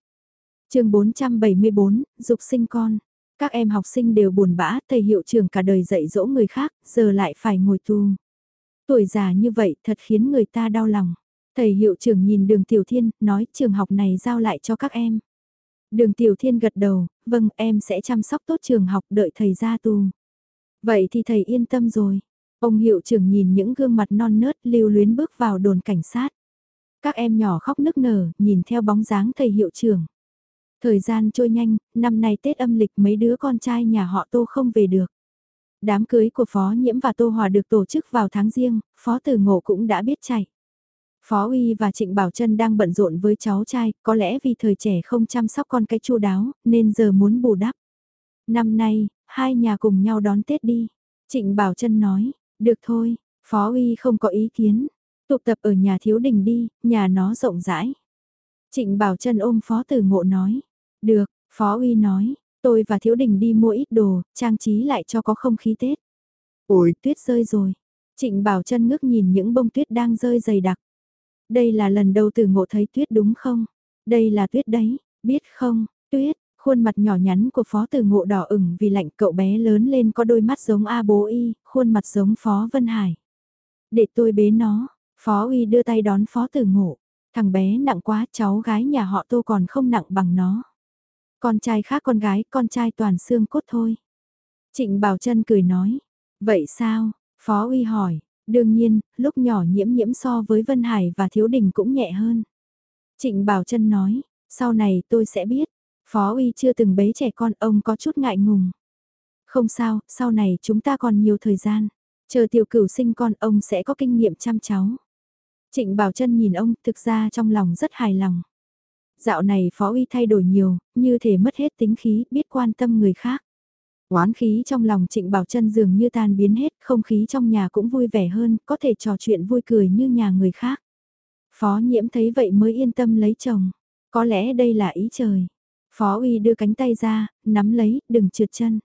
chương 474, dục sinh con. Các em học sinh đều buồn bã, thầy hiệu trưởng cả đời dạy dỗ người khác, giờ lại phải ngồi tù. Tuổi già như vậy thật khiến người ta đau lòng. Thầy hiệu trưởng nhìn đường Tiểu Thiên, nói trường học này giao lại cho các em. Đường Tiểu Thiên gật đầu, vâng em sẽ chăm sóc tốt trường học đợi thầy ra tù. Vậy thì thầy yên tâm rồi. Ông hiệu trưởng nhìn những gương mặt non nớt lưu luyến bước vào đồn cảnh sát. Các em nhỏ khóc nức nở, nhìn theo bóng dáng thầy hiệu trưởng. Thời gian trôi nhanh, năm nay Tết âm lịch mấy đứa con trai nhà họ Tô không về được. Đám cưới của Phó Nhiễm và Tô Hòa được tổ chức vào tháng riêng, Phó Tử Ngộ cũng đã biết chạy. Phó Uy và Trịnh Bảo Trân đang bận rộn với cháu trai, có lẽ vì thời trẻ không chăm sóc con cái chu đáo, nên giờ muốn bù đắp. Năm nay, hai nhà cùng nhau đón Tết đi. Trịnh Bảo Trân nói, được thôi, Phó Uy không có ý kiến. Tụ tập ở nhà thiếu đình đi, nhà nó rộng rãi. Trịnh Bảo Trân ôm Phó Tử Ngộ nói, được, Phó Uy nói, tôi và thiếu đình đi mua ít đồ, trang trí lại cho có không khí Tết. Ôi, tuyết rơi rồi. Trịnh Bảo Trân ngước nhìn những bông tuyết đang rơi dày đặc. Đây là lần đầu tử ngộ thấy tuyết đúng không? Đây là tuyết đấy, biết không, tuyết, khuôn mặt nhỏ nhắn của phó tử ngộ đỏ ửng vì lạnh cậu bé lớn lên có đôi mắt giống A bố y, khuôn mặt giống phó Vân Hải. Để tôi bế nó, phó uy đưa tay đón phó tử ngộ, thằng bé nặng quá cháu gái nhà họ tô còn không nặng bằng nó. Con trai khác con gái, con trai toàn xương cốt thôi. Trịnh Bảo Trân cười nói, vậy sao, phó uy hỏi, Đương nhiên, lúc nhỏ nhiễm nhiễm so với Vân Hải và Thiếu Đình cũng nhẹ hơn. Trịnh Bảo Trân nói, sau này tôi sẽ biết. Phó uy chưa từng bế trẻ con ông có chút ngại ngùng. Không sao, sau này chúng ta còn nhiều thời gian. Chờ tiểu cửu sinh con ông sẽ có kinh nghiệm chăm cháu. Trịnh Bảo Trân nhìn ông thực ra trong lòng rất hài lòng. Dạo này Phó uy thay đổi nhiều, như thể mất hết tính khí, biết quan tâm người khác. Oán khí trong lòng Trịnh Bảo chân dường như tan biến hết, không khí trong nhà cũng vui vẻ hơn, có thể trò chuyện vui cười như nhà người khác. Phó nhiễm thấy vậy mới yên tâm lấy chồng. Có lẽ đây là ý trời. Phó uy đưa cánh tay ra, nắm lấy, đừng trượt chân.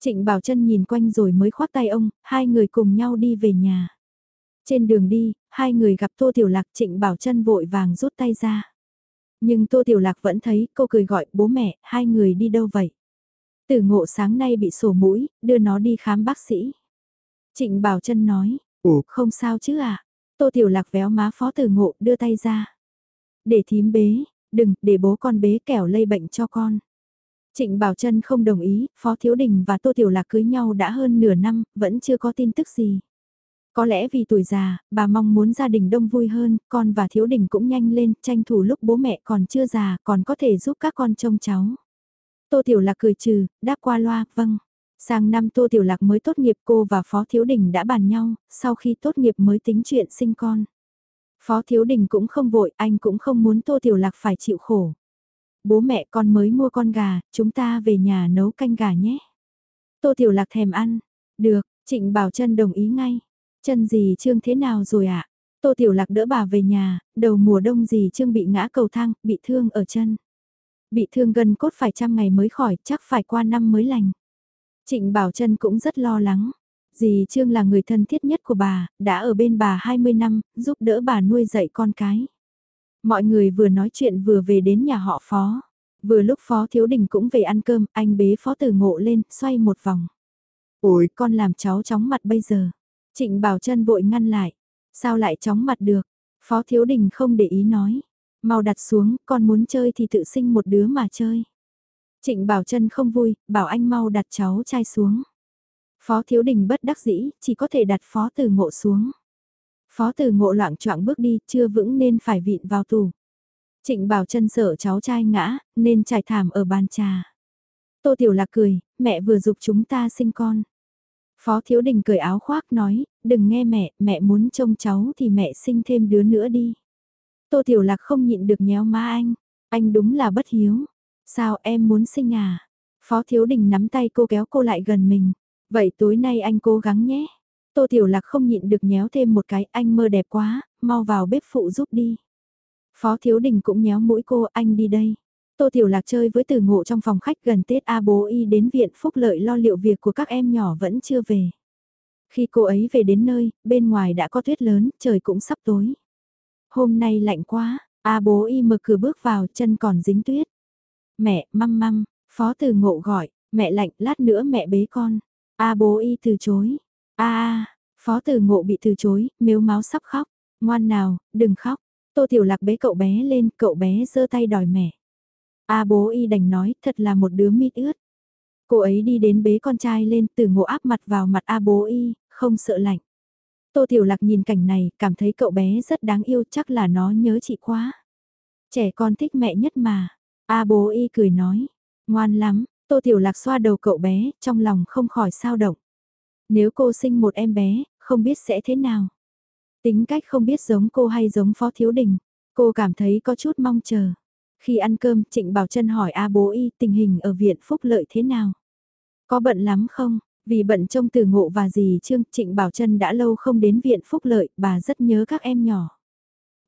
Trịnh Bảo Trân nhìn quanh rồi mới khoác tay ông, hai người cùng nhau đi về nhà. Trên đường đi, hai người gặp Tô Tiểu Lạc Trịnh Bảo Trân vội vàng rút tay ra. Nhưng Tô Tiểu Lạc vẫn thấy cô cười gọi bố mẹ, hai người đi đâu vậy? Tử ngộ sáng nay bị sổ mũi, đưa nó đi khám bác sĩ. Trịnh Bảo Trân nói, ồ không sao chứ à. Tô Tiểu Lạc véo má phó tử ngộ đưa tay ra. Để thím bế, đừng, để bố con bế kẻo lây bệnh cho con. Trịnh Bảo Trân không đồng ý, Phó Thiếu Đình và Tô Tiểu Lạc cưới nhau đã hơn nửa năm, vẫn chưa có tin tức gì. Có lẽ vì tuổi già, bà mong muốn gia đình đông vui hơn, con và Thiếu Đình cũng nhanh lên, tranh thủ lúc bố mẹ còn chưa già, còn có thể giúp các con trông cháu. Tô Tiểu Lạc cười trừ, đáp qua loa, vâng. Sang năm Tô Tiểu Lạc mới tốt nghiệp cô và Phó Thiếu Đình đã bàn nhau, sau khi tốt nghiệp mới tính chuyện sinh con. Phó Thiếu Đình cũng không vội, anh cũng không muốn Tô Tiểu Lạc phải chịu khổ. Bố mẹ con mới mua con gà, chúng ta về nhà nấu canh gà nhé. Tô Tiểu Lạc thèm ăn. Được, Trịnh Bảo Trân đồng ý ngay. Chân gì Trương thế nào rồi ạ? À? Tô Tiểu Lạc đỡ bà về nhà, đầu mùa đông gì Trương bị ngã cầu thang, bị thương ở chân. Bị thương gần cốt phải trăm ngày mới khỏi, chắc phải qua năm mới lành. Trịnh Bảo Trân cũng rất lo lắng. Dì Trương là người thân thiết nhất của bà, đã ở bên bà 20 năm, giúp đỡ bà nuôi dạy con cái. Mọi người vừa nói chuyện vừa về đến nhà họ Phó. Vừa lúc Phó Thiếu Đình cũng về ăn cơm, anh bế Phó Tử Ngộ lên, xoay một vòng. Ôi, con làm cháu chóng mặt bây giờ. Trịnh Bảo Trân vội ngăn lại. Sao lại chóng mặt được? Phó Thiếu Đình không để ý nói. Mau đặt xuống, con muốn chơi thì tự sinh một đứa mà chơi. Trịnh Bảo Trân không vui, bảo anh mau đặt cháu trai xuống. Phó Thiếu Đình bất đắc dĩ, chỉ có thể đặt Phó Từ Ngộ xuống. Phó Từ Ngộ loạn choạng bước đi, chưa vững nên phải vịn vào tủ. Trịnh Bảo Trân sợ cháu trai ngã, nên trải thảm ở bàn trà. Tô Tiểu Lạc cười, mẹ vừa dục chúng ta sinh con. Phó Thiếu Đình cởi áo khoác nói, đừng nghe mẹ, mẹ muốn trông cháu thì mẹ sinh thêm đứa nữa đi. Tô Tiểu Lạc không nhịn được nhéo má anh, anh đúng là bất hiếu. Sao em muốn sinh à? Phó Thiếu Đình nắm tay cô kéo cô lại gần mình. Vậy tối nay anh cố gắng nhé. Tô Tiểu Lạc không nhịn được nhéo thêm một cái, anh mơ đẹp quá, mau vào bếp phụ giúp đi. Phó Thiếu Đình cũng nhéo mũi cô, anh đi đây. Tô Tiểu Lạc chơi với từ ngộ trong phòng khách gần Tết A bố y đến viện phúc lợi lo liệu việc của các em nhỏ vẫn chưa về. Khi cô ấy về đến nơi, bên ngoài đã có tuyết lớn, trời cũng sắp tối. Hôm nay lạnh quá, A bố y mở cửa bước vào chân còn dính tuyết. Mẹ, măm măm, phó từ ngộ gọi, mẹ lạnh lát nữa mẹ bế con. A bố y từ chối. A phó từ ngộ bị từ chối, mếu máu sắp khóc. Ngoan nào, đừng khóc. Tô Tiểu Lạc bế cậu bé lên, cậu bé giơ tay đòi mẹ. A bố y đành nói, thật là một đứa mít ướt. Cô ấy đi đến bế con trai lên từ ngộ áp mặt vào mặt A bố y, không sợ lạnh. Tô Tiểu Lạc nhìn cảnh này, cảm thấy cậu bé rất đáng yêu chắc là nó nhớ chị quá. Trẻ con thích mẹ nhất mà. A bố y cười nói, ngoan lắm, Tô Tiểu Lạc xoa đầu cậu bé, trong lòng không khỏi sao động. Nếu cô sinh một em bé, không biết sẽ thế nào. Tính cách không biết giống cô hay giống Phó Thiếu Đình, cô cảm thấy có chút mong chờ. Khi ăn cơm, Trịnh Bảo Trân hỏi A bố y tình hình ở viện phúc lợi thế nào? Có bận lắm không? Vì bận trông từ ngộ và dì Trương, Trịnh Bảo Trân đã lâu không đến viện phúc lợi, bà rất nhớ các em nhỏ.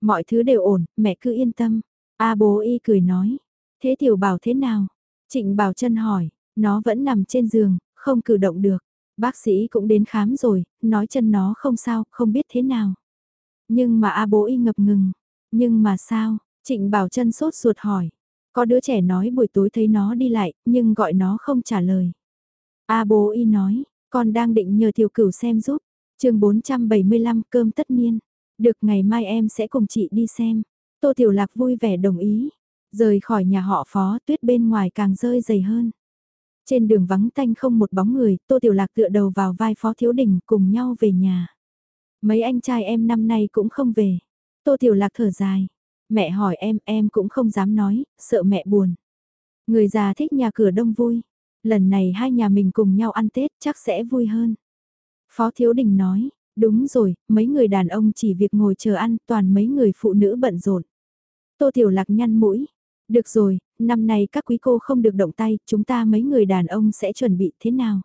Mọi thứ đều ổn, mẹ cứ yên tâm. A bố y cười nói. Thế tiểu bảo thế nào? Trịnh Bảo Trân hỏi, nó vẫn nằm trên giường, không cử động được. Bác sĩ cũng đến khám rồi, nói chân nó không sao, không biết thế nào. Nhưng mà A bố y ngập ngừng. Nhưng mà sao? Trịnh Bảo Trân sốt ruột hỏi. Có đứa trẻ nói buổi tối thấy nó đi lại, nhưng gọi nó không trả lời. A bố y nói, con đang định nhờ tiểu cửu xem giúp. chương 475 cơm tất niên. Được ngày mai em sẽ cùng chị đi xem. Tô Tiểu Lạc vui vẻ đồng ý. Rời khỏi nhà họ phó tuyết bên ngoài càng rơi dày hơn. Trên đường vắng tanh không một bóng người, Tô Tiểu Lạc tựa đầu vào vai phó thiếu đình cùng nhau về nhà. Mấy anh trai em năm nay cũng không về. Tô Tiểu Lạc thở dài. Mẹ hỏi em, em cũng không dám nói, sợ mẹ buồn. Người già thích nhà cửa đông vui. Lần này hai nhà mình cùng nhau ăn Tết chắc sẽ vui hơn. Phó Thiếu Đình nói, đúng rồi, mấy người đàn ông chỉ việc ngồi chờ ăn, toàn mấy người phụ nữ bận rộn. Tô Tiểu Lạc nhăn mũi. Được rồi, năm nay các quý cô không được động tay, chúng ta mấy người đàn ông sẽ chuẩn bị thế nào?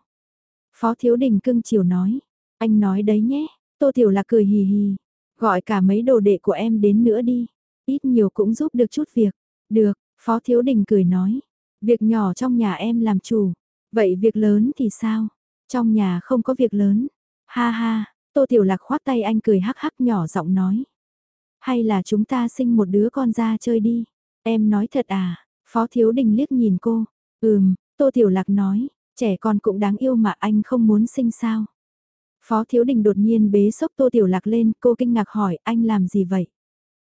Phó Thiếu Đình cưng chiều nói. Anh nói đấy nhé. Tô Tiểu Lạc cười hì hì. Gọi cả mấy đồ đệ của em đến nữa đi. Ít nhiều cũng giúp được chút việc. Được, Phó Thiếu Đình cười nói. Việc nhỏ trong nhà em làm chủ. Vậy việc lớn thì sao? Trong nhà không có việc lớn. Ha ha, Tô Tiểu Lạc khoát tay anh cười hắc hắc nhỏ giọng nói. Hay là chúng ta sinh một đứa con ra chơi đi. Em nói thật à? Phó Thiếu Đình liếc nhìn cô. Ừm, Tô Tiểu Lạc nói, trẻ con cũng đáng yêu mà anh không muốn sinh sao. Phó Thiếu Đình đột nhiên bế sốc Tô Tiểu Lạc lên, cô kinh ngạc hỏi anh làm gì vậy?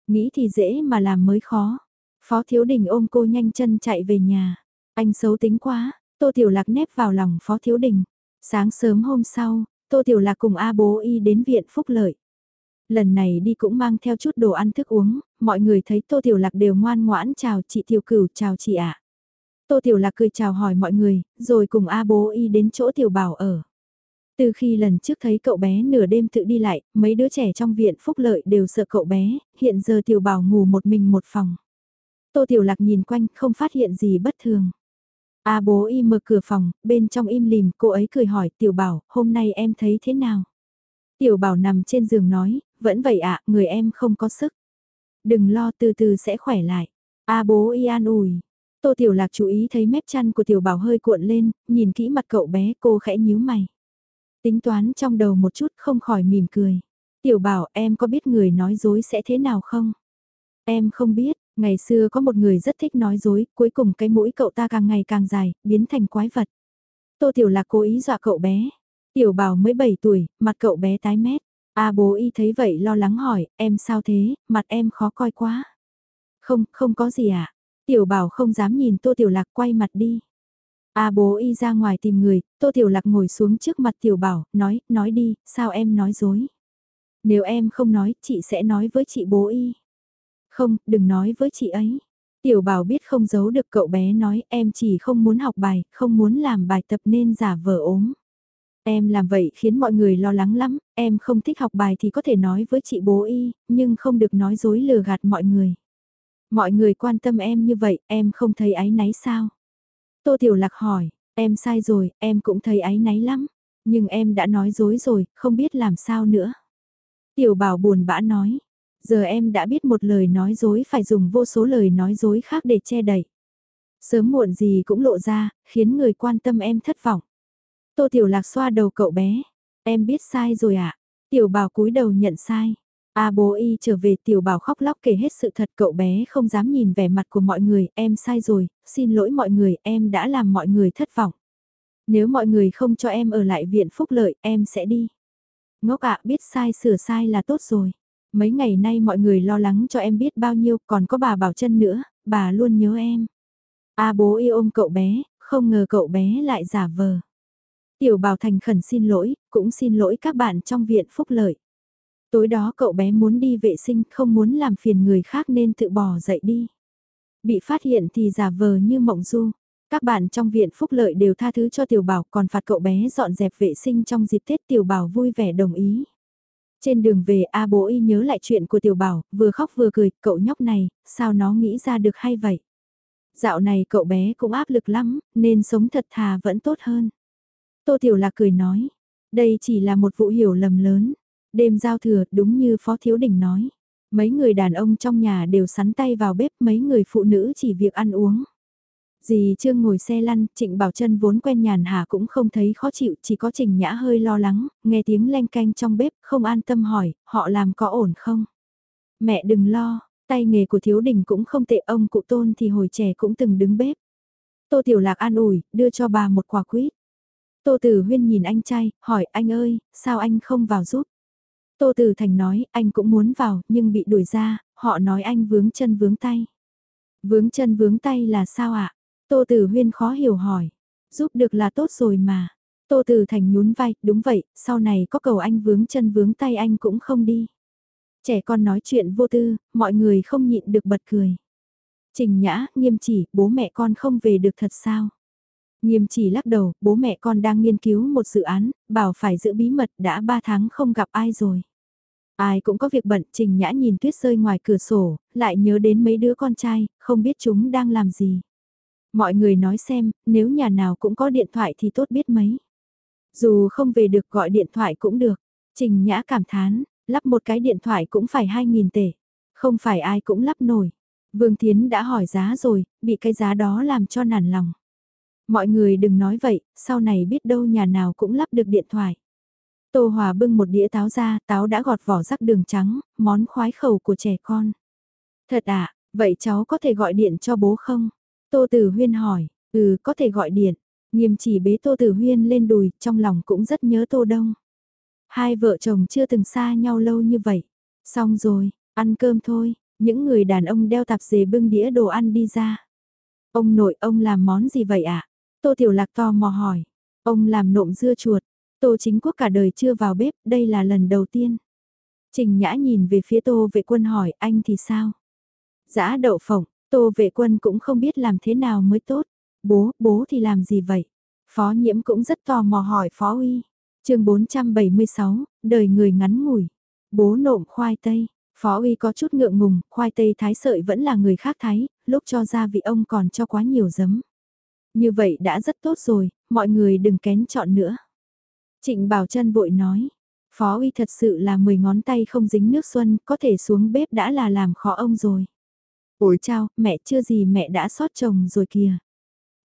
Nghĩ thì dễ mà làm mới khó. Phó Thiếu Đình ôm cô nhanh chân chạy về nhà. Anh xấu tính quá, Tô Tiểu Lạc nép vào lòng Phó Thiếu Đình. Sáng sớm hôm sau, Tô Tiểu Lạc cùng A bố y đến viện phúc lợi. Lần này đi cũng mang theo chút đồ ăn thức uống, mọi người thấy Tô Tiểu Lạc đều ngoan ngoãn chào chị Tiểu Cửu chào chị ạ. Tô Tiểu Lạc cười chào hỏi mọi người, rồi cùng A bố y đến chỗ Tiểu Bảo ở. Từ khi lần trước thấy cậu bé nửa đêm tự đi lại, mấy đứa trẻ trong viện phúc lợi đều sợ cậu bé, hiện giờ Tiểu Bảo ngủ một mình một phòng. Tô Tiểu Lạc nhìn quanh không phát hiện gì bất thường. A bố y mở cửa phòng, bên trong im lìm, cô ấy cười hỏi Tiểu Bảo, hôm nay em thấy thế nào? Tiểu Bảo nằm trên giường nói, vẫn vậy ạ, người em không có sức. Đừng lo từ từ sẽ khỏe lại. A bố y an ủi. Tô Tiểu Lạc chú ý thấy mép chăn của Tiểu Bảo hơi cuộn lên, nhìn kỹ mặt cậu bé cô khẽ nhíu mày. Tính toán trong đầu một chút không khỏi mỉm cười. Tiểu Bảo em có biết người nói dối sẽ thế nào không? Em không biết, ngày xưa có một người rất thích nói dối, cuối cùng cái mũi cậu ta càng ngày càng dài, biến thành quái vật. Tô Tiểu Lạc cố ý dọa cậu bé. Tiểu Bảo mới 7 tuổi, mặt cậu bé tái mét. A bố y thấy vậy lo lắng hỏi, em sao thế, mặt em khó coi quá. Không, không có gì ạ. À? Tiểu bảo không dám nhìn tô tiểu lạc quay mặt đi. A bố y ra ngoài tìm người, tô tiểu lạc ngồi xuống trước mặt tiểu bảo, nói, nói đi, sao em nói dối. Nếu em không nói, chị sẽ nói với chị bố y. Không, đừng nói với chị ấy. Tiểu bảo biết không giấu được cậu bé nói em chỉ không muốn học bài, không muốn làm bài tập nên giả vờ ốm. Em làm vậy khiến mọi người lo lắng lắm, em không thích học bài thì có thể nói với chị bố y, nhưng không được nói dối lừa gạt mọi người. Mọi người quan tâm em như vậy, em không thấy áy náy sao? Tô Tiểu Lạc hỏi, em sai rồi, em cũng thấy áy náy lắm, nhưng em đã nói dối rồi, không biết làm sao nữa. Tiểu Bảo buồn bã nói, giờ em đã biết một lời nói dối phải dùng vô số lời nói dối khác để che đậy. Sớm muộn gì cũng lộ ra, khiến người quan tâm em thất vọng. Tô Tiểu Lạc xoa đầu cậu bé. Em biết sai rồi ạ. À? Tiểu bảo cúi đầu nhận sai. A bố y trở về tiểu bảo khóc lóc kể hết sự thật cậu bé không dám nhìn vẻ mặt của mọi người, em sai rồi, xin lỗi mọi người, em đã làm mọi người thất vọng. Nếu mọi người không cho em ở lại viện phúc lợi, em sẽ đi. Ngốc ạ biết sai sửa sai là tốt rồi. Mấy ngày nay mọi người lo lắng cho em biết bao nhiêu, còn có bà Bảo chân nữa, bà luôn nhớ em. A bố y ôm cậu bé, không ngờ cậu bé lại giả vờ. Tiểu Bảo thành khẩn xin lỗi, cũng xin lỗi các bạn trong viện phúc lợi. Tối đó cậu bé muốn đi vệ sinh không muốn làm phiền người khác nên tự bỏ dậy đi. Bị phát hiện thì giả vờ như mộng du. Các bạn trong viện phúc lợi đều tha thứ cho tiểu bảo còn phạt cậu bé dọn dẹp vệ sinh trong dịp Tết tiểu bảo vui vẻ đồng ý. Trên đường về A bố y nhớ lại chuyện của tiểu bảo, vừa khóc vừa cười, cậu nhóc này, sao nó nghĩ ra được hay vậy? Dạo này cậu bé cũng áp lực lắm, nên sống thật thà vẫn tốt hơn. Tô Tiểu Lạc cười nói, đây chỉ là một vụ hiểu lầm lớn. Đêm giao thừa, đúng như Phó Thiếu Đình nói. Mấy người đàn ông trong nhà đều sắn tay vào bếp, mấy người phụ nữ chỉ việc ăn uống. Dì Trương ngồi xe lăn, Trịnh Bảo Trân vốn quen nhàn hà cũng không thấy khó chịu, chỉ có Trình Nhã hơi lo lắng, nghe tiếng len canh trong bếp, không an tâm hỏi, họ làm có ổn không? Mẹ đừng lo, tay nghề của Thiếu Đình cũng không tệ, ông cụ tôn thì hồi trẻ cũng từng đứng bếp. Tô Tiểu Lạc an ủi, đưa cho bà một quả quýt. Tô Tử Huyên nhìn anh trai, hỏi anh ơi, sao anh không vào giúp? Tô Tử Thành nói, anh cũng muốn vào, nhưng bị đuổi ra, họ nói anh vướng chân vướng tay. Vướng chân vướng tay là sao ạ? Tô Tử Huyên khó hiểu hỏi. Giúp được là tốt rồi mà. Tô Tử Thành nhún vai, đúng vậy, sau này có cầu anh vướng chân vướng tay anh cũng không đi. Trẻ con nói chuyện vô tư, mọi người không nhịn được bật cười. Trình Nhã, nghiêm chỉ, bố mẹ con không về được thật sao? Nghiêm chỉ lắc đầu, bố mẹ con đang nghiên cứu một dự án, bảo phải giữ bí mật đã 3 tháng không gặp ai rồi. Ai cũng có việc bận, Trình Nhã nhìn tuyết rơi ngoài cửa sổ, lại nhớ đến mấy đứa con trai, không biết chúng đang làm gì. Mọi người nói xem, nếu nhà nào cũng có điện thoại thì tốt biết mấy. Dù không về được gọi điện thoại cũng được. Trình Nhã cảm thán, lắp một cái điện thoại cũng phải 2.000 tệ. Không phải ai cũng lắp nổi. Vương Thiến đã hỏi giá rồi, bị cái giá đó làm cho nản lòng. Mọi người đừng nói vậy, sau này biết đâu nhà nào cũng lắp được điện thoại. Tô Hòa bưng một đĩa táo ra, táo đã gọt vỏ rắc đường trắng, món khoái khẩu của trẻ con. Thật à, vậy cháu có thể gọi điện cho bố không? Tô Tử Huyên hỏi, ừ có thể gọi điện. Nghiêm chỉ bế Tô Tử Huyên lên đùi, trong lòng cũng rất nhớ Tô Đông. Hai vợ chồng chưa từng xa nhau lâu như vậy. Xong rồi, ăn cơm thôi, những người đàn ông đeo tạp dề bưng đĩa đồ ăn đi ra. Ông nội ông làm món gì vậy ạ? Tô Tiểu Lạc to mò hỏi. Ông làm nộm dưa chuột. Tô chính quốc cả đời chưa vào bếp, đây là lần đầu tiên. Trình Nhã nhìn về phía Tô vệ quân hỏi anh thì sao? Giã đậu phộng, Tô vệ quân cũng không biết làm thế nào mới tốt. Bố, bố thì làm gì vậy? Phó nhiễm cũng rất tò mò hỏi Phó Uy. chương 476, đời người ngắn ngủi. Bố nộm khoai tây. Phó Uy có chút ngượng ngùng, khoai tây thái sợi vẫn là người khác thái, lúc cho ra vị ông còn cho quá nhiều giấm. Như vậy đã rất tốt rồi, mọi người đừng kén chọn nữa. Trịnh Bảo Trân vội nói, Phó Uy thật sự là 10 ngón tay không dính nước xuân, có thể xuống bếp đã là làm khó ông rồi. Ôi chao, mẹ chưa gì mẹ đã sót chồng rồi kìa.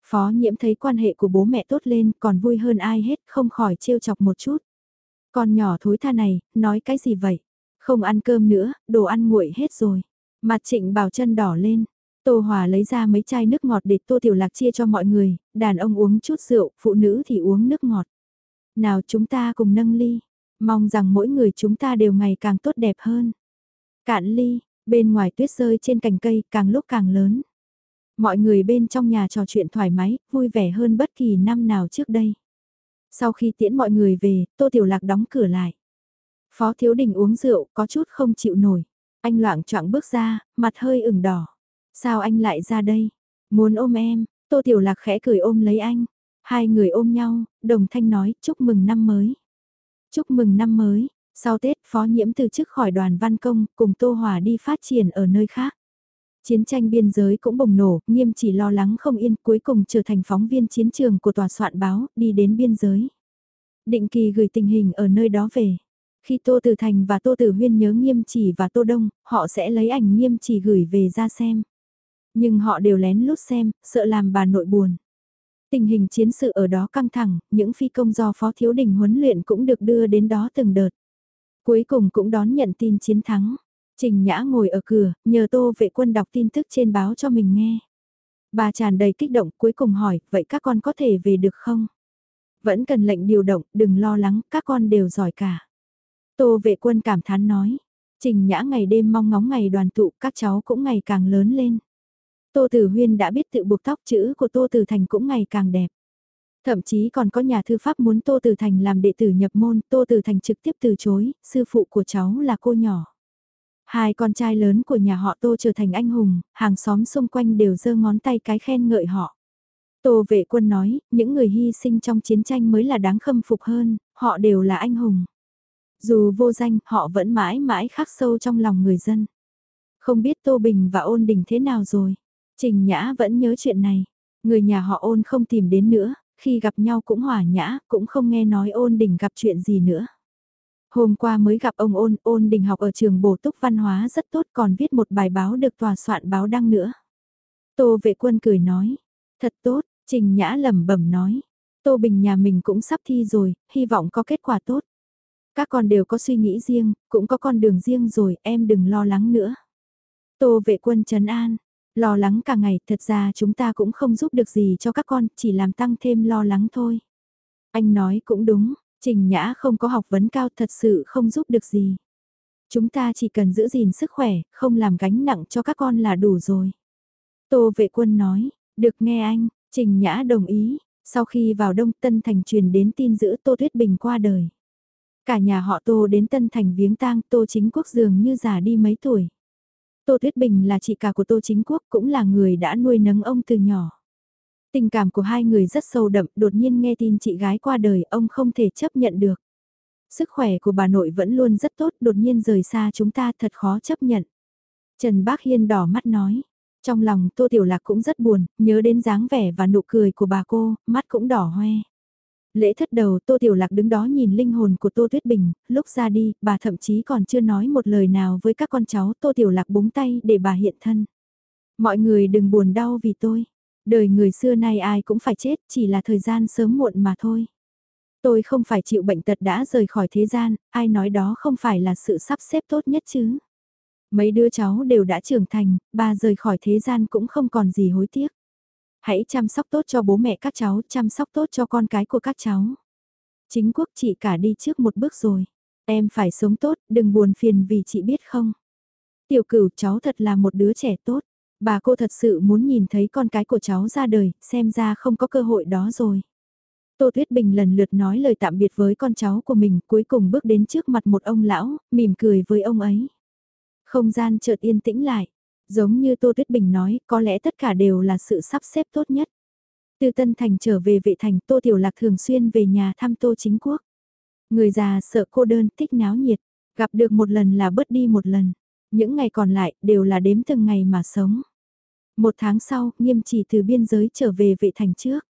Phó nhiễm thấy quan hệ của bố mẹ tốt lên còn vui hơn ai hết không khỏi trêu chọc một chút. Con nhỏ thối tha này, nói cái gì vậy? Không ăn cơm nữa, đồ ăn nguội hết rồi. Mặt trịnh bảo chân đỏ lên. Tô Hòa lấy ra mấy chai nước ngọt để Tô Tiểu Lạc chia cho mọi người, đàn ông uống chút rượu, phụ nữ thì uống nước ngọt. Nào chúng ta cùng nâng ly, mong rằng mỗi người chúng ta đều ngày càng tốt đẹp hơn. Cạn ly, Bên ngoài tuyết rơi trên cành cây càng lúc càng lớn. Mọi người bên trong nhà trò chuyện thoải mái, vui vẻ hơn bất kỳ năm nào trước đây. Sau khi tiễn mọi người về, Tô Tiểu Lạc đóng cửa lại. Phó Thiếu Đình uống rượu, có chút không chịu nổi. Anh loạn choạng bước ra, mặt hơi ửng đỏ. Sao anh lại ra đây? Muốn ôm em, Tô Tiểu Lạc khẽ cười ôm lấy anh. Hai người ôm nhau, đồng thanh nói chúc mừng năm mới. Chúc mừng năm mới, sau Tết, Phó Nhiễm từ chức khỏi đoàn văn công, cùng Tô Hòa đi phát triển ở nơi khác. Chiến tranh biên giới cũng bùng nổ, nghiêm chỉ lo lắng không yên, cuối cùng trở thành phóng viên chiến trường của tòa soạn báo, đi đến biên giới. Định kỳ gửi tình hình ở nơi đó về. Khi Tô Tử Thành và Tô Tử Huyên nhớ nghiêm chỉ và Tô Đông, họ sẽ lấy ảnh nghiêm chỉ gửi về ra xem. Nhưng họ đều lén lút xem, sợ làm bà nội buồn. Tình hình chiến sự ở đó căng thẳng, những phi công do Phó Thiếu Đình huấn luyện cũng được đưa đến đó từng đợt. Cuối cùng cũng đón nhận tin chiến thắng. Trình Nhã ngồi ở cửa, nhờ Tô vệ quân đọc tin tức trên báo cho mình nghe. Bà tràn đầy kích động cuối cùng hỏi, vậy các con có thể về được không? Vẫn cần lệnh điều động, đừng lo lắng, các con đều giỏi cả. Tô vệ quân cảm thán nói. Trình Nhã ngày đêm mong ngóng ngày đoàn tụ, các cháu cũng ngày càng lớn lên. Tô Tử Huyên đã biết tự buộc tóc chữ của Tô Tử Thành cũng ngày càng đẹp. Thậm chí còn có nhà thư pháp muốn Tô Tử Thành làm đệ tử nhập môn, Tô Tử Thành trực tiếp từ chối, sư phụ của cháu là cô nhỏ. Hai con trai lớn của nhà họ Tô trở thành anh hùng, hàng xóm xung quanh đều giơ ngón tay cái khen ngợi họ. Tô vệ quân nói, những người hy sinh trong chiến tranh mới là đáng khâm phục hơn, họ đều là anh hùng. Dù vô danh, họ vẫn mãi mãi khắc sâu trong lòng người dân. Không biết Tô Bình và ôn đình thế nào rồi. Trình Nhã vẫn nhớ chuyện này. Người nhà họ ôn không tìm đến nữa, khi gặp nhau cũng hòa nhã, cũng không nghe nói ôn đình gặp chuyện gì nữa. Hôm qua mới gặp ông ôn, ôn đình học ở trường bổ túc văn hóa rất tốt còn viết một bài báo được tòa soạn báo đăng nữa. Tô vệ quân cười nói, thật tốt, Trình Nhã lẩm bẩm nói, Tô Bình nhà mình cũng sắp thi rồi, hy vọng có kết quả tốt. Các con đều có suy nghĩ riêng, cũng có con đường riêng rồi, em đừng lo lắng nữa. Tô vệ quân trấn an, lo lắng cả ngày, thật ra chúng ta cũng không giúp được gì cho các con, chỉ làm tăng thêm lo lắng thôi. Anh nói cũng đúng, Trình Nhã không có học vấn cao thật sự không giúp được gì. Chúng ta chỉ cần giữ gìn sức khỏe, không làm gánh nặng cho các con là đủ rồi. Tô vệ quân nói, được nghe anh, Trình Nhã đồng ý, sau khi vào Đông Tân Thành truyền đến tin giữ Tô Tuyết Bình qua đời. Cả nhà họ Tô đến Tân Thành viếng tang Tô Chính Quốc dường như già đi mấy tuổi. Tô Tuyết Bình là chị cả của Tô Chính Quốc cũng là người đã nuôi nấng ông từ nhỏ. Tình cảm của hai người rất sâu đậm, đột nhiên nghe tin chị gái qua đời ông không thể chấp nhận được. Sức khỏe của bà nội vẫn luôn rất tốt, đột nhiên rời xa chúng ta thật khó chấp nhận. Trần Bác Hiên đỏ mắt nói, trong lòng Tô Tiểu Lạc cũng rất buồn, nhớ đến dáng vẻ và nụ cười của bà cô, mắt cũng đỏ hoe. Lễ thất đầu Tô Tiểu Lạc đứng đó nhìn linh hồn của Tô Tuyết Bình, lúc ra đi, bà thậm chí còn chưa nói một lời nào với các con cháu Tô Tiểu Lạc búng tay để bà hiện thân. Mọi người đừng buồn đau vì tôi. Đời người xưa nay ai cũng phải chết, chỉ là thời gian sớm muộn mà thôi. Tôi không phải chịu bệnh tật đã rời khỏi thế gian, ai nói đó không phải là sự sắp xếp tốt nhất chứ. Mấy đứa cháu đều đã trưởng thành, bà rời khỏi thế gian cũng không còn gì hối tiếc. Hãy chăm sóc tốt cho bố mẹ các cháu, chăm sóc tốt cho con cái của các cháu. Chính quốc chị cả đi trước một bước rồi. Em phải sống tốt, đừng buồn phiền vì chị biết không. Tiểu cửu cháu thật là một đứa trẻ tốt. Bà cô thật sự muốn nhìn thấy con cái của cháu ra đời, xem ra không có cơ hội đó rồi. Tô Tuyết Bình lần lượt nói lời tạm biệt với con cháu của mình, cuối cùng bước đến trước mặt một ông lão, mỉm cười với ông ấy. Không gian chợt yên tĩnh lại, giống như Tô Tuyết Bình nói, có lẽ tất cả đều là sự sắp xếp tốt nhất. Từ Tân Thành trở về vệ thành Tô Tiểu Lạc thường xuyên về nhà thăm Tô Chính Quốc. Người già sợ cô đơn, thích náo nhiệt, gặp được một lần là bớt đi một lần. Những ngày còn lại đều là đếm từng ngày mà sống. Một tháng sau, nghiêm chỉ từ biên giới trở về vệ thành trước.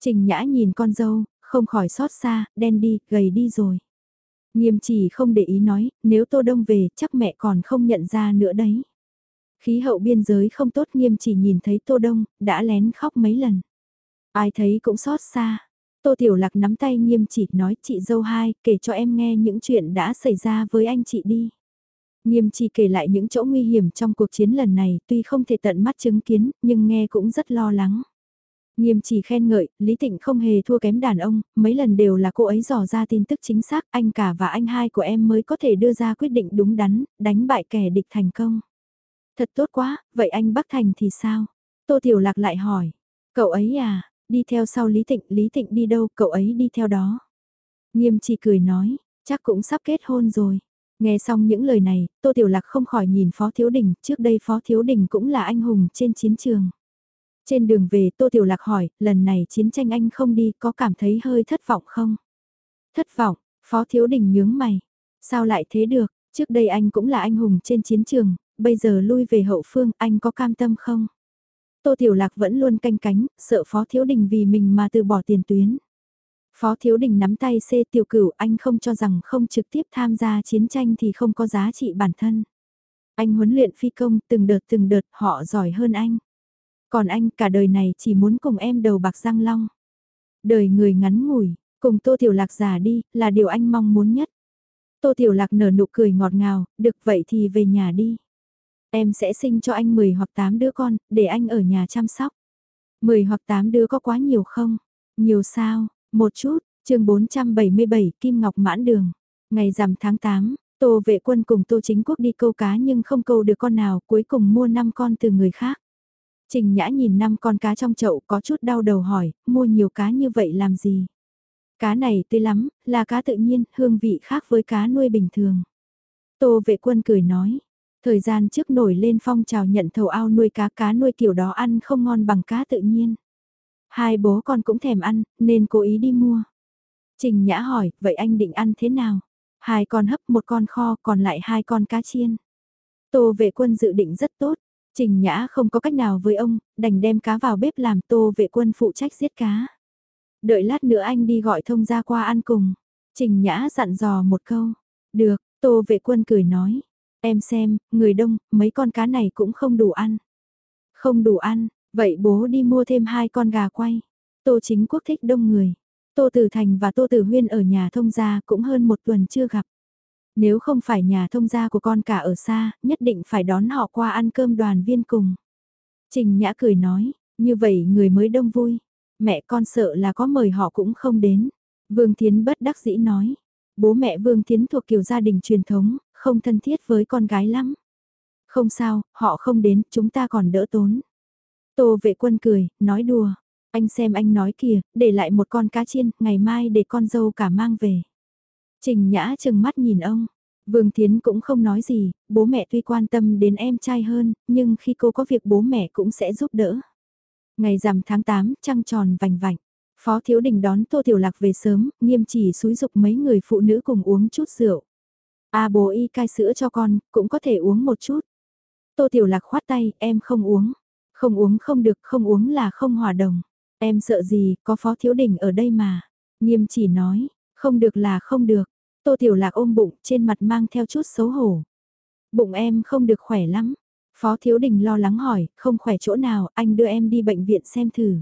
Trình Nhã nhìn con dâu, không khỏi xót xa, đen đi, gầy đi rồi. Nghiêm chỉ không để ý nói, nếu Tô Đông về chắc mẹ còn không nhận ra nữa đấy. Khí hậu biên giới không tốt nghiêm chỉ nhìn thấy Tô Đông, đã lén khóc mấy lần. Ai thấy cũng xót xa. Tô Tiểu Lạc nắm tay nghiêm chỉ nói chị dâu hai, kể cho em nghe những chuyện đã xảy ra với anh chị đi. Nghiêm chỉ kể lại những chỗ nguy hiểm trong cuộc chiến lần này, tuy không thể tận mắt chứng kiến, nhưng nghe cũng rất lo lắng. Nghiêm chỉ khen ngợi, Lý Tịnh không hề thua kém đàn ông, mấy lần đều là cô ấy dò ra tin tức chính xác, anh cả và anh hai của em mới có thể đưa ra quyết định đúng đắn, đánh bại kẻ địch thành công. Thật tốt quá, vậy anh Bắc Thành thì sao? Tô Tiểu Lạc lại hỏi, cậu ấy à, đi theo sau Lý Tịnh, Lý Tịnh đi đâu, cậu ấy đi theo đó. Nghiêm chỉ cười nói, chắc cũng sắp kết hôn rồi. Nghe xong những lời này, Tô Tiểu Lạc không khỏi nhìn Phó Thiếu Đình, trước đây Phó Thiếu Đình cũng là anh hùng trên chiến trường. Trên đường về Tô Tiểu Lạc hỏi, lần này chiến tranh anh không đi có cảm thấy hơi thất vọng không? Thất vọng, Phó Thiếu Đình nhướng mày. Sao lại thế được, trước đây anh cũng là anh hùng trên chiến trường, bây giờ lui về hậu phương anh có cam tâm không? Tô Tiểu Lạc vẫn luôn canh cánh, sợ Phó Thiếu Đình vì mình mà từ bỏ tiền tuyến. Phó Thiếu Đình nắm tay C tiểu cửu anh không cho rằng không trực tiếp tham gia chiến tranh thì không có giá trị bản thân. Anh huấn luyện phi công từng đợt từng đợt họ giỏi hơn anh. Còn anh cả đời này chỉ muốn cùng em đầu bạc răng long. Đời người ngắn ngủi, cùng Tô Tiểu Lạc già đi, là điều anh mong muốn nhất. Tô Tiểu Lạc nở nụ cười ngọt ngào, được vậy thì về nhà đi. Em sẽ sinh cho anh 10 hoặc 8 đứa con, để anh ở nhà chăm sóc. 10 hoặc 8 đứa có quá nhiều không? Nhiều sao? Một chút, chương 477 Kim Ngọc mãn đường. Ngày rằm tháng 8, Tô vệ quân cùng Tô chính quốc đi câu cá nhưng không câu được con nào, cuối cùng mua 5 con từ người khác. Trình Nhã nhìn năm con cá trong chậu có chút đau đầu hỏi, mua nhiều cá như vậy làm gì? Cá này tươi lắm, là cá tự nhiên, hương vị khác với cá nuôi bình thường. Tô vệ quân cười nói, thời gian trước nổi lên phong trào nhận thầu ao nuôi cá cá nuôi kiểu đó ăn không ngon bằng cá tự nhiên. Hai bố con cũng thèm ăn, nên cố ý đi mua. Trình Nhã hỏi, vậy anh định ăn thế nào? Hai con hấp một con kho còn lại hai con cá chiên. Tô vệ quân dự định rất tốt. Trình Nhã không có cách nào với ông, đành đem cá vào bếp làm tô vệ quân phụ trách giết cá. Đợi lát nữa anh đi gọi thông gia qua ăn cùng. Trình Nhã dặn dò một câu. Được, tô vệ quân cười nói. Em xem, người đông, mấy con cá này cũng không đủ ăn. Không đủ ăn, vậy bố đi mua thêm hai con gà quay. Tô chính quốc thích đông người. Tô Tử Thành và Tô Tử Huyên ở nhà thông gia cũng hơn một tuần chưa gặp. Nếu không phải nhà thông gia của con cả ở xa, nhất định phải đón họ qua ăn cơm đoàn viên cùng. Trình Nhã cười nói, như vậy người mới đông vui. Mẹ con sợ là có mời họ cũng không đến. Vương Thiến bất đắc dĩ nói. Bố mẹ Vương Thiến thuộc kiểu gia đình truyền thống, không thân thiết với con gái lắm. Không sao, họ không đến, chúng ta còn đỡ tốn. Tô vệ quân cười, nói đùa. Anh xem anh nói kìa, để lại một con cá chiên, ngày mai để con dâu cả mang về. Trình Nhã chừng mắt nhìn ông. Vương Thiến cũng không nói gì, bố mẹ tuy quan tâm đến em trai hơn, nhưng khi cô có việc bố mẹ cũng sẽ giúp đỡ. Ngày rằm tháng 8, trăng tròn vành vạnh. Phó Thiếu Đình đón Tô Tiểu Lạc về sớm, nghiêm chỉ xúi dục mấy người phụ nữ cùng uống chút rượu. À bố y cai sữa cho con, cũng có thể uống một chút. Tô Tiểu Lạc khoát tay, em không uống. Không uống không được, không uống là không hòa đồng. Em sợ gì, có Phó Thiếu Đình ở đây mà. Nghiêm chỉ nói, không được là không được. Tô Tiểu Lạc ôm bụng, trên mặt mang theo chút xấu hổ. Bụng em không được khỏe lắm. Phó Thiếu Đình lo lắng hỏi, không khỏe chỗ nào, anh đưa em đi bệnh viện xem thử.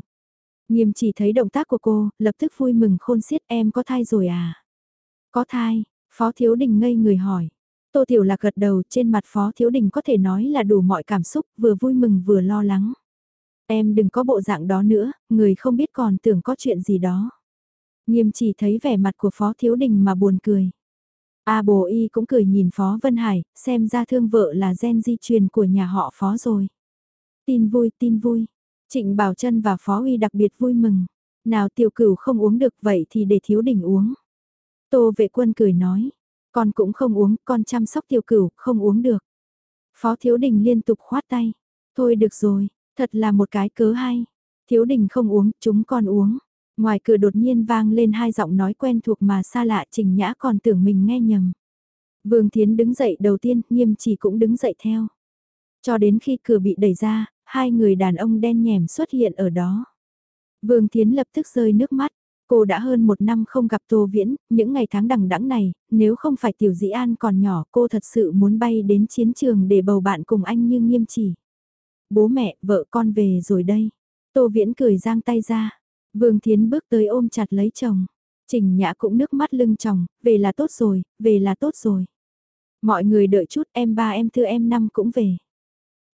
Nghiêm chỉ thấy động tác của cô, lập tức vui mừng khôn xiết em có thai rồi à? Có thai, Phó Thiếu Đình ngây người hỏi. Tô Tiểu Lạc gật đầu trên mặt Phó Thiếu Đình có thể nói là đủ mọi cảm xúc, vừa vui mừng vừa lo lắng. Em đừng có bộ dạng đó nữa, người không biết còn tưởng có chuyện gì đó. Nghiêm chỉ thấy vẻ mặt của Phó Thiếu Đình mà buồn cười. A bồ y cũng cười nhìn Phó Vân Hải, xem ra thương vợ là gen di truyền của nhà họ Phó rồi. Tin vui, tin vui. Trịnh Bảo Trân và Phó Uy đặc biệt vui mừng. Nào tiểu cửu không uống được vậy thì để thiếu đình uống. Tô vệ quân cười nói. Con cũng không uống, con chăm sóc tiểu cửu, không uống được. Phó thiếu đình liên tục khoát tay. Thôi được rồi, thật là một cái cớ hay. Thiếu đình không uống, chúng con uống. Ngoài cửa đột nhiên vang lên hai giọng nói quen thuộc mà xa lạ Trình Nhã còn tưởng mình nghe nhầm. Vương Thiến đứng dậy đầu tiên, nghiêm chỉ cũng đứng dậy theo. Cho đến khi cửa bị đẩy ra, hai người đàn ông đen nhèm xuất hiện ở đó. Vương Thiến lập tức rơi nước mắt. Cô đã hơn một năm không gặp Tô Viễn, những ngày tháng đằng đẵng này, nếu không phải Tiểu Dĩ An còn nhỏ cô thật sự muốn bay đến chiến trường để bầu bạn cùng anh như nghiêm chỉ. Bố mẹ, vợ con về rồi đây. Tô Viễn cười giang tay ra. Vương Thiến bước tới ôm chặt lấy chồng. Trình Nhã cũng nước mắt lưng chồng, về là tốt rồi, về là tốt rồi. Mọi người đợi chút em ba em thư em năm cũng về.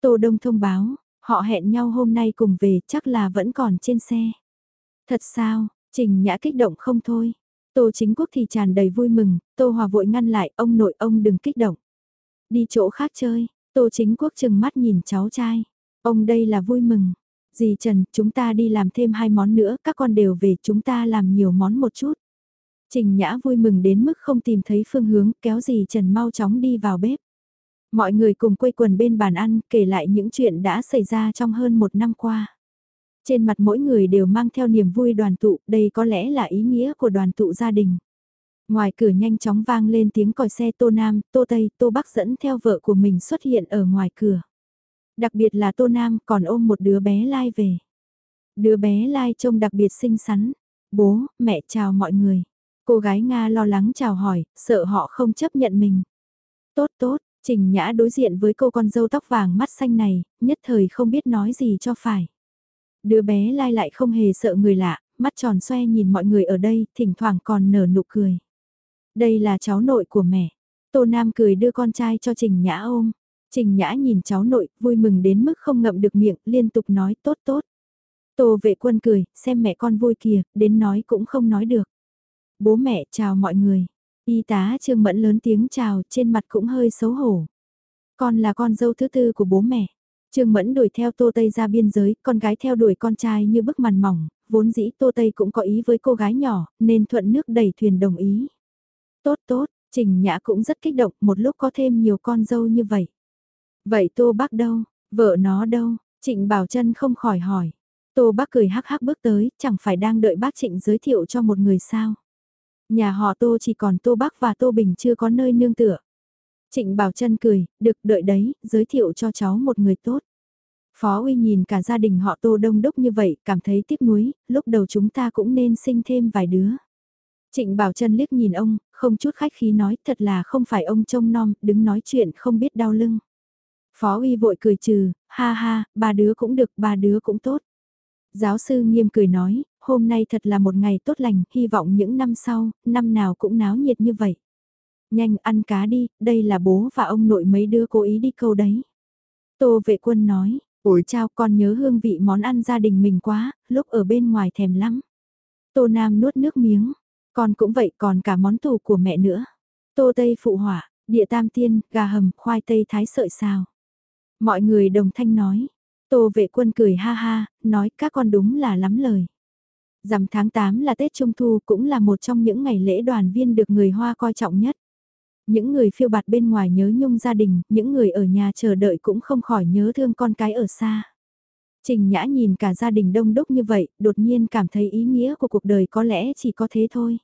Tô Đông thông báo, họ hẹn nhau hôm nay cùng về chắc là vẫn còn trên xe. Thật sao, Trình Nhã kích động không thôi. Tô chính quốc thì tràn đầy vui mừng, Tô Hòa vội ngăn lại, ông nội ông đừng kích động. Đi chỗ khác chơi, Tô chính quốc chừng mắt nhìn cháu trai. Ông đây là vui mừng, Dì Trần, chúng ta đi làm thêm hai món nữa, các con đều về chúng ta làm nhiều món một chút. Trình Nhã vui mừng đến mức không tìm thấy phương hướng, kéo dì Trần mau chóng đi vào bếp. Mọi người cùng quây quần bên bàn ăn, kể lại những chuyện đã xảy ra trong hơn một năm qua. Trên mặt mỗi người đều mang theo niềm vui đoàn tụ, đây có lẽ là ý nghĩa của đoàn tụ gia đình. Ngoài cửa nhanh chóng vang lên tiếng còi xe Tô Nam, Tô Tây, Tô Bắc dẫn theo vợ của mình xuất hiện ở ngoài cửa. Đặc biệt là Tô Nam còn ôm một đứa bé Lai về. Đứa bé Lai trông đặc biệt xinh xắn. Bố, mẹ chào mọi người. Cô gái Nga lo lắng chào hỏi, sợ họ không chấp nhận mình. Tốt tốt, Trình Nhã đối diện với cô con dâu tóc vàng mắt xanh này, nhất thời không biết nói gì cho phải. Đứa bé Lai lại không hề sợ người lạ, mắt tròn xoe nhìn mọi người ở đây, thỉnh thoảng còn nở nụ cười. Đây là cháu nội của mẹ. Tô Nam cười đưa con trai cho Trình Nhã ôm. Trình Nhã nhìn cháu nội, vui mừng đến mức không ngậm được miệng, liên tục nói tốt tốt. Tô vệ quân cười, xem mẹ con vui kìa, đến nói cũng không nói được. Bố mẹ chào mọi người. Y tá Trương Mẫn lớn tiếng chào, trên mặt cũng hơi xấu hổ. Con là con dâu thứ tư của bố mẹ. Trương Mẫn đuổi theo Tô Tây ra biên giới, con gái theo đuổi con trai như bức màn mỏng, vốn dĩ Tô Tây cũng có ý với cô gái nhỏ, nên thuận nước đẩy thuyền đồng ý. Tốt tốt, Trình Nhã cũng rất kích động một lúc có thêm nhiều con dâu như vậy. Vậy Tô Bác đâu, vợ nó đâu, Trịnh Bảo Trân không khỏi hỏi. Tô Bác cười hắc hắc bước tới, chẳng phải đang đợi bác Trịnh giới thiệu cho một người sao. Nhà họ Tô chỉ còn Tô Bác và Tô Bình chưa có nơi nương tựa. Trịnh Bảo Trân cười, được đợi đấy, giới thiệu cho cháu một người tốt. Phó Uy nhìn cả gia đình họ Tô đông đúc như vậy, cảm thấy tiếc nuối, lúc đầu chúng ta cũng nên sinh thêm vài đứa. Trịnh Bảo Trân liếc nhìn ông, không chút khách khí nói, thật là không phải ông trông nom, đứng nói chuyện không biết đau lưng. Phó Uy vội cười trừ, ha ha, ba đứa cũng được, ba đứa cũng tốt. Giáo sư nghiêm cười nói, hôm nay thật là một ngày tốt lành, hy vọng những năm sau, năm nào cũng náo nhiệt như vậy. Nhanh ăn cá đi, đây là bố và ông nội mấy đứa cố ý đi câu đấy. Tô vệ quân nói, ủi chao con nhớ hương vị món ăn gia đình mình quá, lúc ở bên ngoài thèm lắm. Tô Nam nuốt nước miếng, con cũng vậy còn cả món tủ của mẹ nữa. Tô Tây phụ hỏa, địa tam tiên, gà hầm, khoai tây thái sợi xào. Mọi người đồng thanh nói. Tô vệ quân cười ha ha, nói các con đúng là lắm lời. Dằm tháng 8 là Tết Trung Thu cũng là một trong những ngày lễ đoàn viên được người Hoa coi trọng nhất. Những người phiêu bạt bên ngoài nhớ nhung gia đình, những người ở nhà chờ đợi cũng không khỏi nhớ thương con cái ở xa. Trình Nhã nhìn cả gia đình đông đúc như vậy, đột nhiên cảm thấy ý nghĩa của cuộc đời có lẽ chỉ có thế thôi.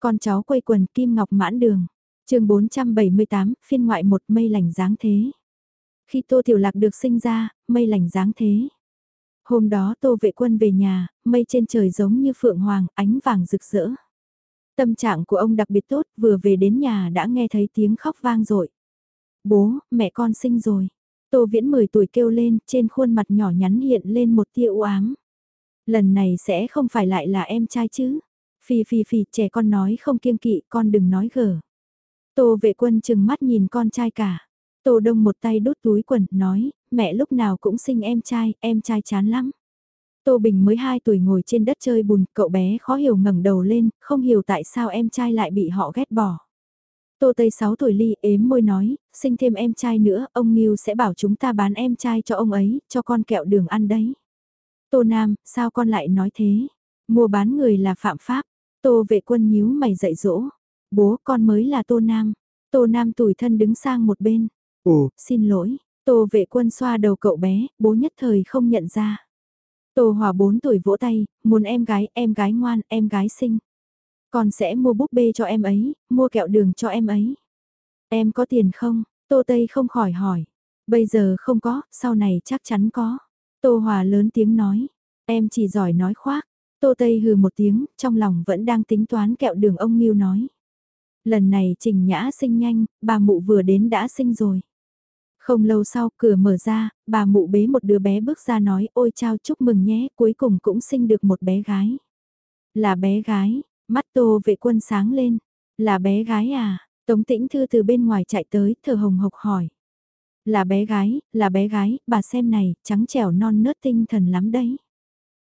Con cháu quây quần Kim Ngọc mãn đường. chương 478, phiên ngoại một mây lành dáng thế. Khi Tô Tiểu Lạc được sinh ra, mây lành dáng thế. Hôm đó Tô Vệ Quân về nhà, mây trên trời giống như phượng hoàng, ánh vàng rực rỡ. Tâm trạng của ông đặc biệt tốt, vừa về đến nhà đã nghe thấy tiếng khóc vang rồi. Bố, mẹ con sinh rồi. Tô Viễn 10 tuổi kêu lên, trên khuôn mặt nhỏ nhắn hiện lên một tia u ám. Lần này sẽ không phải lại là em trai chứ. phì phì phì trẻ con nói không kiêng kỵ, con đừng nói gở. Tô vệ quân chừng mắt nhìn con trai cả. Tô Đông một tay đút túi quần, nói, mẹ lúc nào cũng sinh em trai, em trai chán lắm. Tô Bình mới 2 tuổi ngồi trên đất chơi bùn, cậu bé khó hiểu ngẩng đầu lên, không hiểu tại sao em trai lại bị họ ghét bỏ. Tô Tây 6 tuổi ly ếm môi nói, sinh thêm em trai nữa, ông Nghiêu sẽ bảo chúng ta bán em trai cho ông ấy, cho con kẹo đường ăn đấy. Tô Nam, sao con lại nói thế? Mua bán người là phạm pháp. Tô vệ quân nhíu mày dạy dỗ. Bố con mới là Tô Nam. Tô Nam tủi thân đứng sang một bên. Ồ, xin lỗi. Tô vệ quân xoa đầu cậu bé, bố nhất thời không nhận ra. Tô Hòa 4 tuổi vỗ tay, muốn em gái, em gái ngoan, em gái xinh. Còn sẽ mua búp bê cho em ấy, mua kẹo đường cho em ấy. Em có tiền không? Tô Tây không khỏi hỏi. Bây giờ không có, sau này chắc chắn có. Tô Hòa lớn tiếng nói. Em chỉ giỏi nói khoác. Tô Tây hừ một tiếng, trong lòng vẫn đang tính toán kẹo đường ông Nghiêu nói. Lần này Trình Nhã sinh nhanh, bà mụ vừa đến đã sinh rồi. Không lâu sau cửa mở ra, bà mụ bế một đứa bé bước ra nói ôi chao chúc mừng nhé, cuối cùng cũng sinh được một bé gái. Là bé gái, mắt tô vệ quân sáng lên, là bé gái à, Tống Tĩnh Thư từ bên ngoài chạy tới, thở hồng hộc hỏi. Là bé gái, là bé gái, bà xem này, trắng trẻo non nớt tinh thần lắm đấy.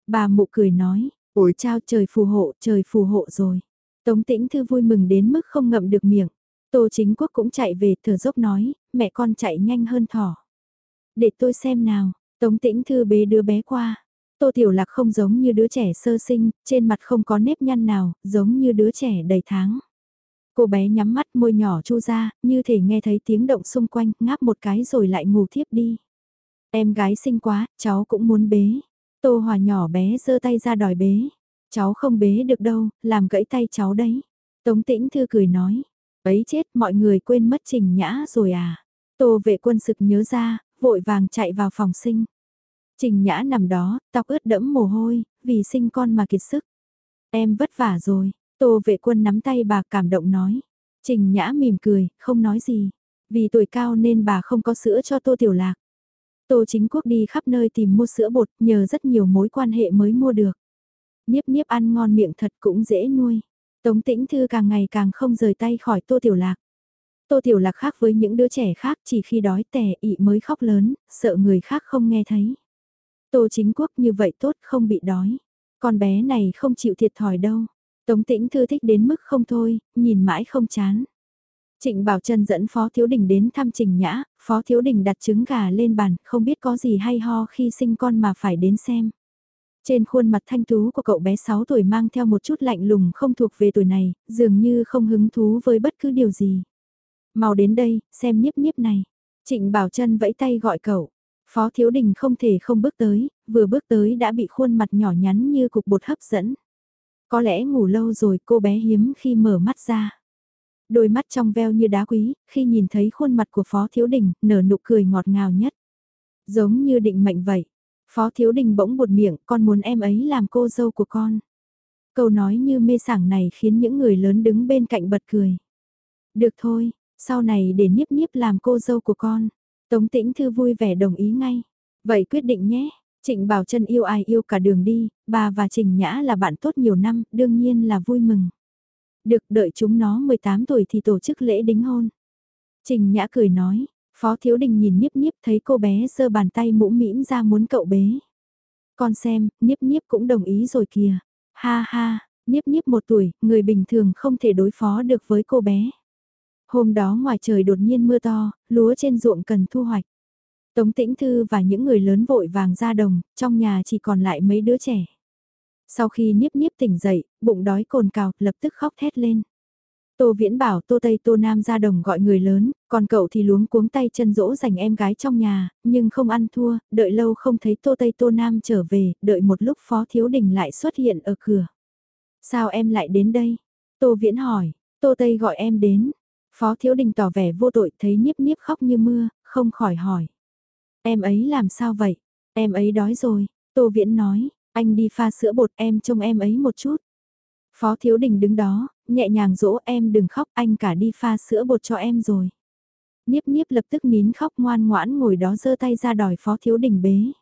Bà mụ cười nói, ôi chao trời phù hộ, trời phù hộ rồi. Tống Tĩnh Thư vui mừng đến mức không ngậm được miệng. Tô Chính Quốc cũng chạy về thở dốc nói, mẹ con chạy nhanh hơn thỏ. Để tôi xem nào, Tống Tĩnh Thư bế đứa bé qua. Tô Tiểu Lạc không giống như đứa trẻ sơ sinh, trên mặt không có nếp nhăn nào, giống như đứa trẻ đầy tháng. Cô bé nhắm mắt môi nhỏ chu ra, như thể nghe thấy tiếng động xung quanh, ngáp một cái rồi lại ngủ thiếp đi. Em gái xinh quá, cháu cũng muốn bế. Tô Hòa nhỏ bé giơ tay ra đòi bế. Cháu không bế được đâu, làm gãy tay cháu đấy. Tống tĩnh thư cười nói. Ấy chết, mọi người quên mất trình nhã rồi à. Tô vệ quân sực nhớ ra, vội vàng chạy vào phòng sinh. Trình nhã nằm đó, tóc ướt đẫm mồ hôi, vì sinh con mà kiệt sức. Em vất vả rồi, tô vệ quân nắm tay bà cảm động nói. Trình nhã mỉm cười, không nói gì. Vì tuổi cao nên bà không có sữa cho tô tiểu lạc. Tô chính quốc đi khắp nơi tìm mua sữa bột, nhờ rất nhiều mối quan hệ mới mua được. Niếp niếp ăn ngon miệng thật cũng dễ nuôi. Tống tĩnh thư càng ngày càng không rời tay khỏi tô tiểu lạc. Tô Tiểu Lạc khác với những đứa trẻ khác chỉ khi đói tẻ ị mới khóc lớn, sợ người khác không nghe thấy. Tô Chính Quốc như vậy tốt không bị đói. Con bé này không chịu thiệt thòi đâu. Tống Tĩnh Thư thích đến mức không thôi, nhìn mãi không chán. Trịnh Bảo Trân dẫn Phó Thiếu Đình đến thăm Trình Nhã, Phó Thiếu Đình đặt trứng gà lên bàn, không biết có gì hay ho khi sinh con mà phải đến xem. Trên khuôn mặt thanh tú của cậu bé 6 tuổi mang theo một chút lạnh lùng không thuộc về tuổi này, dường như không hứng thú với bất cứ điều gì. Mau đến đây, xem nhiếp nhiếp này. Trịnh Bảo Trân vẫy tay gọi cậu. Phó Thiếu Đình không thể không bước tới, vừa bước tới đã bị khuôn mặt nhỏ nhắn như cục bột hấp dẫn. Có lẽ ngủ lâu rồi cô bé hiếm khi mở mắt ra. Đôi mắt trong veo như đá quý, khi nhìn thấy khuôn mặt của Phó Thiếu Đình, nở nụ cười ngọt ngào nhất. Giống như định mệnh vậy. Phó Thiếu Đình bỗng buột miệng, con muốn em ấy làm cô dâu của con. Câu nói như mê sảng này khiến những người lớn đứng bên cạnh bật cười. Được thôi, sau này để Niếp Niếp làm cô dâu của con. Tống Tĩnh Thư vui vẻ đồng ý ngay. Vậy quyết định nhé. Trịnh Bảo Trân yêu ai yêu cả đường đi, bà và Trình Nhã là bạn tốt nhiều năm, đương nhiên là vui mừng. Được đợi chúng nó 18 tuổi thì tổ chức lễ đính hôn. Trình Nhã cười nói, Phó Thiếu Đình nhìn Niếp Niếp thấy cô bé giơ bàn tay mũ mĩm ra muốn cậu bế. Con xem, Niếp Niếp cũng đồng ý rồi kìa. Ha ha, Niếp Niếp một tuổi, người bình thường không thể đối phó được với cô bé. Hôm đó ngoài trời đột nhiên mưa to, lúa trên ruộng cần thu hoạch. Tống Tĩnh Thư và những người lớn vội vàng ra đồng, trong nhà chỉ còn lại mấy đứa trẻ. Sau khi Niếp Niếp tỉnh dậy, bụng đói cồn cào, lập tức khóc thét lên. Tô Viễn bảo Tô Tây Tô Nam ra đồng gọi người lớn, còn cậu thì luống cuống tay chân dỗ dành em gái trong nhà, nhưng không ăn thua, đợi lâu không thấy Tô Tây Tô Nam trở về, đợi một lúc Phó Thiếu Đình lại xuất hiện ở cửa. Sao em lại đến đây? Tô Viễn hỏi, Tô Tây gọi em đến. Phó Thiếu Đình tỏ vẻ vô tội thấy nhiếp nhiếp khóc như mưa, không khỏi hỏi. Em ấy làm sao vậy? Em ấy đói rồi, Tô Viễn nói, anh đi pha sữa bột em trông em ấy một chút. Phó Thiếu Đình đứng đó, nhẹ nhàng dỗ em đừng khóc anh cả đi pha sữa bột cho em rồi. Niếp niếp lập tức nín khóc ngoan ngoãn ngồi đó giơ tay ra đòi Phó Thiếu Đình bế.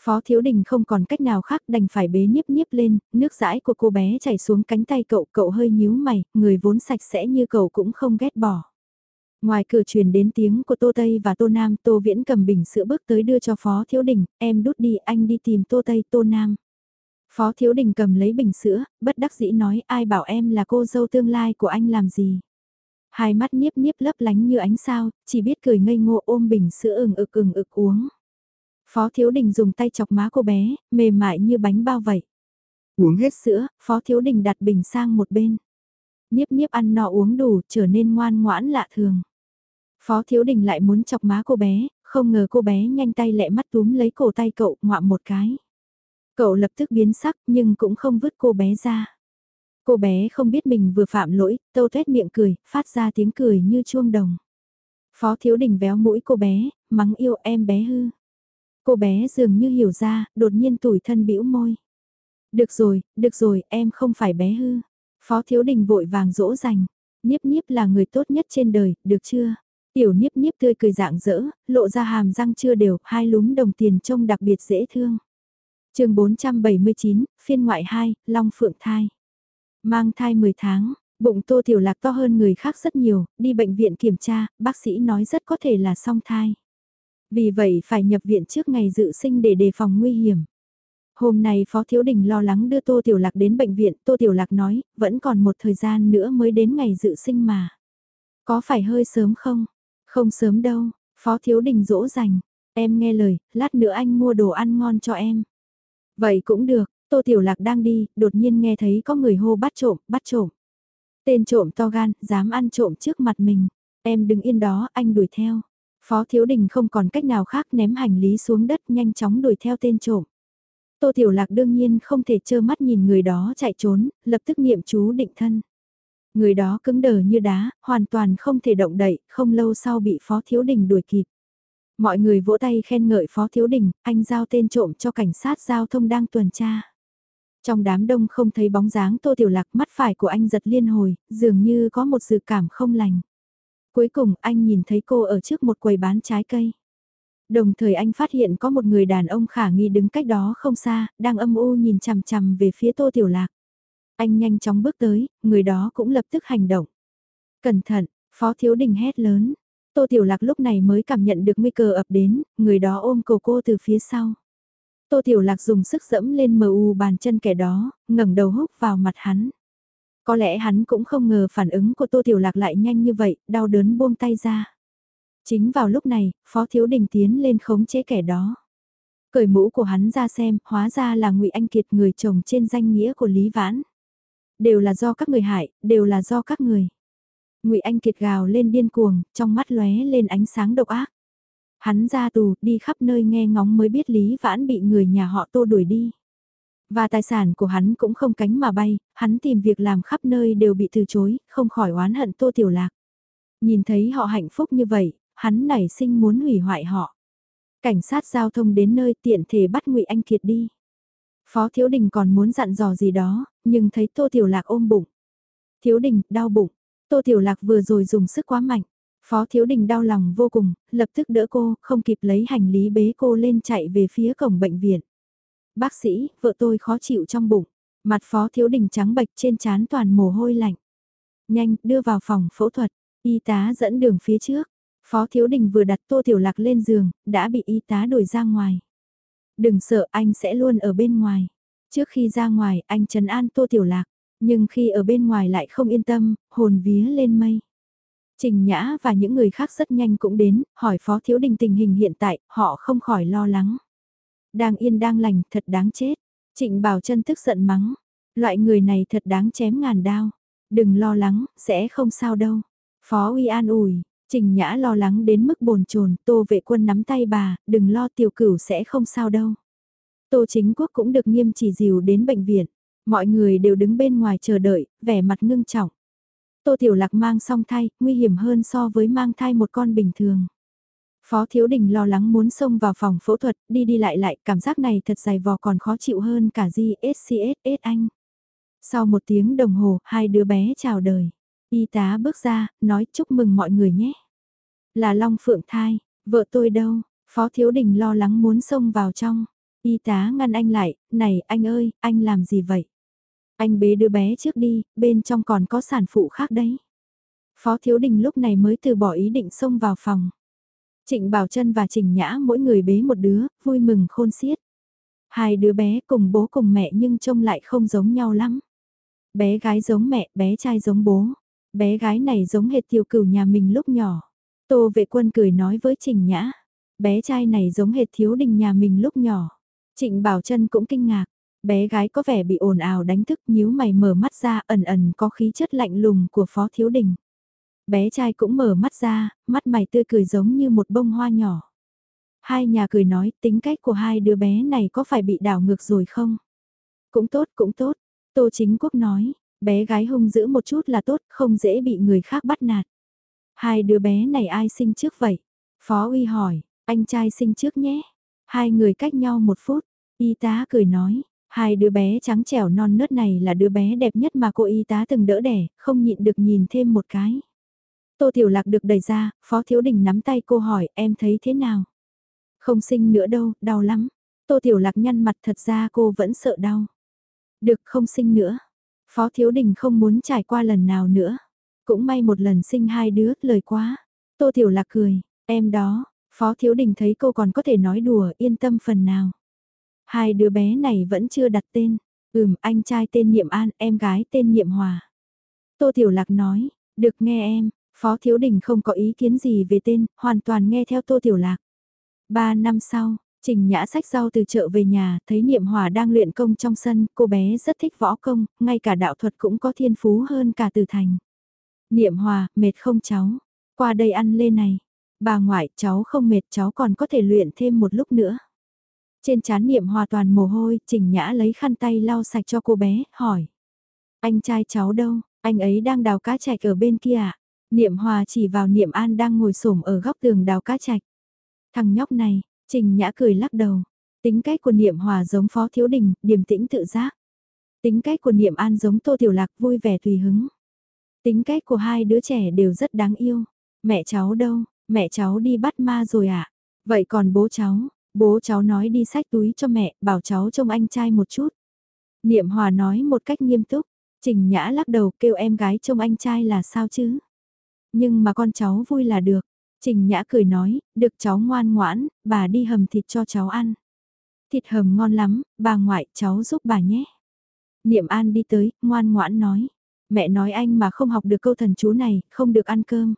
Phó Thiếu Đình không còn cách nào khác đành phải bế niếp niếp lên, nước dãi của cô bé chảy xuống cánh tay cậu, cậu hơi nhíu mày, người vốn sạch sẽ như cậu cũng không ghét bỏ. Ngoài cửa truyền đến tiếng của Tô Tây và Tô Nam, Tô Viễn cầm bình sữa bước tới đưa cho Phó Thiếu Đình, em đút đi, anh đi tìm Tô Tây, Tô Nam. Phó Thiếu Đình cầm lấy bình sữa, bất đắc dĩ nói ai bảo em là cô dâu tương lai của anh làm gì. Hai mắt niếp niếp lấp lánh như ánh sao, chỉ biết cười ngây ngô ôm bình sữa ừng ực ừng ực uống. Phó Thiếu Đình dùng tay chọc má cô bé, mềm mại như bánh bao vậy. Uống hết sữa, Phó Thiếu Đình đặt bình sang một bên. Niếp niếp ăn no uống đủ, trở nên ngoan ngoãn lạ thường. Phó Thiếu Đình lại muốn chọc má cô bé, không ngờ cô bé nhanh tay lẹ mắt túm lấy cổ tay cậu ngoạm một cái. Cậu lập tức biến sắc nhưng cũng không vứt cô bé ra. Cô bé không biết mình vừa phạm lỗi, tâu tuét miệng cười, phát ra tiếng cười như chuông đồng. Phó Thiếu Đình véo mũi cô bé, mắng yêu em bé hư. Cô bé dường như hiểu ra, đột nhiên tủi thân bĩu môi. Được rồi, được rồi, em không phải bé hư. Phó Thiếu Đình vội vàng dỗ dành. Niếp Niếp là người tốt nhất trên đời, được chưa? Tiểu Niếp Niếp tươi cười dạng dỡ, lộ ra hàm răng chưa đều, hai lúm đồng tiền trông đặc biệt dễ thương chương 479, phiên ngoại 2, Long Phượng thai. Mang thai 10 tháng, bụng Tô Tiểu Lạc to hơn người khác rất nhiều, đi bệnh viện kiểm tra, bác sĩ nói rất có thể là song thai. Vì vậy phải nhập viện trước ngày dự sinh để đề phòng nguy hiểm. Hôm nay Phó Thiếu Đình lo lắng đưa Tô Tiểu Lạc đến bệnh viện, Tô Tiểu Lạc nói, vẫn còn một thời gian nữa mới đến ngày dự sinh mà. Có phải hơi sớm không? Không sớm đâu, Phó Thiếu Đình dỗ dành. Em nghe lời, lát nữa anh mua đồ ăn ngon cho em. Vậy cũng được, Tô Tiểu Lạc đang đi, đột nhiên nghe thấy có người hô bắt trộm, bắt trộm. Tên trộm to gan, dám ăn trộm trước mặt mình. Em đừng yên đó, anh đuổi theo. Phó Thiếu Đình không còn cách nào khác ném hành lý xuống đất nhanh chóng đuổi theo tên trộm. Tô Tiểu Lạc đương nhiên không thể trơ mắt nhìn người đó chạy trốn, lập tức niệm chú định thân. Người đó cứng đờ như đá, hoàn toàn không thể động đậy, không lâu sau bị Phó Thiếu Đình đuổi kịp. Mọi người vỗ tay khen ngợi Phó Thiếu Đình, anh giao tên trộm cho cảnh sát giao thông đang tuần tra. Trong đám đông không thấy bóng dáng Tô Tiểu Lạc mắt phải của anh giật liên hồi, dường như có một dự cảm không lành. Cuối cùng anh nhìn thấy cô ở trước một quầy bán trái cây. Đồng thời anh phát hiện có một người đàn ông khả nghi đứng cách đó không xa, đang âm u nhìn chằm chằm về phía Tô Tiểu Lạc. Anh nhanh chóng bước tới, người đó cũng lập tức hành động. Cẩn thận, Phó Thiếu Đình hét lớn, Tô Tiểu Lạc lúc này mới cảm nhận được nguy cơ ập đến, người đó ôm cổ cô từ phía sau. Tô Tiểu Lạc dùng sức dẫm lên mờ u bàn chân kẻ đó, ngẩng đầu húc vào mặt hắn. Có lẽ hắn cũng không ngờ phản ứng của Tô Tiểu Lạc lại nhanh như vậy, đau đớn buông tay ra. Chính vào lúc này, Phó Thiếu Đình tiến lên khống chế kẻ đó. Cởi mũ của hắn ra xem, hóa ra là ngụy Anh Kiệt người chồng trên danh nghĩa của Lý Vãn. Đều là do các người hại, đều là do các người ngụy Anh Kiệt gào lên điên cuồng, trong mắt lóe lên ánh sáng độc ác. Hắn ra tù, đi khắp nơi nghe ngóng mới biết Lý Vãn bị người nhà họ tô đuổi đi. Và tài sản của hắn cũng không cánh mà bay, hắn tìm việc làm khắp nơi đều bị từ chối, không khỏi oán hận Tô Tiểu Lạc. Nhìn thấy họ hạnh phúc như vậy, hắn nảy sinh muốn hủy hoại họ. Cảnh sát giao thông đến nơi tiện thể bắt ngụy Anh Kiệt đi. Phó Thiếu Đình còn muốn dặn dò gì đó, nhưng thấy Tô Tiểu Lạc ôm bụng. Thiếu Đình, đau bụng. Tô Tiểu Lạc vừa rồi dùng sức quá mạnh. Phó Thiếu Đình đau lòng vô cùng, lập tức đỡ cô, không kịp lấy hành lý bế cô lên chạy về phía cổng bệnh viện. Bác sĩ, vợ tôi khó chịu trong bụng. Mặt Phó Thiếu Đình trắng bệch trên trán toàn mồ hôi lạnh. Nhanh, đưa vào phòng phẫu thuật. Y tá dẫn đường phía trước. Phó Thiếu Đình vừa đặt Tô Tiểu Lạc lên giường, đã bị y tá đuổi ra ngoài. Đừng sợ anh sẽ luôn ở bên ngoài. Trước khi ra ngoài, anh trấn an Tô Tiểu Lạc. Nhưng khi ở bên ngoài lại không yên tâm, hồn vía lên mây. Trình Nhã và những người khác rất nhanh cũng đến, hỏi Phó Thiếu Đình tình hình hiện tại, họ không khỏi lo lắng. Đang yên đang lành, thật đáng chết. Trịnh Bảo chân tức giận mắng. Loại người này thật đáng chém ngàn đao. Đừng lo lắng, sẽ không sao đâu. Phó Uy an ủi, Trình Nhã lo lắng đến mức bồn chồn, Tô vệ quân nắm tay bà, đừng lo tiểu cửu sẽ không sao đâu. Tô chính quốc cũng được nghiêm chỉ dìu đến bệnh viện. Mọi người đều đứng bên ngoài chờ đợi, vẻ mặt ngưng trọng. Tô Tiểu Lạc mang song thai, nguy hiểm hơn so với mang thai một con bình thường. Phó Thiếu Đình lo lắng muốn xông vào phòng phẫu thuật, đi đi lại lại, cảm giác này thật dài vò còn khó chịu hơn cả GSCSS anh. Sau một tiếng đồng hồ, hai đứa bé chào đời. Y tá bước ra, nói chúc mừng mọi người nhé. Là Long Phượng thai, vợ tôi đâu? Phó Thiếu Đình lo lắng muốn xông vào trong. Y tá ngăn anh lại, này anh ơi, anh làm gì vậy? Anh bế đứa bé trước đi, bên trong còn có sản phụ khác đấy. Phó Thiếu Đình lúc này mới từ bỏ ý định xông vào phòng. Trịnh Bảo Trân và Trình Nhã mỗi người bế một đứa, vui mừng khôn xiết. Hai đứa bé cùng bố cùng mẹ nhưng trông lại không giống nhau lắm. Bé gái giống mẹ, bé trai giống bố. Bé gái này giống hệt tiểu cửu nhà mình lúc nhỏ. Tô vệ quân cười nói với Trình Nhã. Bé trai này giống hệt thiếu đình nhà mình lúc nhỏ. Trịnh Bảo Trân cũng kinh ngạc. Bé gái có vẻ bị ồn ào đánh thức nhíu mày mở mắt ra ẩn ẩn có khí chất lạnh lùng của Phó Thiếu Đình. Bé trai cũng mở mắt ra, mắt mày tươi cười giống như một bông hoa nhỏ. Hai nhà cười nói tính cách của hai đứa bé này có phải bị đảo ngược rồi không? Cũng tốt, cũng tốt. Tô Chính Quốc nói, bé gái hung dữ một chút là tốt, không dễ bị người khác bắt nạt. Hai đứa bé này ai sinh trước vậy? Phó Uy hỏi, anh trai sinh trước nhé. Hai người cách nhau một phút, y tá cười nói, hai đứa bé trắng trẻo non nớt này là đứa bé đẹp nhất mà cô y tá từng đỡ đẻ, không nhịn được nhìn thêm một cái. Tô Tiểu Lạc được đẩy ra, Phó Thiếu Đình nắm tay cô hỏi em thấy thế nào? Không sinh nữa đâu, đau lắm. Tô Tiểu Lạc nhăn mặt thật ra cô vẫn sợ đau. Được không sinh nữa. Phó Thiếu Đình không muốn trải qua lần nào nữa. Cũng may một lần sinh hai đứa, lời quá. Tô Tiểu Lạc cười, em đó, Phó Thiếu Đình thấy cô còn có thể nói đùa, yên tâm phần nào. Hai đứa bé này vẫn chưa đặt tên. Ừm, anh trai tên Niệm An, em gái tên Niệm Hòa. Tô Tiểu Lạc nói, được nghe em, Phó Thiếu Đình không có ý kiến gì về tên, hoàn toàn nghe theo Tô Tiểu Lạc. Ba năm sau, Trình Nhã sách rau từ chợ về nhà, thấy Niệm Hòa đang luyện công trong sân, cô bé rất thích võ công, ngay cả đạo thuật cũng có thiên phú hơn cả từ thành. Niệm Hòa, mệt không cháu? Qua đây ăn lê này. Bà ngoại, cháu không mệt cháu còn có thể luyện thêm một lúc nữa. Trên chán Niệm Hòa toàn mồ hôi, Trình Nhã lấy khăn tay lau sạch cho cô bé, hỏi. Anh trai cháu đâu, anh ấy đang đào cá chạch ở bên kia ạ. Niệm Hòa chỉ vào Niệm An đang ngồi xổm ở góc tường đào cá chạch. Thằng nhóc này, Trình Nhã cười lắc đầu. Tính cách của Niệm Hòa giống Phó Thiếu Đình, điềm tĩnh tự giác. Tính cách của Niệm An giống Tô Tiểu Lạc vui vẻ tùy hứng. Tính cách của hai đứa trẻ đều rất đáng yêu. Mẹ cháu đâu, mẹ cháu đi bắt ma rồi ạ. À? Vậy còn bố cháu, bố cháu nói đi sách túi cho mẹ, bảo cháu trông anh trai một chút. Niệm Hòa nói một cách nghiêm túc, Trình Nhã lắc đầu kêu em gái trông anh trai là sao chứ. Nhưng mà con cháu vui là được. Trình Nhã cười nói, được cháu ngoan ngoãn, bà đi hầm thịt cho cháu ăn. Thịt hầm ngon lắm, bà ngoại cháu giúp bà nhé. Niệm An đi tới, ngoan ngoãn nói. Mẹ nói anh mà không học được câu thần chú này, không được ăn cơm.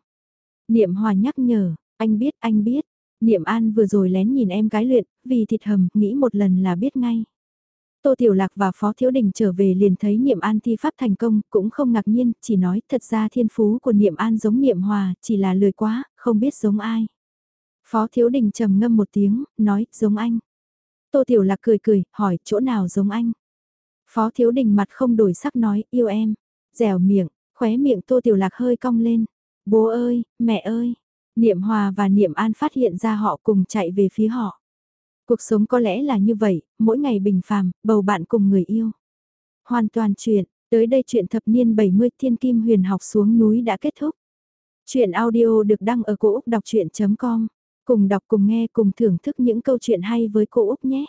Niệm Hòa nhắc nhở, Anh biết, anh biết. Niệm An vừa rồi lén nhìn em gái luyện, vì thịt hầm, nghĩ một lần là biết ngay. Tô Tiểu Lạc và Phó Thiếu Đình trở về liền thấy Niệm An thi pháp thành công, cũng không ngạc nhiên, chỉ nói thật ra thiên phú của Niệm An giống Niệm Hòa, chỉ là lười quá, không biết giống ai. Phó Thiếu Đình trầm ngâm một tiếng, nói, giống anh. Tô Tiểu Lạc cười cười, hỏi, chỗ nào giống anh? Phó Thiếu Đình mặt không đổi sắc nói, yêu em. Dẻo miệng, khóe miệng Tô Tiểu Lạc hơi cong lên. Bố ơi, mẹ ơi. Niệm Hòa và Niệm An phát hiện ra họ cùng chạy về phía họ. Cuộc sống có lẽ là như vậy, mỗi ngày bình phàm, bầu bạn cùng người yêu. Hoàn toàn chuyện, tới đây chuyện thập niên 70 thiên kim huyền học xuống núi đã kết thúc. Chuyện audio được đăng ở cổ Úc đọc chuyện.com. Cùng đọc cùng nghe cùng thưởng thức những câu chuyện hay với cô Úc nhé.